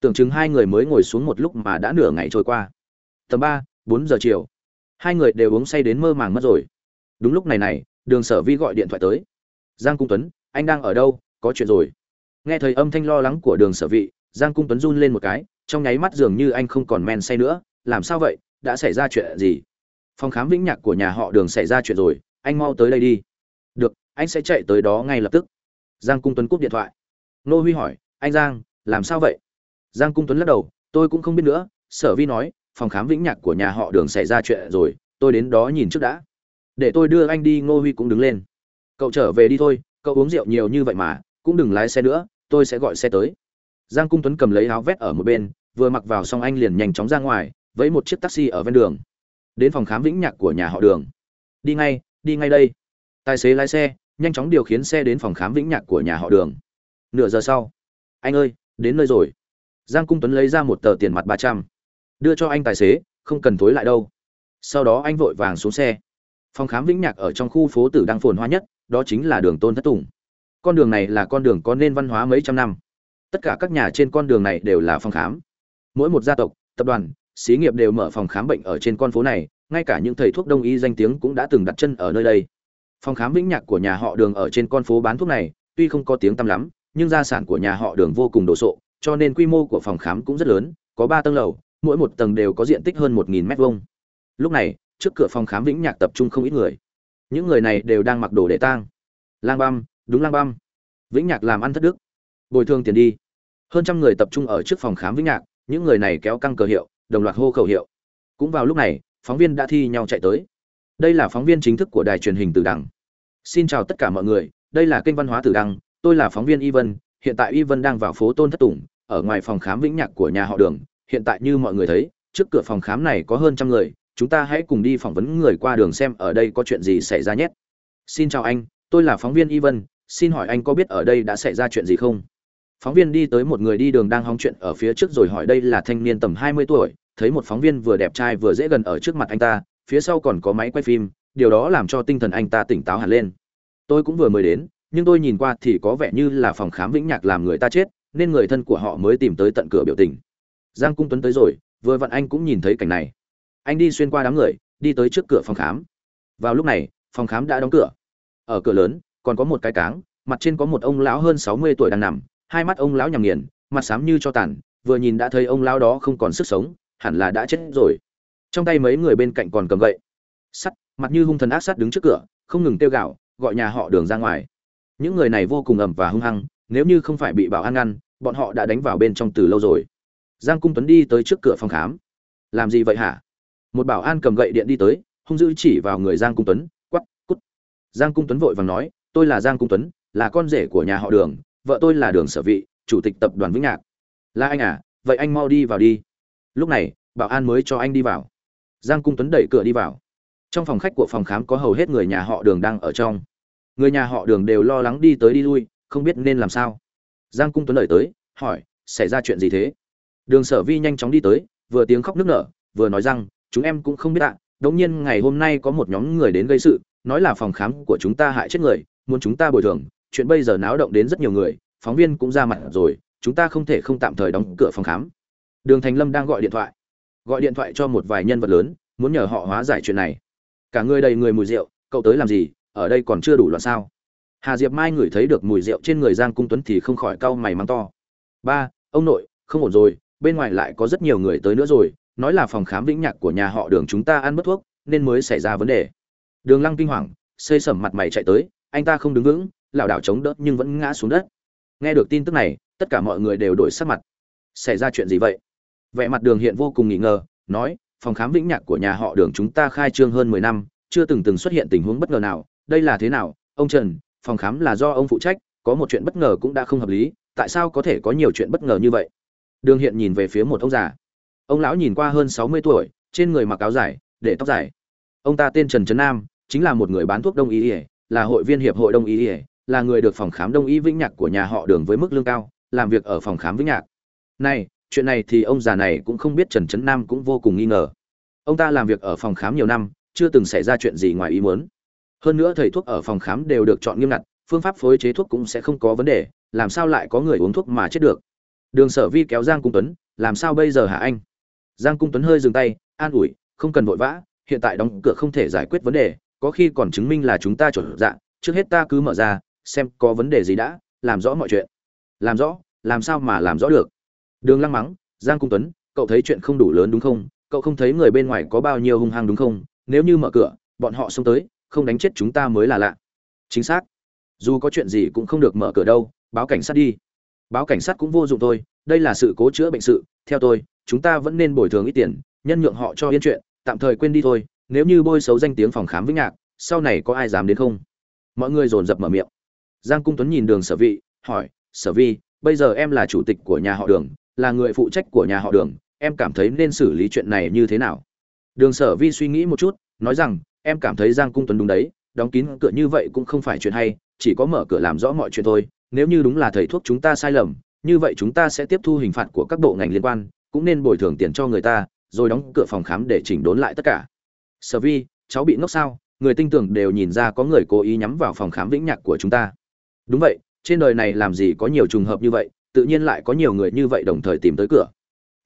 Tưởng chừng hai người mới ngồi xuống một lúc mà đã nửa ngày trôi qua. Tầm ba, bốn giờ chiều. Hai người đều uống say đến mơ màng mất rồi đúng lúc này này, đường sở vi gọi điện thoại tới. Giang cung tuấn, anh đang ở đâu? Có chuyện rồi. Nghe thấy âm thanh lo lắng của đường sở vị, giang cung tuấn run lên một cái, trong nháy mắt dường như anh không còn men say nữa. Làm sao vậy? Đã xảy ra chuyện gì? Phòng khám vĩnh nhạc của nhà họ đường xảy ra chuyện rồi, anh mau tới đây đi. Được, anh sẽ chạy tới đó ngay lập tức. Giang cung tuấn cúp điện thoại. Nô huy hỏi, anh giang, làm sao vậy? Giang cung tuấn lắc đầu, tôi cũng không biết nữa. Sở vi nói, phòng khám vĩnh nhạc của nhà họ đường xảy ra chuyện rồi, tôi đến đó nhìn trước đã để tôi đưa anh đi ngô huy cũng đứng lên. Cậu trở về đi thôi, cậu uống rượu nhiều như vậy mà, cũng đừng lái xe nữa, tôi sẽ gọi xe tới. Giang cung tuấn cầm lấy áo vét ở một bên, vừa mặc vào xong anh liền nhanh chóng ra ngoài, với một chiếc taxi ở ven đường. Đến phòng khám vĩnh nhạc của nhà họ đường. Đi ngay đi ngay đây. Tài xế lái xe, nhanh chóng điều khiển xe đến phòng khám vĩnh nhạc của nhà họ đường. Nửa giờ sau. Anh ơi, đến nơi rồi. Giang cung tuấn lấy ra một tờ tiền mặt ba trăm. Đưa cho anh tài xế, không cần thối lại đâu. Sau đó anh vội vàng xuống xe phòng khám vĩnh nhạc ở trong khu phố tử đang phồn hoa nhất, đó chính là đường tôn thất tùng. Con đường này là con đường có nên văn hóa mấy trăm năm. Tất cả các nhà trên con đường này đều là phòng khám. Mỗi một gia tộc, tập đoàn, xí nghiệp đều mở phòng khám bệnh ở trên con phố này, ngay cả những thầy thuốc đông y danh tiếng cũng đã từng đặt chân ở nơi đây. Phòng khám vĩnh nhạc của nhà họ đường ở trên con phố bán thuốc này, tuy không có tiếng tăm lắm, nhưng gia sản của nhà họ đường vô cùng đồ sộ, cho nên quy mô của phòng khám cũng rất lớn, có ba tầng lầu, mỗi một tầng đều có diện tích hơn một nghìn mét vuông. Lúc này trước cửa phòng khám vĩnh nhạc tập trung không ít người. Những người này đều đang mặc đồ để tang. Lang băm đúng lang băm. Vĩnh nhạc làm ăn thất đức. Bồi thường tiền đi. Hơn trăm người tập trung ở trước phòng khám vĩnh nhạc những người này kéo căng cờ hiệu đồng loạt hô khẩu hiệu. Cũng vào lúc này phóng viên đã thi nhau chạy tới. Đây là phóng viên chính thức của đài truyền hình Tử Đằng. Xin chào tất cả mọi người, đây là kênh văn hóa Tử Đăng, tôi là phóng viên Y Vân, hiện tại Y Vân đang vào phố Tôn Thất Tùng, ở ngoài phòng khám Vĩnh Nhạc của nhà họ Đường, hiện tại như mọi người thấy, trước cửa phòng khám này có hơn trăm người, chúng ta hãy cùng đi phỏng vấn người qua đường xem ở đây có chuyện gì xảy ra nhé. Xin chào anh, tôi là phóng viên Y Vân, xin hỏi anh có biết ở đây đã xảy ra chuyện gì không? Phóng viên đi tới một người đi đường đang hóng chuyện ở phía trước rồi hỏi đây là thanh niên tầm 20 tuổi, thấy một phóng viên vừa đẹp trai vừa dễ gần ở trước mặt anh ta, phía sau còn có máy quay phim điều đó làm cho tinh thần anh ta tỉnh táo hẳn lên tôi cũng vừa mới đến nhưng tôi nhìn qua thì có vẻ như là phòng khám vĩnh nhạc làm người ta chết nên người thân của họ mới tìm tới tận cửa biểu tình giang cung tuấn tới rồi vừa vặn anh cũng nhìn thấy cảnh này anh đi xuyên qua đám người, đi tới trước cửa phòng khám. Vào lúc này, phòng khám đã đóng cửa. Ở cửa lớn, còn có một cái cáng, mặt trên có một ông lão hơn sáu mươi tuổi đang nằm, hai mắt ông lão nhằm nghiền, mặt xám như cho tàn, vừa nhìn đã thấy ông lão đó không còn sức sống, hẳn là đã chết rồi. Trong tay mấy người bên cạnh còn cầm gậy. Sắt, mặt như hung thần ác sát đứng trước cửa, không ngừng tiêu gạo gọi nhà họ đường ra ngoài. Những người này vô cùng ẩm và hung hăng, nếu như không phải bị bảo an ngăn, bọn họ đã đánh vào bên trong từ lâu rồi. Giang cung tuấn đi tới trước cửa phòng khám. Làm gì vậy hả? Một bảo an cầm gậy điện đi tới, hung dữ chỉ vào người giang cung tuấn quắp cút. Giang cung tuấn vội vàng nói, tôi là giang cung tuấn, là con rể của nhà họ đường, vợ tôi là đường sở vị, chủ tịch tập đoàn vĩnh nhạc. Là anh à vậy anh mau đi vào đi. Lúc này, bảo an mới cho anh đi vào. Giang cung tuấn đẩy cửa đi vào. Trong phòng khách của phòng khám có hầu hết người nhà họ đường đang ở trong. Người nhà họ đường đều lo lắng đi tới đi lui, không biết nên làm sao. Giang cung tuấn đẩy tới, hỏi, xảy ra chuyện gì thế? Đường sở vi nhanh chóng đi tới, vừa tiếng khóc nức nở, vừa nói rằng chúng em cũng không biết ạ. Đống nhiên ngày hôm nay có một nhóm người đến gây sự, nói là phòng khám của chúng ta hại chết người, muốn chúng ta bồi thường. Chuyện bây giờ náo động đến rất nhiều người, phóng viên cũng ra mặt rồi, chúng ta không thể không tạm thời đóng cửa phòng khám. Đường thành lâm đang gọi điện thoại. Gọi điện thoại cho một vài nhân vật lớn, muốn nhờ họ hóa giải chuyện này. Cả người đầy người mùi rượu, cậu tới làm gì? Ở đây còn chưa đủ loạn sao? Hà diệp mai ngửi thấy được mùi rượu trên người giang cung tuấn thì không khỏi cau mày mắng to. Ba, ông nội, không ổn rồi, bên ngoài lại có rất nhiều người tới nữa rồi nói là phòng khám vĩnh nhạc của nhà họ đường chúng ta ăn mất thuốc, nên mới xảy ra vấn đề. Đường lăng kinh hoàng, xây sẩm mặt mày chạy tới, anh ta không đứng vững, lảo đảo chống đỡ nhưng vẫn ngã xuống đất. Nghe được tin tức này, tất cả mọi người đều đổi sắc mặt. Xảy ra chuyện gì vậy? Vẻ mặt đường hiện vô cùng nghi ngờ, nói, phòng khám vĩnh nhạc của nhà họ đường chúng ta khai trương hơn mười năm, chưa từng từng xuất hiện tình huống bất ngờ nào, đây là thế nào? Ông trần, phòng khám là do ông phụ trách, có một chuyện bất ngờ cũng đã không hợp lý, tại sao có thể có nhiều chuyện bất ngờ như vậy? Đường hiện nhìn về phía một ông già ông lão nhìn qua hơn sáu mươi tuổi, trên người mặc áo dài, để tóc dài. Ông ta tên trần trấn nam, chính là một người bán thuốc đông y ỉa là hội viên hiệp hội đông y ỉa là người được phòng khám đông y vĩnh nhạc của nhà họ đường với mức lương cao, làm việc ở phòng khám vĩnh nhạc. Này, chuyện này thì ông già này cũng không biết trần trấn nam cũng vô cùng nghi ngờ. Ông ta làm việc ở phòng khám nhiều năm, chưa từng xảy ra chuyện gì ngoài ý muốn. Hơn nữa thầy thuốc ở phòng khám đều được chọn nghiêm ngặt, phương pháp phối chế thuốc cũng sẽ không có vấn đề, làm sao lại có người uống thuốc mà chết được? Đường sở vi kéo giang cung tuấn, làm sao bây giờ hả anh? Giang cung tuấn hơi dừng tay, an ủi, không cần vội vã, hiện tại đóng cửa không thể giải quyết vấn đề, có khi còn chứng minh là chúng ta chuẩn dạng trước hết ta cứ mở ra, xem có vấn đề gì đã, làm rõ mọi chuyện. Làm rõ? Làm sao mà làm rõ được? Đường lăng mắng, giang cung tuấn, cậu thấy chuyện không đủ lớn đúng không? Cậu không thấy người bên ngoài có bao nhiêu hung hăng đúng không? Nếu như mở cửa, bọn họ xông tới, không đánh chết chúng ta mới là lạ. Chính xác. Dù có chuyện gì cũng không được mở cửa đâu, báo cảnh sát đi. Báo cảnh sát cũng vô dụng thôi, đây là sự cố chữa bệnh sự, theo tôi chúng ta vẫn nên bồi thường ít tiền, nhân nhượng họ cho yên chuyện, tạm thời quên đi thôi, nếu như bôi xấu danh tiếng phòng khám vĩnh nhạc sau này có ai dám đến không? Mọi người dồn dập mở miệng. Giang cung tuấn nhìn đường sở vị hỏi, sở vi bây giờ em là chủ tịch của nhà họ đường, là người phụ trách của nhà họ đường, em cảm thấy nên xử lý chuyện này như thế nào? Đường sở vi suy nghĩ một chút, nói rằng, em cảm thấy giang cung tuấn đúng đấy, đóng kín cửa như vậy cũng không phải chuyện hay, chỉ có mở cửa làm rõ mọi chuyện thôi, nếu như đúng là thầy thuốc chúng ta sai lầm, như vậy chúng ta sẽ tiếp thu hình phạt của các bộ ngành liên quan cũng nên bồi thường tiền cho người ta, rồi đóng cửa phòng khám để chỉnh đốn lại tất cả. Sở vi, cháu bị ngốc sao? Người tinh tưởng đều nhìn ra có người cố ý nhắm vào phòng khám vĩnh nhạc của chúng ta. Đúng vậy, trên đời này làm gì có nhiều trùng hợp như vậy, tự nhiên lại có nhiều người như vậy đồng thời tìm tới cửa.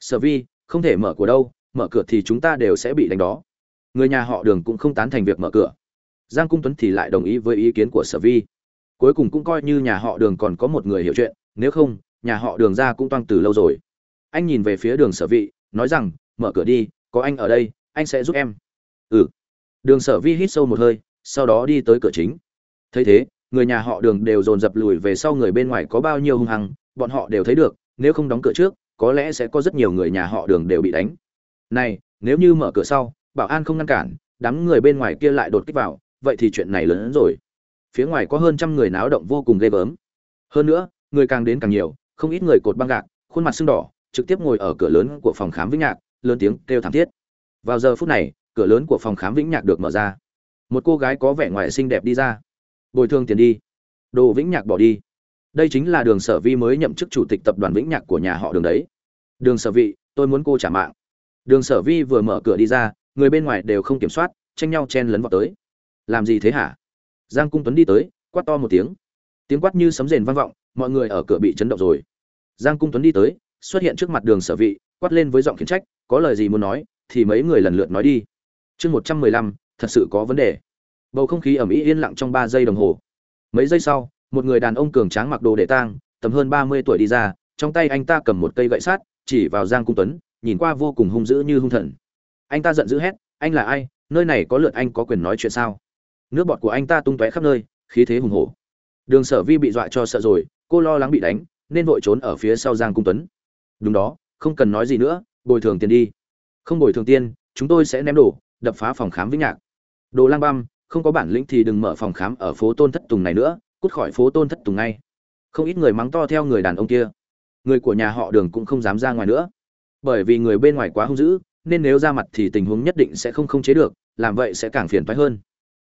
Sở vi, không thể mở cửa đâu, mở cửa thì chúng ta đều sẽ bị đánh đó. Người nhà họ đường cũng không tán thành việc mở cửa. Giang cung tuấn thì lại đồng ý với ý kiến của sở vi. Cuối cùng cũng coi như nhà họ đường còn có một người hiểu chuyện, nếu không, nhà họ đường ra cũng toang từ lâu rồi anh nhìn về phía đường sở vị, nói rằng, mở cửa đi, có anh ở đây, anh sẽ giúp em. Ừ. Đường sở vi hít sâu một hơi, sau đó đi tới cửa chính. Thấy thế, người nhà họ đường đều dồn dập lùi về sau người bên ngoài có bao nhiêu hung hăng, bọn họ đều thấy được, nếu không đóng cửa trước, có lẽ sẽ có rất nhiều người nhà họ đường đều bị đánh. Này, nếu như mở cửa sau, bảo an không ngăn cản, đám người bên ngoài kia lại đột kích vào, vậy thì chuyện này lớn hơn rồi. Phía ngoài có hơn trăm người náo động vô cùng ghê gớm. Hơn nữa, người càng đến càng nhiều, không ít người cột băng gạc, khuôn mặt sưng đỏ trực tiếp ngồi ở cửa lớn của phòng khám vĩnh nhạc, lớn tiếng kêu thảm thiết. Vào giờ phút này, cửa lớn của phòng khám vĩnh nhạc được mở ra. Một cô gái có vẻ ngoài xinh đẹp đi ra. Bồi thường tiền đi. Đồ vĩnh nhạc bỏ đi. Đây chính là đường sở vi mới nhậm chức chủ tịch tập đoàn vĩnh nhạc của nhà họ đường đấy. Đường sở vị, tôi muốn cô trả mạng. Đường sở vi vừa mở cửa đi ra, người bên ngoài đều không kiểm soát, tranh nhau chen lấn vào tới. Làm gì thế hả? Giang cung tuấn đi tới, quát to một tiếng. Tiếng quát như sấm rền vang vọng, mọi người ở cửa bị chấn động rồi. Giang cung tuấn đi tới xuất hiện trước mặt đường sở vị, quát lên với giọng khiển trách, có lời gì muốn nói, thì mấy người lần lượt nói đi. Chương một trăm mười lăm, thật sự có vấn đề. Bầu không khí ẩm ĩ yên lặng trong ba giây đồng hồ. Mấy giây sau, một người đàn ông cường tráng mặc đồ để tang, tầm hơn ba mươi tuổi đi ra, trong tay anh ta cầm một cây gậy sắt, chỉ vào giang cung tuấn, nhìn qua vô cùng hung dữ như hung thần. Anh ta giận dữ hét, anh là ai? Nơi này có lượt anh có quyền nói chuyện sao? Nước bọt của anh ta tung tóe khắp nơi, khí thế hùng hổ. Đường sở vi bị dọa cho sợ rồi, cô lo lắng bị đánh, nên vội trốn ở phía sau giang cung tuấn đúng đó, không cần nói gì nữa, bồi thường tiền đi. Không bồi thường tiền, chúng tôi sẽ ném đổ đập phá phòng khám vĩnh nhạc. Đồ lang băm, không có bản lĩnh thì đừng mở phòng khám ở phố tôn thất tùng này nữa, cút khỏi phố tôn thất tùng ngay. Không ít người mắng to theo người đàn ông kia. Người của nhà họ đường cũng không dám ra ngoài nữa. Bởi vì người bên ngoài quá hung dữ, nên nếu ra mặt thì tình huống nhất định sẽ không khống chế được, làm vậy sẽ càng phiền phái hơn.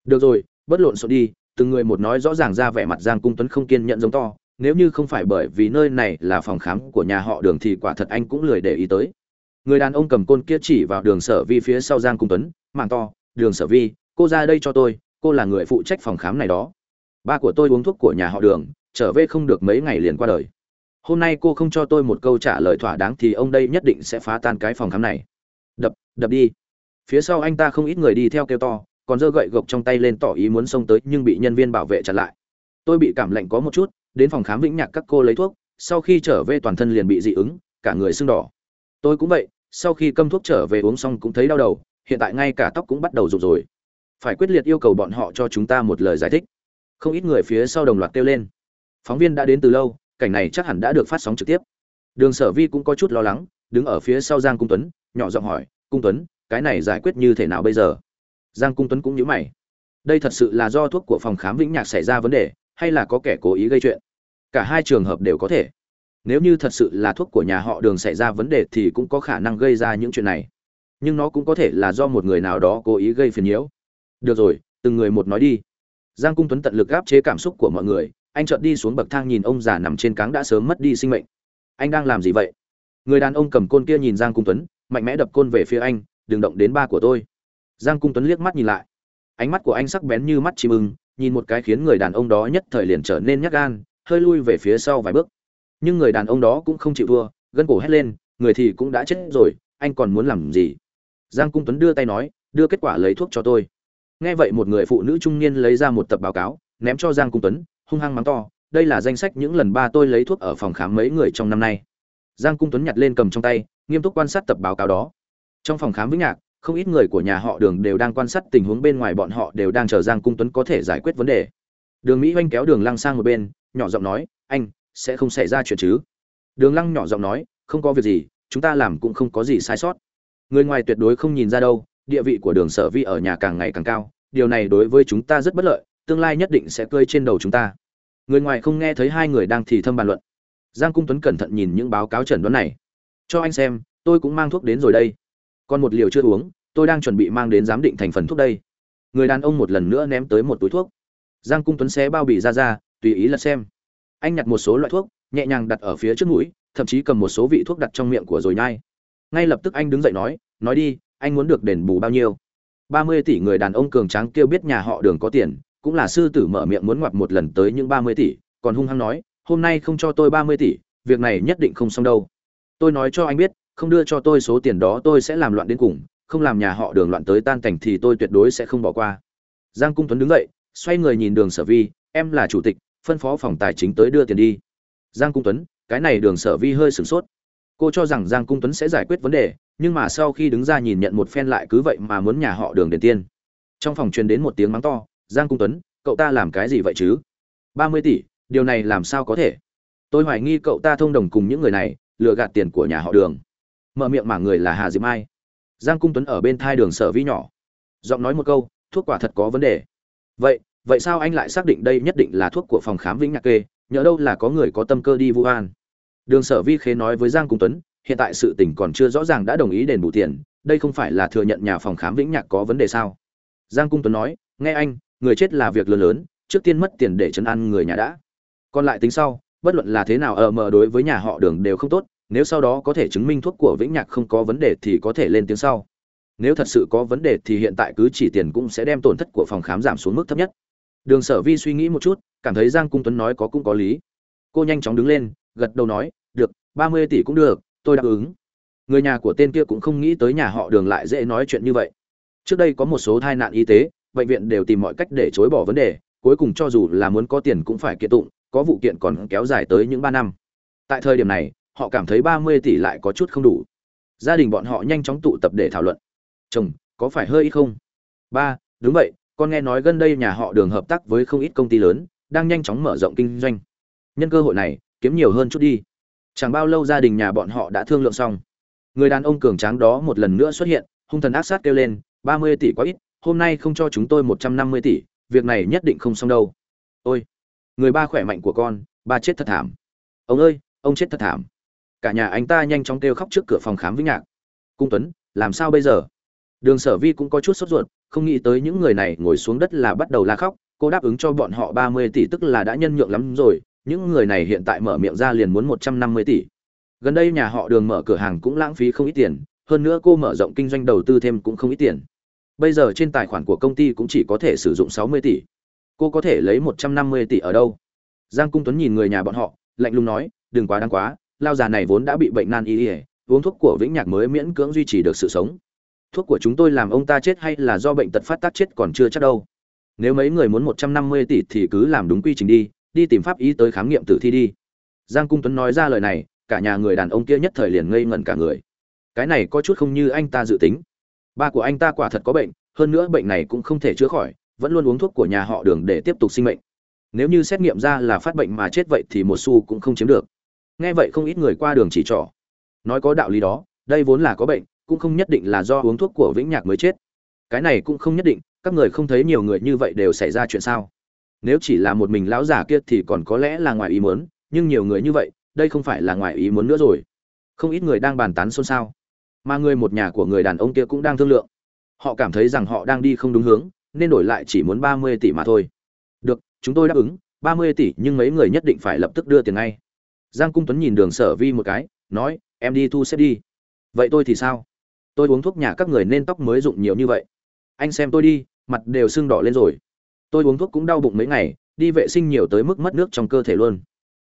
Được rồi bất lộn xộn đi, từng người một nói rõ ràng ra vẻ mặt giang cung tuấn không kiên nhận giống to nếu như không phải bởi vì nơi này là phòng khám của nhà họ đường thì quả thật anh cũng lười để ý tới. Người đàn ông cầm côn kia chỉ vào đường sở vi phía sau giang cung tuấn mạng to, đường sở vi, cô ra đây cho tôi, cô là người phụ trách phòng khám này đó. Ba của tôi uống thuốc của nhà họ đường, trở về không được mấy ngày liền qua đời. Hôm nay cô không cho tôi một câu trả lời thỏa đáng thì ông đây nhất định sẽ phá tan cái phòng khám này. Đập đập đi. Phía sau anh ta không ít người đi theo kêu to, còn giơ gậy gộc trong tay lên tỏ ý muốn xông tới nhưng bị nhân viên bảo vệ chặn lại. Tôi bị cảm lạnh có một chút đến phòng khám vĩnh nhạc các cô lấy thuốc, sau khi trở về toàn thân liền bị dị ứng, cả người sưng đỏ. Tôi cũng vậy, sau khi câm thuốc trở về uống xong cũng thấy đau đầu, hiện tại ngay cả tóc cũng bắt đầu rụng rồi. Phải quyết liệt yêu cầu bọn họ cho chúng ta một lời giải thích. Không ít người phía sau đồng loạt kêu lên. Phóng viên đã đến từ lâu, cảnh này chắc hẳn đã được phát sóng trực tiếp. Đường sở vi cũng có chút lo lắng, đứng ở phía sau giang cung tuấn, nhỏ giọng hỏi, cung tuấn, cái này giải quyết như thế nào bây giờ? Giang cung tuấn cũng nhíu mày. Đây thật sự là do thuốc của phòng khám vĩnh nhạc xảy ra vấn đề hay là có kẻ cố ý gây chuyện? Cả hai trường hợp đều có thể. Nếu như thật sự là thuốc của nhà họ đường xảy ra vấn đề thì cũng có khả năng gây ra những chuyện này. Nhưng nó cũng có thể là do một người nào đó cố ý gây phiền nhiễu. Được rồi, từng người một nói đi. Giang cung tuấn tận lực gáp chế cảm xúc của mọi người. Anh chợt đi xuống bậc thang nhìn ông già nằm trên cáng đã sớm mất đi sinh mệnh. Anh đang làm gì vậy? Người đàn ông cầm côn kia nhìn giang cung tuấn, mạnh mẽ đập côn về phía anh, đừng động đến ba của tôi. Giang cung tuấn liếc mắt nhìn lại. Ánh mắt của anh sắc bén như mắt chim ưng nhìn một cái khiến người đàn ông đó nhất thời liền trở nên nhắc gan, hơi lui về phía sau vài bước. Nhưng người đàn ông đó cũng không chịu thua, gân cổ hét lên, người thì cũng đã chết rồi, anh còn muốn làm gì? Giang cung tuấn đưa tay nói, đưa kết quả lấy thuốc cho tôi. Nghe vậy một người phụ nữ trung niên lấy ra một tập báo cáo, ném cho giang cung tuấn, hung hăng mắng to, đây là danh sách những lần ba tôi lấy thuốc ở phòng khám mấy người trong năm nay. Giang cung tuấn nhặt lên cầm trong tay, nghiêm túc quan sát tập báo cáo đó. Trong phòng khám vĩnh nhạc không ít người của nhà họ đường đều đang quan sát tình huống bên ngoài, bọn họ đều đang chờ giang cung tuấn có thể giải quyết vấn đề. Đường mỹ oanh kéo đường lăng sang một bên, nhỏ giọng nói, anh, sẽ không xảy ra chuyện chứ? Đường lăng nhỏ giọng nói, không có việc gì, chúng ta làm cũng không có gì sai sót. Người ngoài tuyệt đối không nhìn ra đâu, địa vị của đường sở vi ở nhà càng ngày càng cao, điều này đối với chúng ta rất bất lợi, tương lai nhất định sẽ cơi trên đầu chúng ta. Người ngoài không nghe thấy hai người đang thì thầm bàn luận. Giang cung tuấn cẩn thận nhìn những báo cáo chẩn đoán này. Cho anh xem, tôi cũng mang thuốc đến rồi đây còn một liều chưa uống, tôi đang chuẩn bị mang đến giám định thành phần thuốc đây. Người đàn ông một lần nữa ném tới một túi thuốc. Giang cung tuấn xé bao bì ra ra, tùy ý là xem. Anh nhặt một số loại thuốc, nhẹ nhàng đặt ở phía trước mũi, thậm chí cầm một số vị thuốc đặt trong miệng của rồi nhai. Ngay lập tức anh đứng dậy nói nói đi, anh muốn được đền bù bao nhiêu? Ba mươi tỷ. Người đàn ông cường tráng kêu biết nhà họ đường có tiền, cũng là sư tử mở miệng muốn ngoặt một lần tới những ba mươi tỷ, còn hung hăng nói, hôm nay không cho tôi ba mươi tỷ, việc này nhất định không xong đâu. Tôi nói cho anh biết không đưa cho tôi số tiền đó, tôi sẽ làm loạn đến cùng, không làm nhà họ đường loạn tới tan cảnh thì tôi tuyệt đối sẽ không bỏ qua. Giang cung tuấn đứng dậy, xoay người nhìn đường sở vi, em là chủ tịch, phân phó phòng tài chính tới đưa tiền đi. Giang cung tuấn, cái này đường sở vi hơi sửng sốt. Cô cho rằng giang cung tuấn sẽ giải quyết vấn đề, nhưng mà sau khi đứng ra nhìn nhận một phen lại cứ vậy mà muốn nhà họ đường đền tiên. Trong phòng truyền đến một tiếng mắng to, giang cung tuấn, cậu ta làm cái gì vậy chứ? Ba mươi tỷ, điều này làm sao có thể? Tôi hoài nghi cậu ta thông đồng cùng những người này, lừa gạt tiền của nhà họ đường mở miệng mà người là hà diệp mai. Giang cung tuấn ở bên thai đường sở vi nhỏ. Giọng nói một câu, thuốc quả thật có vấn đề. Vậy vậy sao anh lại xác định đây nhất định là thuốc của phòng khám vĩnh nhạc kê? Nhỡ đâu là có người có tâm cơ đi vu an? Đường sở vi khế nói với giang cung tuấn, hiện tại sự tình còn chưa rõ ràng đã đồng ý đền bù tiền, đây không phải là thừa nhận nhà phòng khám vĩnh nhạc có vấn đề sao? Giang cung tuấn nói, nghe anh, người chết là việc lớn lớn, trước tiên mất tiền để chấn an người nhà đã. Còn lại tính sau, bất luận là thế nào ở mờ đối với nhà họ đường đều không tốt nếu sau đó có thể chứng minh thuốc của vĩnh nhạc không có vấn đề thì có thể lên tiếng sau. Nếu thật sự có vấn đề thì hiện tại cứ chỉ tiền cũng sẽ đem tổn thất của phòng khám giảm xuống mức thấp nhất. Đường sở vi suy nghĩ một chút, cảm thấy giang cung tuấn nói có cũng có lý. Cô nhanh chóng đứng lên, gật đầu nói, được, ba mươi tỷ cũng được, tôi đáp ứng. Người nhà của tên kia cũng không nghĩ tới nhà họ đường lại dễ nói chuyện như vậy. Trước đây có một số tai nạn y tế, bệnh viện đều tìm mọi cách để chối bỏ vấn đề, cuối cùng cho dù là muốn có tiền cũng phải kiện tụng, có vụ kiện còn kéo dài tới những ba năm. Tại thời điểm này họ cảm thấy ba mươi tỷ lại có chút không đủ. Gia đình bọn họ nhanh chóng tụ tập để thảo luận. Chồng, có phải hơi ít không? Ba, đúng vậy, con nghe nói gần đây nhà họ đường hợp tác với không ít công ty lớn, đang nhanh chóng mở rộng kinh doanh. Nhân cơ hội này, kiếm nhiều hơn chút đi. Chẳng bao lâu gia đình nhà bọn họ đã thương lượng xong. Người đàn ông cường tráng đó một lần nữa xuất hiện, hung thần ác sát kêu lên, ba mươi tỷ quá ít, hôm nay không cho chúng tôi một trăm năm mươi tỷ, việc này nhất định không xong đâu. Ôi, người ba khỏe mạnh của con, ba chết thật thảm. Ông ơi, ông chết thật thảm cả nhà anh ta nhanh chóng kêu khóc trước cửa phòng khám vĩnh nhạc. Cung tuấn, làm sao bây giờ? Đường sở vi cũng có chút sốt ruột, không nghĩ tới những người này ngồi xuống đất là bắt đầu la khóc, cô đáp ứng cho bọn họ ba mươi tỷ tức là đã nhân nhượng lắm rồi, những người này hiện tại mở miệng ra liền muốn một trăm năm mươi tỷ. Gần đây nhà họ đường mở cửa hàng cũng lãng phí không ít tiền, hơn nữa cô mở rộng kinh doanh đầu tư thêm cũng không ít tiền. Bây giờ trên tài khoản của công ty cũng chỉ có thể sử dụng sáu mươi tỷ. Cô có thể lấy một trăm năm mươi tỷ ở đâu? Giang cung tuấn nhìn người nhà bọn họ, lạnh lùng nói, đừng quá đáng quá lao già này vốn đã bị bệnh nan y ỉa uống thuốc của vĩnh nhạc mới miễn cưỡng duy trì được sự sống. Thuốc của chúng tôi làm ông ta chết hay là do bệnh tật phát tác chết còn chưa chắc đâu. Nếu mấy người muốn một trăm năm mươi tỷ thì cứ làm đúng quy trình đi đi tìm pháp y tới khám nghiệm tử thi đi. Giang cung tuấn nói ra lời này, cả nhà người đàn ông kia nhất thời liền ngây ngẩn cả người. Cái này có chút không như anh ta dự tính. Ba của anh ta quả thật có bệnh, hơn nữa bệnh này cũng không thể chữa khỏi, vẫn luôn uống thuốc của nhà họ đường để tiếp tục sinh mệnh. Nếu như xét nghiệm ra là phát bệnh mà chết vậy thì một xu cũng không chiếm được nghe vậy không ít người qua đường chỉ trỏ. Nói có đạo lý đó, đây vốn là có bệnh, cũng không nhất định là do uống thuốc của vĩnh nhạc mới chết. Cái này cũng không nhất định, các người không thấy nhiều người như vậy đều xảy ra chuyện sao? Nếu chỉ là một mình lão già kia thì còn có lẽ là ngoài ý muốn, nhưng nhiều người như vậy, đây không phải là ngoài ý muốn nữa rồi. Không ít người đang bàn tán xôn xao. Mà người một nhà của người đàn ông kia cũng đang thương lượng. Họ cảm thấy rằng họ đang đi không đúng hướng, nên đổi lại chỉ muốn ba mươi tỷ mà thôi. Được, chúng tôi đáp ứng, ba mươi tỷ nhưng mấy người nhất định phải lập tức đưa tiền ngay giang cung tuấn nhìn đường sở vi một cái, nói, em đi thu xếp đi. Vậy tôi thì sao? Tôi uống thuốc nhà các người nên tóc mới dụng nhiều như vậy. Anh xem tôi đi, mặt đều sưng đỏ lên rồi. Tôi uống thuốc cũng đau bụng mấy ngày, đi vệ sinh nhiều tới mức mất nước trong cơ thể luôn.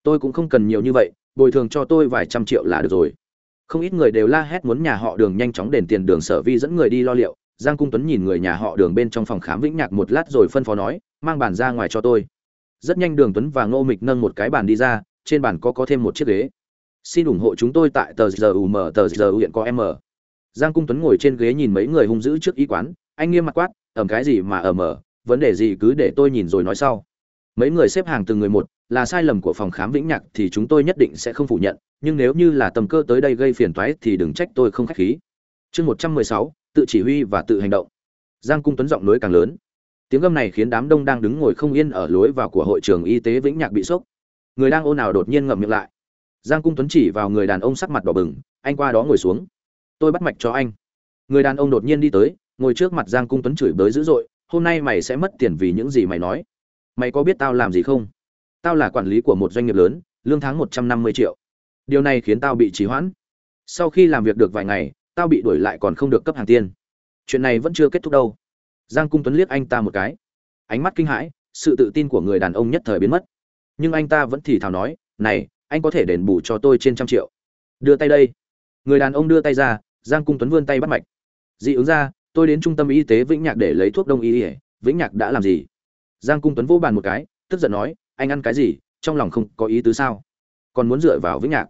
Tôi cũng không cần nhiều như vậy, bồi thường cho tôi vài trăm triệu là được rồi. Không ít người đều la hét muốn nhà họ đường nhanh chóng đền tiền đường sở vi dẫn người đi lo liệu. Giang cung tuấn nhìn người nhà họ đường bên trong phòng khám vĩnh nhạc một lát rồi phân phó nói, mang bàn ra ngoài cho tôi. Rất nhanh đường tuấn và ngô mịch nâng một cái bàn đi ra trên bàn có có thêm một chiếc ghế. Xin ủng hộ chúng tôi tại tờ giờ um tờ giờ hiện có m giang cung tuấn ngồi trên ghế nhìn mấy người hung dữ trước y quán. Anh nghiêm mặt quát, ẩm cái gì mà ở mở vấn đề gì cứ để tôi nhìn rồi nói sau. Mấy người xếp hàng từng người một, là sai lầm của phòng khám vĩnh nhạc thì chúng tôi nhất định sẽ không phủ nhận, nhưng nếu như là tầm cơ tới đây gây phiền toái thì đừng trách tôi không khách khí. Chương một trăm mười sáu, tự chỉ huy và tự hành động. Giang cung tuấn giọng nối càng lớn. Tiếng gầm này khiến đám đông đang đứng ngồi không yên ở lối vào của hội trường y tế vĩnh nhạc bị sốc người đang ôn nào đột nhiên ngậm miệng lại. Giang cung tuấn chỉ vào người đàn ông sắc mặt đỏ bừng, anh qua đó ngồi xuống. Tôi bắt mạch cho anh. Người đàn ông đột nhiên đi tới, ngồi trước mặt giang cung tuấn chửi bới dữ dội, hôm nay mày sẽ mất tiền vì những gì mày nói. Mày có biết tao làm gì không? Tao là quản lý của một doanh nghiệp lớn, lương tháng một trăm năm mươi triệu. Điều này khiến tao bị trì hoãn. Sau khi làm việc được vài ngày, tao bị đuổi lại còn không được cấp hàng tiên chuyện này vẫn chưa kết thúc đâu. Giang cung tuấn liếc anh ta một cái. Ánh mắt kinh hãi, sự tự tin của người đàn ông nhất thời biến mất nhưng anh ta vẫn thì thào nói, này, anh có thể đền bù cho tôi trên trăm triệu. Đưa tay đây. Người đàn ông đưa tay ra, giang cung tuấn vươn tay bắt mạch. Dị ứng ra, tôi đến trung tâm y tế vĩnh nhạc để lấy thuốc đông y ỉa vĩnh nhạc đã làm gì? Giang cung tuấn vỗ bàn một cái, tức giận nói, anh ăn cái gì? Trong lòng không có ý tứ sao? Còn muốn dựa vào vĩnh nhạc?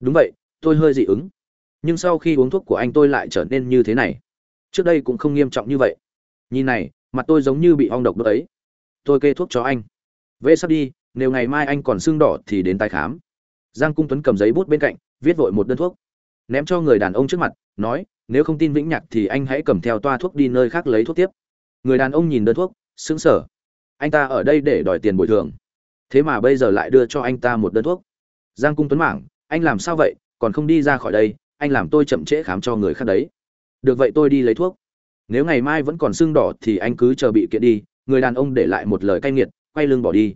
Đúng vậy, tôi hơi dị ứng. Nhưng sau khi uống thuốc của anh tôi lại trở nên như thế này. Trước đây cũng không nghiêm trọng như vậy. Nhìn này, mặt tôi giống như bị ong độc đ ấy. Tôi kê thuốc cho anh. Về sắp đi, nếu ngày mai anh còn sưng đỏ thì đến tái khám. Giang cung tuấn cầm giấy bút bên cạnh, viết vội một đơn thuốc. Ném cho người đàn ông trước mặt, nói, nếu không tin vĩnh nhạc thì anh hãy cầm theo toa thuốc đi nơi khác lấy thuốc tiếp. Người đàn ông nhìn đơn thuốc, sững sờ. Anh ta ở đây để đòi tiền bồi thường. Thế mà bây giờ lại đưa cho anh ta một đơn thuốc. Giang cung tuấn mảng, anh làm sao vậy? Còn không đi ra khỏi đây, anh làm tôi chậm trễ khám cho người khác đấy. Được vậy tôi đi lấy thuốc. Nếu ngày mai vẫn còn sưng đỏ thì anh cứ chờ bị kiện đi, người đàn ông để lại một lời cay nghiệt quay lưng bỏ đi.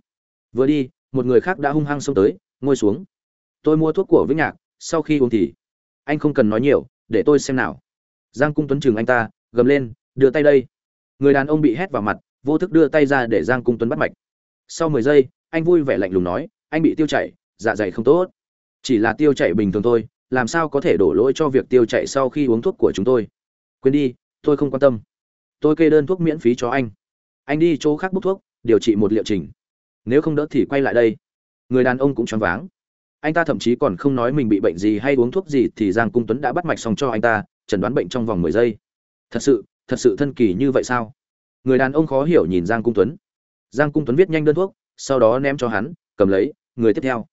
Vừa đi, một người khác đã hung hăng xông tới, ngồi xuống. Tôi mua thuốc của vĩnh nhạc, sau khi uống thì anh không cần nói nhiều, để tôi xem nào. Giang cung tuấn chừng anh ta, gầm lên, đưa tay đây. Người đàn ông bị hét vào mặt, vô thức đưa tay ra để giang cung tuấn bắt mạch. Sau mười giây, anh vui vẻ lạnh lùng nói, anh bị tiêu chảy dạ dày không tốt. Chỉ là tiêu chảy bình thường thôi, làm sao có thể đổ lỗi cho việc tiêu chảy sau khi uống thuốc của chúng tôi? Quên đi, tôi không quan tâm. Tôi kê đơn thuốc miễn phí cho anh. Anh đi chỗ khác bốc thuốc điều trị một liệu trình. Nếu không đỡ thì quay lại đây. Người đàn ông cũng choáng váng. Anh ta thậm chí còn không nói mình bị bệnh gì hay uống thuốc gì thì giang cung tuấn đã bắt mạch xong cho anh ta, chẩn đoán bệnh trong vòng mười giây. Thật sự thật sự thân kỳ như vậy sao? Người đàn ông khó hiểu nhìn giang cung tuấn. Giang cung tuấn viết nhanh đơn thuốc, sau đó ném cho hắn, cầm lấy, người tiếp theo.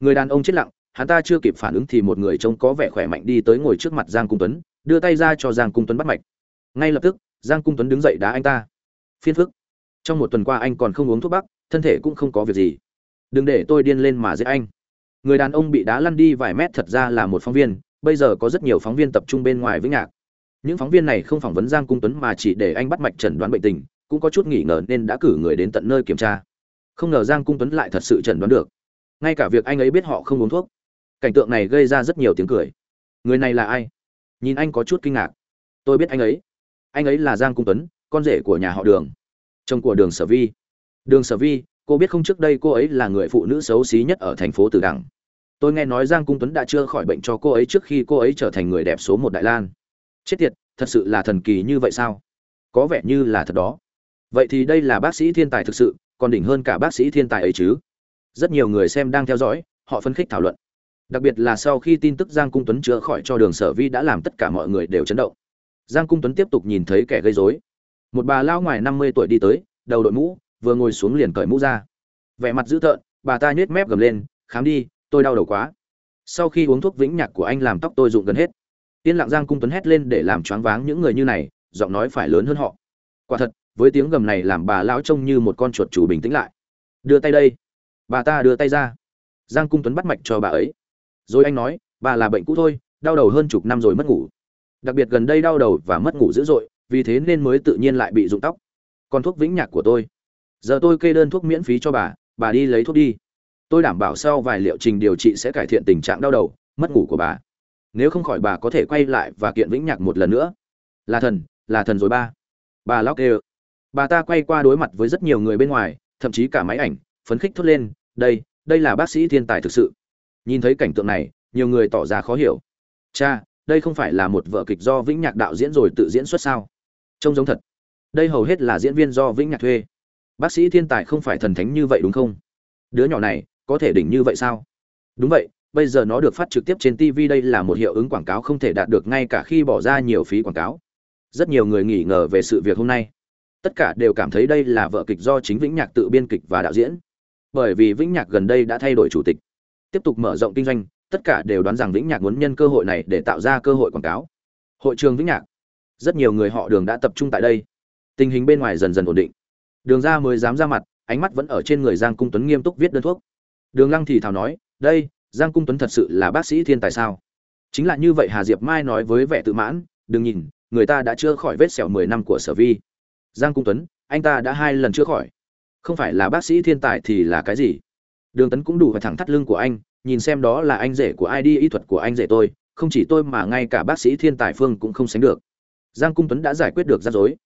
Người đàn ông chết lặng, hắn ta chưa kịp phản ứng thì một người trông có vẻ khỏe mạnh đi tới ngồi trước mặt giang cung tuấn, đưa tay ra cho giang cung tuấn bắt mạch. Ngay lập tức, giang cung tuấn đứng dậy đá anh ta. Phiên phức trong một tuần qua anh còn không uống thuốc bắc, thân thể cũng không có việc gì. Đừng để tôi điên lên mà giết anh. Người đàn ông bị đá lăn đi vài mét thật ra là một phóng viên, bây giờ có rất nhiều phóng viên tập trung bên ngoài vĩnh nhạc. Những phóng viên này không phỏng vấn giang cung tuấn mà chỉ để anh bắt mạch chẩn đoán bệnh tình, cũng có chút nghỉ ngờ nên đã cử người đến tận nơi kiểm tra. Không ngờ giang cung tuấn lại thật sự chẩn đoán được. Ngay cả việc anh ấy biết họ không uống thuốc. Cảnh tượng này gây ra rất nhiều tiếng cười. Người này là ai? Nhìn anh có chút kinh ngạc. Tôi biết anh ấy. Anh ấy là giang cung tuấn, con rể của nhà họ đường chồng của đường sở vi. Đường sở vi, cô biết không trước đây cô ấy là người phụ nữ xấu xí nhất ở thành phố tử đằng tôi nghe nói giang cung tuấn đã chưa khỏi bệnh cho cô ấy trước khi cô ấy trở thành người đẹp số một đại lan. Chết tiệt, thật sự là thần kỳ như vậy sao? Có vẻ như là thật đó. Vậy thì đây là bác sĩ thiên tài thực sự, còn đỉnh hơn cả bác sĩ thiên tài ấy chứ? Rất nhiều người xem đang theo dõi, họ phấn khích thảo luận. Đặc biệt là sau khi tin tức giang cung tuấn chữa khỏi cho đường sở vi đã làm tất cả mọi người đều chấn động. Giang cung tuấn tiếp tục nhìn thấy kẻ gây dối một bà lao ngoài năm mươi tuổi đi tới, đầu đội mũ, vừa ngồi xuống liền cởi mũ ra. Vẻ mặt dữ tợn, bà ta nhếch mép gầm lên, khám đi, tôi đau đầu quá. Sau khi uống thuốc vĩnh nhạc của anh làm tóc tôi rụng gần hết. Yên lặng giang cung tuấn hét lên để làm choáng váng những người như này, giọng nói phải lớn hơn họ. Quả thật, với tiếng gầm này làm bà lão trông như một con chuột chủ bình tĩnh lại. Đưa tay đây. Bà ta đưa tay ra. Giang cung tuấn bắt mạch cho bà ấy. Rồi anh nói, bà là bệnh cũ thôi, đau đầu hơn chục năm rồi mất ngủ. Đặc biệt gần đây đau đầu và mất ngủ dữ dội vì thế nên mới tự nhiên lại bị rụng tóc. Còn thuốc vĩnh nhạc của tôi. Giờ tôi kê đơn thuốc miễn phí cho bà bà đi lấy thuốc đi. Tôi đảm bảo sau vài liệu trình điều trị sẽ cải thiện tình trạng đau đầu, mất ngủ của bà. Nếu không khỏi bà có thể quay lại và kiện vĩnh nhạc một lần nữa. Là thần là thần rồi ba. Bà lóc kê bà ta quay qua đối mặt với rất nhiều người bên ngoài, thậm chí cả máy ảnh, phấn khích thốt lên, đây đây là bác sĩ thiên tài thực sự. Nhìn thấy cảnh tượng này, nhiều người tỏ ra khó hiểu. Cha, đây không phải là một vở kịch do vĩnh nhạc đạo diễn rồi tự diễn xuất sao? Trông giống thật. Đây hầu hết là diễn viên do vĩnh nhạc thuê. Bác sĩ thiên tài không phải thần thánh như vậy đúng không? Đứa nhỏ này, có thể đỉnh như vậy sao? Đúng vậy, bây giờ nó được phát trực tiếp trên tv đây là một hiệu ứng quảng cáo không thể đạt được ngay cả khi bỏ ra nhiều phí quảng cáo. Rất nhiều người nghỉ ngờ về sự việc hôm nay. Tất cả đều cảm thấy đây là vở kịch do chính vĩnh nhạc tự biên kịch và đạo diễn. Bởi vì vĩnh nhạc gần đây đã thay đổi chủ tịch, tiếp tục mở rộng kinh doanh, tất cả đều đoán rằng vĩnh nhạc muốn nhân cơ hội này để tạo ra cơ hội quảng cáo. Hội trường vĩnh nhạc rất nhiều người họ đường đã tập trung tại đây. Tình hình bên ngoài dần dần ổn định. Đường ra mới dám ra mặt, ánh mắt vẫn ở trên người giang cung tuấn nghiêm túc viết đơn thuốc. Đường lăng thì thào nói, đây, giang cung tuấn thật sự là bác sĩ thiên tài sao? Chính là như vậy hà diệp mai nói với vẻ tự mãn, đừng nhìn, người ta đã chữa khỏi vết sẹo mười năm của sở vi. Giang cung tuấn, anh ta đã hai lần chữa khỏi. Không phải là bác sĩ thiên tài thì là cái gì? Đường tấn cũng đủ phải thẳng thắt lưng của anh, nhìn xem đó là anh rể của ai đi, y thuật của anh rể tôi, không chỉ tôi mà ngay cả bác sĩ thiên tài phương cũng không sánh được giang cung tuấn đã giải quyết được rắc rối.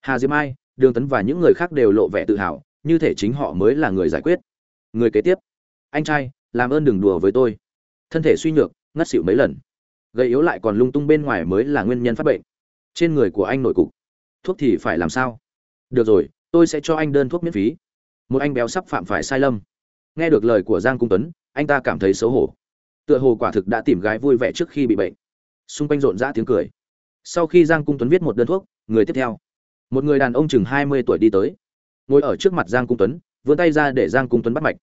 Hà Diêm Ai, đường tấn và những người khác đều lộ vẻ tự hào như thể chính họ mới là người giải quyết. Người kế tiếp. Anh trai làm ơn đừng đùa với tôi. Thân thể suy nhược ngất xỉu mấy lần. Gây yếu lại còn lung tung bên ngoài mới là nguyên nhân phát bệnh. Trên người của anh nổi cục. Thuốc thì phải làm sao? Được rồi tôi sẽ cho anh đơn thuốc miễn phí. Một anh béo sắp phạm phải sai lầm. Nghe được lời của giang cung tuấn anh ta cảm thấy xấu hổ. Tựa hồ quả thực đã tìm gái vui vẻ trước khi bị bệnh. Xung quanh rộn rã tiếng cười sau khi giang cung tuấn viết một đơn thuốc, người tiếp theo. Một người đàn ông chừng hai mươi tuổi đi tới. Ngồi ở trước mặt giang cung tuấn, vươn tay ra để giang cung tuấn bắt mạch.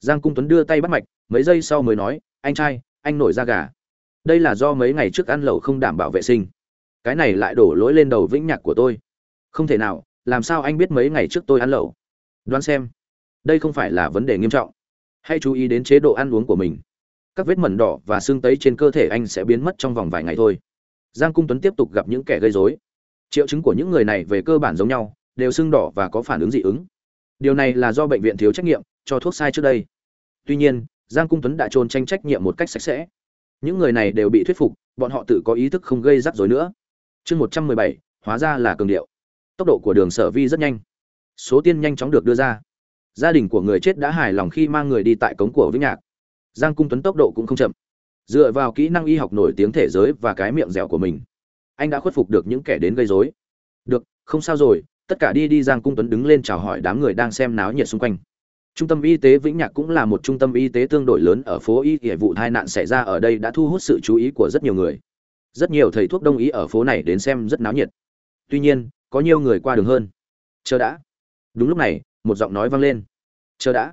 Giang cung tuấn đưa tay bắt mạch, mấy giây sau mới nói, anh trai, anh nổi da gà. Đây là do mấy ngày trước ăn lẩu không đảm bảo vệ sinh. Cái này lại đổ lỗi lên đầu vĩnh nhạc của tôi. Không thể nào, làm sao anh biết mấy ngày trước tôi ăn lẩu? Đoán xem. Đây không phải là vấn đề nghiêm trọng. Hãy chú ý đến chế độ ăn uống của mình. Các vết mẩn đỏ và xương tấy trên cơ thể anh sẽ biến mất trong vòng vài ngày thôi giang cung tuấn tiếp tục gặp những kẻ gây dối triệu chứng của những người này về cơ bản giống nhau, đều sưng đỏ và có phản ứng dị ứng. Điều này là do bệnh viện thiếu trách nhiệm, cho thuốc sai trước đây. Tuy nhiên, giang cung tuấn đã trôn tranh trách nhiệm một cách sạch sẽ. Những người này đều bị thuyết phục, bọn họ tự có ý thức không gây rắc rối nữa. Chương một trăm mười bảy, hóa ra là cường điệu. Tốc độ của đường sở vi rất nhanh. Số tiền nhanh chóng được đưa ra. Gia đình của người chết đã hài lòng khi mang người đi tại cống của vĩnh nhạc. Giang cung tuấn tốc độ cũng không chậm dựa vào kỹ năng y học nổi tiếng thể giới và cái miệng dẻo của mình. Anh đã khuất phục được những kẻ đến gây rối. Được, không sao rồi, tất cả đi đi, giang cung tuấn đứng lên chào hỏi đám người đang xem náo nhiệt xung quanh. Trung tâm y tế vĩnh nhạc cũng là một trung tâm y tế tương đối lớn ở phố y hệ vụ tai nạn xảy ra ở đây đã thu hút sự chú ý của rất nhiều người. Rất nhiều thầy thuốc đông y ở phố này đến xem rất náo nhiệt. Tuy nhiên, có nhiều người qua đường hơn. Chờ đã. Đúng lúc này, một giọng nói vang lên. Chờ đã.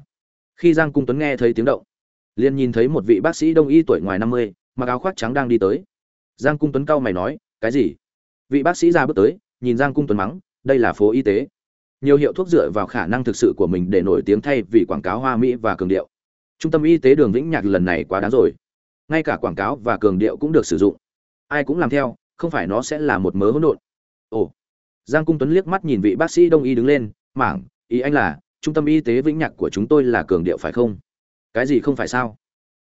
Khi giang cung tuấn nghe thấy tiếng động liền nhìn thấy một vị bác sĩ đông y tuổi ngoài năm mươi, mặc áo khoác trắng đang đi tới. Giang cung tuấn cao mày nói, cái gì? Vị bác sĩ ra bước tới, nhìn giang cung tuấn mắng, đây là phố y tế. Nhiều hiệu thuốc dựa vào khả năng thực sự của mình để nổi tiếng thay vì quảng cáo hoa mỹ và cường điệu. Trung tâm y tế đường vĩnh nhạc lần này quá đáng rồi. Ngay cả quảng cáo và cường điệu cũng được sử dụng. Ai cũng làm theo, không phải nó sẽ là một mớ hỗn độn. Ồ. Giang cung tuấn liếc mắt nhìn vị bác sĩ đông y đứng lên, mảng, ý anh là, trung tâm y tế vĩnh nhạc của chúng tôi là cường điệu phải không? Cái gì không phải sao?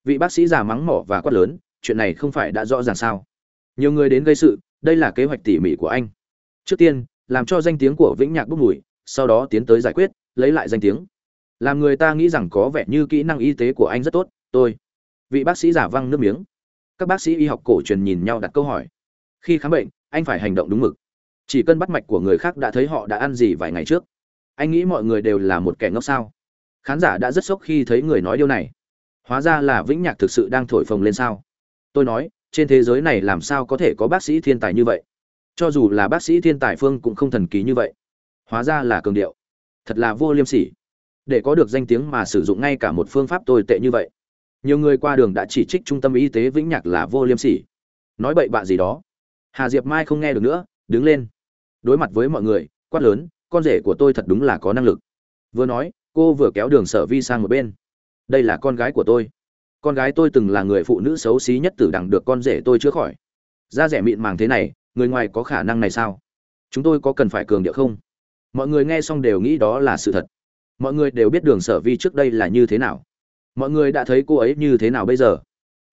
Vị bác sĩ già mắng mỏ và quát lớn, chuyện này không phải đã rõ ràng sao? Nhiều người đến gây sự, đây là kế hoạch tỉ mỉ của anh. Trước tiên, làm cho danh tiếng của vĩnh nhạc bốc mùi, sau đó tiến tới giải quyết, lấy lại danh tiếng. Làm người ta nghĩ rằng có vẻ như kỹ năng y tế của anh rất tốt, tôi. Vị bác sĩ giả văng nước miếng. Các bác sĩ y học cổ truyền nhìn nhau đặt câu hỏi. Khi khám bệnh, anh phải hành động đúng mực. Chỉ cần bắt mạch của người khác đã thấy họ đã ăn gì vài ngày trước. Anh nghĩ mọi người đều là một kẻ ngốc sao? Khán giả đã rất sốc khi thấy người nói điều này. Hóa ra là vĩnh nhạc thực sự đang thổi phồng lên sao? Tôi nói, trên thế giới này làm sao có thể có bác sĩ thiên tài như vậy? Cho dù là bác sĩ thiên tài phương cũng không thần kỳ như vậy. Hóa ra là cường điệu. Thật là vô liêm sỉ. Để có được danh tiếng mà sử dụng ngay cả một phương pháp tồi tệ như vậy. Nhiều người qua đường đã chỉ trích trung tâm y tế vĩnh nhạc là vô liêm sỉ. Nói bậy bạ gì đó. Hà diệp mai không nghe được nữa, đứng lên. Đối mặt với mọi người, quát lớn, con rể của tôi thật đúng là có năng lực. Vừa nói cô vừa kéo đường sở vi sang một bên. Đây là con gái của tôi. Con gái tôi từng là người phụ nữ xấu xí nhất tử đẳng được con rể tôi chữa khỏi. Da rẻ mịn màng thế này, người ngoài có khả năng này sao? Chúng tôi có cần phải cường điệu không? Mọi người nghe xong đều nghĩ đó là sự thật. Mọi người đều biết đường sở vi trước đây là như thế nào. Mọi người đã thấy cô ấy như thế nào bây giờ?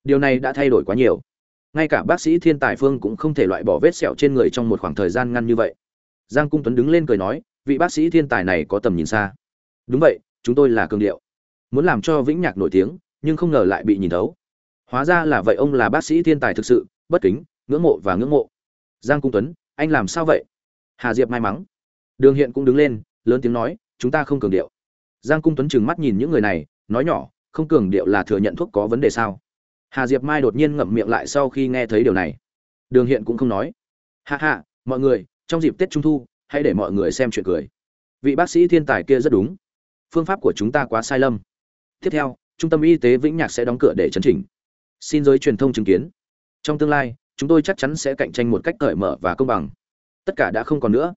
Điều này đã thay đổi quá nhiều. Ngay cả bác sĩ thiên tài phương cũng không thể loại bỏ vết sẹo trên người trong một khoảng thời gian ngăn như vậy. Giang cung tuấn đứng lên cười nói, vị bác sĩ thiên tài này có tầm nhìn xa đúng vậy, chúng tôi là cường điệu. Muốn làm cho vĩnh nhạc nổi tiếng, nhưng không ngờ lại bị nhìn thấu. Hóa ra là vậy ông là bác sĩ thiên tài thực sự, bất kính, ngưỡng mộ và ngưỡng mộ. Giang cung tuấn, anh làm sao vậy? Hà diệp may mắn. Đường hiện cũng đứng lên, lớn tiếng nói, chúng ta không cường điệu. Giang cung tuấn trừng mắt nhìn những người này, nói nhỏ, không cường điệu là thừa nhận thuốc có vấn đề sao? Hà diệp mai đột nhiên ngậm miệng lại sau khi nghe thấy điều này. Đường hiện cũng không nói. Hạ hạ mọi người, trong dịp tết trung thu, hãy để mọi người xem chuyện cười. Vị bác sĩ thiên tài kia rất đúng phương pháp của chúng ta quá sai lầm. Tiếp theo, trung tâm y tế vĩnh nhạc sẽ đóng cửa để chấn chỉnh. Xin giới truyền thông chứng kiến. Trong tương lai, chúng tôi chắc chắn sẽ cạnh tranh một cách cởi mở và công bằng. Tất cả đã không còn nữa.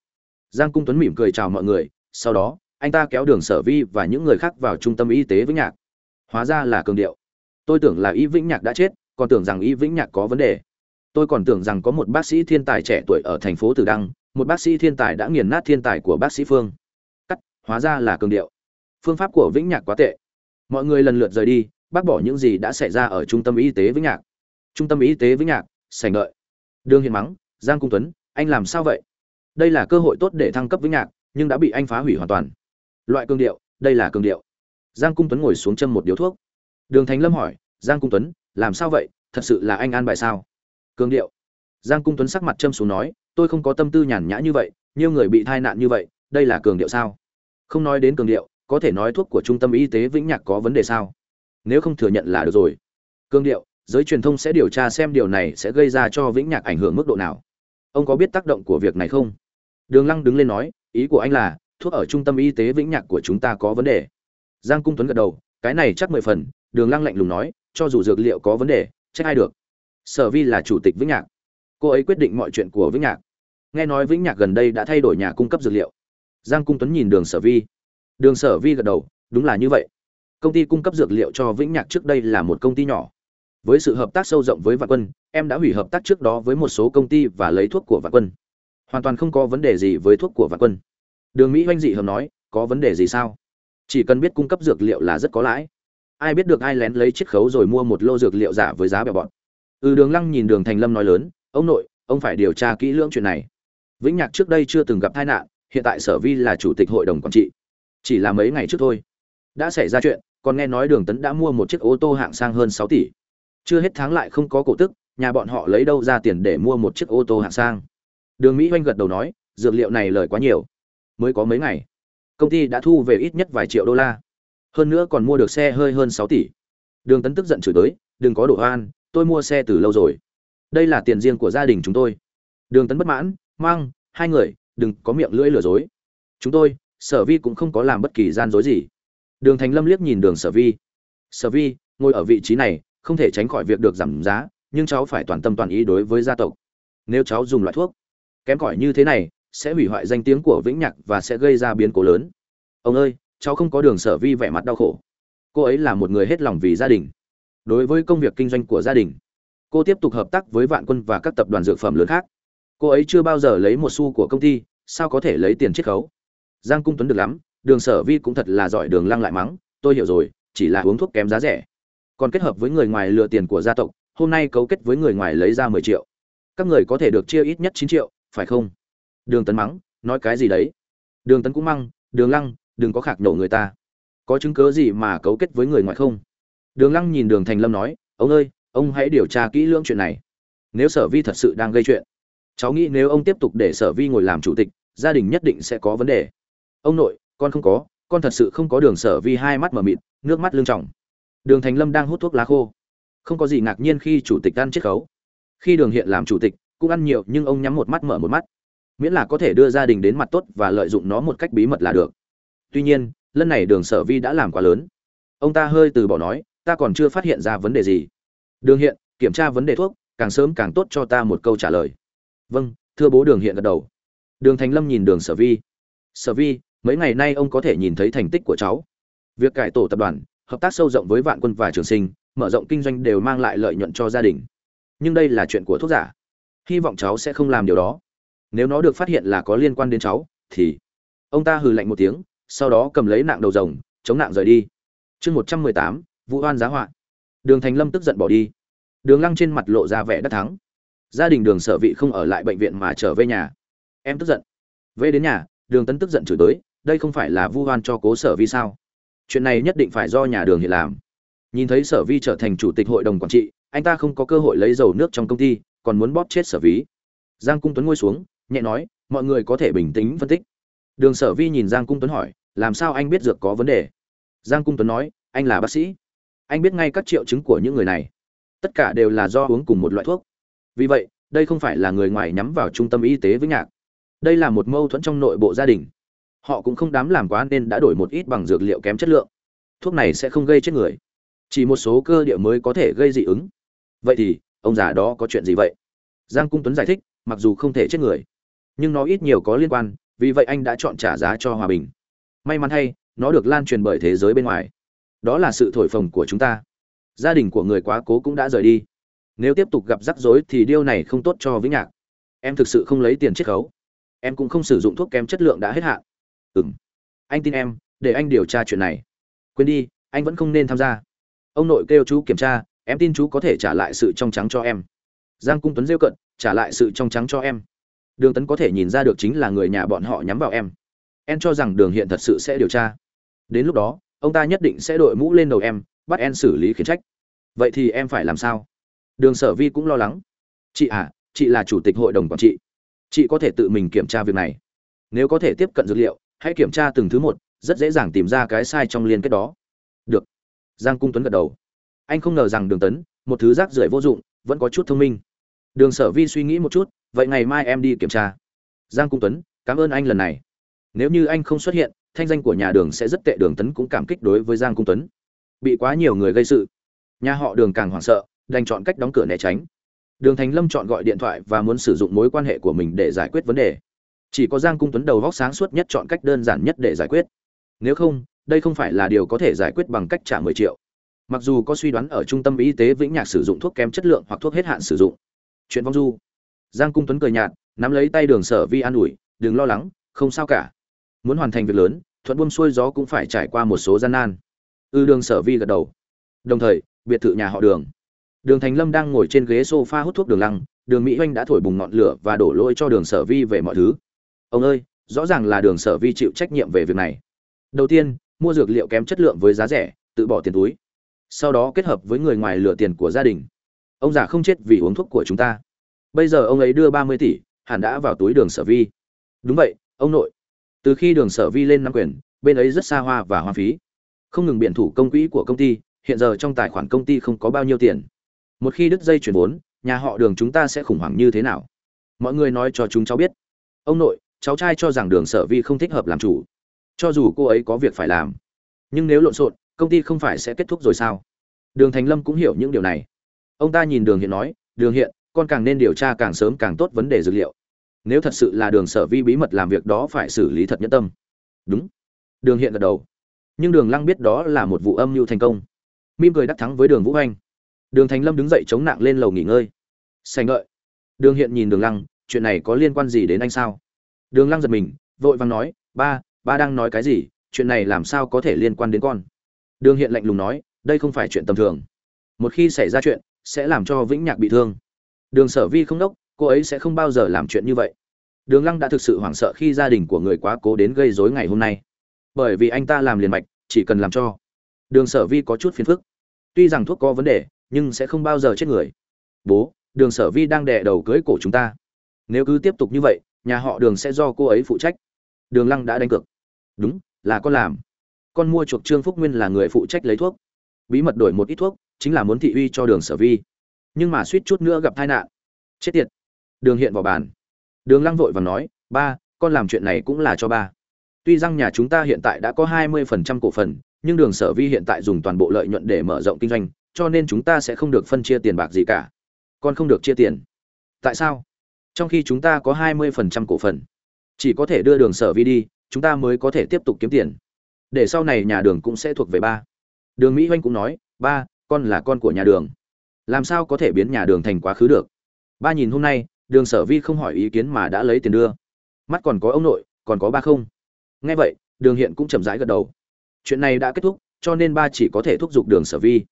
Giang cung tuấn mỉm cười chào mọi người, sau đó, anh ta kéo đường sở vi và những người khác vào trung tâm y tế vĩnh nhạc. Hóa ra là cường điệu. Tôi tưởng là y vĩnh nhạc đã chết, còn tưởng rằng y vĩnh nhạc có vấn đề. Tôi còn tưởng rằng có một bác sĩ thiên tài trẻ tuổi ở thành phố tử đăng, một bác sĩ thiên tài đã nghiền nát thiên tài của bác sĩ phương. Cắt, hóa ra là cường điệu phương pháp của vĩnh nhạc quá tệ. Mọi người lần lượt rời đi, bác bỏ những gì đã xảy ra ở trung tâm y tế vĩnh nhạc. Trung tâm y tế vĩnh nhạc sành đợi. Đương hiền mắng, giang cung tuấn, anh làm sao vậy? Đây là cơ hội tốt để thăng cấp vĩnh nhạc, nhưng đã bị anh phá hủy hoàn toàn. Loại cương điệu, đây là cương điệu. Giang cung tuấn ngồi xuống châm một điếu thuốc. Đường thành lâm hỏi, giang cung tuấn, làm sao vậy? Thật sự là anh an bài sao? Cương điệu. Giang cung tuấn sắc mặt châm xuống nói, tôi không có tâm tư nhàn nhã như vậy, nhiều người bị tai nạn như vậy, đây là cường điệu sao? Không nói đến cường điệu có thể nói thuốc của trung tâm y tế vĩnh nhạc có vấn đề sao? Nếu không thừa nhận là được rồi. Cương điệu, giới truyền thông sẽ điều tra xem điều này sẽ gây ra cho vĩnh nhạc ảnh hưởng mức độ nào. Ông có biết tác động của việc này không? Đường lăng đứng lên nói, ý của anh là, thuốc ở trung tâm y tế vĩnh nhạc của chúng ta có vấn đề. Giang cung tuấn gật đầu, cái này chắc mười phần. Đường lăng lạnh lùng nói, cho dù dược liệu có vấn đề trách ai được. Sở vi là chủ tịch vĩnh nhạc. Cô ấy quyết định mọi chuyện của vĩnh nhạc. Nghe nói vĩnh nhạc gần đây đã thay đổi nhà cung cấp dược liệu. Giang cung tuấn nhìn đường sở vi đường sở vi gật đầu, đúng là như vậy. Công ty cung cấp dược liệu cho vĩnh nhạc trước đây là một công ty nhỏ. Với sự hợp tác sâu rộng với vạn quân, em đã hủy hợp tác trước đó với một số công ty và lấy thuốc của vạn quân. Hoàn toàn không có vấn đề gì với thuốc của vạn quân. Đường mỹ oanh dị hợp nói, có vấn đề gì sao? Chỉ cần biết cung cấp dược liệu là rất có lãi. Ai biết được ai lén lấy chiết khấu rồi mua một lô dược liệu giả với giá bèo bọn ừ đường lăng nhìn đường thành lâm nói lớn, ông nội, ông phải điều tra kỹ lưỡng chuyện này. Vĩnh nhạc trước đây chưa từng gặp tai nạn, hiện tại sở vi là chủ tịch hội đồng quản trị chỉ là mấy ngày trước thôi. Đã xảy ra chuyện, còn nghe nói đường tấn đã mua một chiếc ô tô hạng sang hơn sáu tỷ. Chưa hết tháng lại không có cổ tức, nhà bọn họ lấy đâu ra tiền để mua một chiếc ô tô hạng sang. Đường mỹ oanh gật đầu nói, dược liệu này lời quá nhiều. Mới có mấy ngày, công ty đã thu về ít nhất vài triệu đô la. Hơn nữa còn mua được xe hơi hơn sáu tỷ. Đường tấn tức giận chửi tới, đừng có đổ oan, tôi mua xe từ lâu rồi. Đây là tiền riêng của gia đình chúng tôi. Đường tấn bất mãn, mang, hai người, đừng có miệng lưỡi lừa dối. Chúng tôi sở vi cũng không có làm bất kỳ gian dối gì. Đường thành lâm liếc nhìn đường sở vi. Sở vi, ngồi ở vị trí này, không thể tránh khỏi việc được giảm giá, nhưng cháu phải toàn tâm toàn ý đối với gia tộc. Nếu cháu dùng loại thuốc kém cỏi như thế này, sẽ hủy hoại danh tiếng của vĩnh nhạc và sẽ gây ra biến cố lớn. Ông ơi, cháu không có đường sở vi vẻ mặt đau khổ. Cô ấy là một người hết lòng vì gia đình. Đối với công việc kinh doanh của gia đình, cô tiếp tục hợp tác với vạn quân và các tập đoàn dược phẩm lớn khác. Cô ấy chưa bao giờ lấy một xu của công ty, sao có thể lấy tiền chiết khấu? Giang cung tuấn được lắm, đường sở vi cũng thật là giỏi đường lăng lại mắng, tôi hiểu rồi, chỉ là uống thuốc kém giá rẻ. Còn kết hợp với người ngoài lừa tiền của gia tộc, hôm nay cấu kết với người ngoài lấy ra mười triệu. Các người có thể được chia ít nhất chín triệu, phải không? Đường tấn mắng, nói cái gì đấy? Đường tấn cũng măng đường lăng, đừng có khạc nổ người ta. Có chứng cớ gì mà cấu kết với người ngoài không? Đường lăng nhìn đường thành lâm nói, ông ơi, ông hãy điều tra kỹ lưỡng chuyện này. Nếu sở vi thật sự đang gây chuyện, cháu nghĩ nếu ông tiếp tục để sở vi ngồi làm chủ tịch, gia đình nhất định sẽ có vấn đề ông nội, con không có, con thật sự không có đường sở vi hai mắt mở mịt, nước mắt lưng trọng đường thành lâm đang hút thuốc lá khô. Không có gì ngạc nhiên khi chủ tịch ăn chiết khấu. Khi đường hiện làm chủ tịch, cũng ăn nhiều, nhưng ông nhắm một mắt, mở một mắt. Miễn là có thể đưa gia đình đến mặt tốt và lợi dụng nó một cách bí mật là được. Tuy nhiên, lần này đường sở vi đã làm quá lớn. Ông ta hơi từ bỏ nói, ta còn chưa phát hiện ra vấn đề gì. Đường hiện, kiểm tra vấn đề thuốc, càng sớm càng tốt cho ta một câu trả lời. Vâng thưa bố đường hiện gật đầu. Đường thành lâm nhìn đường sở vi. Sở vi mấy ngày nay ông có thể nhìn thấy thành tích của cháu. Việc cải tổ tập đoàn, hợp tác sâu rộng với vạn quân và trường sinh, mở rộng kinh doanh đều mang lại lợi nhuận cho gia đình. Nhưng đây là chuyện của thuốc giả. Hy vọng cháu sẽ không làm điều đó. Nếu nó được phát hiện là có liên quan đến cháu, thì ông ta hừ lạnh một tiếng, sau đó cầm lấy nạng đầu rồng, chống nạng rời đi. Chương một trăm mười tám vụ oan giá họa. Đường thành lâm tức giận bỏ đi. Đường lăng trên mặt lộ ra vẻ đắc thắng. Gia đình đường sở vị không ở lại bệnh viện mà trở về nhà. Em tức giận. Về đến nhà, đường tấn tức giận chửi tới đây không phải là vu oan cho cố sở vi sao? Chuyện này nhất định phải do nhà đường hiện làm. Nhìn thấy sở vi trở thành chủ tịch hội đồng quản trị, anh ta không có cơ hội lấy dầu nước trong công ty, còn muốn bóp chết sở ví giang cung tuấn ngồi xuống, nhẹ nói, mọi người có thể bình tĩnh phân tích. Đường sở vi nhìn giang cung tuấn hỏi, làm sao anh biết dược có vấn đề? Giang cung tuấn nói, anh là bác sĩ. Anh biết ngay các triệu chứng của những người này. Tất cả đều là do uống cùng một loại thuốc. Vì vậy, đây không phải là người ngoài nhắm vào trung tâm y tế với nhạc. Đây là một mâu thuẫn trong nội bộ gia đình họ cũng không dám làm quá nên đã đổi một ít bằng dược liệu kém chất lượng. Thuốc này sẽ không gây chết người. Chỉ một số cơ địa mới có thể gây dị ứng. Vậy thì, ông già đó có chuyện gì vậy? Giang cung tuấn giải thích, mặc dù không thể chết người, nhưng nó ít nhiều có liên quan, vì vậy anh đã chọn trả giá cho hòa bình. May mắn hay, nó được lan truyền bởi thế giới bên ngoài. Đó là sự thổi phồng của chúng ta. Gia đình của người quá cố cũng đã rời đi. Nếu tiếp tục gặp rắc rối thì điều này không tốt cho vĩnh nhạc. Em thực sự không lấy tiền chiết khấu. Em cũng không sử dụng thuốc kém chất lượng đã hết hạn ừ anh tin em, để anh điều tra chuyện này. Quên đi, anh vẫn không nên tham gia. Ông nội kêu chú kiểm tra, em tin chú có thể trả lại sự trong trắng cho em. Giang cung tuấn rêu cận, trả lại sự trong trắng cho em. Đường tấn có thể nhìn ra được chính là người nhà bọn họ nhắm vào em. Em cho rằng đường hiện thật sự sẽ điều tra. Đến lúc đó, ông ta nhất định sẽ đội mũ lên đầu em, bắt em xử lý khiển trách. Vậy thì em phải làm sao? Đường sở vi cũng lo lắng. Chị à chị là chủ tịch hội đồng quản trị. Chị có thể tự mình kiểm tra việc này. Nếu có thể tiếp cận dữ liệu hãy kiểm tra từng thứ một, rất dễ dàng tìm ra cái sai trong liên kết đó. Được. Giang cung tuấn gật đầu. Anh không ngờ rằng đường tấn, một thứ rác rưởi vô dụng, vẫn có chút thông minh. Đường sở vi suy nghĩ một chút, vậy ngày mai em đi kiểm tra. Giang cung tuấn, cảm ơn anh lần này. Nếu như anh không xuất hiện, thanh danh của nhà đường sẽ rất tệ, đường tấn cũng cảm kích đối với giang cung tuấn. Bị quá nhiều người gây sự. Nhà họ đường càng hoảng sợ, đành chọn cách đóng cửa né tránh. Đường thành lâm chọn gọi điện thoại và muốn sử dụng mối quan hệ của mình để giải quyết vấn đề chỉ có giang cung tuấn đầu vóc sáng suốt nhất chọn cách đơn giản nhất để giải quyết. Nếu không, đây không phải là điều có thể giải quyết bằng cách trả mười triệu. Mặc dù có suy đoán ở trung tâm y tế vĩnh nhạc sử dụng thuốc kém chất lượng hoặc thuốc hết hạn sử dụng. Chuyện vong du. Giang cung tuấn cười nhạt, nắm lấy tay đường sở vi an ủi, đừng lo lắng, không sao cả. Muốn hoàn thành việc lớn, thuận buông xuôi gió cũng phải trải qua một số gian nan. Ư đường sở vi gật đầu. Đồng thời, biệt thự nhà họ đường. Đường thành lâm đang ngồi trên ghế sofa hút thuốc đường lăng, đường mỹ oanh đã thổi bùng ngọn lửa và đổ lỗi cho đường sở vi về mọi thứ ông ơi, rõ ràng là đường sở vi chịu trách nhiệm về việc này. Đầu tiên, mua dược liệu kém chất lượng với giá rẻ, tự bỏ tiền túi. Sau đó kết hợp với người ngoài lừa tiền của gia đình. Ông già không chết vì uống thuốc của chúng ta. Bây giờ ông ấy đưa ba mươi tỷ, hẳn đã vào túi đường sở vi. Đúng vậy, ông nội. Từ khi đường sở vi lên nắm quyền, bên ấy rất xa hoa và hoa phí. Không ngừng biện thủ công quỹ của công ty, hiện giờ trong tài khoản công ty không có bao nhiêu tiền. Một khi đứt dây chuyển vốn, nhà họ đường chúng ta sẽ khủng hoảng như thế nào? Mọi người nói cho chúng cháu biết. Ông nội cháu trai cho rằng đường sở vi không thích hợp làm chủ. Cho dù cô ấy có việc phải làm, nhưng nếu lộn xộn, công ty không phải sẽ kết thúc rồi sao? Đường thành lâm cũng hiểu những điều này. Ông ta nhìn đường hiện nói, đường hiện, con càng nên điều tra càng sớm càng tốt vấn đề dược liệu. Nếu thật sự là đường sở vi bí mật làm việc đó phải xử lý thật nhẫn tâm. Đúng. Đường hiện gật đầu. Nhưng đường lăng biết đó là một vụ âm mưu thành công. Mim cười đắc thắng với đường vũ anh. Đường thành lâm đứng dậy chống nặng lên lầu nghỉ ngơi. Sành ngợi đường hiện nhìn đường lăng, chuyện này có liên quan gì đến anh sao? Đường lăng giật mình, vội vàng nói, ba ba đang nói cái gì? Chuyện này làm sao có thể liên quan đến con? Đường hiện lạnh lùng nói, đây không phải chuyện tầm thường. Một khi xảy ra chuyện, sẽ làm cho vĩnh nhạc bị thương. Đường sở vi không đốc, cô ấy sẽ không bao giờ làm chuyện như vậy. Đường lăng đã thực sự hoảng sợ khi gia đình của người quá cố đến gây rối ngày hôm nay. Bởi vì anh ta làm liền mạch, chỉ cần làm cho. Đường sở vi có chút phiền phức. Tuy rằng thuốc có vấn đề, nhưng sẽ không bao giờ chết người. Bố, đường sở vi đang đè đầu cưới cổ chúng ta. Nếu cứ tiếp tục như vậy nhà họ đường sẽ do cô ấy phụ trách. Đường lăng đã đánh cược. Đúng, là con làm. Con mua chuộc trương phúc nguyên là người phụ trách lấy thuốc. Bí mật đổi một ít thuốc, chính là muốn thị uy cho đường sở vi. Nhưng mà suýt chút nữa gặp tai nạn. Chết tiệt. Đường hiện vào bàn. Đường lăng vội và nói, ba, con làm chuyện này cũng là cho ba. Tuy rằng nhà chúng ta hiện tại đã có hai mươi phần trăm cổ phần, nhưng đường sở vi hiện tại dùng toàn bộ lợi nhuận để mở rộng kinh doanh, cho nên chúng ta sẽ không được phân chia tiền bạc gì cả. Con không được chia tiền. Tại sao? Trong khi chúng ta có hai mươi phần trăm cổ phần. Chỉ có thể đưa đường sở vi đi, chúng ta mới có thể tiếp tục kiếm tiền. Để sau này nhà đường cũng sẽ thuộc về ba. Đường mỹ oanh cũng nói, ba, con là con của nhà đường. Làm sao có thể biến nhà đường thành quá khứ được? Ba nhìn hôm nay, đường sở vi không hỏi ý kiến mà đã lấy tiền đưa. Mắt còn có ông nội, còn có ba không? Nghe vậy, đường hiện cũng chậm rãi gật đầu. Chuyện này đã kết thúc, cho nên ba chỉ có thể thúc giục đường sở vi.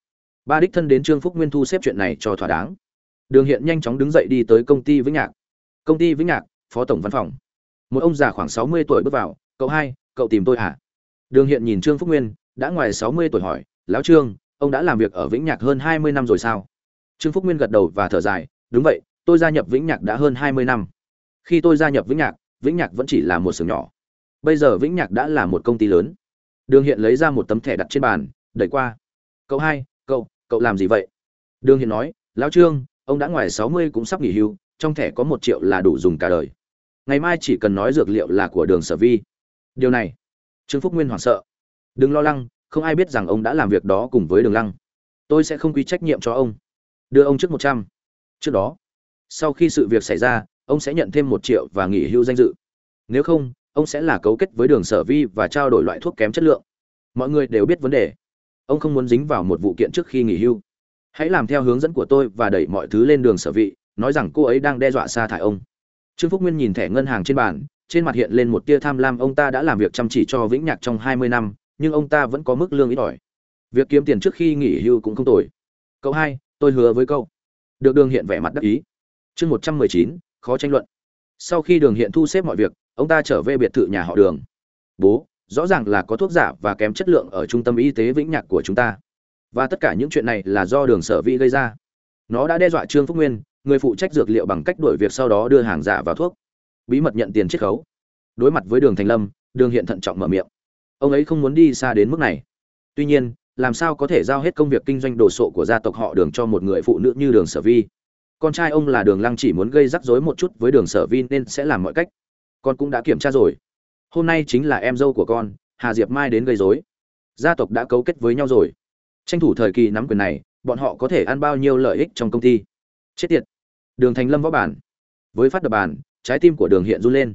Ba đích thân đến trương phúc nguyên thu xếp chuyện này cho thỏa đáng. Đường hiện nhanh chóng đứng dậy đi tới công ty vĩnh nhạc công ty vĩnh nhạc, phó tổng văn phòng. Một ông già khoảng sáu mươi tuổi bước vào, cậu hai, cậu tìm tôi hả? Đường hiện nhìn trương phúc nguyên, đã ngoài sáu mươi tuổi hỏi, lão trương, ông đã làm việc ở vĩnh nhạc hơn hai mươi năm rồi sao? Trương phúc nguyên gật đầu và thở dài, đúng vậy, tôi gia nhập vĩnh nhạc đã hơn hai mươi năm. Khi tôi gia nhập vĩnh nhạc vĩnh nhạc vẫn chỉ là một xưởng nhỏ. Bây giờ vĩnh nhạc đã là một công ty lớn. Đường hiện lấy ra một tấm thẻ đặt trên bàn, đẩy qua. Cậu hai, cậu cậu làm gì vậy? Đường hiện nói, lão trương, ông đã ngoài sáu mươi cũng sắp nghỉ hưu trong thẻ có một triệu là đủ dùng cả đời. Ngày mai chỉ cần nói dược liệu là của đường sở vi. Điều này, trương phúc nguyên hoảng sợ. Đừng lo lắng không ai biết rằng ông đã làm việc đó cùng với đường lăng. Tôi sẽ không quy trách nhiệm cho ông. Đưa ông trước một trăm. Trước đó, sau khi sự việc xảy ra, ông sẽ nhận thêm một triệu và nghỉ hưu danh dự. Nếu không, ông sẽ là cấu kết với đường sở vi và trao đổi loại thuốc kém chất lượng. Mọi người đều biết vấn đề. Ông không muốn dính vào một vụ kiện trước khi nghỉ hưu. Hãy làm theo hướng dẫn của tôi và đẩy mọi thứ lên đường sở vị nói rằng cô ấy đang đe dọa sa thải ông. Trương phúc nguyên nhìn thẻ ngân hàng trên bàn, trên mặt hiện lên một tia tham lam. Ông ta đã làm việc chăm chỉ cho vĩnh nhạc trong hai mươi năm, nhưng ông ta vẫn có mức lương ít ỏi. Việc kiếm tiền trước khi nghỉ hưu cũng không tồi. Cậu hai, tôi hứa với cậu. được đường hiện vẻ mặt đắc ý. Chương một trăm mười chín, khó tranh luận. Sau khi đường hiện thu xếp mọi việc, ông ta trở về biệt thự nhà họ đường. Bố, rõ ràng là có thuốc giả và kém chất lượng ở trung tâm y tế vĩnh nhạc của chúng ta. Và tất cả những chuyện này là do đường sở vi gây ra. Nó đã đe dọa trương phúc nguyên người phụ trách dược liệu bằng cách đổi việc sau đó đưa hàng giả vào thuốc. Bí mật nhận tiền chiết khấu. Đối mặt với đường thành lâm, đường hiện thận trọng mở miệng. Ông ấy không muốn đi xa đến mức này. Tuy nhiên, làm sao có thể giao hết công việc kinh doanh đồ sộ của gia tộc họ đường cho một người phụ nữ như đường sở vi? Con trai ông là đường lăng chỉ muốn gây rắc rối một chút với đường sở vi nên sẽ làm mọi cách. Con cũng đã kiểm tra rồi. Hôm nay chính là em dâu của con, hà diệp mai đến gây rối. Gia tộc đã cấu kết với nhau rồi. Tranh thủ thời kỳ nắm quyền này, bọn họ có thể ăn bao nhiêu lợi ích trong công ty? Chết tiệt đường thành lâm võ bản. Với phát đập bản, trái tim của đường hiện run lên.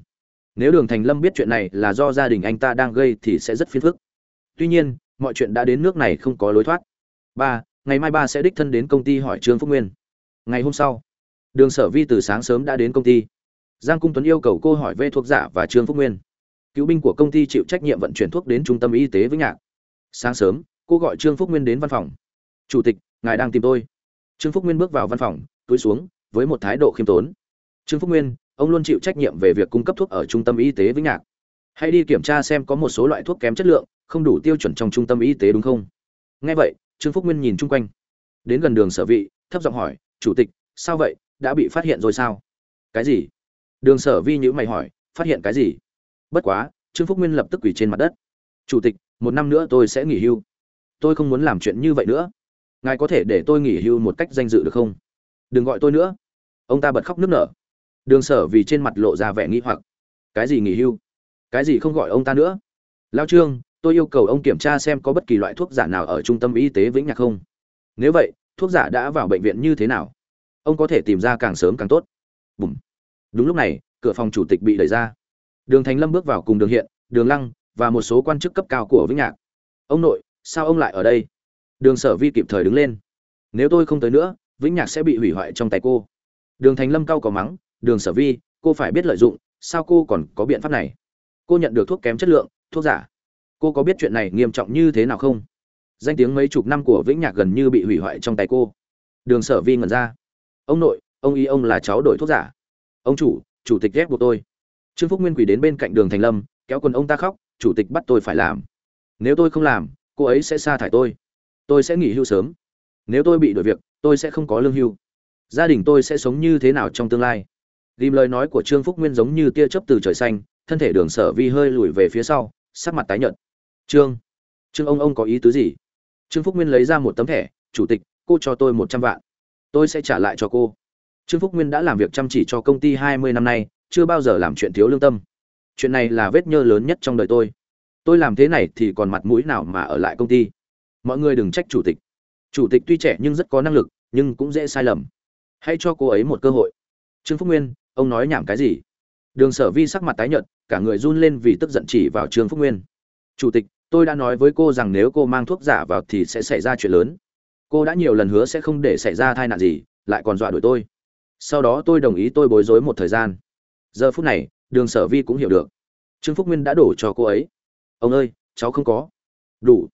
Nếu đường thành lâm biết chuyện này là do gia đình anh ta đang gây thì sẽ rất phiền phức. Tuy nhiên mọi chuyện đã đến nước này không có lối thoát. Ba ngày mai ba sẽ đích thân đến công ty hỏi trương phúc nguyên. Ngày hôm sau đường sở vi từ sáng sớm đã đến công ty. Giang cung tuấn yêu cầu cô hỏi về thuốc giả và trương phúc nguyên. Cứu binh của công ty chịu trách nhiệm vận chuyển thuốc đến trung tâm y tế với nhạc. Sáng sớm cô gọi trương phúc nguyên đến văn phòng. Chủ tịch ngài đang tìm tôi. Trương phúc nguyên bước vào văn phòng túi xuống với một thái độ khiêm tốn. Trương phúc nguyên, ông luôn chịu trách nhiệm về việc cung cấp thuốc ở trung tâm y tế vĩnh nhạc. Hãy đi kiểm tra xem có một số loại thuốc kém chất lượng, không đủ tiêu chuẩn trong trung tâm y tế đúng không? Nghe vậy, trương phúc nguyên nhìn chung quanh. Đến gần đường sở vị, thấp giọng hỏi, chủ tịch, sao vậy? Đã bị phát hiện rồi sao? Cái gì? Đường sở vi nhữ mày hỏi, phát hiện cái gì? Bất quá, trương phúc nguyên lập tức quỳ trên mặt đất. Chủ tịch, một năm nữa tôi sẽ nghỉ hưu. Tôi không muốn làm chuyện như vậy nữa. Ngài có thể để tôi nghỉ hưu một cách danh dự được không? Đừng gọi tôi nữa. Ông ta bật khóc nức nở. Đường sở vì trên mặt lộ ra vẻ nghi hoặc. Cái gì nghỉ hưu? Cái gì không gọi ông ta nữa? Lao trương, tôi yêu cầu ông kiểm tra xem có bất kỳ loại thuốc giả nào ở trung tâm y tế vĩnh nhạc không. Nếu vậy, thuốc giả đã vào bệnh viện như thế nào? Ông có thể tìm ra càng sớm càng tốt. Bùm. đúng lúc này, cửa phòng chủ tịch bị đẩy ra. Đường thành lâm bước vào cùng đường hiện, đường lăng và một số quan chức cấp cao của vĩnh nhạc. Ông nội, sao ông lại ở đây? Đường sở vi kịp thời đứng lên. Nếu tôi không tới nữa vĩnh nhạc sẽ bị hủy hoại trong tay cô. Đường thành lâm cao có mắng, đường sở vi, cô phải biết lợi dụng, sao cô còn có biện pháp này? Cô nhận được thuốc kém chất lượng, thuốc giả. Cô có biết chuyện này nghiêm trọng như thế nào không? Danh tiếng mấy chục năm của vĩnh nhạc gần như bị hủy hoại trong tay cô. Đường sở vi ngẩn ra. Ông nội, ông y ông là cháu đổi thuốc giả. Ông chủ chủ tịch ghét buộc tôi. Trương phúc nguyên quỳ đến bên cạnh đường thành lâm, kéo quần ông ta khóc, chủ tịch bắt tôi phải làm. Nếu tôi không làm, cô ấy sẽ sa thải tôi. Tôi sẽ nghỉ hưu sớm. Nếu tôi bị đuổi việc tôi sẽ không có lương hưu. Gia đình tôi sẽ sống như thế nào trong tương lai? Ghim lời nói của trương phúc nguyên giống như tia chớp từ trời xanh, thân thể đường sở vi hơi lùi về phía sau, sắc mặt tái nhợt. Trương trương ông ông có ý tứ gì? Trương phúc nguyên lấy ra một tấm thẻ, chủ tịch, cô cho tôi một trăm vạn. Tôi sẽ trả lại cho cô. Trương phúc nguyên đã làm việc chăm chỉ cho công ty hai mươi năm nay, chưa bao giờ làm chuyện thiếu lương tâm. Chuyện này là vết nhơ lớn nhất trong đời tôi. Tôi làm thế này thì còn mặt mũi nào mà ở lại công ty? Mọi người đừng trách chủ tịch chủ tịch tuy trẻ nhưng rất có năng lực, nhưng cũng dễ sai lầm. Hãy cho cô ấy một cơ hội. Trương phúc nguyên, ông nói nhảm cái gì? Đường sở vi sắc mặt tái nhợt, cả người run lên vì tức giận chỉ vào trương phúc nguyên. Chủ tịch, tôi đã nói với cô rằng nếu cô mang thuốc giả vào thì sẽ xảy ra chuyện lớn. Cô đã nhiều lần hứa sẽ không để xảy ra tai nạn gì, lại còn dọa đuổi tôi. Sau đó tôi đồng ý tôi bối rối một thời gian. Giờ phút này, đường sở vi cũng hiểu được. Trương phúc nguyên đã đổ cho cô ấy. Ông ơi, cháu không có. Đủ.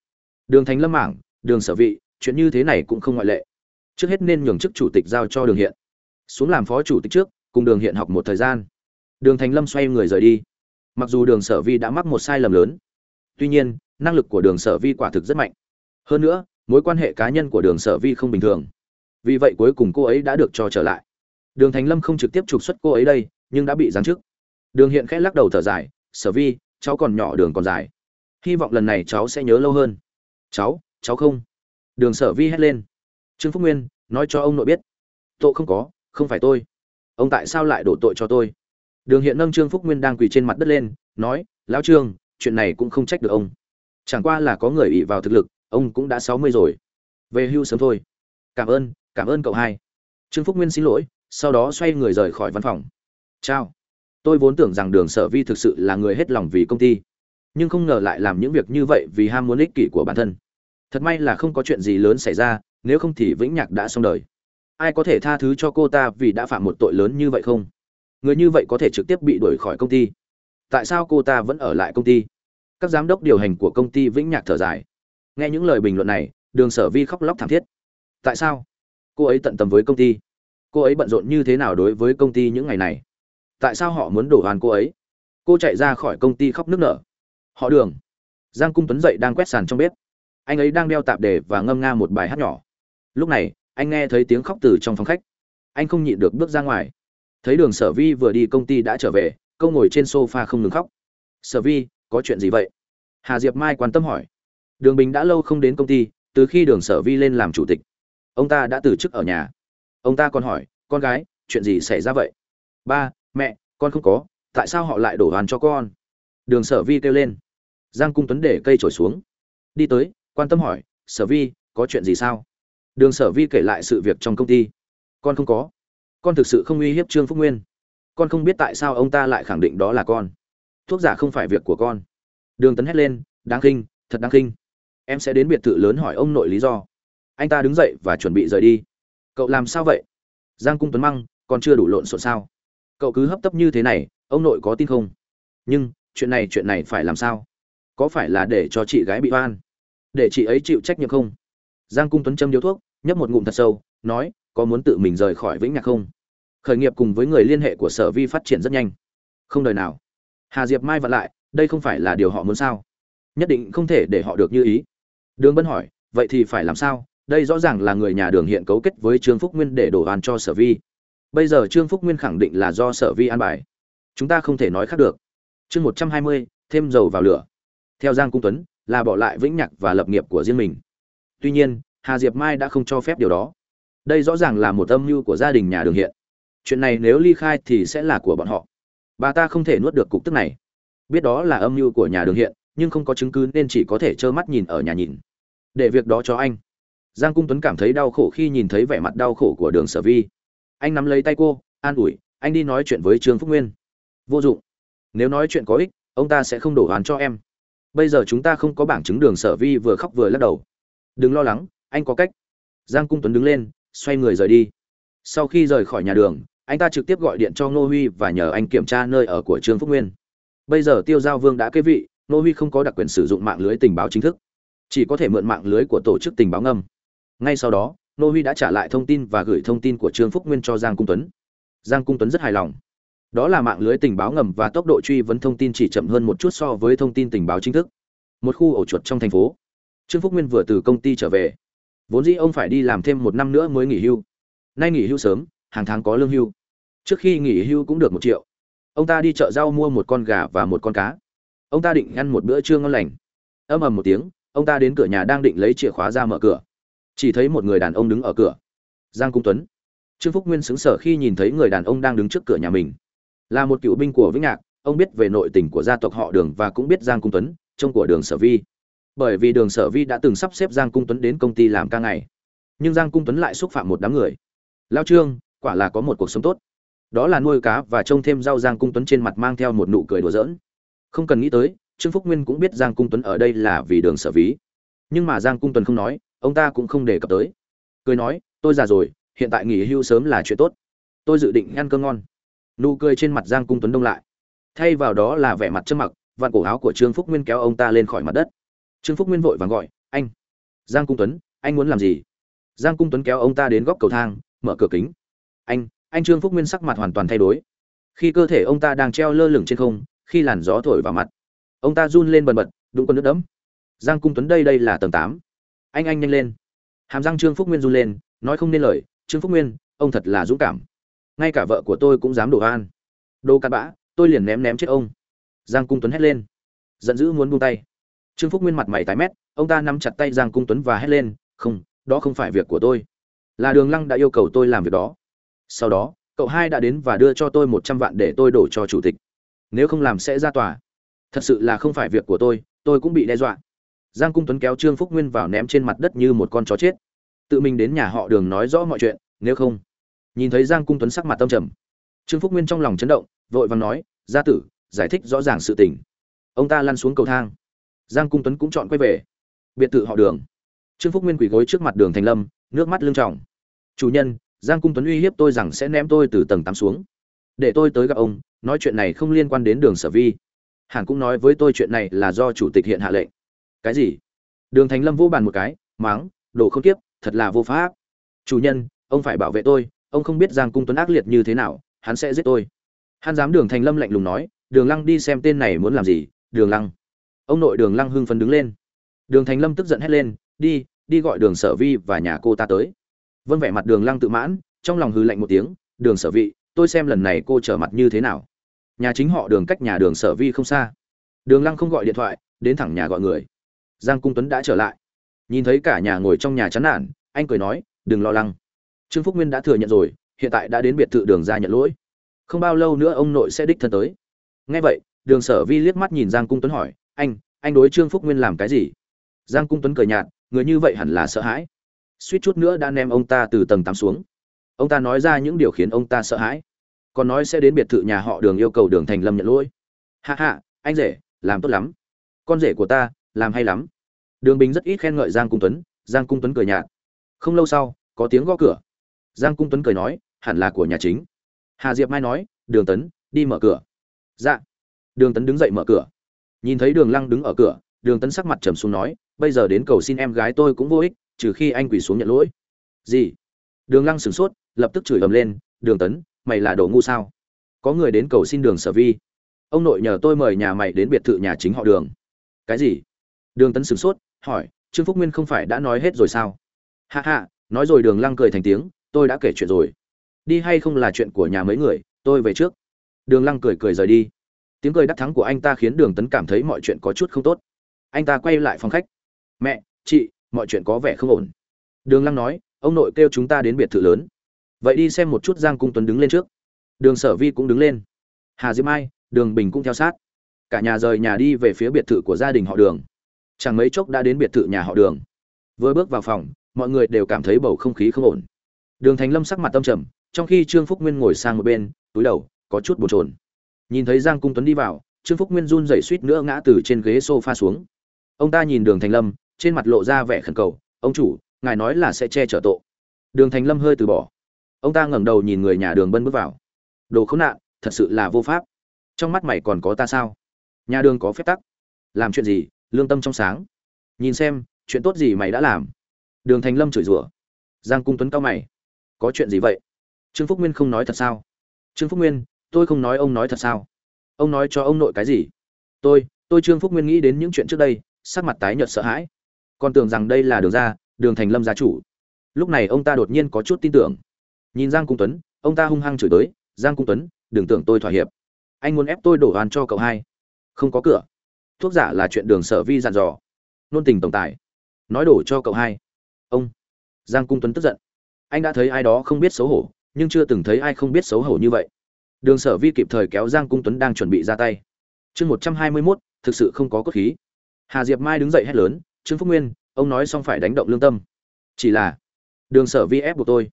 Đường thành lâm mảng, đường sở vị chuyện như thế này cũng không ngoại lệ. Trước hết nên nhường chức chủ tịch giao cho đường hiện. Xuống làm phó chủ tịch trước, cùng đường hiện học một thời gian. Đường thành lâm xoay người rời đi. Mặc dù đường sở vi đã mắc một sai lầm lớn, tuy nhiên, năng lực của đường sở vi quả thực rất mạnh. Hơn nữa, mối quan hệ cá nhân của đường sở vi không bình thường. Vì vậy cuối cùng cô ấy đã được cho trở lại. Đường thành lâm không trực tiếp trục xuất cô ấy đây, nhưng đã bị giáng chức. Đường hiện khẽ lắc đầu thở dài, sở vi, cháu còn nhỏ đường còn dài. Hy vọng lần này cháu sẽ nhớ lâu hơn. Cháu cháu không đường sở vi hét lên. Trương phúc nguyên, nói cho ông nội biết. Tội không có, không phải tôi. Ông tại sao lại đổ tội cho tôi? Đường hiện nâng trương phúc nguyên đang quỳ trên mặt đất lên, nói, lão trương, chuyện này cũng không trách được ông. Chẳng qua là có người ỵ vào thực lực, ông cũng đã sáu mươi rồi. Về hưu sớm thôi. Cảm ơn cảm ơn cậu hai. Trương phúc nguyên xin lỗi, sau đó xoay người rời khỏi văn phòng. Chào. Tôi vốn tưởng rằng đường sở vi thực sự là người hết lòng vì công ty, nhưng không ngờ lại làm những việc như vậy vì ham muốn ích kỷ của bản thân thật may là không có chuyện gì lớn xảy ra, nếu không thì vĩnh nhạc đã xong đời. Ai có thể tha thứ cho cô ta vì đã phạm một tội lớn như vậy không? Người như vậy có thể trực tiếp bị đuổi khỏi công ty. Tại sao cô ta vẫn ở lại công ty? Các giám đốc điều hành của công ty vĩnh nhạc thở dài. Nghe những lời bình luận này, đường sở vi khóc lóc thảm thiết. Tại sao? Cô ấy tận tâm với công ty. Cô ấy bận rộn như thế nào đối với công ty những ngày này? Tại sao họ muốn đổ hoàn cô ấy? Cô chạy ra khỏi công ty khóc nức nở. Họ đường. Giang cung tuấn dậy đang quét sàn trong bếp anh ấy đang đeo tạp đề và ngâm nga một bài hát nhỏ. Lúc này, anh nghe thấy tiếng khóc từ trong phòng khách. Anh không nhịn được bước ra ngoài. Thấy đường sở vi vừa đi công ty đã trở về câu ngồi trên sofa không ngừng khóc. Sở vi, có chuyện gì vậy? Hà diệp mai quan tâm hỏi. Đường bình đã lâu không đến công ty, từ khi đường sở vi lên làm chủ tịch, ông ta đã từ chức ở nhà. Ông ta còn hỏi, con gái, chuyện gì xảy ra vậy? Ba, mẹ, con không có, tại sao họ lại đổ hoàn cho con? Đường sở vi kêu lên. Giang cung tuấn để cây trổi xuống. Đi tới quan tâm hỏi, sở vi, có chuyện gì sao? Đường sở vi kể lại sự việc trong công ty. Con không có. Con thực sự không uy hiếp trương phúc nguyên. Con không biết tại sao ông ta lại khẳng định đó là con. Thuốc giả không phải việc của con. Đường tấn hét lên, đáng khinh, thật đáng khinh. Em sẽ đến biệt thự lớn hỏi ông nội lý do. Anh ta đứng dậy và chuẩn bị rời đi. Cậu làm sao vậy? Giang cung tuấn măng còn chưa đủ lộn xộn sao? Cậu cứ hấp tấp như thế này, ông nội có tin không? Nhưng, chuyện này chuyện này phải làm sao? Có phải là để cho chị gái bị oan? Để chị ấy chịu trách nhiệm không? Giang cung tuấn châm điếu thuốc, nhấp một ngụm thật sâu, nói, có muốn tự mình rời khỏi vĩnh nhạc không? Khởi nghiệp cùng với người liên hệ của sở vi phát triển rất nhanh. Không đời nào. Hà diệp mai vặn lại, đây không phải là điều họ muốn sao? Nhất định không thể để họ được như ý. Đường bân hỏi, vậy thì phải làm sao? Đây rõ ràng là người nhà đường hiện cấu kết với trương phúc nguyên để đổ oan cho sở vi. Bây giờ trương phúc nguyên khẳng định là do sở vi an bài. Chúng ta không thể nói khác được. Chương một trăm hai mươi, thêm dầu vào lửa. Theo giang cung tuấn là bỏ lại vĩnh nhạc và lập nghiệp của riêng mình. Tuy nhiên, hà diệp mai đã không cho phép điều đó. Đây rõ ràng là một âm mưu của gia đình nhà đường hiện. Chuyện này nếu ly khai thì sẽ là của bọn họ. Bà ta không thể nuốt được cục tức này. Biết đó là âm mưu của nhà đường hiện, nhưng không có chứng cứ nên chỉ có thể trơ mắt nhìn ở nhà nhìn. Để việc đó cho anh. Giang cung tuấn cảm thấy đau khổ khi nhìn thấy vẻ mặt đau khổ của đường sở vi. Anh nắm lấy tay cô, an ủi, anh đi nói chuyện với trương phúc nguyên. Vô dụng. Nếu nói chuyện có ích, ông ta sẽ không đổ hoàn cho em bây giờ chúng ta không có bảng chứng đường sở vi vừa khóc vừa lắc đầu. Đừng lo lắng, anh có cách. Giang cung tuấn đứng lên, xoay người rời đi. Sau khi rời khỏi nhà đường, anh ta trực tiếp gọi điện cho ngô huy và nhờ anh kiểm tra nơi ở của trương phúc nguyên. Bây giờ tiêu giao vương đã kế vị, ngô huy không có đặc quyền sử dụng mạng lưới tình báo chính thức. Chỉ có thể mượn mạng lưới của tổ chức tình báo ngầm ngay sau đó, ngô huy đã trả lại thông tin và gửi thông tin của trương phúc nguyên cho giang cung tuấn. Giang cung tuấn rất hài lòng đó là mạng lưới tình báo ngầm và tốc độ truy vấn thông tin chỉ chậm hơn một chút so với thông tin tình báo chính thức. Một khu ổ chuột trong thành phố. Trương phúc nguyên vừa từ công ty trở về. Vốn dĩ ông phải đi làm thêm một năm nữa mới nghỉ hưu. Nay nghỉ hưu sớm, hàng tháng có lương hưu. Trước khi nghỉ hưu cũng được một triệu. Ông ta đi chợ rau mua một con gà và một con cá. Ông ta định ăn một bữa trưa ngon lành. Âm ầm một tiếng, ông ta đến cửa nhà đang định lấy chìa khóa ra mở cửa. Chỉ thấy một người đàn ông đứng ở cửa. Giang cung tuấn. Trương phúc nguyên xứng sở khi nhìn thấy người đàn ông đang đứng trước cửa nhà mình là một cựu binh của vĩnh Nhạc, ông biết về nội tình của gia tộc họ đường và cũng biết giang cung tuấn trông của đường sở vi. Bởi vì đường sở vi đã từng sắp xếp giang cung tuấn đến công ty làm ca ngày. Nhưng giang cung tuấn lại xúc phạm một đám người. Lao trương quả là có một cuộc sống tốt. Đó là nuôi cá và trông thêm rau giang cung tuấn trên mặt mang theo một nụ cười đùa giỡn. Không cần nghĩ tới trương phúc nguyên cũng biết giang cung tuấn ở đây là vì đường sở ví nhưng mà giang cung tuấn không nói ông ta cũng không đề cập tới. Cười nói tôi già rồi hiện tại nghỉ hưu sớm là chuyện tốt. Tôi dự định ăn cơm ngon nụ cười trên mặt giang cung tuấn đông lại. Thay vào đó là vẻ mặt châm mặc vạn cổ áo của trương phúc nguyên kéo ông ta lên khỏi mặt đất. Trương phúc nguyên vội vàng gọi, anh, giang cung tuấn, anh muốn làm gì? Giang cung tuấn kéo ông ta đến góc cầu thang, mở cửa kính. Anh anh trương phúc nguyên sắc mặt hoàn toàn thay đổi. Khi cơ thể ông ta đang treo lơ lửng trên không, khi làn gió thổi vào mặt, ông ta run lên bần bật, đụng con nước đẫm giang cung tuấn đây đây là tầng tám. Anh anh nhanh lên. Hàm răng trương phúc nguyên run lên, nói không nên lời, trương phúc nguyên, ông thật là dũng cảm ngay cả vợ của tôi cũng dám đổ an đồ cặn bã, tôi liền ném ném chết ông. Giang cung tuấn hét lên. Giận dữ muốn buông tay. Trương phúc nguyên mặt mày tái mét, ông ta nắm chặt tay giang cung tuấn và hét lên, không, đó không phải việc của tôi. Là đường lăng đã yêu cầu tôi làm việc đó. Sau đó, cậu hai đã đến và đưa cho tôi một trăm vạn để tôi đổ cho chủ tịch. Nếu không làm sẽ ra tòa. Thật sự là không phải việc của tôi tôi cũng bị đe dọa. Giang cung tuấn kéo trương phúc nguyên vào ném trên mặt đất như một con chó chết. Tự mình đến nhà họ đường nói rõ mọi chuyện, nếu không nhìn thấy giang cung tuấn sắc mặt tâm trầm. Trương phúc nguyên trong lòng chấn động, vội vàng nói, gia tử, giải thích rõ ràng sự tình. Ông ta lăn xuống cầu thang. Giang cung tuấn cũng chọn quay về. Biệt thự họ đường. Trương phúc nguyên quỳ gối trước mặt đường thành lâm, nước mắt lưng trọng chủ nhân, giang cung tuấn uy hiếp tôi rằng sẽ ném tôi từ tầng tám xuống. Để tôi tới gặp ông, nói chuyện này không liên quan đến đường sở vi. Hàn cũng nói với tôi chuyện này là do chủ tịch hiện hạ lệnh. Cái gì? Đường thành lâm vô bàn một cái, máng, đồ không tiếp thật là vô pháp. Chủ nhân, ông phải bảo vệ tôi ông không biết giang cung tuấn ác liệt như thế nào, hắn sẽ giết tôi. Hắn dám đường thành lâm lạnh lùng nói, đường lăng đi xem tên này muốn làm gì, đường lăng. Ông nội đường lăng hưng phấn đứng lên. Đường thành lâm tức giận hét lên, đi đi gọi đường sở vi và nhà cô ta tới. Vân vẻ mặt đường lăng tự mãn, trong lòng hư lạnh một tiếng, đường sở vị, tôi xem lần này cô trở mặt như thế nào. Nhà chính họ đường cách nhà đường sở vi không xa. Đường lăng không gọi điện thoại, đến thẳng nhà gọi người. Giang cung tuấn đã trở lại. Nhìn thấy cả nhà ngồi trong nhà chán nản, anh cười nói, đừng lo lắng trương phúc nguyên đã thừa nhận rồi, hiện tại đã đến biệt thự đường ra nhận lỗi. Không bao lâu nữa ông nội sẽ đích thân tới. Nghe vậy, đường sở vi liếc mắt nhìn giang cung tuấn hỏi, anh anh đối trương phúc nguyên làm cái gì? Giang cung tuấn cười nhạt, người như vậy hẳn là sợ hãi. Suýt chút nữa đã ném ông ta từ tầng tám xuống. Ông ta nói ra những điều khiến ông ta sợ hãi. Còn nói sẽ đến biệt thự nhà họ đường yêu cầu đường thành lâm nhận lỗi. Hạ hạ anh rể, làm tốt lắm. Con rể của ta, làm hay lắm. Đường bình rất ít khen ngợi giang cung tuấn, giang cung tuấn cười nhạt. Không lâu sau, có tiếng gõ cửa giang cung tuấn cười nói, hẳn là của nhà chính. Hà diệp mai nói, đường tấn, đi mở cửa. Dạ. Đường tấn đứng dậy mở cửa. Nhìn thấy đường lăng đứng ở cửa, đường tấn sắc mặt trầm xuống nói, bây giờ đến cầu xin em gái tôi cũng vô ích, trừ khi anh quỳ xuống nhận lỗi. Gì? Đường lăng sửng sốt, lập tức chửi ầm lên, đường tấn, mày là đồ ngu sao? Có người đến cầu xin đường sở vi. Ông nội nhờ tôi mời nhà mày đến biệt thự nhà chính họ đường. Cái gì? Đường tấn sửng sốt, hỏi, trương phúc nguyên không phải đã nói hết rồi sao? Hạ hạ nói rồi. Đường lăng cười thành tiếng tôi đã kể chuyện rồi. Đi hay không là chuyện của nhà mấy người, tôi về trước. Đường lăng cười cười rời đi. Tiếng cười đắc thắng của anh ta khiến đường tấn cảm thấy mọi chuyện có chút không tốt. Anh ta quay lại phòng khách. Mẹ, chị, mọi chuyện có vẻ không ổn. Đường lăng nói, ông nội kêu chúng ta đến biệt thự lớn. Vậy đi xem một chút giang cung tuấn đứng lên trước. Đường sở vi cũng đứng lên. Hà diễm ai đường bình cũng theo sát. Cả nhà rời nhà đi về phía biệt thự của gia đình họ đường. Chẳng mấy chốc đã đến biệt thự nhà họ đường. Vừa bước vào phòng, mọi người đều cảm thấy bầu không khí không ổn đường thành lâm sắc mặt tâm trầm, trong khi trương phúc nguyên ngồi sang một bên, túi đầu, có chút bồn trồn nhìn thấy giang cung tuấn đi vào, trương phúc nguyên run rẩy suýt nữa ngã từ trên ghế sofa xuống. Ông ta nhìn đường thành lâm, trên mặt lộ ra vẻ khẩn cầu, ông chủ, ngài nói là sẽ che chở tội. Đường thành lâm hơi từ bỏ. Ông ta ngẩng đầu nhìn người nhà đường bân bước vào. Đồ khốn nạn, thật sự là vô pháp. Trong mắt mày còn có ta sao? Nhà đường có phép tắc. Làm chuyện gì, lương tâm trong sáng. Nhìn xem, chuyện tốt gì mày đã làm. Đường thành lâm chửi rủa. Giang cung tuấn cao mày có chuyện gì vậy? Trương phúc nguyên không nói thật sao? Trương phúc nguyên, tôi không nói ông nói thật sao? Ông nói cho ông nội cái gì? Tôi tôi trương phúc nguyên nghĩ đến những chuyện trước đây, sắc mặt tái nhợt sợ hãi. Còn tưởng rằng đây là đường ra, đường thành lâm gia chủ. Lúc này ông ta đột nhiên có chút tin tưởng. Nhìn giang cung tuấn, ông ta hung hăng chửi tới, giang cung tuấn, đừng tưởng tôi thỏa hiệp. Anh muốn ép tôi đổ oan cho cậu hai. Không có cửa. Thuốc giả là chuyện đường sở vi dặn dò. Nôn tình tổng tài. Nói đổ cho cậu hai. Ông giang cung tuấn tức giận anh đã thấy ai đó không biết xấu hổ, nhưng chưa từng thấy ai không biết xấu hổ như vậy. Đường sở vi kịp thời kéo giang cung tuấn đang chuẩn bị ra tay. Chương một trăm hai mươi mốt, thực sự không có cốt khí. Hà diệp mai đứng dậy hét lớn, trương phúc nguyên, ông nói xong phải đánh động lương tâm. Chỉ là đường sở vi ép buộc tôi.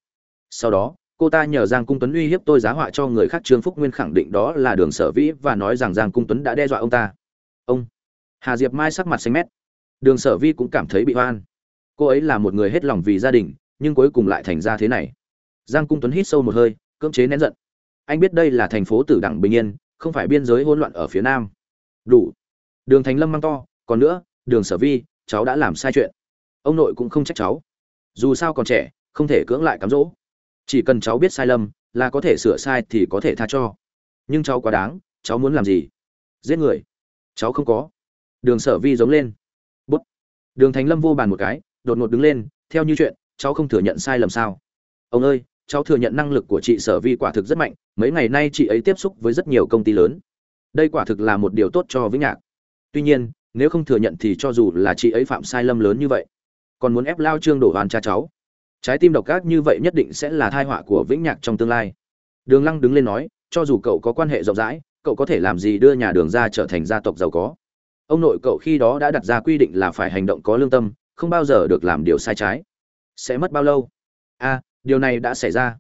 Sau đó, cô ta nhờ giang cung tuấn uy hiếp tôi giá họa cho người khác, trương phúc nguyên khẳng định đó là đường sở vĩ và nói rằng giang cung tuấn đã đe dọa ông ta. Ông hà diệp mai sắc mặt xanh mét. Đường sở vi cũng cảm thấy bị oan. Cô ấy là một người hết lòng vì gia đình nhưng cuối cùng lại thành ra thế này. Giang cung tuấn hít sâu một hơi, cưỡng chế nén giận. Anh biết đây là thành phố tử đẳng bình yên, không phải biên giới hỗn loạn ở phía nam. Đủ. Đường thành lâm mang to, còn nữa, đường sở vi, cháu đã làm sai chuyện. Ông nội cũng không trách cháu. Dù sao còn trẻ, không thể cưỡng lại cám dỗ. Chỉ cần cháu biết sai lầm, là có thể sửa sai thì có thể tha cho. Nhưng cháu quá đáng, cháu muốn làm gì? Giết người. Cháu không có. Đường sở vi giống lên. Bút. Đường thành lâm vô bàn một cái, đột ngột đứng lên, theo như chuyện cháu không thừa nhận sai lầm sao? Ông ơi, cháu thừa nhận năng lực của chị sở vi quả thực rất mạnh, mấy ngày nay chị ấy tiếp xúc với rất nhiều công ty lớn. Đây quả thực là một điều tốt cho vĩnh nhạc. Tuy nhiên, nếu không thừa nhận thì cho dù là chị ấy phạm sai lầm lớn như vậy, còn muốn ép lao trương đổ hoàn cha cháu. Trái tim độc ác như vậy nhất định sẽ là thai họa của vĩnh nhạc trong tương lai. Đường lăng đứng lên nói, cho dù cậu có quan hệ rộng rãi, cậu có thể làm gì đưa nhà đường ra trở thành gia tộc giàu có. Ông nội cậu khi đó đã đặt ra quy định là phải hành động có lương tâm, không bao giờ được làm điều sai trái sẽ mất bao lâu? A điều này đã xảy ra.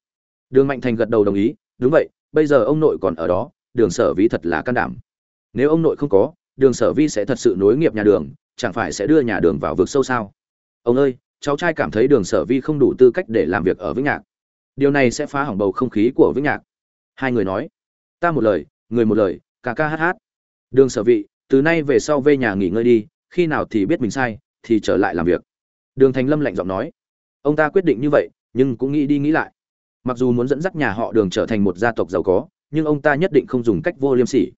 Đường mạnh thành gật đầu đồng ý, đúng vậy, bây giờ ông nội còn ở đó, đường sở vi thật là can đảm. Nếu ông nội không có, đường sở vi sẽ thật sự nối nghiệp nhà đường, chẳng phải sẽ đưa nhà đường vào vực sâu sao? Ông ơi, cháu trai cảm thấy đường sở vi không đủ tư cách để làm việc ở vĩnh nhạc. Điều này sẽ phá hỏng bầu không khí của vĩnh nhạc. Hai người nói, ta một lời, người một lời, ca ca hát hát. Đường sở vị từ nay về sau về nhà nghỉ ngơi đi, khi nào thì biết mình sai, thì trở lại làm việc. Đường thành lâm lạnh giọng nói ông ta quyết định như vậy, nhưng cũng nghĩ đi nghĩ lại. Mặc dù muốn dẫn dắt nhà họ đường trở thành một gia tộc giàu có, nhưng ông ta nhất định không dùng cách vô liêm sỉ.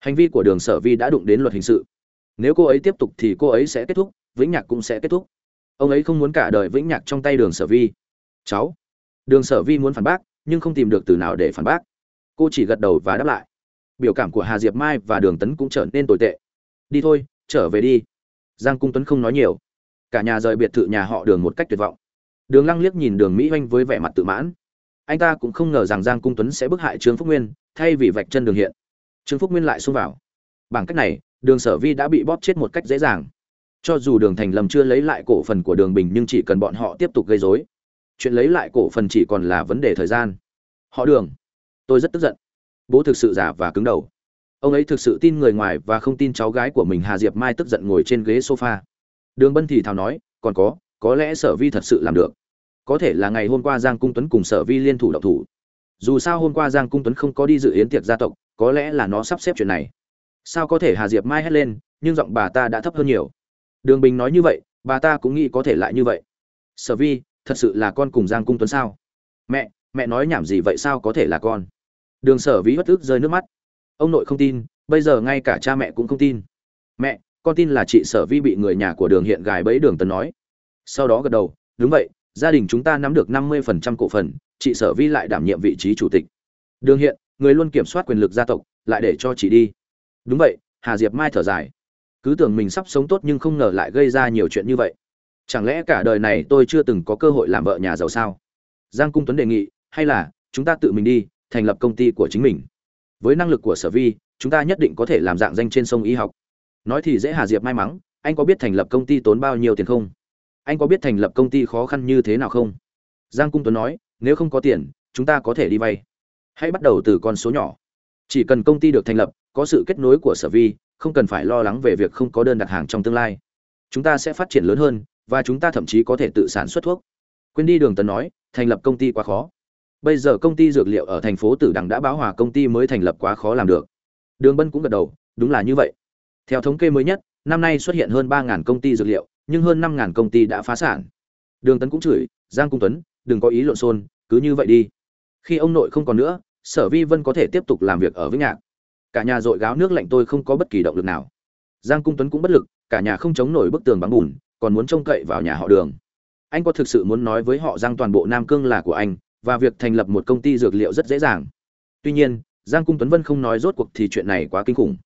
Hành vi của đường sở vi đã đụng đến luật hình sự. Nếu cô ấy tiếp tục thì cô ấy sẽ kết thúc, vĩnh nhạc cũng sẽ kết thúc. Ông ấy không muốn cả đời vĩnh nhạc trong tay đường sở vi. Cháu, đường sở vi muốn phản bác, nhưng không tìm được từ nào để phản bác. Cô chỉ gật đầu và đáp lại. Biểu cảm của hà diệp mai và đường tấn cũng trở nên tồi tệ. Đi thôi, trở về đi. Giang cung tuấn không nói nhiều. Cả nhà rời biệt thự nhà họ đường một cách tuyệt vọng đường lăng liếc nhìn đường mỹ oanh với vẻ mặt tự mãn. Anh ta cũng không ngờ rằng giang cung tuấn sẽ bức hại trương phúc nguyên, thay vì vạch chân đường hiện. Trương phúc nguyên lại xông vào. Bằng cách này, đường sở vi đã bị bóp chết một cách dễ dàng. Cho dù đường thành lâm chưa lấy lại cổ phần của đường bình nhưng chỉ cần bọn họ tiếp tục gây dối chuyện lấy lại cổ phần chỉ còn là vấn đề thời gian. Họ đường. Tôi rất tức giận. Bố thực sự giả và cứng đầu. Ông ấy thực sự tin người ngoài và không tin cháu gái của mình hà diệp mai tức giận ngồi trên ghế sofa. Đường bân thì thào nói, còn có có lẽ sở vi thật sự làm được có thể là ngày hôm qua giang cung tuấn cùng sở vi liên thủ độc thủ. Dù sao hôm qua giang cung tuấn không có đi dự yến tiệc gia tộc, có lẽ là nó sắp xếp chuyện này. Sao có thể hà diệp mai hét lên, nhưng giọng bà ta đã thấp hơn nhiều. Đường bình nói như vậy, bà ta cũng nghĩ có thể lại như vậy. Sở vi, thật sự là con cùng giang cung tuấn sao? Mẹ mẹ nói nhảm gì vậy sao có thể là con? Đường sở vi bất ức rơi nước mắt. Ông nội không tin, bây giờ ngay cả cha mẹ cũng không tin. Mẹ, con tin là chị sở vi bị người nhà của đường hiện gài bẫy đường tấn nói. Sau đó gật đầu, đúng vậy gia đình chúng ta nắm được năm mươi phần trăm cổ phần, chị sở vi lại đảm nhiệm vị trí chủ tịch. Đường hiện, người luôn kiểm soát quyền lực gia tộc, lại để cho chị đi. Đúng vậy, hà diệp mai thở dài. Cứ tưởng mình sắp sống tốt nhưng không ngờ lại gây ra nhiều chuyện như vậy. Chẳng lẽ cả đời này tôi chưa từng có cơ hội làm vợ nhà giàu sao? Giang cung tuấn đề nghị, hay là, chúng ta tự mình đi, thành lập công ty của chính mình. Với năng lực của sở vi, chúng ta nhất định có thể làm dạng danh trên sông y học. Nói thì dễ hà diệp may mắn anh có biết thành lập công ty tốn bao nhiêu tiền không? Anh có biết thành lập công ty khó khăn như thế nào không? Giang cung tuấn nói, nếu không có tiền, chúng ta có thể đi vay. Hãy bắt đầu từ con số nhỏ. Chỉ cần công ty được thành lập, có sự kết nối của sở vi, không cần phải lo lắng về việc không có đơn đặt hàng trong tương lai. Chúng ta sẽ phát triển lớn hơn, và chúng ta thậm chí có thể tự sản xuất thuốc. Quên đi đường tấn nói, thành lập công ty quá khó. Bây giờ công ty dược liệu ở thành phố tử đằng đã báo hòa công ty mới thành lập quá khó làm được. Đường bân cũng gật đầu, đúng là như vậy. Theo thống kê mới nhất, năm nay xuất hiện hơn ba công ty dược liệu nhưng hơn năm công ty đã phá sản. Đường tấn cũng chửi, giang cung tuấn, đừng có ý lộn xôn cứ như vậy đi. Khi ông nội không còn nữa, sở vi vân có thể tiếp tục làm việc ở với nhạc cả nhà dội gáo nước lạnh tôi không có bất kỳ động lực nào. Giang cung tuấn cũng bất lực, cả nhà không chống nổi bức tường bằng bùn, còn muốn trông cậy vào nhà họ đường. Anh có thực sự muốn nói với họ rằng toàn bộ nam cương là của anh, và việc thành lập một công ty dược liệu rất dễ dàng. Tuy nhiên, giang cung tuấn vân không nói rốt cuộc thì chuyện này quá kinh khủng.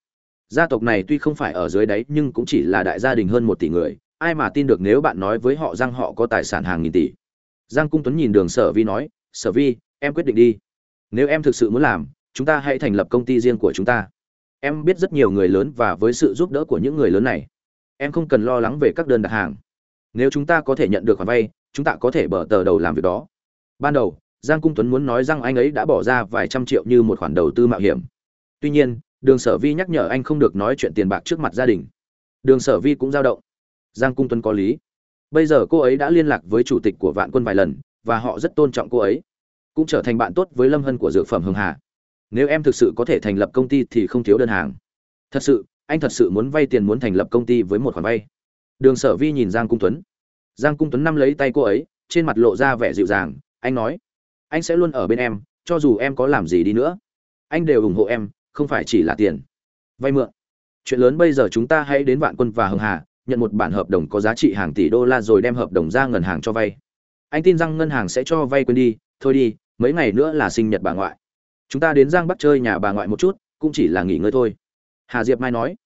Gia tộc này tuy không phải ở dưới đáy nhưng cũng chỉ là đại gia đình hơn một tỷ người ai mà tin được nếu bạn nói với họ rằng họ có tài sản hàng nghìn tỷ? Giang cung tuấn nhìn đường sở vi nói, sở vi, em quyết định đi. Nếu em thực sự muốn làm, chúng ta hãy thành lập công ty riêng của chúng ta. Em biết rất nhiều người lớn và với sự giúp đỡ của những người lớn này, em không cần lo lắng về các đơn đặt hàng. Nếu chúng ta có thể nhận được khoản vay, chúng ta có thể bở tờ đầu làm việc đó. Ban đầu, giang cung tuấn muốn nói rằng anh ấy đã bỏ ra vài trăm triệu như một khoản đầu tư mạo hiểm. Tuy nhiên, đường sở vi nhắc nhở anh không được nói chuyện tiền bạc trước mặt gia đình. Đường sở vi cũng dao động giang cung tuấn có lý. Bây giờ cô ấy đã liên lạc với chủ tịch của vạn quân vài lần, và họ rất tôn trọng cô ấy. Cũng trở thành bạn tốt với lâm hân của dược phẩm hưng hà. Nếu em thực sự có thể thành lập công ty thì không thiếu đơn hàng. Thật sự, anh thật sự muốn vay tiền muốn thành lập công ty với một khoản vay. Đường sở vi nhìn giang cung tuấn. Giang cung tuấn nắm lấy tay cô ấy, trên mặt lộ ra vẻ dịu dàng, anh nói, anh sẽ luôn ở bên em, cho dù em có làm gì đi nữa. Anh đều ủng hộ em, không phải chỉ là tiền. Vay mượn. Chuyện lớn bây giờ chúng ta hãy đến vạn quân và hưng hà nhận một bản hợp đồng có giá trị hàng tỷ đô la rồi đem hợp đồng ra ngân hàng cho vay. Anh tin rằng ngân hàng sẽ cho vay quên đi thôi đi mấy ngày nữa là sinh nhật bà ngoại. Chúng ta đến giang bắc chơi nhà bà ngoại một chút cũng chỉ là nghỉ ngơi thôi. Hà diệp mai nói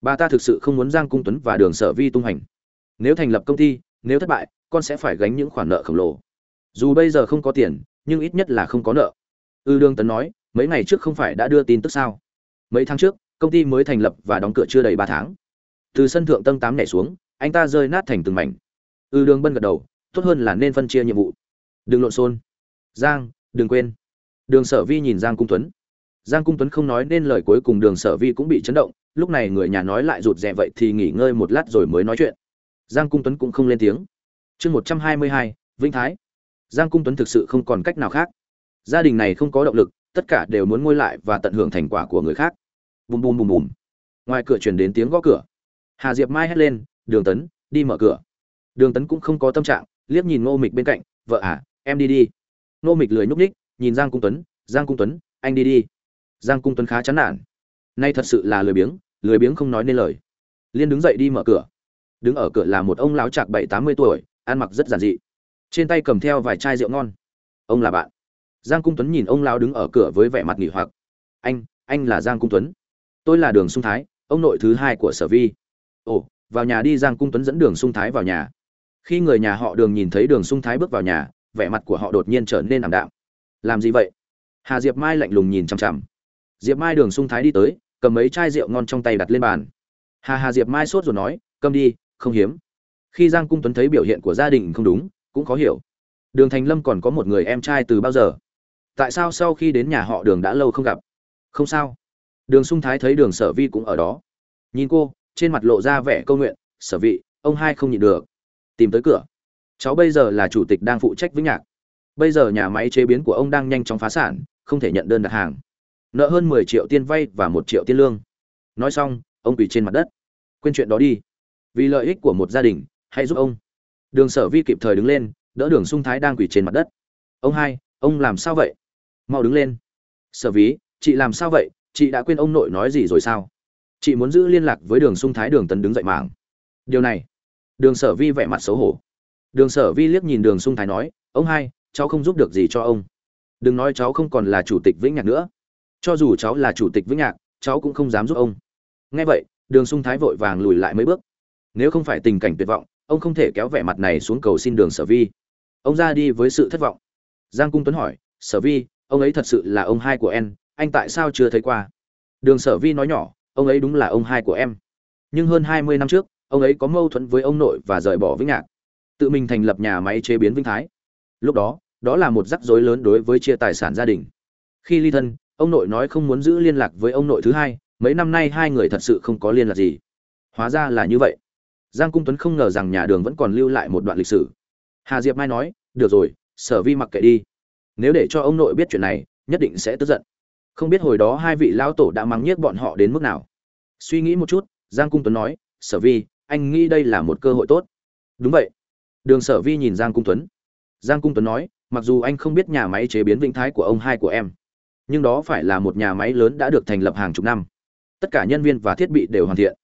bà ta thực sự không muốn giang cung tuấn và đường sở vi tung hành. Nếu thành lập công ty nếu thất bại con sẽ phải gánh những khoản nợ khổng lồ. Dù bây giờ không có tiền nhưng ít nhất là không có nợ. Ư ừ, đương tấn nói mấy ngày trước không phải đã đưa tin tức sao? Mấy tháng trước công ty mới thành lập và đóng cửa chưa đầy ba tháng từ sân thượng tầng tám nhảy xuống anh ta rơi nát thành từng mảnh. Ư ừ, đường bân gật đầu tốt hơn là nên phân chia nhiệm vụ. Đừng lộn xôn giang đừng quên. Đường sở vi nhìn giang cung tuấn. Giang cung tuấn không nói nên lời cuối cùng đường sở vi cũng bị chấn động lúc này người nhà nói lại rụt rè vậy thì nghỉ ngơi một lát rồi mới nói chuyện. Giang cung tuấn cũng không lên tiếng. Chương một trăm hai mươi hai vĩnh thái. Giang cung tuấn thực sự không còn cách nào khác. Gia đình này không có động lực tất cả đều muốn ngôi lại và tận hưởng thành quả của người khác. Bùm bùm bùm bùm. Ngoài cửa truyền đến tiếng gõ cửa hà diệp mai hét lên, đường tấn, đi mở cửa. Đường tấn cũng không có tâm trạng, liếc nhìn ngô mịch bên cạnh, vợ à em đi đi. Ngô mịch lười nhúc ních nhìn giang cung tuấn, giang cung tuấn, anh đi đi. Giang cung tuấn khá chán nản. Nay thật sự là lười biếng lười biếng không nói nên lời. Liên đứng dậy đi mở cửa. Đứng ở cửa là một ông lão chạc bảy tám mươi tuổi, ăn mặc rất giản dị. Trên tay cầm theo vài chai rượu ngon. Ông là bạn. Giang cung tuấn nhìn ông lão đứng ở cửa với vẻ mặt nghỉ hoặc. Anh anh là giang cung tuấn. Tôi là đường sung thái, ông nội thứ hai của sở vi ồ, vào nhà đi, giang cung tuấn dẫn đường sung thái vào nhà. Khi người nhà họ đường nhìn thấy đường sung thái bước vào nhà, vẻ mặt của họ đột nhiên trở nên ảm đạm. Làm gì vậy? Hà diệp mai lạnh lùng nhìn chằm chằm. Diệp mai, đường sung thái đi tới, cầm mấy chai rượu ngon trong tay đặt lên bàn. Hà hà diệp mai sốt rồi nói, cầm đi, không hiếm. Khi giang cung tuấn thấy biểu hiện của gia đình không đúng, cũng khó hiểu. Đường thành lâm còn có một người em trai từ bao giờ? Tại sao sau khi đến nhà họ đường đã lâu không gặp? Không sao. Đường sung thái thấy đường sở vi cũng ở đó. Nhìn cô trên mặt lộ ra vẻ câu nguyện, sở vị, ông hai không nhịn được. Tìm tới cửa. Cháu bây giờ là chủ tịch đang phụ trách với nhạc. Bây giờ nhà máy chế biến của ông đang nhanh chóng phá sản, không thể nhận đơn đặt hàng. Nợ hơn mười triệu tiền vay và một triệu tiền lương. Nói xong, ông quỳ trên mặt đất. Quên chuyện đó đi. Vì lợi ích của một gia đình, hãy giúp ông. Đường sở vi kịp thời đứng lên, đỡ đường sung thái đang quỳ trên mặt đất. Ông hai, ông làm sao vậy? Mau đứng lên. Sở ví, chị làm sao vậy? Chị đã quên ông nội nói gì rồi sao? Chị muốn giữ liên lạc với đường sung thái đường tấn đứng dậy mảng điều này, đường sở vi vẻ mặt xấu hổ. Đường sở vi liếc nhìn đường sung thái nói, ông hai, cháu không giúp được gì cho ông. Đừng nói cháu không còn là chủ tịch vĩnh nhạc nữa. Cho dù cháu là chủ tịch vĩnh nhạc, cháu cũng không dám giúp ông. Nghe vậy, đường sung thái vội vàng lùi lại mấy bước. Nếu không phải tình cảnh tuyệt vọng, ông không thể kéo vẻ mặt này xuống cầu xin đường sở vi. Ông ra đi với sự thất vọng. Giang cung tuấn hỏi, sở vi, ông ấy thật sự là ông hai của em, anh tại sao chưa thấy qua? Đường sở vi nói nhỏ ông ấy đúng là ông hai của em. Nhưng hơn hai mươi năm trước, ông ấy có mâu thuẫn với ông nội và rời bỏ vĩnh nhạc tự mình thành lập nhà máy chế biến vĩnh thái. Lúc đó đó là một rắc rối lớn đối với chia tài sản gia đình. Khi ly thân, ông nội nói không muốn giữ liên lạc với ông nội thứ hai, mấy năm nay hai người thật sự không có liên lạc gì. Hóa ra là như vậy. Giang cung tuấn không ngờ rằng nhà đường vẫn còn lưu lại một đoạn lịch sử. Hà diệp mai nói, được rồi, sở vi mặc kệ đi. Nếu để cho ông nội biết chuyện này, nhất định sẽ tức giận không biết hồi đó hai vị lão tổ đã mắng nhiếc bọn họ đến mức nào. Suy nghĩ một chút, giang cung tuấn nói, sở vi, anh nghĩ đây là một cơ hội tốt. Đúng vậy. Đường sở vi nhìn giang cung tuấn. Giang cung tuấn nói, mặc dù anh không biết nhà máy chế biến vĩnh thái của ông hai của em, nhưng đó phải là một nhà máy lớn đã được thành lập hàng chục năm. Tất cả nhân viên và thiết bị đều hoàn thiện.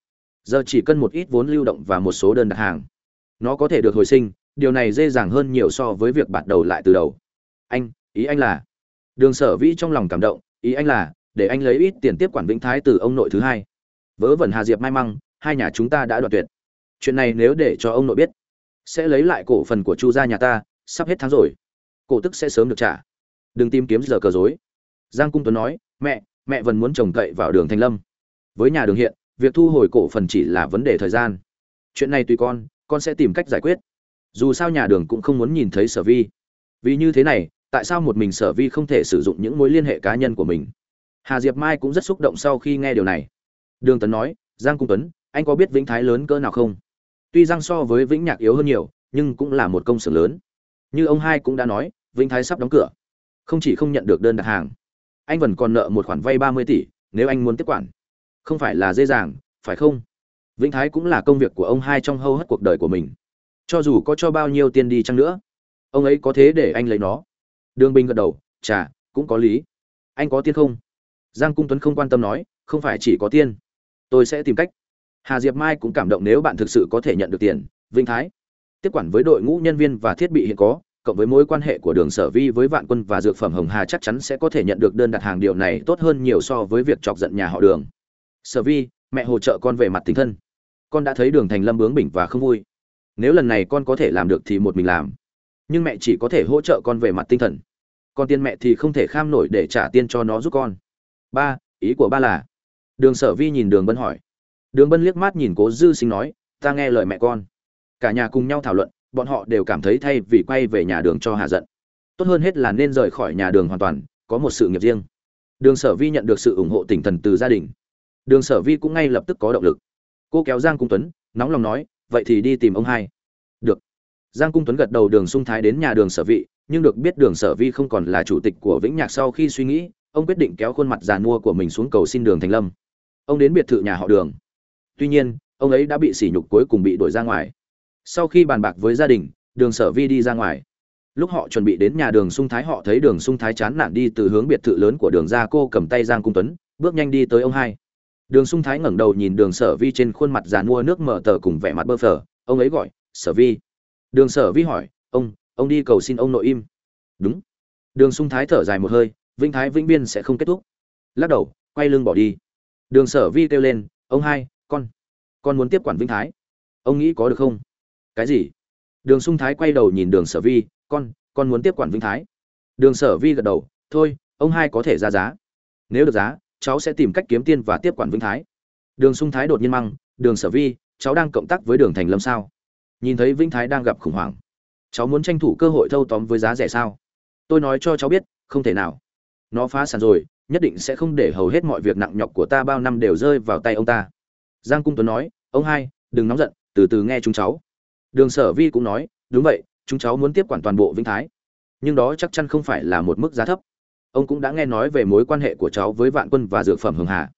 Giờ chỉ cần một ít vốn lưu động và một số đơn đặt hàng, nó có thể được hồi sinh, điều này dễ dàng hơn nhiều so với việc bắt đầu lại từ đầu. Anh, ý anh là đường sở Vi trong lòng cảm động ý anh là, để anh lấy ít tiền tiếp quản vĩnh thái từ ông nội thứ hai. Vớ vẩn hà diệp may măng, hai nhà chúng ta đã đoạt tuyệt. Chuyện này nếu để cho ông nội biết, sẽ lấy lại cổ phần của chu gia nhà ta, sắp hết tháng rồi. Cổ tức sẽ sớm được trả. Đừng tìm kiếm giờ cờ dối giang cung tuấn nói, mẹ mẹ vẫn muốn trồng cậy vào đường Thanh lâm. Với nhà đường hiện, việc thu hồi cổ phần chỉ là vấn đề thời gian. Chuyện này tùy con con sẽ tìm cách giải quyết. Dù sao nhà đường cũng không muốn nhìn thấy sở vi. Vì như thế này tại sao một mình sở vi không thể sử dụng những mối liên hệ cá nhân của mình? Hà diệp mai cũng rất xúc động sau khi nghe điều này. Đường tấn nói, giang cung tuấn, anh có biết vĩnh thái lớn cỡ nào không? Tuy giang so với vĩnh nhạc yếu hơn nhiều, nhưng cũng là một công xưởng lớn. Như ông hai cũng đã nói, vĩnh thái sắp đóng cửa. Không chỉ không nhận được đơn đặt hàng, anh vẫn còn nợ một khoản vay ba mươi tỷ, nếu anh muốn tiếp quản. Không phải là dễ dàng, phải không? Vĩnh thái cũng là công việc của ông hai trong hầu hết cuộc đời của mình. Cho dù có cho bao nhiêu tiền đi chăng nữa, ông ấy có thế để anh lấy nó đường bình gật đầu, chà, cũng có lý. Anh có tiền không? Giang cung tuấn không quan tâm nói, không phải chỉ có tiền, tôi sẽ tìm cách. Hà diệp mai cũng cảm động nếu bạn thực sự có thể nhận được tiền, vinh thái. Tiếp quản với đội ngũ nhân viên và thiết bị hiện có, cộng với mối quan hệ của đường sở vi với vạn quân và dược phẩm hồng hà chắc chắn sẽ có thể nhận được đơn đặt hàng điều này tốt hơn nhiều so với việc chọc giận nhà họ đường. Sở vi, mẹ hỗ trợ con về mặt tinh thân. Con đã thấy đường thành lâm bướng bỉnh và không vui. Nếu lần này con có thể làm được thì một mình làm nhưng mẹ chỉ có thể hỗ trợ con về mặt tinh thần. Còn tiền mẹ thì không thể kham nổi để trả tiền cho nó giúp con. Ba, ý của ba là, đường sở vi nhìn đường bân hỏi. Đường bân liếc mắt nhìn cố dư sinh nói, ta nghe lời mẹ con. Cả nhà cùng nhau thảo luận, bọn họ đều cảm thấy thay vì quay về nhà đường cho hạ giận, tốt hơn hết là nên rời khỏi nhà đường hoàn toàn, có một sự nghiệp riêng. Đường sở vi nhận được sự ủng hộ tinh thần từ gia đình. Đường sở vi cũng ngay lập tức có động lực. Cô kéo giang cung tuấn, nóng lòng nói, vậy thì đi tìm ông hai giang cung tuấn gật đầu đường sung thái đến nhà đường sở vị, nhưng được biết đường sở vi không còn là chủ tịch của vĩnh nhạc sau khi suy nghĩ, ông quyết định kéo khuôn mặt giàn mua của mình xuống cầu xin đường thành lâm. Ông đến biệt thự nhà họ đường. Tuy nhiên, ông ấy đã bị sỉ nhục cuối cùng bị đuổi ra ngoài. Sau khi bàn bạc với gia đình, đường sở vi đi ra ngoài. Lúc họ chuẩn bị đến nhà đường sung thái, họ thấy đường sung thái chán nản đi từ hướng biệt thự lớn của đường ra cô cầm tay giang cung tuấn, bước nhanh đi tới ông hai. Đường sung thái ngẩng đầu nhìn đường sở vi trên khuôn mặt giàn mua nước mở tờ cùng vẻ mặt bơ phờ. Ông ấy gọi, sở vi đường sở vi hỏi, ông ông đi cầu xin ông nội im. Đúng. Đường sung thái thở dài một hơi, vĩnh thái vĩnh biên sẽ không kết thúc. Lắc đầu, quay lưng bỏ đi. Đường sở vi kêu lên, ông hai, con con muốn tiếp quản vĩnh thái. Ông nghĩ có được không? Cái gì? Đường sung thái quay đầu nhìn đường sở vi, con con muốn tiếp quản vĩnh thái. Đường sở vi gật đầu, thôi, ông hai có thể ra giá. Nếu được giá, cháu sẽ tìm cách kiếm tiền và tiếp quản vĩnh thái. Đường sung thái đột nhiên măng, đường sở vi, cháu đang cộng tác với đường thành lâm sao? Nhìn thấy vĩnh thái đang gặp khủng hoảng. Cháu muốn tranh thủ cơ hội thâu tóm với giá rẻ sao? Tôi nói cho cháu biết, không thể nào. Nó phá sản rồi, nhất định sẽ không để hầu hết mọi việc nặng nhọc của ta bao năm đều rơi vào tay ông ta. Giang cung tuấn nói, ông hai, đừng nóng giận, từ từ nghe chúng cháu. Đường sở vi cũng nói, đúng vậy, chúng cháu muốn tiếp quản toàn bộ vĩnh thái. Nhưng đó chắc chắn không phải là một mức giá thấp. Ông cũng đã nghe nói về mối quan hệ của cháu với vạn quân và dược phẩm hường hà.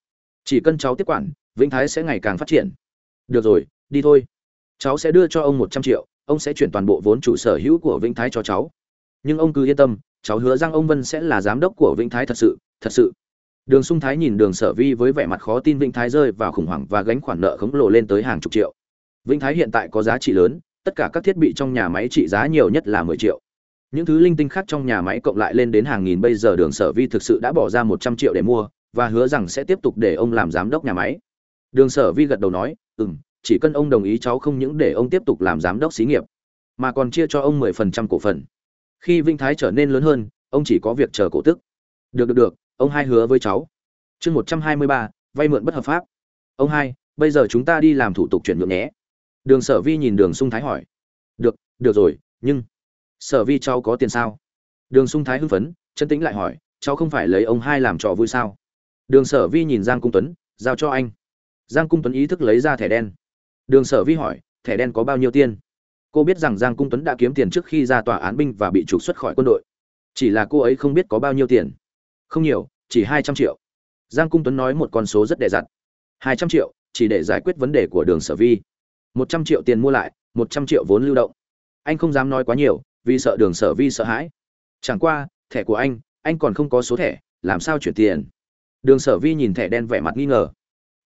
Chỉ cần cháu tiếp quản, vĩnh thái sẽ ngày càng phát triển. Được rồi, đi thôi cháu sẽ đưa cho ông một trăm triệu, ông sẽ chuyển toàn bộ vốn chủ sở hữu của vĩnh thái cho cháu. Nhưng ông cứ yên tâm, cháu hứa rằng ông vân sẽ là giám đốc của vĩnh thái thật sự thật sự. Đường sung thái nhìn đường sở vi với vẻ mặt khó tin vĩnh thái rơi vào khủng hoảng và gánh khoản nợ khổng lồ lên tới hàng chục triệu. Vĩnh thái hiện tại có giá trị lớn, tất cả các thiết bị trong nhà máy trị giá nhiều nhất là mười triệu. Những thứ linh tinh khác trong nhà máy cộng lại lên đến hàng nghìn, bây giờ đường sở vi thực sự đã bỏ ra một trăm triệu để mua, và hứa rằng sẽ tiếp tục để ông làm giám đốc nhà máy. Đường sở vi gật đầu nói ừ m chỉ cần ông đồng ý cháu không những để ông tiếp tục làm giám đốc xí nghiệp, mà còn chia cho ông mười phần trăm cổ phần. Khi vinh thái trở nên lớn hơn, ông chỉ có việc chờ cổ tức. Được được được, ông hai hứa với cháu. Chương một trăm hai mươi ba, vay mượn bất hợp pháp. Ông hai, bây giờ chúng ta đi làm thủ tục chuyển nhượng nhé. Đường sở vi nhìn đường sung thái hỏi. Được được rồi, nhưng sở vi cháu có tiền sao? Đường sung thái hưng phấn, chân tĩnh lại hỏi, cháu không phải lấy ông hai làm trò vui sao? Đường sở vi nhìn giang cung tuấn, giao cho anh. Giang cung tuấn ý thức lấy ra thẻ đen đường sở vi hỏi, thẻ đen có bao nhiêu tiền? Cô biết rằng giang cung tuấn đã kiếm tiền trước khi ra tòa án binh và bị trục xuất khỏi quân đội. Chỉ là cô ấy không biết có bao nhiêu tiền. Không nhiều, chỉ hai trăm triệu. Giang cung tuấn nói một con số rất đẻ dặt. Hai trăm triệu, chỉ để giải quyết vấn đề của đường sở vi. Một trăm triệu tiền mua lại, một trăm triệu vốn lưu động. Anh không dám nói quá nhiều, vì sợ đường sở vi sợ hãi. Chẳng qua, thẻ của anh anh còn không có số thẻ, làm sao chuyển tiền? Đường sở vi nhìn thẻ đen vẻ mặt nghi ngờ.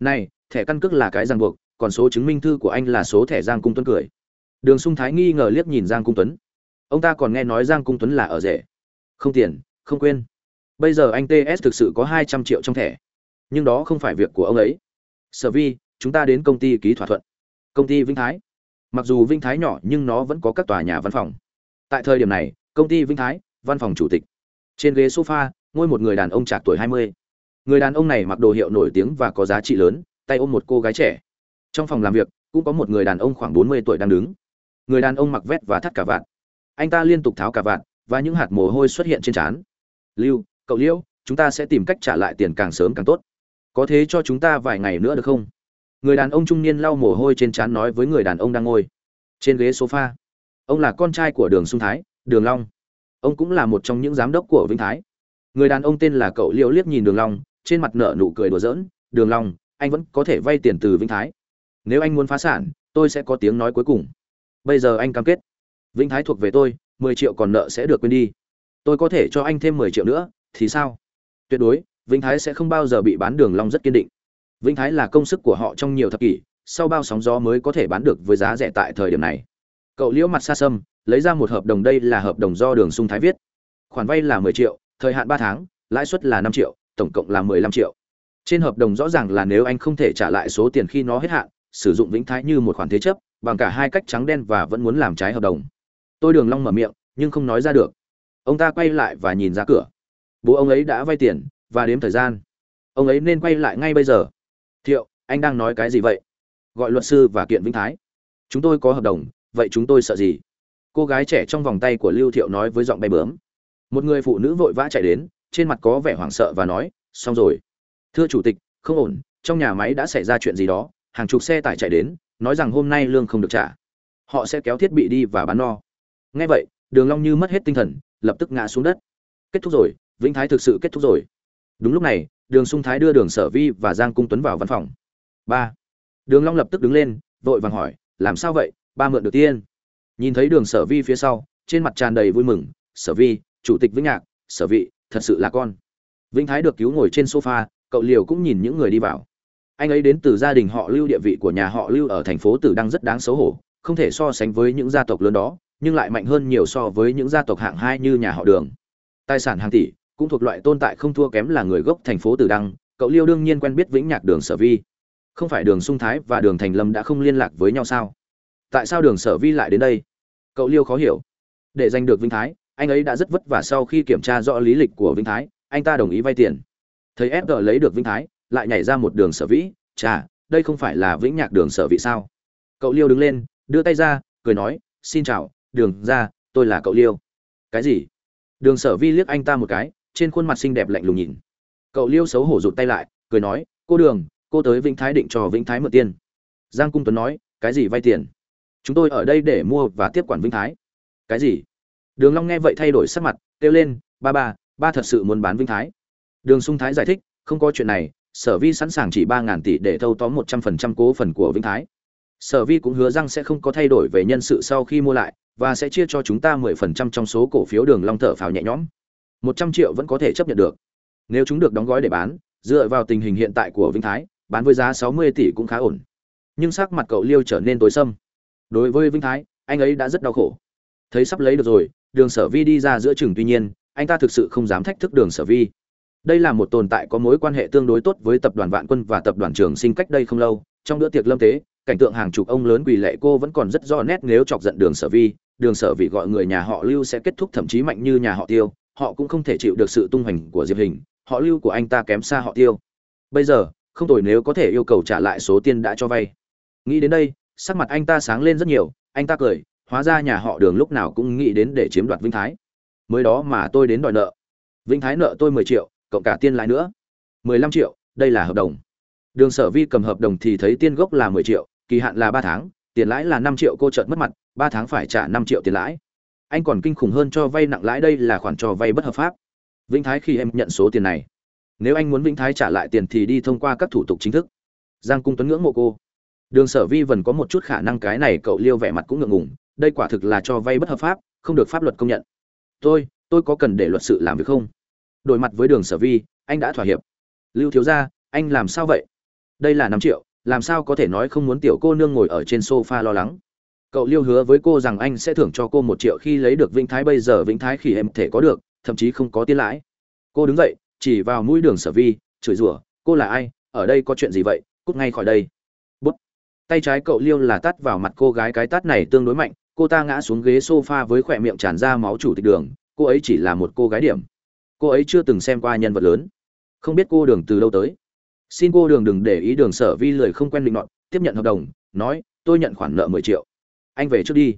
Này, thẻ căn cước là cái ràng buộc còn số chứng minh thư của anh là số thẻ giang cung tuấn cười. Đường sung thái nghi ngờ liếc nhìn giang cung tuấn. Ông ta còn nghe nói giang cung tuấn là ở rể. Không tiền, không quên. Bây giờ anh ts thực sự có hai trăm triệu trong thẻ. Nhưng đó không phải việc của ông ấy. Sở vi, chúng ta đến công ty ký thỏa thuận. Công ty vĩnh thái. Mặc dù vĩnh thái nhỏ nhưng nó vẫn có các tòa nhà văn phòng. Tại thời điểm này, công ty vĩnh thái, văn phòng chủ tịch. Trên ghế sofa, ngồi một người đàn ông trạc tuổi hai mươi. Người đàn ông này mặc đồ hiệu nổi tiếng và có giá trị lớn, tay ôm một cô gái trẻ trong phòng làm việc, cũng có một người đàn ông khoảng bốn mươi tuổi đang đứng. Người đàn ông mặc vét và thắt cả vạt. Anh ta liên tục tháo cả vạt và những hạt mồ hôi xuất hiện trên trán. Lưu, cậu liễu, chúng ta sẽ tìm cách trả lại tiền càng sớm càng tốt. Có thế cho chúng ta vài ngày nữa được không? Người đàn ông trung niên lau mồ hôi trên trán nói với người đàn ông đang ngồi. Trên ghế sofa, ông là con trai của đường sung thái, đường long. Ông cũng là một trong những giám đốc của vĩnh thái. Người đàn ông tên là cậu liễu liếc nhìn đường long, trên mặt nở nụ cười đùa giỡn. Đường long, anh vẫn có thể vay tiền từ vĩnh thái nếu anh muốn phá sản, tôi sẽ có tiếng nói cuối cùng. Bây giờ anh cam kết. Vĩnh thái thuộc về tôi, mười triệu còn nợ sẽ được quên đi. Tôi có thể cho anh thêm mười triệu nữa, thì sao? Tuyệt đối, vĩnh thái sẽ không bao giờ bị bán đường long rất kiên định. Vĩnh thái là công sức của họ trong nhiều thập kỷ, sau bao sóng gió mới có thể bán được với giá rẻ tại thời điểm này. Cậu liễu mặt xa xăm lấy ra một hợp đồng đây là hợp đồng do đường sung thái viết. Khoản vay là mười triệu, thời hạn ba tháng, lãi suất là năm triệu, tổng cộng là mười lăm triệu. Trên hợp đồng rõ ràng là nếu anh không thể trả lại số tiền khi nó hết hạn sử dụng vĩnh thái như một khoản thế chấp, bằng cả hai cách trắng đen và vẫn muốn làm trái hợp đồng. Tôi đường long mở miệng, nhưng không nói ra được. Ông ta quay lại và nhìn ra cửa. Bố ông ấy đã vay tiền và đếm thời gian. Ông ấy nên quay lại ngay bây giờ. Thiệu, anh đang nói cái gì vậy? Gọi luật sư và kiện vĩnh thái. Chúng tôi có hợp đồng, vậy chúng tôi sợ gì? Cô gái trẻ trong vòng tay của lưu thiệu nói với giọng bay bướm. Một người phụ nữ vội vã chạy đến, trên mặt có vẻ hoảng sợ và nói, xong rồi. Thưa chủ tịch, không ổn, trong nhà máy đã xảy ra chuyện gì đó hàng chục xe tải chạy đến, nói rằng hôm nay lương không được trả. Họ sẽ kéo thiết bị đi và bán no. Nghe vậy, đường long như mất hết tinh thần, lập tức ngã xuống đất. Kết thúc rồi, vĩnh thái thực sự kết thúc rồi. Đúng lúc này, đường sung thái đưa đường sở vi và giang cung tuấn vào văn phòng. Ba. Đường long lập tức đứng lên, vội vàng hỏi, làm sao vậy? Ba mượn được tiên nhìn thấy đường sở vi phía sau, trên mặt tràn đầy vui mừng, sở vi, chủ tịch vĩnh nhạc, sở vị, thật sự là con. Vĩnh thái được cứu ngồi trên sofa, cậu liều cũng nhìn những người đi vào anh ấy đến từ gia đình họ lưu, địa vị của nhà họ lưu ở thành phố tử đăng rất đáng xấu hổ, không thể so sánh với những gia tộc lớn đó, nhưng lại mạnh hơn nhiều so với những gia tộc hạng hai như nhà họ đường. Tài sản hàng tỷ cũng thuộc loại tồn tại không thua kém là người gốc thành phố tử đăng, cậu liêu đương nhiên quen biết vĩnh nhạc đường sở vi. Không phải đường sung thái và đường thành lâm đã không liên lạc với nhau sao? Tại sao đường sở vi lại đến đây? Cậu liêu khó hiểu. Để giành được vĩnh thái, anh ấy đã rất vất vả sau khi kiểm tra rõ lý lịch của vĩnh thái, anh ta đồng ý vay tiền. Thấy fg lấy được vĩnh thái lại nhảy ra một đường sở vĩ. Chà, đây không phải là vĩnh nhạc đường sở vị sao? Cậu liêu đứng lên, đưa tay ra, cười nói, xin chào, đường ra, tôi là cậu liêu. Cái gì? Đường sở vi liếc anh ta một cái, trên khuôn mặt xinh đẹp lạnh lùng nhìn. Cậu liêu xấu hổ rụt tay lại, cười nói, cô đường, cô tới vĩnh thái định cho vĩnh thái mượn tiền. Giang cung tuấn nói, cái gì vay tiền? Chúng tôi ở đây để mua và tiếp quản vĩnh thái. Cái gì? Đường long nghe vậy thay đổi sắc mặt, kêu lên, ba ba ba thật sự muốn bán vĩnh thái. Đường sung thái giải thích, không có chuyện này sở vi sẵn sàng chỉ ba ngàn tỷ để thâu tóm một trăm phần trăm cố phần của vĩnh thái. Sở vi cũng hứa rằng sẽ không có thay đổi về nhân sự sau khi mua lại, và sẽ chia cho chúng ta mười phần trăm trong số cổ phiếu đường long thở phào nhẹ nhõm. một trăm triệu vẫn có thể chấp nhận được. Nếu chúng được đóng gói để bán, dựa vào tình hình hiện tại của vĩnh thái, bán với giá sáu mươi tỷ cũng khá ổn. Nhưng sắc mặt cậu liêu trở nên tối sầm. Đối với vĩnh thái, anh ấy đã rất đau khổ. Thấy sắp lấy được rồi, đường sở vi đi ra giữa chừng tuy nhiên, anh ta thực sự không dám thách thức đường sở vi đây là một tồn tại có mối quan hệ tương đối tốt với tập đoàn vạn quân và tập đoàn trường sinh cách đây không lâu. Trong bữa tiệc lâm tế, cảnh tượng hàng chục ông lớn quỳ lệ cô vẫn còn rất rõ nét nếu chọc giận đường sở vi. Đường sở vị gọi người nhà họ lưu sẽ kết thúc thậm chí mạnh như nhà họ tiêu. Họ cũng không thể chịu được sự tung hoành của diệp hình. Họ lưu của anh ta kém xa họ tiêu. Bây giờ, không tồi nếu có thể yêu cầu trả lại số tiền đã cho vay. Nghĩ đến đây, sắc mặt anh ta sáng lên rất nhiều. Anh ta cười, hóa ra nhà họ đường lúc nào cũng nghĩ đến để chiếm đoạt vinh thái. Mới đó mà tôi đến đòi nợ. Vinh thái nợ tôi mười triệu cộng cả tiền lãi nữa. mười lăm triệu, đây là hợp đồng. Đường sở vi cầm hợp đồng thì thấy tiền gốc là mười triệu, kỳ hạn là ba tháng, tiền lãi là năm triệu, cô chợt mất mặt, ba tháng phải trả năm triệu tiền lãi. Anh còn kinh khủng hơn cho vay nặng lãi đây là khoản cho vay bất hợp pháp. Vĩnh thái khi em nhận số tiền này. Nếu anh muốn vĩnh thái trả lại tiền thì đi thông qua các thủ tục chính thức. Giang cung tuấn ngưỡng mộ cô. Đường sở vi vẫn có một chút khả năng cái này cậu liêu vẻ mặt cũng ngượng ngùng, đây quả thực là cho vay bất hợp pháp, không được pháp luật công nhận. Tôi tôi có cần để luật sự làm việc không? Đổi mặt với đường sở vi, anh đã thỏa hiệp. Lưu thiếu gia, anh làm sao vậy? Đây là năm triệu, làm sao có thể nói không muốn tiểu cô nương ngồi ở trên sofa lo lắng? Cậu liêu hứa với cô rằng anh sẽ thưởng cho cô một triệu khi lấy được vĩnh thái, bây giờ vĩnh thái khi em thể có được, thậm chí không có tiền lãi. Cô đứng dậy, chỉ vào mũi đường sở vi, chửi rủa, cô là ai? Ở đây có chuyện gì vậy? Cút ngay khỏi đây. Bút. Tay trái cậu liêu là tát vào mặt cô gái, cái tát này tương đối mạnh, cô ta ngã xuống ghế sofa với khỏe miệng tràn ra máu chủ tịch đường, cô ấy chỉ là một cô gái điểm cô ấy chưa từng xem qua nhân vật lớn. Không biết cô đường từ đâu tới. Xin cô đường đừng để ý đường sở vi lười không quen định nọt, tiếp nhận hợp đồng, nói, tôi nhận khoản nợ mười triệu. Anh về trước đi.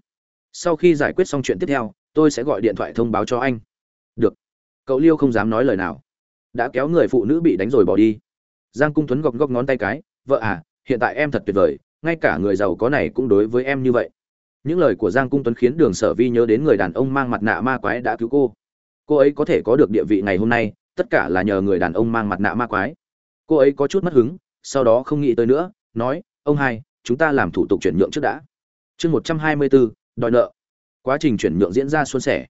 Sau khi giải quyết xong chuyện tiếp theo, tôi sẽ gọi điện thoại thông báo cho anh. Được. Cậu liêu không dám nói lời nào. Đã kéo người phụ nữ bị đánh rồi bỏ đi. Giang cung tuấn gọc gọc ngón tay cái, vợ à hiện tại em thật tuyệt vời, ngay cả người giàu có này cũng đối với em như vậy. Những lời của giang cung tuấn khiến đường sở vi nhớ đến người đàn ông mang mặt nạ ma quái đã cứu cô cô ấy có thể có được địa vị ngày hôm nay, tất cả là nhờ người đàn ông mang mặt nạ ma quái. Cô ấy có chút mất hứng, sau đó không nghĩ tới nữa, nói, ông hai, chúng ta làm thủ tục chuyển nhượng trước đã. Chương một trăm hai mươi bốn đòi nợ. Quá trình chuyển nhượng diễn ra suôn sẻ.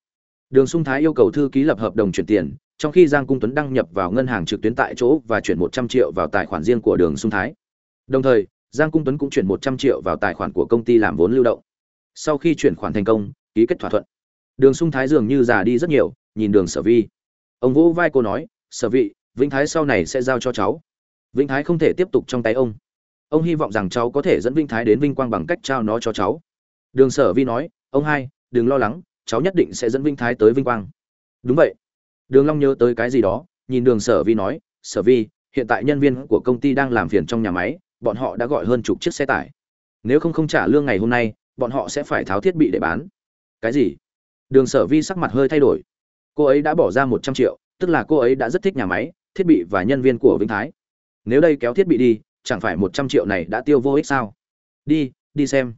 Đường sung thái yêu cầu thư ký lập hợp đồng chuyển tiền, trong khi giang cung tuấn đăng nhập vào ngân hàng trực tuyến tại chỗ và chuyển một trăm triệu vào tài khoản riêng của đường sung thái. Đồng thời, giang cung tuấn cũng chuyển một trăm triệu vào tài khoản của công ty làm vốn lưu động. Sau khi chuyển khoản thành công, ký kết thỏa thuận. Đường sung thái dường như già đi rất nhiều nhìn đường sở vi. Ông vỗ vai cô nói, sở vị, vĩnh thái sau này sẽ giao cho cháu. Vĩnh thái không thể tiếp tục trong tay ông. Ông hy vọng rằng cháu có thể dẫn vinh thái đến vinh quang bằng cách trao nó cho cháu. Đường sở vi nói, ông hai, đừng lo lắng, cháu nhất định sẽ dẫn vinh thái tới vinh quang. Đúng vậy. Đường long nhớ tới cái gì đó, nhìn đường sở vi nói, sở vi, hiện tại nhân viên của công ty đang làm phiền trong nhà máy, bọn họ đã gọi hơn chục chiếc xe tải. Nếu không không trả lương ngày hôm nay, bọn họ sẽ phải tháo thiết bị để bán. Cái gì? Đường sở vi sắc mặt hơi thay đổi cô ấy đã bỏ ra một trăm triệu, tức là cô ấy đã rất thích nhà máy, thiết bị và nhân viên của vĩnh thái. Nếu đây kéo thiết bị đi, chẳng phải một trăm triệu này đã tiêu vô ích sao? Đi đi xem.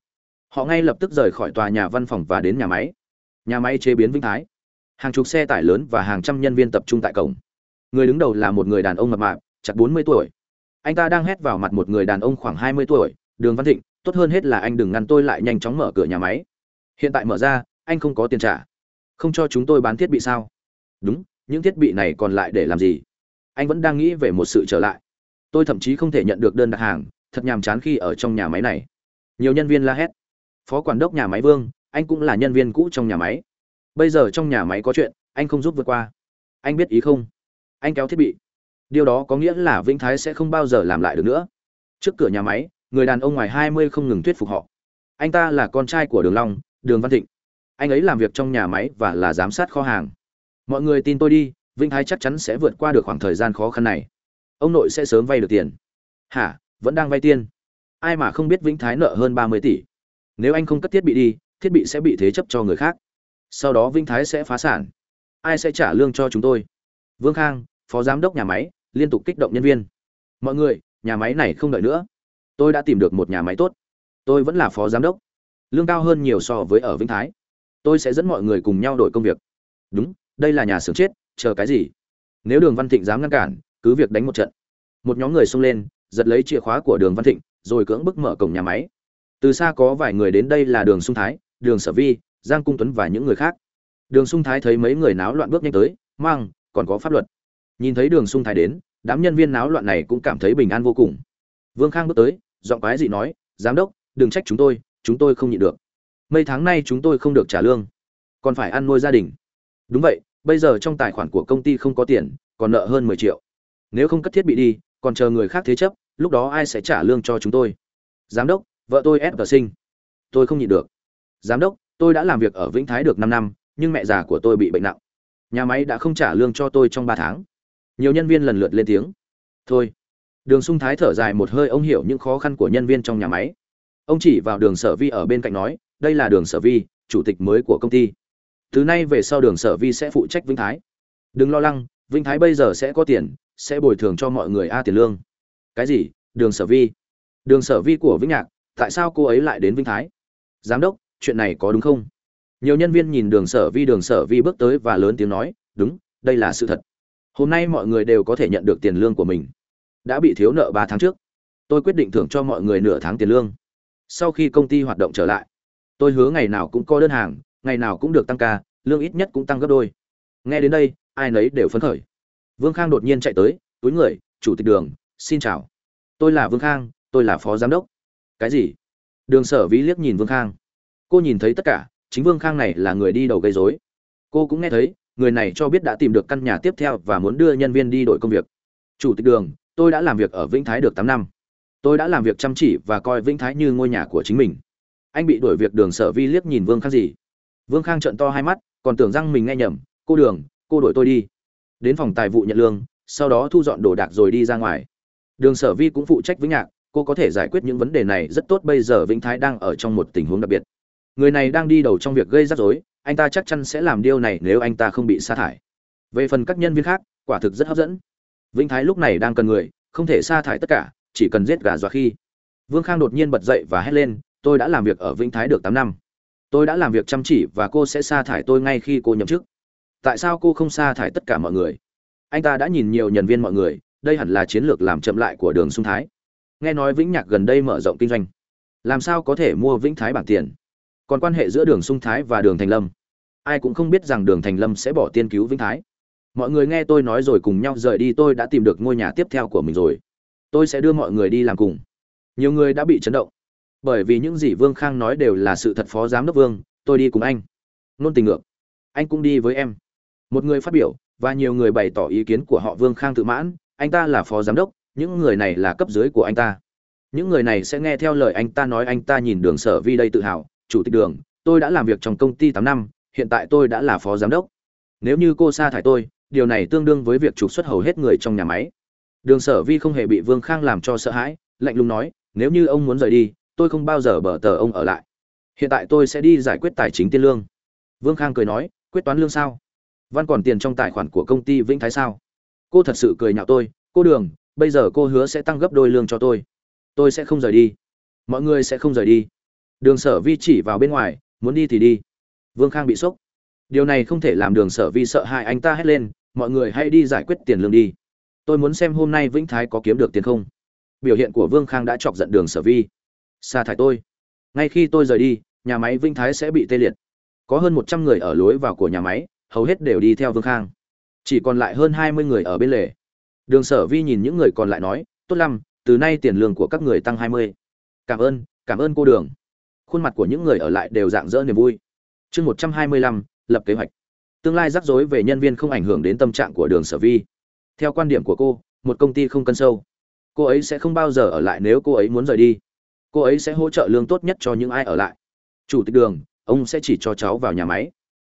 Họ ngay lập tức rời khỏi tòa nhà văn phòng và đến nhà máy. Nhà máy chế biến vĩnh thái. Hàng chục xe tải lớn và hàng trăm nhân viên tập trung tại cổng. Người đứng đầu là một người đàn ông mập mạp chặt bốn mươi tuổi. Anh ta đang hét vào mặt một người đàn ông khoảng hai mươi tuổi, đường văn thịnh, tốt hơn hết là anh đừng ngăn tôi lại nhanh chóng mở cửa nhà máy. Hiện tại mở ra, anh không có tiền trả không cho chúng tôi bán thiết bị sao? Đúng, những thiết bị này còn lại để làm gì? Anh vẫn đang nghĩ về một sự trở lại. Tôi thậm chí không thể nhận được đơn đặt hàng, thật nhàm chán khi ở trong nhà máy này. Nhiều nhân viên la hét. Phó quản đốc nhà máy vương, anh cũng là nhân viên cũ trong nhà máy. Bây giờ trong nhà máy có chuyện, anh không giúp vượt qua. Anh biết ý không? Anh kéo thiết bị. Điều đó có nghĩa là vĩnh thái sẽ không bao giờ làm lại được nữa. Trước cửa nhà máy, người đàn ông ngoài hai mươi không ngừng thuyết phục họ. Anh ta là con trai của đường long, đường văn thịnh anh ấy làm việc trong nhà máy và là giám sát kho hàng. Mọi người tin tôi đi vĩnh thái chắc chắn sẽ vượt qua được khoảng thời gian khó khăn này. Ông nội sẽ sớm vay được tiền. Hả? Vẫn đang vay tiền? Ai mà không biết vĩnh thái nợ hơn ba mươi tỷ? Nếu anh không cất thiết bị đi, thiết bị sẽ bị thế chấp cho người khác. Sau đó vĩnh thái sẽ phá sản. Ai sẽ trả lương cho chúng tôi? Vương khang, phó giám đốc nhà máy, liên tục kích động nhân viên. Mọi người, nhà máy này không đợi nữa. Tôi đã tìm được một nhà máy tốt. Tôi vẫn là phó giám đốc. Lương cao hơn nhiều so với ở vĩnh thái tôi sẽ dẫn mọi người cùng nhau đổi công việc. Đúng, đây là nhà xưởng chết, chờ cái gì? Nếu đường văn thịnh dám ngăn cản, cứ việc đánh một trận. Một nhóm người xông lên, giật lấy chìa khóa của đường văn thịnh, rồi cưỡng bức mở cổng nhà máy. Từ xa có vài người đến đây là đường sung thái, đường sở vi, giang cung tuấn và những người khác. Đường sung thái thấy mấy người náo loạn bước nhanh tới, mang, còn có pháp luật. Nhìn thấy đường sung thái đến, đám nhân viên náo loạn này cũng cảm thấy bình an vô cùng. Vương khang bước tới, giọng quái dị nói, giám đốc, đừng trách chúng tôi chúng tôi không nhịn được mấy tháng nay chúng tôi không được trả lương. Còn phải ăn nuôi gia đình. Đúng vậy, bây giờ trong tài khoản của công ty không có tiền, còn nợ hơn mười triệu. Nếu không cất thiết bị đi, còn chờ người khác thế chấp, lúc đó ai sẽ trả lương cho chúng tôi? Giám đốc, vợ tôi ép tờ sinh. Tôi không nhịn được. Giám đốc, tôi đã làm việc ở vĩnh thái được năm năm, nhưng mẹ già của tôi bị bệnh nặng. Nhà máy đã không trả lương cho tôi trong ba tháng. Nhiều nhân viên lần lượt lên tiếng. Thôi. Đường sung thái thở dài một hơi, ông hiểu những khó khăn của nhân viên trong nhà máy. Ông chỉ vào đường sở vi ở bên cạnh nói đây là đường sở vi, chủ tịch mới của công ty. Từ nay về sau đường sở vi sẽ phụ trách vĩnh thái. Đừng lo lắng, vĩnh thái bây giờ sẽ có tiền, sẽ bồi thường cho mọi người a tiền lương. Cái gì? Đường sở vi. Đường sở vi của vĩnh nhạc, tại sao cô ấy lại đến vĩnh thái? Giám đốc, chuyện này có đúng không? Nhiều nhân viên nhìn đường sở vi, đường sở vi bước tới và lớn tiếng nói, đúng, đây là sự thật. Hôm nay mọi người đều có thể nhận được tiền lương của mình. Đã bị thiếu nợ ba tháng trước. Tôi quyết định thưởng cho mọi người nửa tháng tiền lương. Sau khi công ty hoạt động trở lại tôi hứa ngày nào cũng có đơn hàng, ngày nào cũng được tăng ca, lương ít nhất cũng tăng gấp đôi. Nghe đến đây, ai nấy đều phấn khởi. Vương khang đột nhiên chạy tới, túi người, chủ tịch đường, xin chào. Tôi là vương khang, tôi là phó giám đốc. Cái gì? Đường sở vĩ liếc nhìn vương khang. Cô nhìn thấy tất cả, chính vương khang này là người đi đầu gây dối cô cũng nghe thấy, người này cho biết đã tìm được căn nhà tiếp theo và muốn đưa nhân viên đi đổi công việc. Chủ tịch đường, tôi đã làm việc ở vĩnh thái được tám năm. Tôi đã làm việc chăm chỉ và coi vĩnh thái như ngôi nhà của chính mình anh bị đuổi việc đường sở vi liếc nhìn vương khang gì. Vương khang trợn to hai mắt, còn tưởng rằng mình nghe nhầm, cô đường, cô đuổi tôi đi. Đến phòng tài vụ nhận lương, sau đó thu dọn đồ đạc rồi đi ra ngoài. Đường sở vi cũng phụ trách vĩnh nhạc, cô có thể giải quyết những vấn đề này rất tốt, bây giờ vĩnh thái đang ở trong một tình huống đặc biệt. Người này đang đi đầu trong việc gây rắc rối, anh ta chắc chắn sẽ làm điều này nếu anh ta không bị sa thải. Về phần các nhân viên khác, quả thực rất hấp dẫn. Vĩnh thái lúc này đang cần người, không thể sa thải tất cả, chỉ cần giết gà dọa khi. Vương khang đột nhiên bật dậy và hét lên tôi đã làm việc ở vĩnh thái được tám năm. Tôi đã làm việc chăm chỉ và cô sẽ sa thải tôi ngay khi cô nhậm chức. Tại sao cô không sa thải tất cả mọi người? Anh ta đã nhìn nhiều nhân viên mọi người, đây hẳn là chiến lược làm chậm lại của đường sung thái. Nghe nói vĩnh nhạc gần đây mở rộng kinh doanh. Làm sao có thể mua vĩnh thái bằng tiền? Còn quan hệ giữa đường sung thái và đường thành lâm? Ai cũng không biết rằng đường thành lâm sẽ bỏ tiên cứu vĩnh thái. Mọi người nghe tôi nói rồi cùng nhau rời đi, tôi đã tìm được ngôi nhà tiếp theo của mình rồi. Tôi sẽ đưa mọi người đi làm cùng. Nhiều người đã bị chấn động bởi vì những gì vương khang nói đều là sự thật phó giám đốc vương, tôi đi cùng anh. Nôn tình ngược. Anh cũng đi với em. Một người phát biểu, và nhiều người bày tỏ ý kiến của họ vương khang tự mãn, anh ta là phó giám đốc, những người này là cấp dưới của anh ta. Những người này sẽ nghe theo lời anh ta nói, anh ta nhìn đường sở vi đây tự hào, chủ tịch đường, tôi đã làm việc trong công ty tám năm, hiện tại tôi đã là phó giám đốc. Nếu như cô sa thải tôi, điều này tương đương với việc trục xuất hầu hết người trong nhà máy. Đường sở vi không hề bị vương khang làm cho sợ hãi, lạnh lùng nói, nếu như ông muốn rời đi tôi không bao giờ bờ tờ ông ở lại. Hiện tại tôi sẽ đi giải quyết tài chính tiền lương. Vương khang cười nói, quyết toán lương sao? Văn còn tiền trong tài khoản của công ty vĩnh thái sao? Cô thật sự cười nhạo tôi, cô đường, bây giờ cô hứa sẽ tăng gấp đôi lương cho tôi. Tôi sẽ không rời đi. Mọi người sẽ không rời đi. Đường sở vi chỉ vào bên ngoài, muốn đi thì đi. Vương khang bị sốc. Điều này không thể làm đường sở vi sợ hãi anh ta hét lên, mọi người hãy đi giải quyết tiền lương đi. Tôi muốn xem hôm nay vĩnh thái có kiếm được tiền không. Biểu hiện của vương khang đã chọc giận đường sở vi sa thải tôi. Ngay khi tôi rời đi, nhà máy vĩnh thái sẽ bị tê liệt. Có hơn một trăm người ở lối vào của nhà máy, hầu hết đều đi theo vương khang. Chỉ còn lại hơn hai mươi người ở bên lề. Đường sở vi nhìn những người còn lại nói, tốt lắm, từ nay tiền lương của các người tăng hai mươi. Cảm ơn cảm ơn cô đường. Khuôn mặt của những người ở lại đều dạng dỡ niềm vui. Chương một trăm hai mươi lăm, lập kế hoạch. Tương lai rắc rối về nhân viên không ảnh hưởng đến tâm trạng của đường sở vi. Theo quan điểm của cô, một công ty không cân sâu. Cô ấy sẽ không bao giờ ở lại nếu cô ấy muốn rời đi cô ấy sẽ hỗ trợ lương tốt nhất cho những ai ở lại. Chủ tịch đường, ông sẽ chỉ cho cháu vào nhà máy.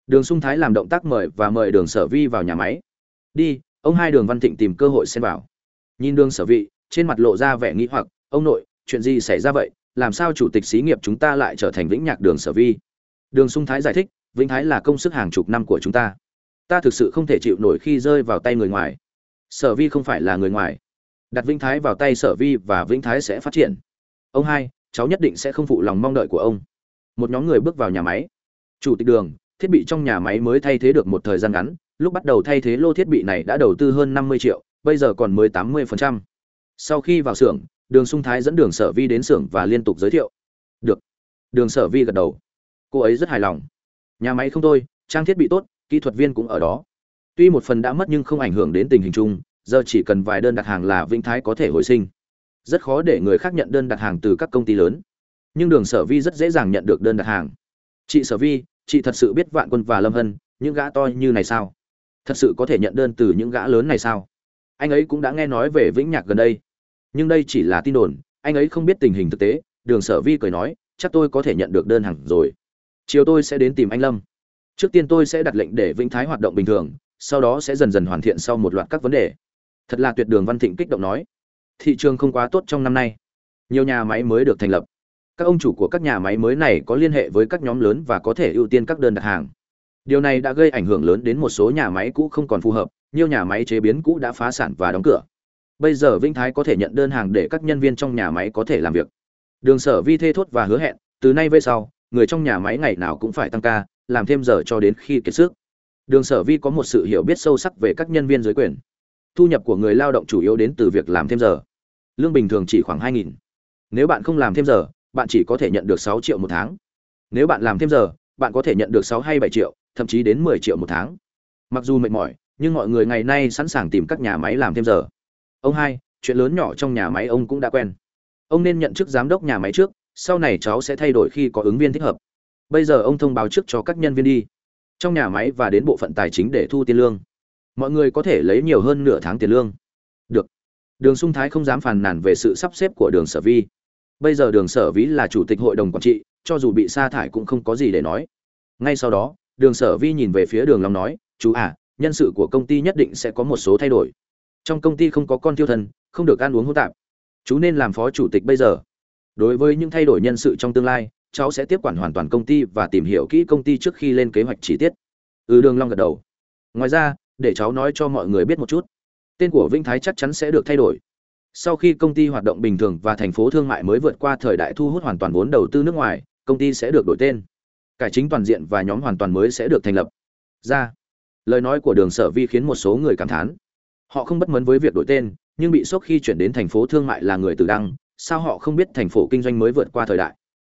Đường sung thái làm động tác mời và mời đường sở vi vào nhà máy. Đi, ông hai đường văn thịnh tìm cơ hội xen vào. Nhìn đường sở vị, trên mặt lộ ra vẻ nghĩ hoặc, ông nội, chuyện gì xảy ra vậy? Làm sao chủ tịch xí nghiệp chúng ta lại trở thành vĩnh nhạc đường sở vi? Đường sung thái giải thích, vĩnh thái là công sức hàng chục năm của chúng ta. Ta thực sự không thể chịu nổi khi rơi vào tay người ngoài. Sở vi không phải là người ngoài. Đặt vĩnh thái vào tay sở vi và vĩnh thái sẽ phát triển ông hai, cháu nhất định sẽ không phụ lòng mong đợi của ông. Một nhóm người bước vào nhà máy. Chủ tịch đường, thiết bị trong nhà máy mới thay thế được một thời gian ngắn, lúc bắt đầu thay thế lô thiết bị này đã đầu tư hơn năm mươi triệu, bây giờ còn mới tám mươi sau khi vào xưởng, đường sung thái dẫn đường sở vi đến xưởng và liên tục giới thiệu. Được. Đường sở vi gật đầu. Cô ấy rất hài lòng. Nhà máy không tôi, trang thiết bị tốt, kỹ thuật viên cũng ở đó. Tuy một phần đã mất nhưng không ảnh hưởng đến tình hình chung, giờ chỉ cần vài đơn đặt hàng là vĩnh thái có thể hồi sinh rất khó để người khác nhận đơn đặt hàng từ các công ty lớn. Nhưng đường sở vi rất dễ dàng nhận được đơn đặt hàng. Chị sở vi, chị thật sự biết vạn quân và lâm hân, những gã to như này sao? Thật sự có thể nhận đơn từ những gã lớn này sao? Anh ấy cũng đã nghe nói về vĩnh nhạc gần đây. Nhưng đây chỉ là tin đồn, anh ấy không biết tình hình thực tế, đường sở vi cười nói, chắc tôi có thể nhận được đơn hàng rồi. Chiều tôi sẽ đến tìm anh lâm. Trước tiên tôi sẽ đặt lệnh để vĩnh thái hoạt động bình thường, sau đó sẽ dần dần hoàn thiện sau một loạt các vấn đề. Thật là tuyệt đường văn thịnh kích động nói thị trường không quá tốt trong năm nay. Nhiều nhà máy mới được thành lập. Các ông chủ của các nhà máy mới này có liên hệ với các nhóm lớn và có thể ưu tiên các đơn đặt hàng. Điều này đã gây ảnh hưởng lớn đến một số nhà máy cũ không còn phù hợp, nhiều nhà máy chế biến cũ đã phá sản và đóng cửa. Bây giờ vĩnh thái có thể nhận đơn hàng để các nhân viên trong nhà máy có thể làm việc. Đường sở vi thê thốt và hứa hẹn, từ nay về sau, người trong nhà máy ngày nào cũng phải tăng ca, làm thêm giờ cho đến khi kiệt sức. Đường sở vi có một sự hiểu biết sâu sắc về các nhân viên dưới quyền thu nhập của người lao động chủ yếu đến từ việc làm thêm giờ. Lương bình thường chỉ khoảng hai nghìn. Nếu bạn không làm thêm giờ, bạn chỉ có thể nhận được sáu triệu một tháng. Nếu bạn làm thêm giờ, bạn có thể nhận được sáu hay bảy triệu, thậm chí đến mười triệu một tháng. Mặc dù mệt mỏi, nhưng mọi người ngày nay sẵn sàng tìm các nhà máy làm thêm giờ. Ông hai, chuyện lớn nhỏ trong nhà máy ông cũng đã quen. Ông nên nhận chức giám đốc nhà máy trước, sau này cháu sẽ thay đổi khi có ứng viên thích hợp. Bây giờ ông thông báo trước cho các nhân viên đi. Trong nhà máy và đến bộ phận tài chính để thu tiền lương mọi người có thể lấy nhiều hơn nửa tháng tiền lương. Được. Đường sung thái không dám phàn nàn về sự sắp xếp của đường sở vi. Bây giờ đường sở vi là chủ tịch hội đồng quản trị, cho dù bị sa thải cũng không có gì để nói. Ngay sau đó, đường sở vi nhìn về phía đường long nói, chú à nhân sự của công ty nhất định sẽ có một số thay đổi. Trong công ty không có con thiêu thần, không được ăn uống hỗn tạp. Chú nên làm phó chủ tịch bây giờ. Đối với những thay đổi nhân sự trong tương lai, cháu sẽ tiếp quản hoàn toàn công ty và tìm hiểu kỹ công ty trước khi lên kế hoạch chi tiết. Ừ đường long gật đầu. Ngoài ra để cháu nói cho mọi người biết một chút. Tên của vĩnh thái chắc chắn sẽ được thay đổi. Sau khi công ty hoạt động bình thường và thành phố thương mại mới vượt qua thời đại thu hút hoàn toàn vốn đầu tư nước ngoài, công ty sẽ được đổi tên. Cải chính toàn diện và nhóm hoàn toàn mới sẽ được thành lập. Ra. Lời nói của đường sở vi khiến một số người cảm thán. Họ không bất mấn với việc đổi tên, nhưng bị sốc khi chuyển đến thành phố thương mại là người từ đăng, sao họ không biết thành phố kinh doanh mới vượt qua thời đại?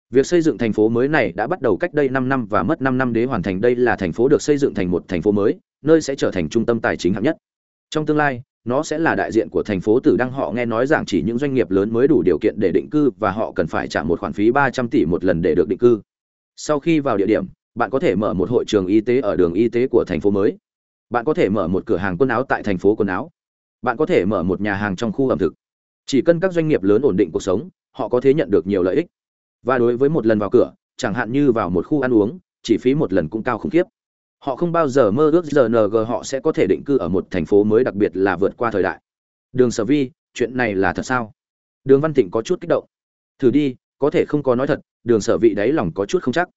Việc xây dựng thành phố mới này đã bắt đầu cách đây năm năm và mất năm năm để hoàn thành đây là thành phố được xây dựng thành một thành phố mới nơi sẽ trở thành trung tâm tài chính hạng nhất trong tương lai nó sẽ là đại diện của thành phố Tử Đăng họ nghe nói rằng chỉ những doanh nghiệp lớn mới đủ điều kiện để định cư và họ cần phải trả một khoản phí 300 tỷ một lần để được định cư. Sau khi vào địa điểm, bạn có thể mở một hội trường y tế ở đường y tế của thành phố mới. Bạn có thể mở một cửa hàng quần áo tại thành phố quần áo. Bạn có thể mở một nhà hàng trong khu ẩm thực. Chỉ cần các doanh nghiệp lớn ổn định cuộc sống, họ có thể nhận được nhiều lợi ích. Và đối với một lần vào cửa, chẳng hạn như vào một khu ăn uống, chi phí một lần cũng cao khủng khiếp. Họ không bao giờ mơ ước rng họ sẽ có thể định cư ở một thành phố mới đặc biệt là vượt qua thời đại. Đường Sở Vi, chuyện này là thật sao? Đường Văn thịnh có chút kích động. Thử đi, có thể không có nói thật, Đường Sở Vị đáy lòng có chút không chắc.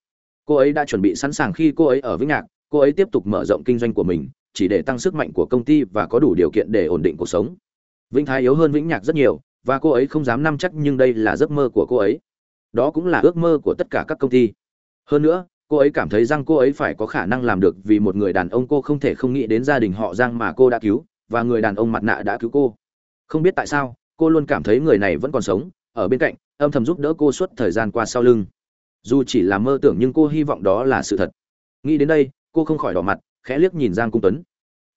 Cô ấy đã chuẩn bị sẵn sàng khi cô ấy ở Vĩnh Nhạc, cô ấy tiếp tục mở rộng kinh doanh của mình, chỉ để tăng sức mạnh của công ty và có đủ điều kiện để ổn định cuộc sống. Vĩnh Thái yếu hơn Vĩnh Nhạc rất nhiều, và cô ấy không dám nắm chắc nhưng đây là giấc mơ của cô ấy. Đó cũng là ước mơ của tất cả các công ty. Hơn nữa, cô ấy cảm thấy rằng cô ấy phải có khả năng làm được vì một người đàn ông cô không thể không nghĩ đến gia đình họ giang mà cô đã cứu, và người đàn ông mặt nạ đã cứu cô. Không biết tại sao, cô luôn cảm thấy người này vẫn còn sống, ở bên cạnh, âm thầm giúp đỡ cô suốt thời gian qua sau lưng. Dù chỉ là mơ tưởng nhưng cô hy vọng đó là sự thật. Nghĩ đến đây, cô không khỏi đỏ mặt, khẽ liếc nhìn giang cung tuấn.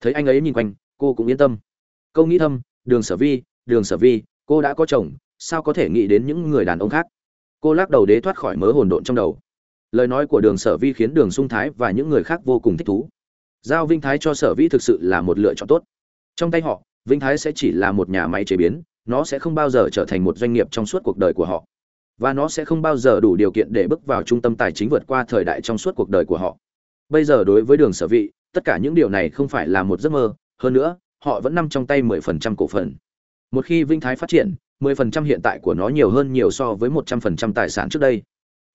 Thấy anh ấy nhìn quanh, cô cũng yên tâm. Câu nghĩ thầm đường sở vi, đường sở vi, cô đã có chồng, sao có thể nghĩ đến những người đàn ông khác? Cô lắc đầu đế thoát khỏi mớ hồn độn trong đầu lời nói của đường sở vi khiến đường sung thái và những người khác vô cùng thích thú. Giao vinh thái cho sở vi thực sự là một lựa chọn tốt. Trong tay họ, vinh thái sẽ chỉ là một nhà máy chế biến, nó sẽ không bao giờ trở thành một doanh nghiệp trong suốt cuộc đời của họ. Và nó sẽ không bao giờ đủ điều kiện để bước vào trung tâm tài chính vượt qua thời đại trong suốt cuộc đời của họ. Bây giờ đối với đường sở vị tất cả những điều này không phải là một giấc mơ, hơn nữa, họ vẫn nằm trong tay 10% cổ phần. Một khi vinh thái phát triển 10% hiện tại của nó nhiều hơn nhiều so với 100% tài sản trước đây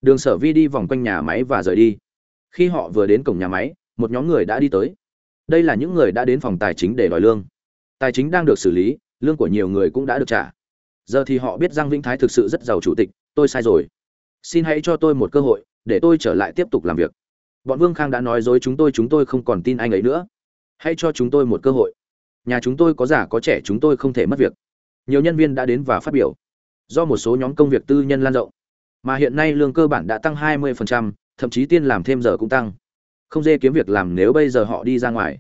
đường sở vi đi vòng quanh nhà máy và rời đi. Khi họ vừa đến cổng nhà máy, một nhóm người đã đi tới. Đây là những người đã đến phòng tài chính để đòi lương. Tài chính đang được xử lý, lương của nhiều người cũng đã được trả. Giờ thì họ biết giang vĩnh thái thực sự rất giàu chủ tịch, tôi sai rồi. Xin hãy cho tôi một cơ hội, để tôi trở lại tiếp tục làm việc. Bọn vương khang đã nói dối chúng tôi chúng tôi không còn tin anh ấy nữa. Hãy cho chúng tôi một cơ hội. Nhà chúng tôi có già có trẻ, chúng tôi không thể mất việc. Nhiều nhân viên đã đến và phát biểu. Do một số nhóm công việc tư nhân lan rộng mà hiện nay lương cơ bản đã tăng 20%, thậm chí tiên làm thêm giờ cũng tăng. Không dê kiếm việc làm nếu bây giờ họ đi ra ngoài.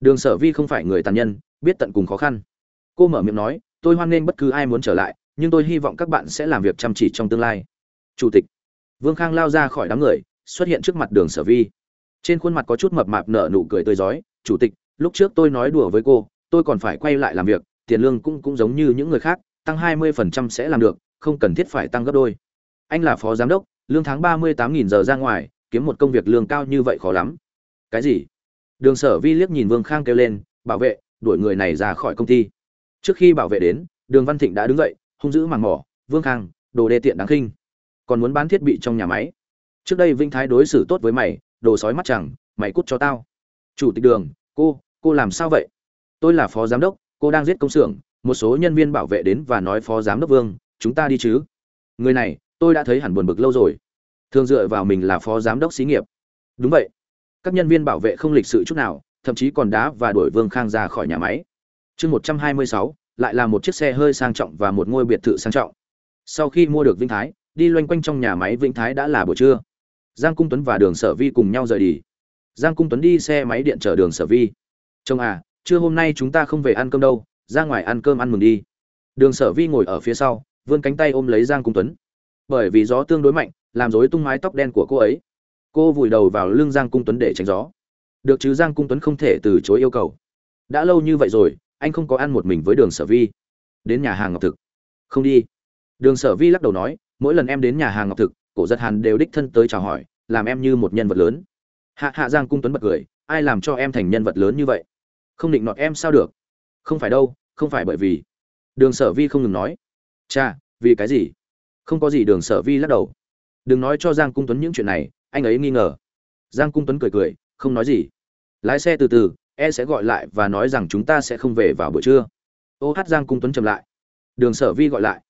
Đường sở vi không phải người tàn nhân biết tận cùng khó khăn. Cô mở miệng nói tôi hoan nghênh bất cứ ai muốn trở lại nhưng tôi hy vọng các bạn sẽ làm việc chăm chỉ trong tương lai. Chủ tịch. Vương khang lao ra khỏi đám người xuất hiện trước mặt đường sở vi. Trên khuôn mặt có chút mập mạp nở nụ cười tươi rói chủ tịch lúc trước tôi nói đùa với cô tôi còn phải quay lại làm việc tiền lương cũng cũng giống như những người khác tăng hai mươi phần trăm sẽ làm được không cần thiết phải tăng gấp đôi anh là phó giám đốc, lương tháng ba mươi tám nghìn giờ ra ngoài, kiếm một công việc lương cao như vậy khó lắm. Cái gì? Đường sở vi liếc nhìn vương khang kêu lên, bảo vệ, đuổi người này ra khỏi công ty. Trước khi bảo vệ đến, đường văn thịnh đã đứng dậy, hung dữ màng mỏ, vương khang, đồ đê tiện đáng khinh. Còn muốn bán thiết bị trong nhà máy. Trước đây vinh thái đối xử tốt với mày, đồ sói mắt chẳng, mày cút cho tao. Chủ tịch đường, cô cô làm sao vậy? Tôi là phó giám đốc, cô đang giết công xưởng, một số nhân viên bảo vệ đến và nói phó giám đốc vương, chúng ta đi chứ. Người này tôi đã thấy hẳn buồn bực lâu rồi. Thường dựa vào mình là phó giám đốc xí nghiệp. Đúng vậy. Các nhân viên bảo vệ không lịch sự chút nào, thậm chí còn đá và đuổi vương khang ra khỏi nhà máy. Chương một trăm hai mươi sáu, lại là một chiếc xe hơi sang trọng và một ngôi biệt thự sang trọng. Sau khi mua được vĩnh thái, đi loanh quanh trong nhà máy vĩnh thái đã là buổi trưa. Giang cung tuấn và đường sở vi cùng nhau rời đi. Giang cung tuấn đi xe máy điện chở đường sở vi. Chồng à trưa hôm nay chúng ta không về ăn cơm đâu, ra ngoài ăn cơm ăn mừng đi. Đường sở vi ngồi ở phía sau, vươn cánh tay ôm lấy giang cung tuấn bởi vì gió tương đối mạnh, làm rối tung mái tóc đen của cô ấy. Cô vùi đầu vào lưng giang cung tuấn để tránh gió. Được chứ, giang cung tuấn không thể từ chối yêu cầu. Đã lâu như vậy rồi, anh không có ăn một mình với đường sở vi. Đến nhà hàng ngọc thực. Không đi. Đường sở vi lắc đầu nói, mỗi lần em đến nhà hàng ngọc thực, cổ giật hàn đều đích thân tới chào hỏi, làm em như một nhân vật lớn. Hạ hạ giang cung tuấn bật cười, ai làm cho em thành nhân vật lớn như vậy? Không định nọt em sao được? Không phải đâu, không phải bởi vì. Đường sở vi không ngừng nói, cha, vì cái gì? Không có gì đường sở vi lắc đầu. Đừng nói cho giang cung tuấn những chuyện này, anh ấy nghi ngờ. Giang cung tuấn cười cười, không nói gì. Lái xe từ từ e sẽ gọi lại và nói rằng chúng ta sẽ không về vào buổi trưa. Ô hát giang cung tuấn chậm lại. Đường sở vi gọi lại.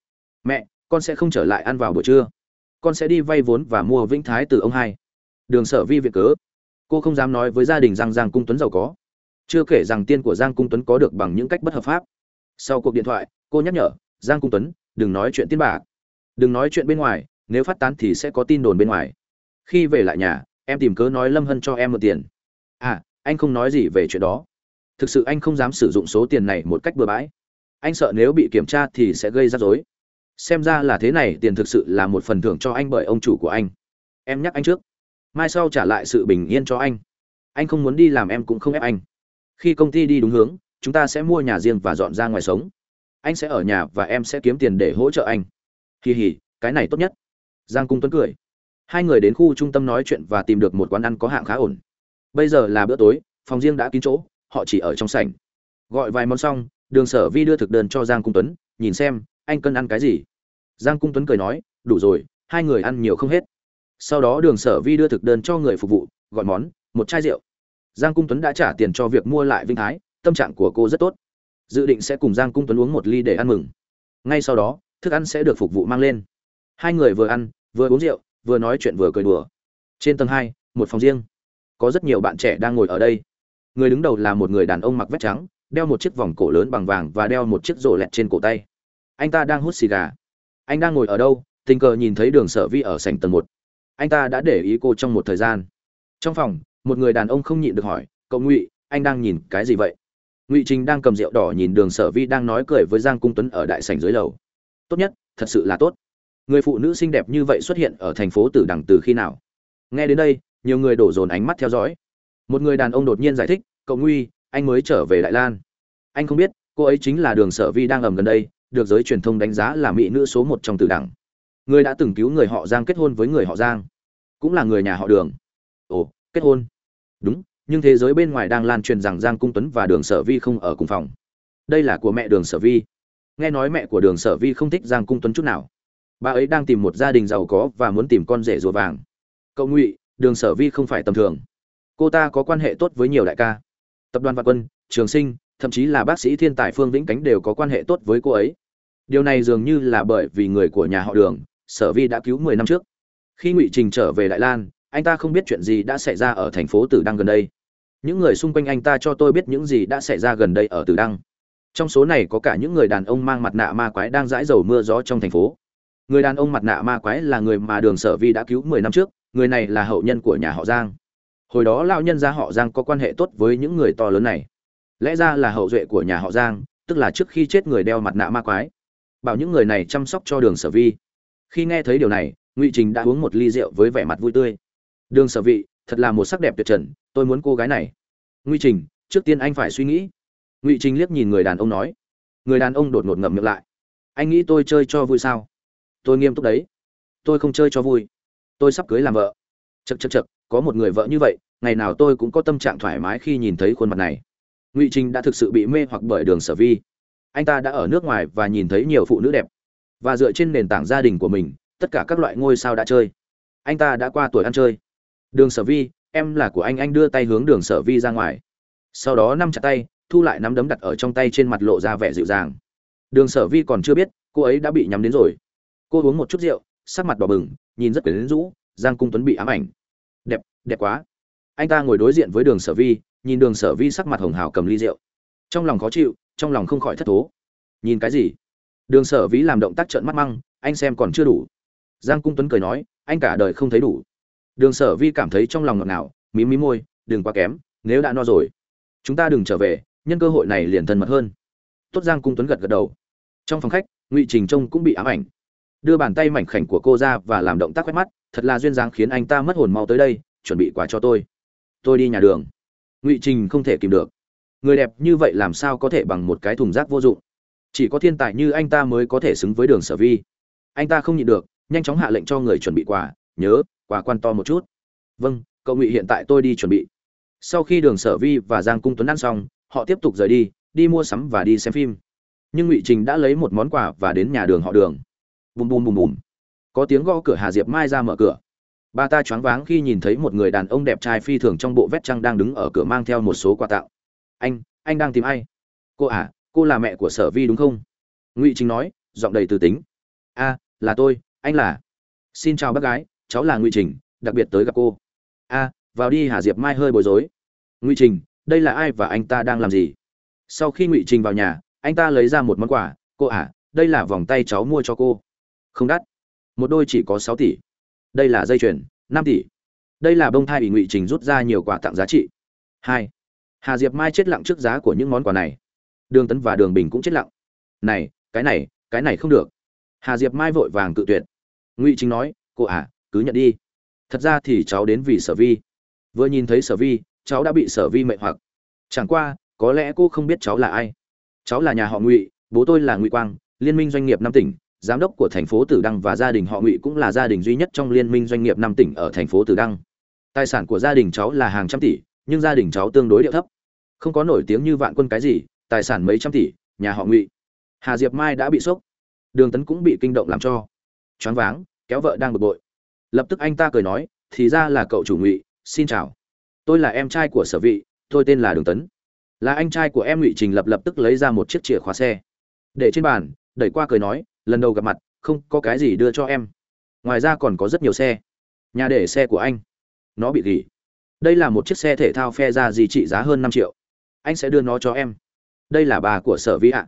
Mẹ, con sẽ không trở lại ăn vào buổi trưa. Con sẽ đi vay vốn và mua vĩnh thái từ ông hai. Đường sở vi viện cớ. Cô không dám nói với gia đình rằng giang cung tuấn giàu có. Chưa kể rằng tiên của giang cung tuấn có được bằng những cách bất hợp pháp. Sau cuộc điện thoại, cô nhắc nhở, giang cung tuấn, đừng nói chuyện tiên bạc đừng nói chuyện bên ngoài, nếu phát tán thì sẽ có tin đồn bên ngoài. Khi về lại nhà, em tìm cớ nói lâm hân cho em mượn tiền. À anh không nói gì về chuyện đó. Thực sự anh không dám sử dụng số tiền này một cách bừa bãi. Anh sợ nếu bị kiểm tra thì sẽ gây rắc rối. Xem ra là thế này, tiền thực sự là một phần thưởng cho anh bởi ông chủ của anh. Em nhắc anh trước. Mai sau trả lại sự bình yên cho anh. Anh không muốn đi làm em cũng không ép anh. Khi công ty đi đúng hướng, chúng ta sẽ mua nhà riêng và dọn ra ngoài sống. Anh sẽ ở nhà và em sẽ kiếm tiền để hỗ trợ anh kỳ hỉ, cái này tốt nhất. Giang cung tuấn cười. Hai người đến khu trung tâm nói chuyện và tìm được một quán ăn có hạng khá ổn. Bây giờ là bữa tối, phòng riêng đã kín chỗ, họ chỉ ở trong sảnh. Gọi vài món xong, đường sở vi đưa thực đơn cho giang cung tuấn, nhìn xem, anh cân ăn cái gì. Giang cung tuấn cười nói, đủ rồi, hai người ăn nhiều không hết. Sau đó đường sở vi đưa thực đơn cho người phục vụ, gọi món, một chai rượu. Giang cung tuấn đã trả tiền cho việc mua lại vinh thái, tâm trạng của cô rất tốt. Dự định sẽ cùng giang cung tuấn uống một ly để ăn mừng. Ngay sau đó thức ăn sẽ được phục vụ mang lên. Hai người vừa ăn, vừa uống rượu, vừa nói chuyện vừa cười đùa. Trên tầng hai, một phòng riêng. Có rất nhiều bạn trẻ đang ngồi ở đây. Người đứng đầu là một người đàn ông mặc vest trắng, đeo một chiếc vòng cổ lớn bằng vàng và đeo một chiếc rổ lẹt trên cổ tay. Anh ta đang hút xì gà. Anh đang ngồi ở đâu? Tình cờ nhìn thấy đường sở vi ở sảnh tầng một. Anh ta đã để ý cô trong một thời gian. Trong phòng, một người đàn ông không nhịn được hỏi, cậu ngụy, anh đang nhìn cái gì vậy? Ngụy trình đang cầm rượu đỏ nhìn đường sở vi đang nói cười với giang cung tuấn ở đại sảnh dưới lầu tốt nhất, thật sự là tốt. Người phụ nữ xinh đẹp như vậy xuất hiện ở thành phố tử đằng từ khi nào? Nghe đến đây, nhiều người đổ dồn ánh mắt theo dõi. Một người đàn ông đột nhiên giải thích, cậu nguy, anh mới trở về đại lan. Anh không biết, cô ấy chính là đường sở vi đang ầm gần đây, được giới truyền thông đánh giá là mỹ nữ số một trong tử đẳng người đã từng cứu người họ giang kết hôn với người họ giang, cũng là người nhà họ đường. Ồ, kết hôn? Đúng, nhưng thế giới bên ngoài đang lan truyền rằng giang cung tuấn và đường sở vi không ở cùng phòng. Đây là của mẹ đường sở vi nghe nói mẹ của đường sở vi không thích giang cung tuấn chút nào. Bà ấy đang tìm một gia đình giàu có và muốn tìm con rể rùa vàng. Cậu ngụy, đường sở vi không phải tầm thường. Cô ta có quan hệ tốt với nhiều đại ca. Tập đoàn vạn quân, trường sinh, thậm chí là bác sĩ thiên tài phương vĩnh cánh đều có quan hệ tốt với cô ấy. Điều này dường như là bởi vì người của nhà họ đường, sở vi đã cứu mười năm trước. Khi ngụy trình trở về đại lan, anh ta không biết chuyện gì đã xảy ra ở thành phố tử đăng gần đây. Những người xung quanh anh ta cho tôi biết những gì đã xảy ra gần đây ở tử đăng trong số này có cả những người đàn ông mang mặt nạ ma quái đang dãi dầu mưa gió trong thành phố. Người đàn ông mặt nạ ma quái là người mà đường sở vi đã cứu mười năm trước, người này là hậu nhân của nhà họ giang. Hồi đó lão nhân gia họ giang có quan hệ tốt với những người to lớn này. Lẽ ra là hậu duệ của nhà họ giang, tức là trước khi chết người đeo mặt nạ ma quái. Bảo những người này chăm sóc cho đường sở vi. Khi nghe thấy điều này, ngụy trình đã uống một ly rượu với vẻ mặt vui tươi. Đường sở vị thật là một sắc đẹp tuyệt trần, tôi muốn cô gái này. Ngụy trình, trước tiên anh phải suy nghĩ ngụy trình liếc nhìn người đàn ông nói người đàn ông đột ngột ngậm miệng lại anh nghĩ tôi chơi cho vui sao tôi nghiêm túc đấy tôi không chơi cho vui tôi sắp cưới làm vợ chật chật chật có một người vợ như vậy ngày nào tôi cũng có tâm trạng thoải mái khi nhìn thấy khuôn mặt này ngụy trình đã thực sự bị mê hoặc bởi đường sở vi anh ta đã ở nước ngoài và nhìn thấy nhiều phụ nữ đẹp và dựa trên nền tảng gia đình của mình tất cả các loại ngôi sao đã chơi anh ta đã qua tuổi ăn chơi đường sở vi em là của anh anh đưa tay hướng đường sở vi ra ngoài sau đó nắm chặt tay thu lại nắm đấm đặt ở trong tay trên mặt lộ ra vẻ dịu dàng. Đường sở vi còn chưa biết, cô ấy đã bị nhắm đến rồi. Cô uống một chút rượu, sắc mặt đỏ bừng, nhìn rất quyến rũ, giang cung tuấn bị ám ảnh. Đẹp đẹp quá. Anh ta ngồi đối diện với đường sở vi, nhìn đường sở vi sắc mặt hồng hào cầm ly rượu. Trong lòng khó chịu, trong lòng không khỏi thất thố. Nhìn cái gì? Đường sở vi làm động tác trợn mắt măng, anh xem còn chưa đủ. Giang cung tuấn cười nói, anh cả đời không thấy đủ. Đường sở vi cảm thấy trong lòng ngọt ngào, mí mí môi, đừng quá kém, nếu đã no rồi, chúng ta đừng trở về nhân cơ hội này liền thân mật hơn. Tốt giang cung tuấn gật gật đầu. Trong phòng khách, ngụy trình trông cũng bị ám ảnh. Đưa bàn tay mảnh khảnh của cô ra và làm động tác quét mắt, thật là duyên dáng khiến anh ta mất hồn mau tới đây, chuẩn bị quà cho tôi. Tôi đi nhà đường. Ngụy trình không thể kìm được. Người đẹp như vậy làm sao có thể bằng một cái thùng rác vô dụng? Chỉ có thiên tài như anh ta mới có thể xứng với đường sở vi. Anh ta không nhịn được, nhanh chóng hạ lệnh cho người chuẩn bị quà. Nhớ, quà quan to một chút. Vâng cậu ngụy hiện tại tôi đi chuẩn bị. Sau khi đường sở vi và giang cung tuấn ăn xong họ tiếp tục rời đi đi mua sắm và đi xem phim. Nhưng ngụy trình đã lấy một món quà và đến nhà đường họ đường. Bùm bùm bùm bùm. Có tiếng gõ cửa hà diệp mai ra mở cửa. Bà ta choáng váng khi nhìn thấy một người đàn ông đẹp trai phi thường trong bộ vét trăng đang đứng ở cửa mang theo một số quà tặng. Anh anh đang tìm ai? Cô à cô là mẹ của sở vi đúng không? Ngụy Trình nói, giọng đầy từ tính. A, là tôi, anh là. Xin chào bác gái, cháu là ngụy trình, đặc biệt tới gặp cô. A, vào đi hà diệp mai hơi bối rối. Ngụy trình đây là ai và anh ta đang làm gì? Sau khi ngụy trình vào nhà, anh ta lấy ra một món quà. Cô à đây là vòng tay cháu mua cho cô. Không đắt. Một đôi chỉ có sáu tỷ. Đây là dây chuyền, năm tỷ. Đây là bông thai bị ngụy trình rút ra nhiều quà tặng giá trị. Hai. Hà diệp mai chết lặng trước giá của những món quà này. Đường tấn và đường bình cũng chết lặng. Này, cái này cái này không được. Hà diệp mai vội vàng cự tuyệt. Ngụy trình nói, cô à cứ nhận đi. Thật ra thì cháu đến vì sở vi. Vừa nhìn thấy sở vi cháu đã bị sở vi mệnh hoặc chẳng qua có lẽ cô không biết cháu là ai cháu là nhà họ ngụy bố tôi là ngụy quang liên minh doanh nghiệp năm tỉnh giám đốc của thành phố Tử Đăng và gia đình họ Ngụy cũng là gia đình duy nhất trong liên minh doanh nghiệp năm tỉnh ở thành phố Tử Đăng. Tài sản của gia đình cháu là hàng trăm tỷ, nhưng gia đình cháu tương đối điệu thấp. Không có nổi tiếng như vạn quân cái gì, tài sản mấy trăm tỷ, nhà họ Ngụy. Hà Diệp Mai đã bị sốc. Đường Tấn cũng bị kinh động làm cho choáng váng, kéo vợ đang bực bội. Lập tức anh ta cười nói, thì ra là cậu chủ Ngụy, xin chào. Tôi là em trai của Sở Vị, tôi tên là Đường Tấn. Là anh trai của em Ngụy Trình lập lập tức lấy ra một chiếc chìa khóa xe. Để trên bàn, đẩy qua cười nói, lần đầu gặp mặt không có cái gì đưa cho em. Ngoài ra còn có rất nhiều xe. Nhà để xe của anh. Nó bị gỉ. Đây là một chiếc xe thể thao phe ra gì trị giá hơn năm triệu. Anh sẽ đưa nó cho em. Đây là bà của sở vĩ ạ.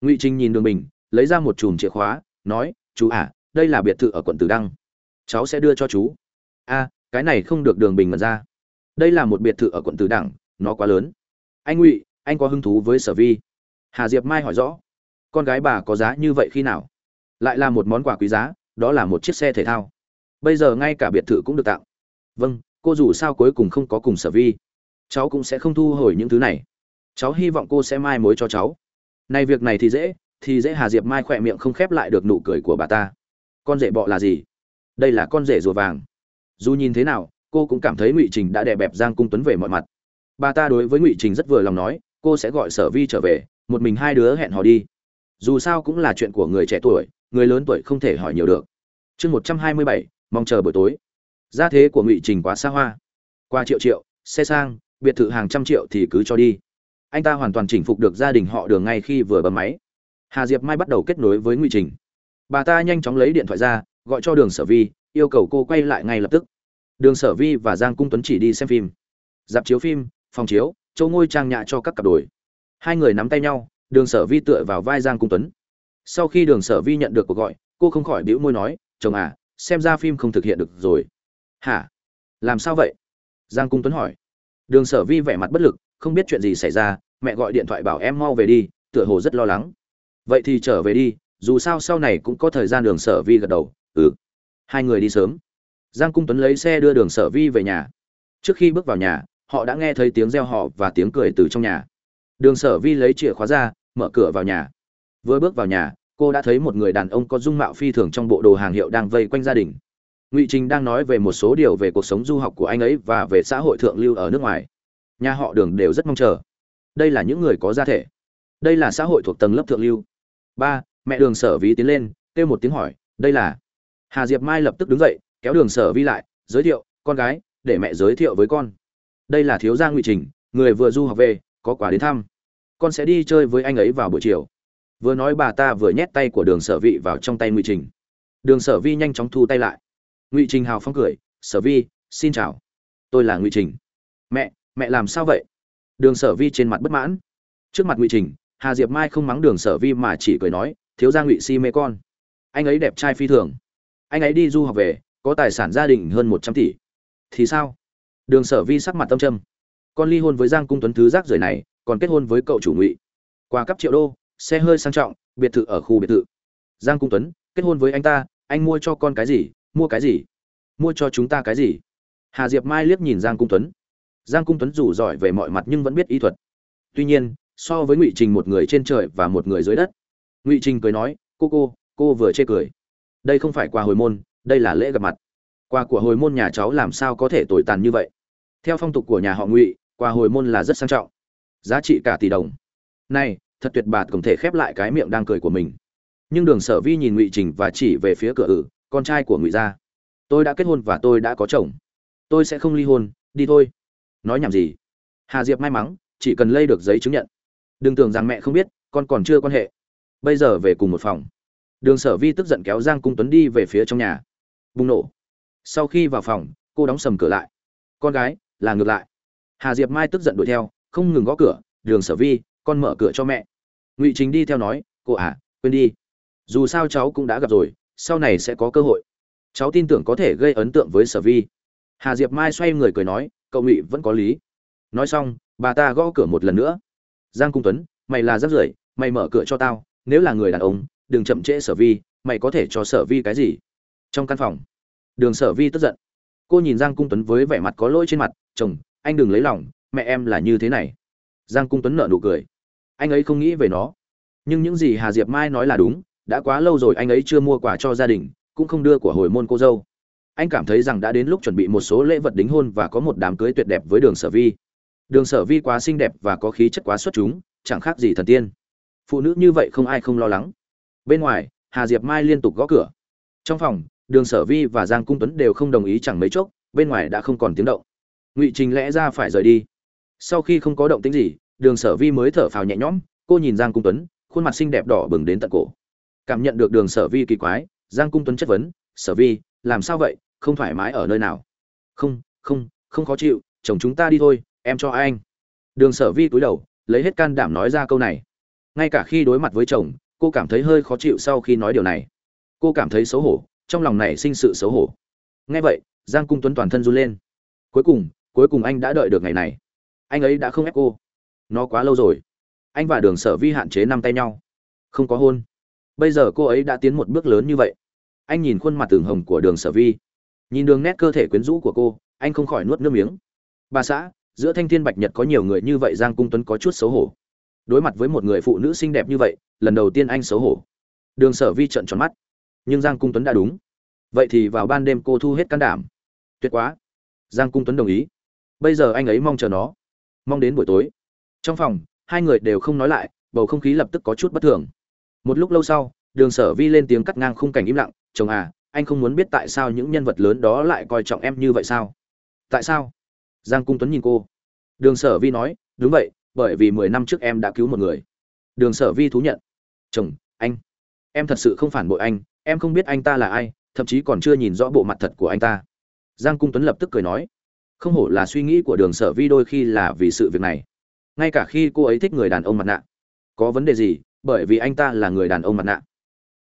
Ngụy trình nhìn đường bình lấy ra một chùm chìa khóa nói chú ạ đây là biệt thự ở quận tử đăng. Cháu sẽ đưa cho chú. A cái này không được đường bình mật ra đây là một biệt thự ở quận tử đẳng, nó quá lớn. Anh ngụy anh có hứng thú với sở vi? Hà diệp mai hỏi rõ. Con gái bà có giá như vậy khi nào? Lại là một món quà quý giá đó là một chiếc xe thể thao. Bây giờ ngay cả biệt thự cũng được tặng. Vâng cô dù sao cuối cùng không có cùng sở vi. Cháu cũng sẽ không thu hồi những thứ này. Cháu hy vọng cô sẽ mai mối cho cháu. Này việc này thì dễ thì dễ hà diệp mai khỏe miệng không khép lại được nụ cười của bà ta. Con rể bọ là gì? Đây là con rể rùa vàng. Dù nhìn thế nào cô cũng cảm thấy ngụy trình đã đè bẹp giang cung tuấn về mọi mặt. Bà ta đối với ngụy trình rất vừa lòng nói, cô sẽ gọi sở vi trở về, một mình hai đứa hẹn hò đi. Dù sao cũng là chuyện của người trẻ tuổi, người lớn tuổi không thể hỏi nhiều được. Chương một trăm hai mươi bảy, mong chờ buổi tối. Gia thế của ngụy trình quá xa hoa. Qua triệu triệu, xe sang, biệt thự hàng trăm triệu thì cứ cho đi. Anh ta hoàn toàn chỉnh phục được gia đình họ đường ngay khi vừa bấm máy. Hà diệp mai bắt đầu kết nối với ngụy trình. Bà ta nhanh chóng lấy điện thoại ra, gọi cho đường sở vi, yêu cầu cô quay lại ngay lập tức đường sở vi và giang cung tuấn chỉ đi xem phim. Dạp chiếu phim, phòng chiếu châu ngôi trang nhã cho các cặp đôi hai người nắm tay nhau, đường sở vi tựa vào vai giang cung tuấn. Sau khi đường sở vi nhận được cuộc gọi, cô không khỏi bĩu môi nói, chồng à xem ra phim không thực hiện được rồi. Hả? Làm sao vậy? Giang cung tuấn hỏi. Đường sở vi vẻ mặt bất lực, không biết chuyện gì xảy ra, mẹ gọi điện thoại bảo em mau về đi, tựa hồ rất lo lắng. Vậy thì trở về đi, dù sao sau này cũng có thời gian, đường sở vi gật đầu. Ừ. Hai người đi sớm giang cung tuấn lấy xe đưa đường sở vi về nhà. Trước khi bước vào nhà, họ đã nghe thấy tiếng reo họ và tiếng cười từ trong nhà. Đường sở vi lấy chìa khóa ra, mở cửa vào nhà. Vừa bước vào nhà, cô đã thấy một người đàn ông có dung mạo phi thường trong bộ đồ hàng hiệu đang vây quanh gia đình. Ngụy trình đang nói về một số điều về cuộc sống du học của anh ấy và về xã hội thượng lưu ở nước ngoài. Nhà họ đường đều rất mong chờ. Đây là những người có gia thể. Đây là xã hội thuộc tầng lớp thượng lưu. Ba, mẹ đường sở vi tiến lên, kêu một tiếng hỏi, đây là? Hà diệp mai lập tức đứng dậy kéo đường sở vi lại, giới thiệu, con gái, để mẹ giới thiệu với con. Đây là thiếu gia ngụy trình, người vừa du học về, có quà đến thăm. Con sẽ đi chơi với anh ấy vào buổi chiều. Vừa nói bà ta vừa nhét tay của đường sở vị vào trong tay ngụy trình. Đường sở vi nhanh chóng thu tay lại. Ngụy trình hào phóng cười, sở vi, xin chào. Tôi là ngụy trình. Mẹ mẹ làm sao vậy? Đường sở vi trên mặt bất mãn. Trước mặt ngụy trình, hà diệp mai không mắng đường sở vi mà chỉ cười nói, thiếu gia ngụy si mê con. Anh ấy đẹp trai phi thường. Anh ấy đi du học về có tài sản gia đình hơn một trăm tỷ. Thì sao? Đường sở vi sắc mặt tâm trâm con ly hôn với giang cung tuấn thứ rác rưởi này, còn kết hôn với cậu chủ ngụy. Qua cấp triệu đô, xe hơi sang trọng, biệt thự ở khu biệt thự. Giang cung tuấn, kết hôn với anh ta, anh mua cho con cái gì, mua cái gì? Mua cho chúng ta cái gì? Hà diệp mai liếc nhìn giang cung tuấn. Giang cung tuấn dù giỏi về mọi mặt nhưng vẫn biết y thuật. Tuy nhiên, so với ngụy trình một người trên trời và một người dưới đất, ngụy trình cười nói, cô cô cô vừa chê cười. Đây không phải quà hồi môn đây là lễ gặp mặt. Quà của hồi môn nhà cháu làm sao có thể tồi tàn như vậy? Theo phong tục của nhà họ ngụy quà hồi môn là rất sang trọng. Giá trị cả tỷ đồng. Này, thật tuyệt bạt không thể khép lại cái miệng đang cười của mình. Nhưng đường sở vi nhìn ngụy trình và chỉ về phía cửa ử, con trai của ngụy gia. Tôi đã kết hôn và tôi đã có chồng. Tôi sẽ không ly hôn, đi thôi. Nói nhảm gì? Hà diệp may mắn, chỉ cần lây được giấy chứng nhận. Đừng tưởng rằng mẹ không biết, con còn chưa quan hệ. Bây giờ về cùng một phòng. Đường sở vi tức giận kéo giang cung tuấn đi về phía trong nhà bùng nổ. Sau khi vào phòng, cô đóng sầm cửa lại. Con gái, là ngược lại. Hà diệp mai tức giận đuổi theo, không ngừng gõ cửa, đường sở vi, con mở cửa cho mẹ. Ngụy chính đi theo nói, cô à quên đi. Dù sao cháu cũng đã gặp rồi, sau này sẽ có cơ hội. Cháu tin tưởng có thể gây ấn tượng với sở vi. Hà diệp mai xoay người cười nói, cậu ngụy vẫn có lý. Nói xong, bà ta gõ cửa một lần nữa. Giang cung tuấn, mày là rất rưởi, mày mở cửa cho tao, nếu là người đàn ông, đừng chậm trễ sở vi, mày có thể cho sở vi cái gì? Trong căn phòng. Đường sở vi tức giận. Cô nhìn giang cung tuấn với vẻ mặt có lỗi trên mặt, chồng, anh đừng lấy lòng, mẹ em là như thế này. Giang cung tuấn nợ nụ cười. Anh ấy không nghĩ về nó. Nhưng những gì hà diệp mai nói là đúng, đã quá lâu rồi anh ấy chưa mua quà cho gia đình, cũng không đưa của hồi môn cô dâu. Anh cảm thấy rằng đã đến lúc chuẩn bị một số lễ vật đính hôn và có một đám cưới tuyệt đẹp với đường sở vi. Đường sở vi quá xinh đẹp và có khí chất quá xuất chúng, chẳng khác gì thần tiên. Phụ nữ như vậy không ai không lo lắng. Bên ngoài, hà diệp mai liên tục gõ cửa. Trong phòng đường sở vi và giang cung tuấn đều không đồng ý chẳng mấy chốc, bên ngoài đã không còn tiếng động. Ngụy trình lẽ ra phải rời đi. Sau khi không có động tính gì, đường sở vi mới thở phào nhẹ nhõm, cô nhìn giang cung tuấn, khuôn mặt xinh đẹp đỏ bừng đến tận cổ. Cảm nhận được đường sở vi kỳ quái, giang cung tuấn chất vấn, sở vi, làm sao vậy? Không thoải mái ở nơi nào? Không không không khó chịu, chồng chúng ta đi thôi, em cho anh. Đường sở vi cúi đầu, lấy hết can đảm nói ra câu này. Ngay cả khi đối mặt với chồng, cô cảm thấy hơi khó chịu sau khi nói điều này. Cô cảm thấy xấu hổ trong lòng này sinh sự xấu hổ. Ngay vậy, giang cung tuấn toàn thân run lên. Cuối cùng cuối cùng anh đã đợi được ngày này. Anh ấy đã không ép cô. Nó quá lâu rồi. Anh và đường sở vi hạn chế năm tay nhau. Không có hôn. Bây giờ cô ấy đã tiến một bước lớn như vậy. Anh nhìn khuôn mặt tường hồng của đường sở vi. Nhìn đường nét cơ thể quyến rũ của cô, anh không khỏi nuốt nước miếng. Bà xã, giữa thanh thiên bạch nhật có nhiều người như vậy, giang cung tuấn có chút xấu hổ. Đối mặt với một người phụ nữ xinh đẹp như vậy, lần đầu tiên anh xấu hổ. Đường sở vi trận tròn mắt nhưng giang cung tuấn đã đúng. Vậy thì vào ban đêm cô thu hết can đảm. Tuyệt quá. Giang cung tuấn đồng ý. Bây giờ anh ấy mong chờ nó. Mong đến buổi tối. Trong phòng, hai người đều không nói lại, bầu không khí lập tức có chút bất thường. Một lúc lâu sau, đường sở vi lên tiếng cắt ngang khung cảnh im lặng, chồng à anh không muốn biết tại sao những nhân vật lớn đó lại coi trọng em như vậy sao? Tại sao? Giang cung tuấn nhìn cô. Đường sở vi nói, đúng vậy, bởi vì mười năm trước em đã cứu một người. Đường sở vi thú nhận. Chồng, anh, em thật sự không phản bội anh em không biết anh ta là ai, thậm chí còn chưa nhìn rõ bộ mặt thật của anh ta. Giang cung tuấn lập tức cười nói, không hổ là suy nghĩ của đường sở vi đôi khi là vì sự việc này. Ngay cả khi cô ấy thích người đàn ông mặt nạ, có vấn đề gì, bởi vì anh ta là người đàn ông mặt nạ.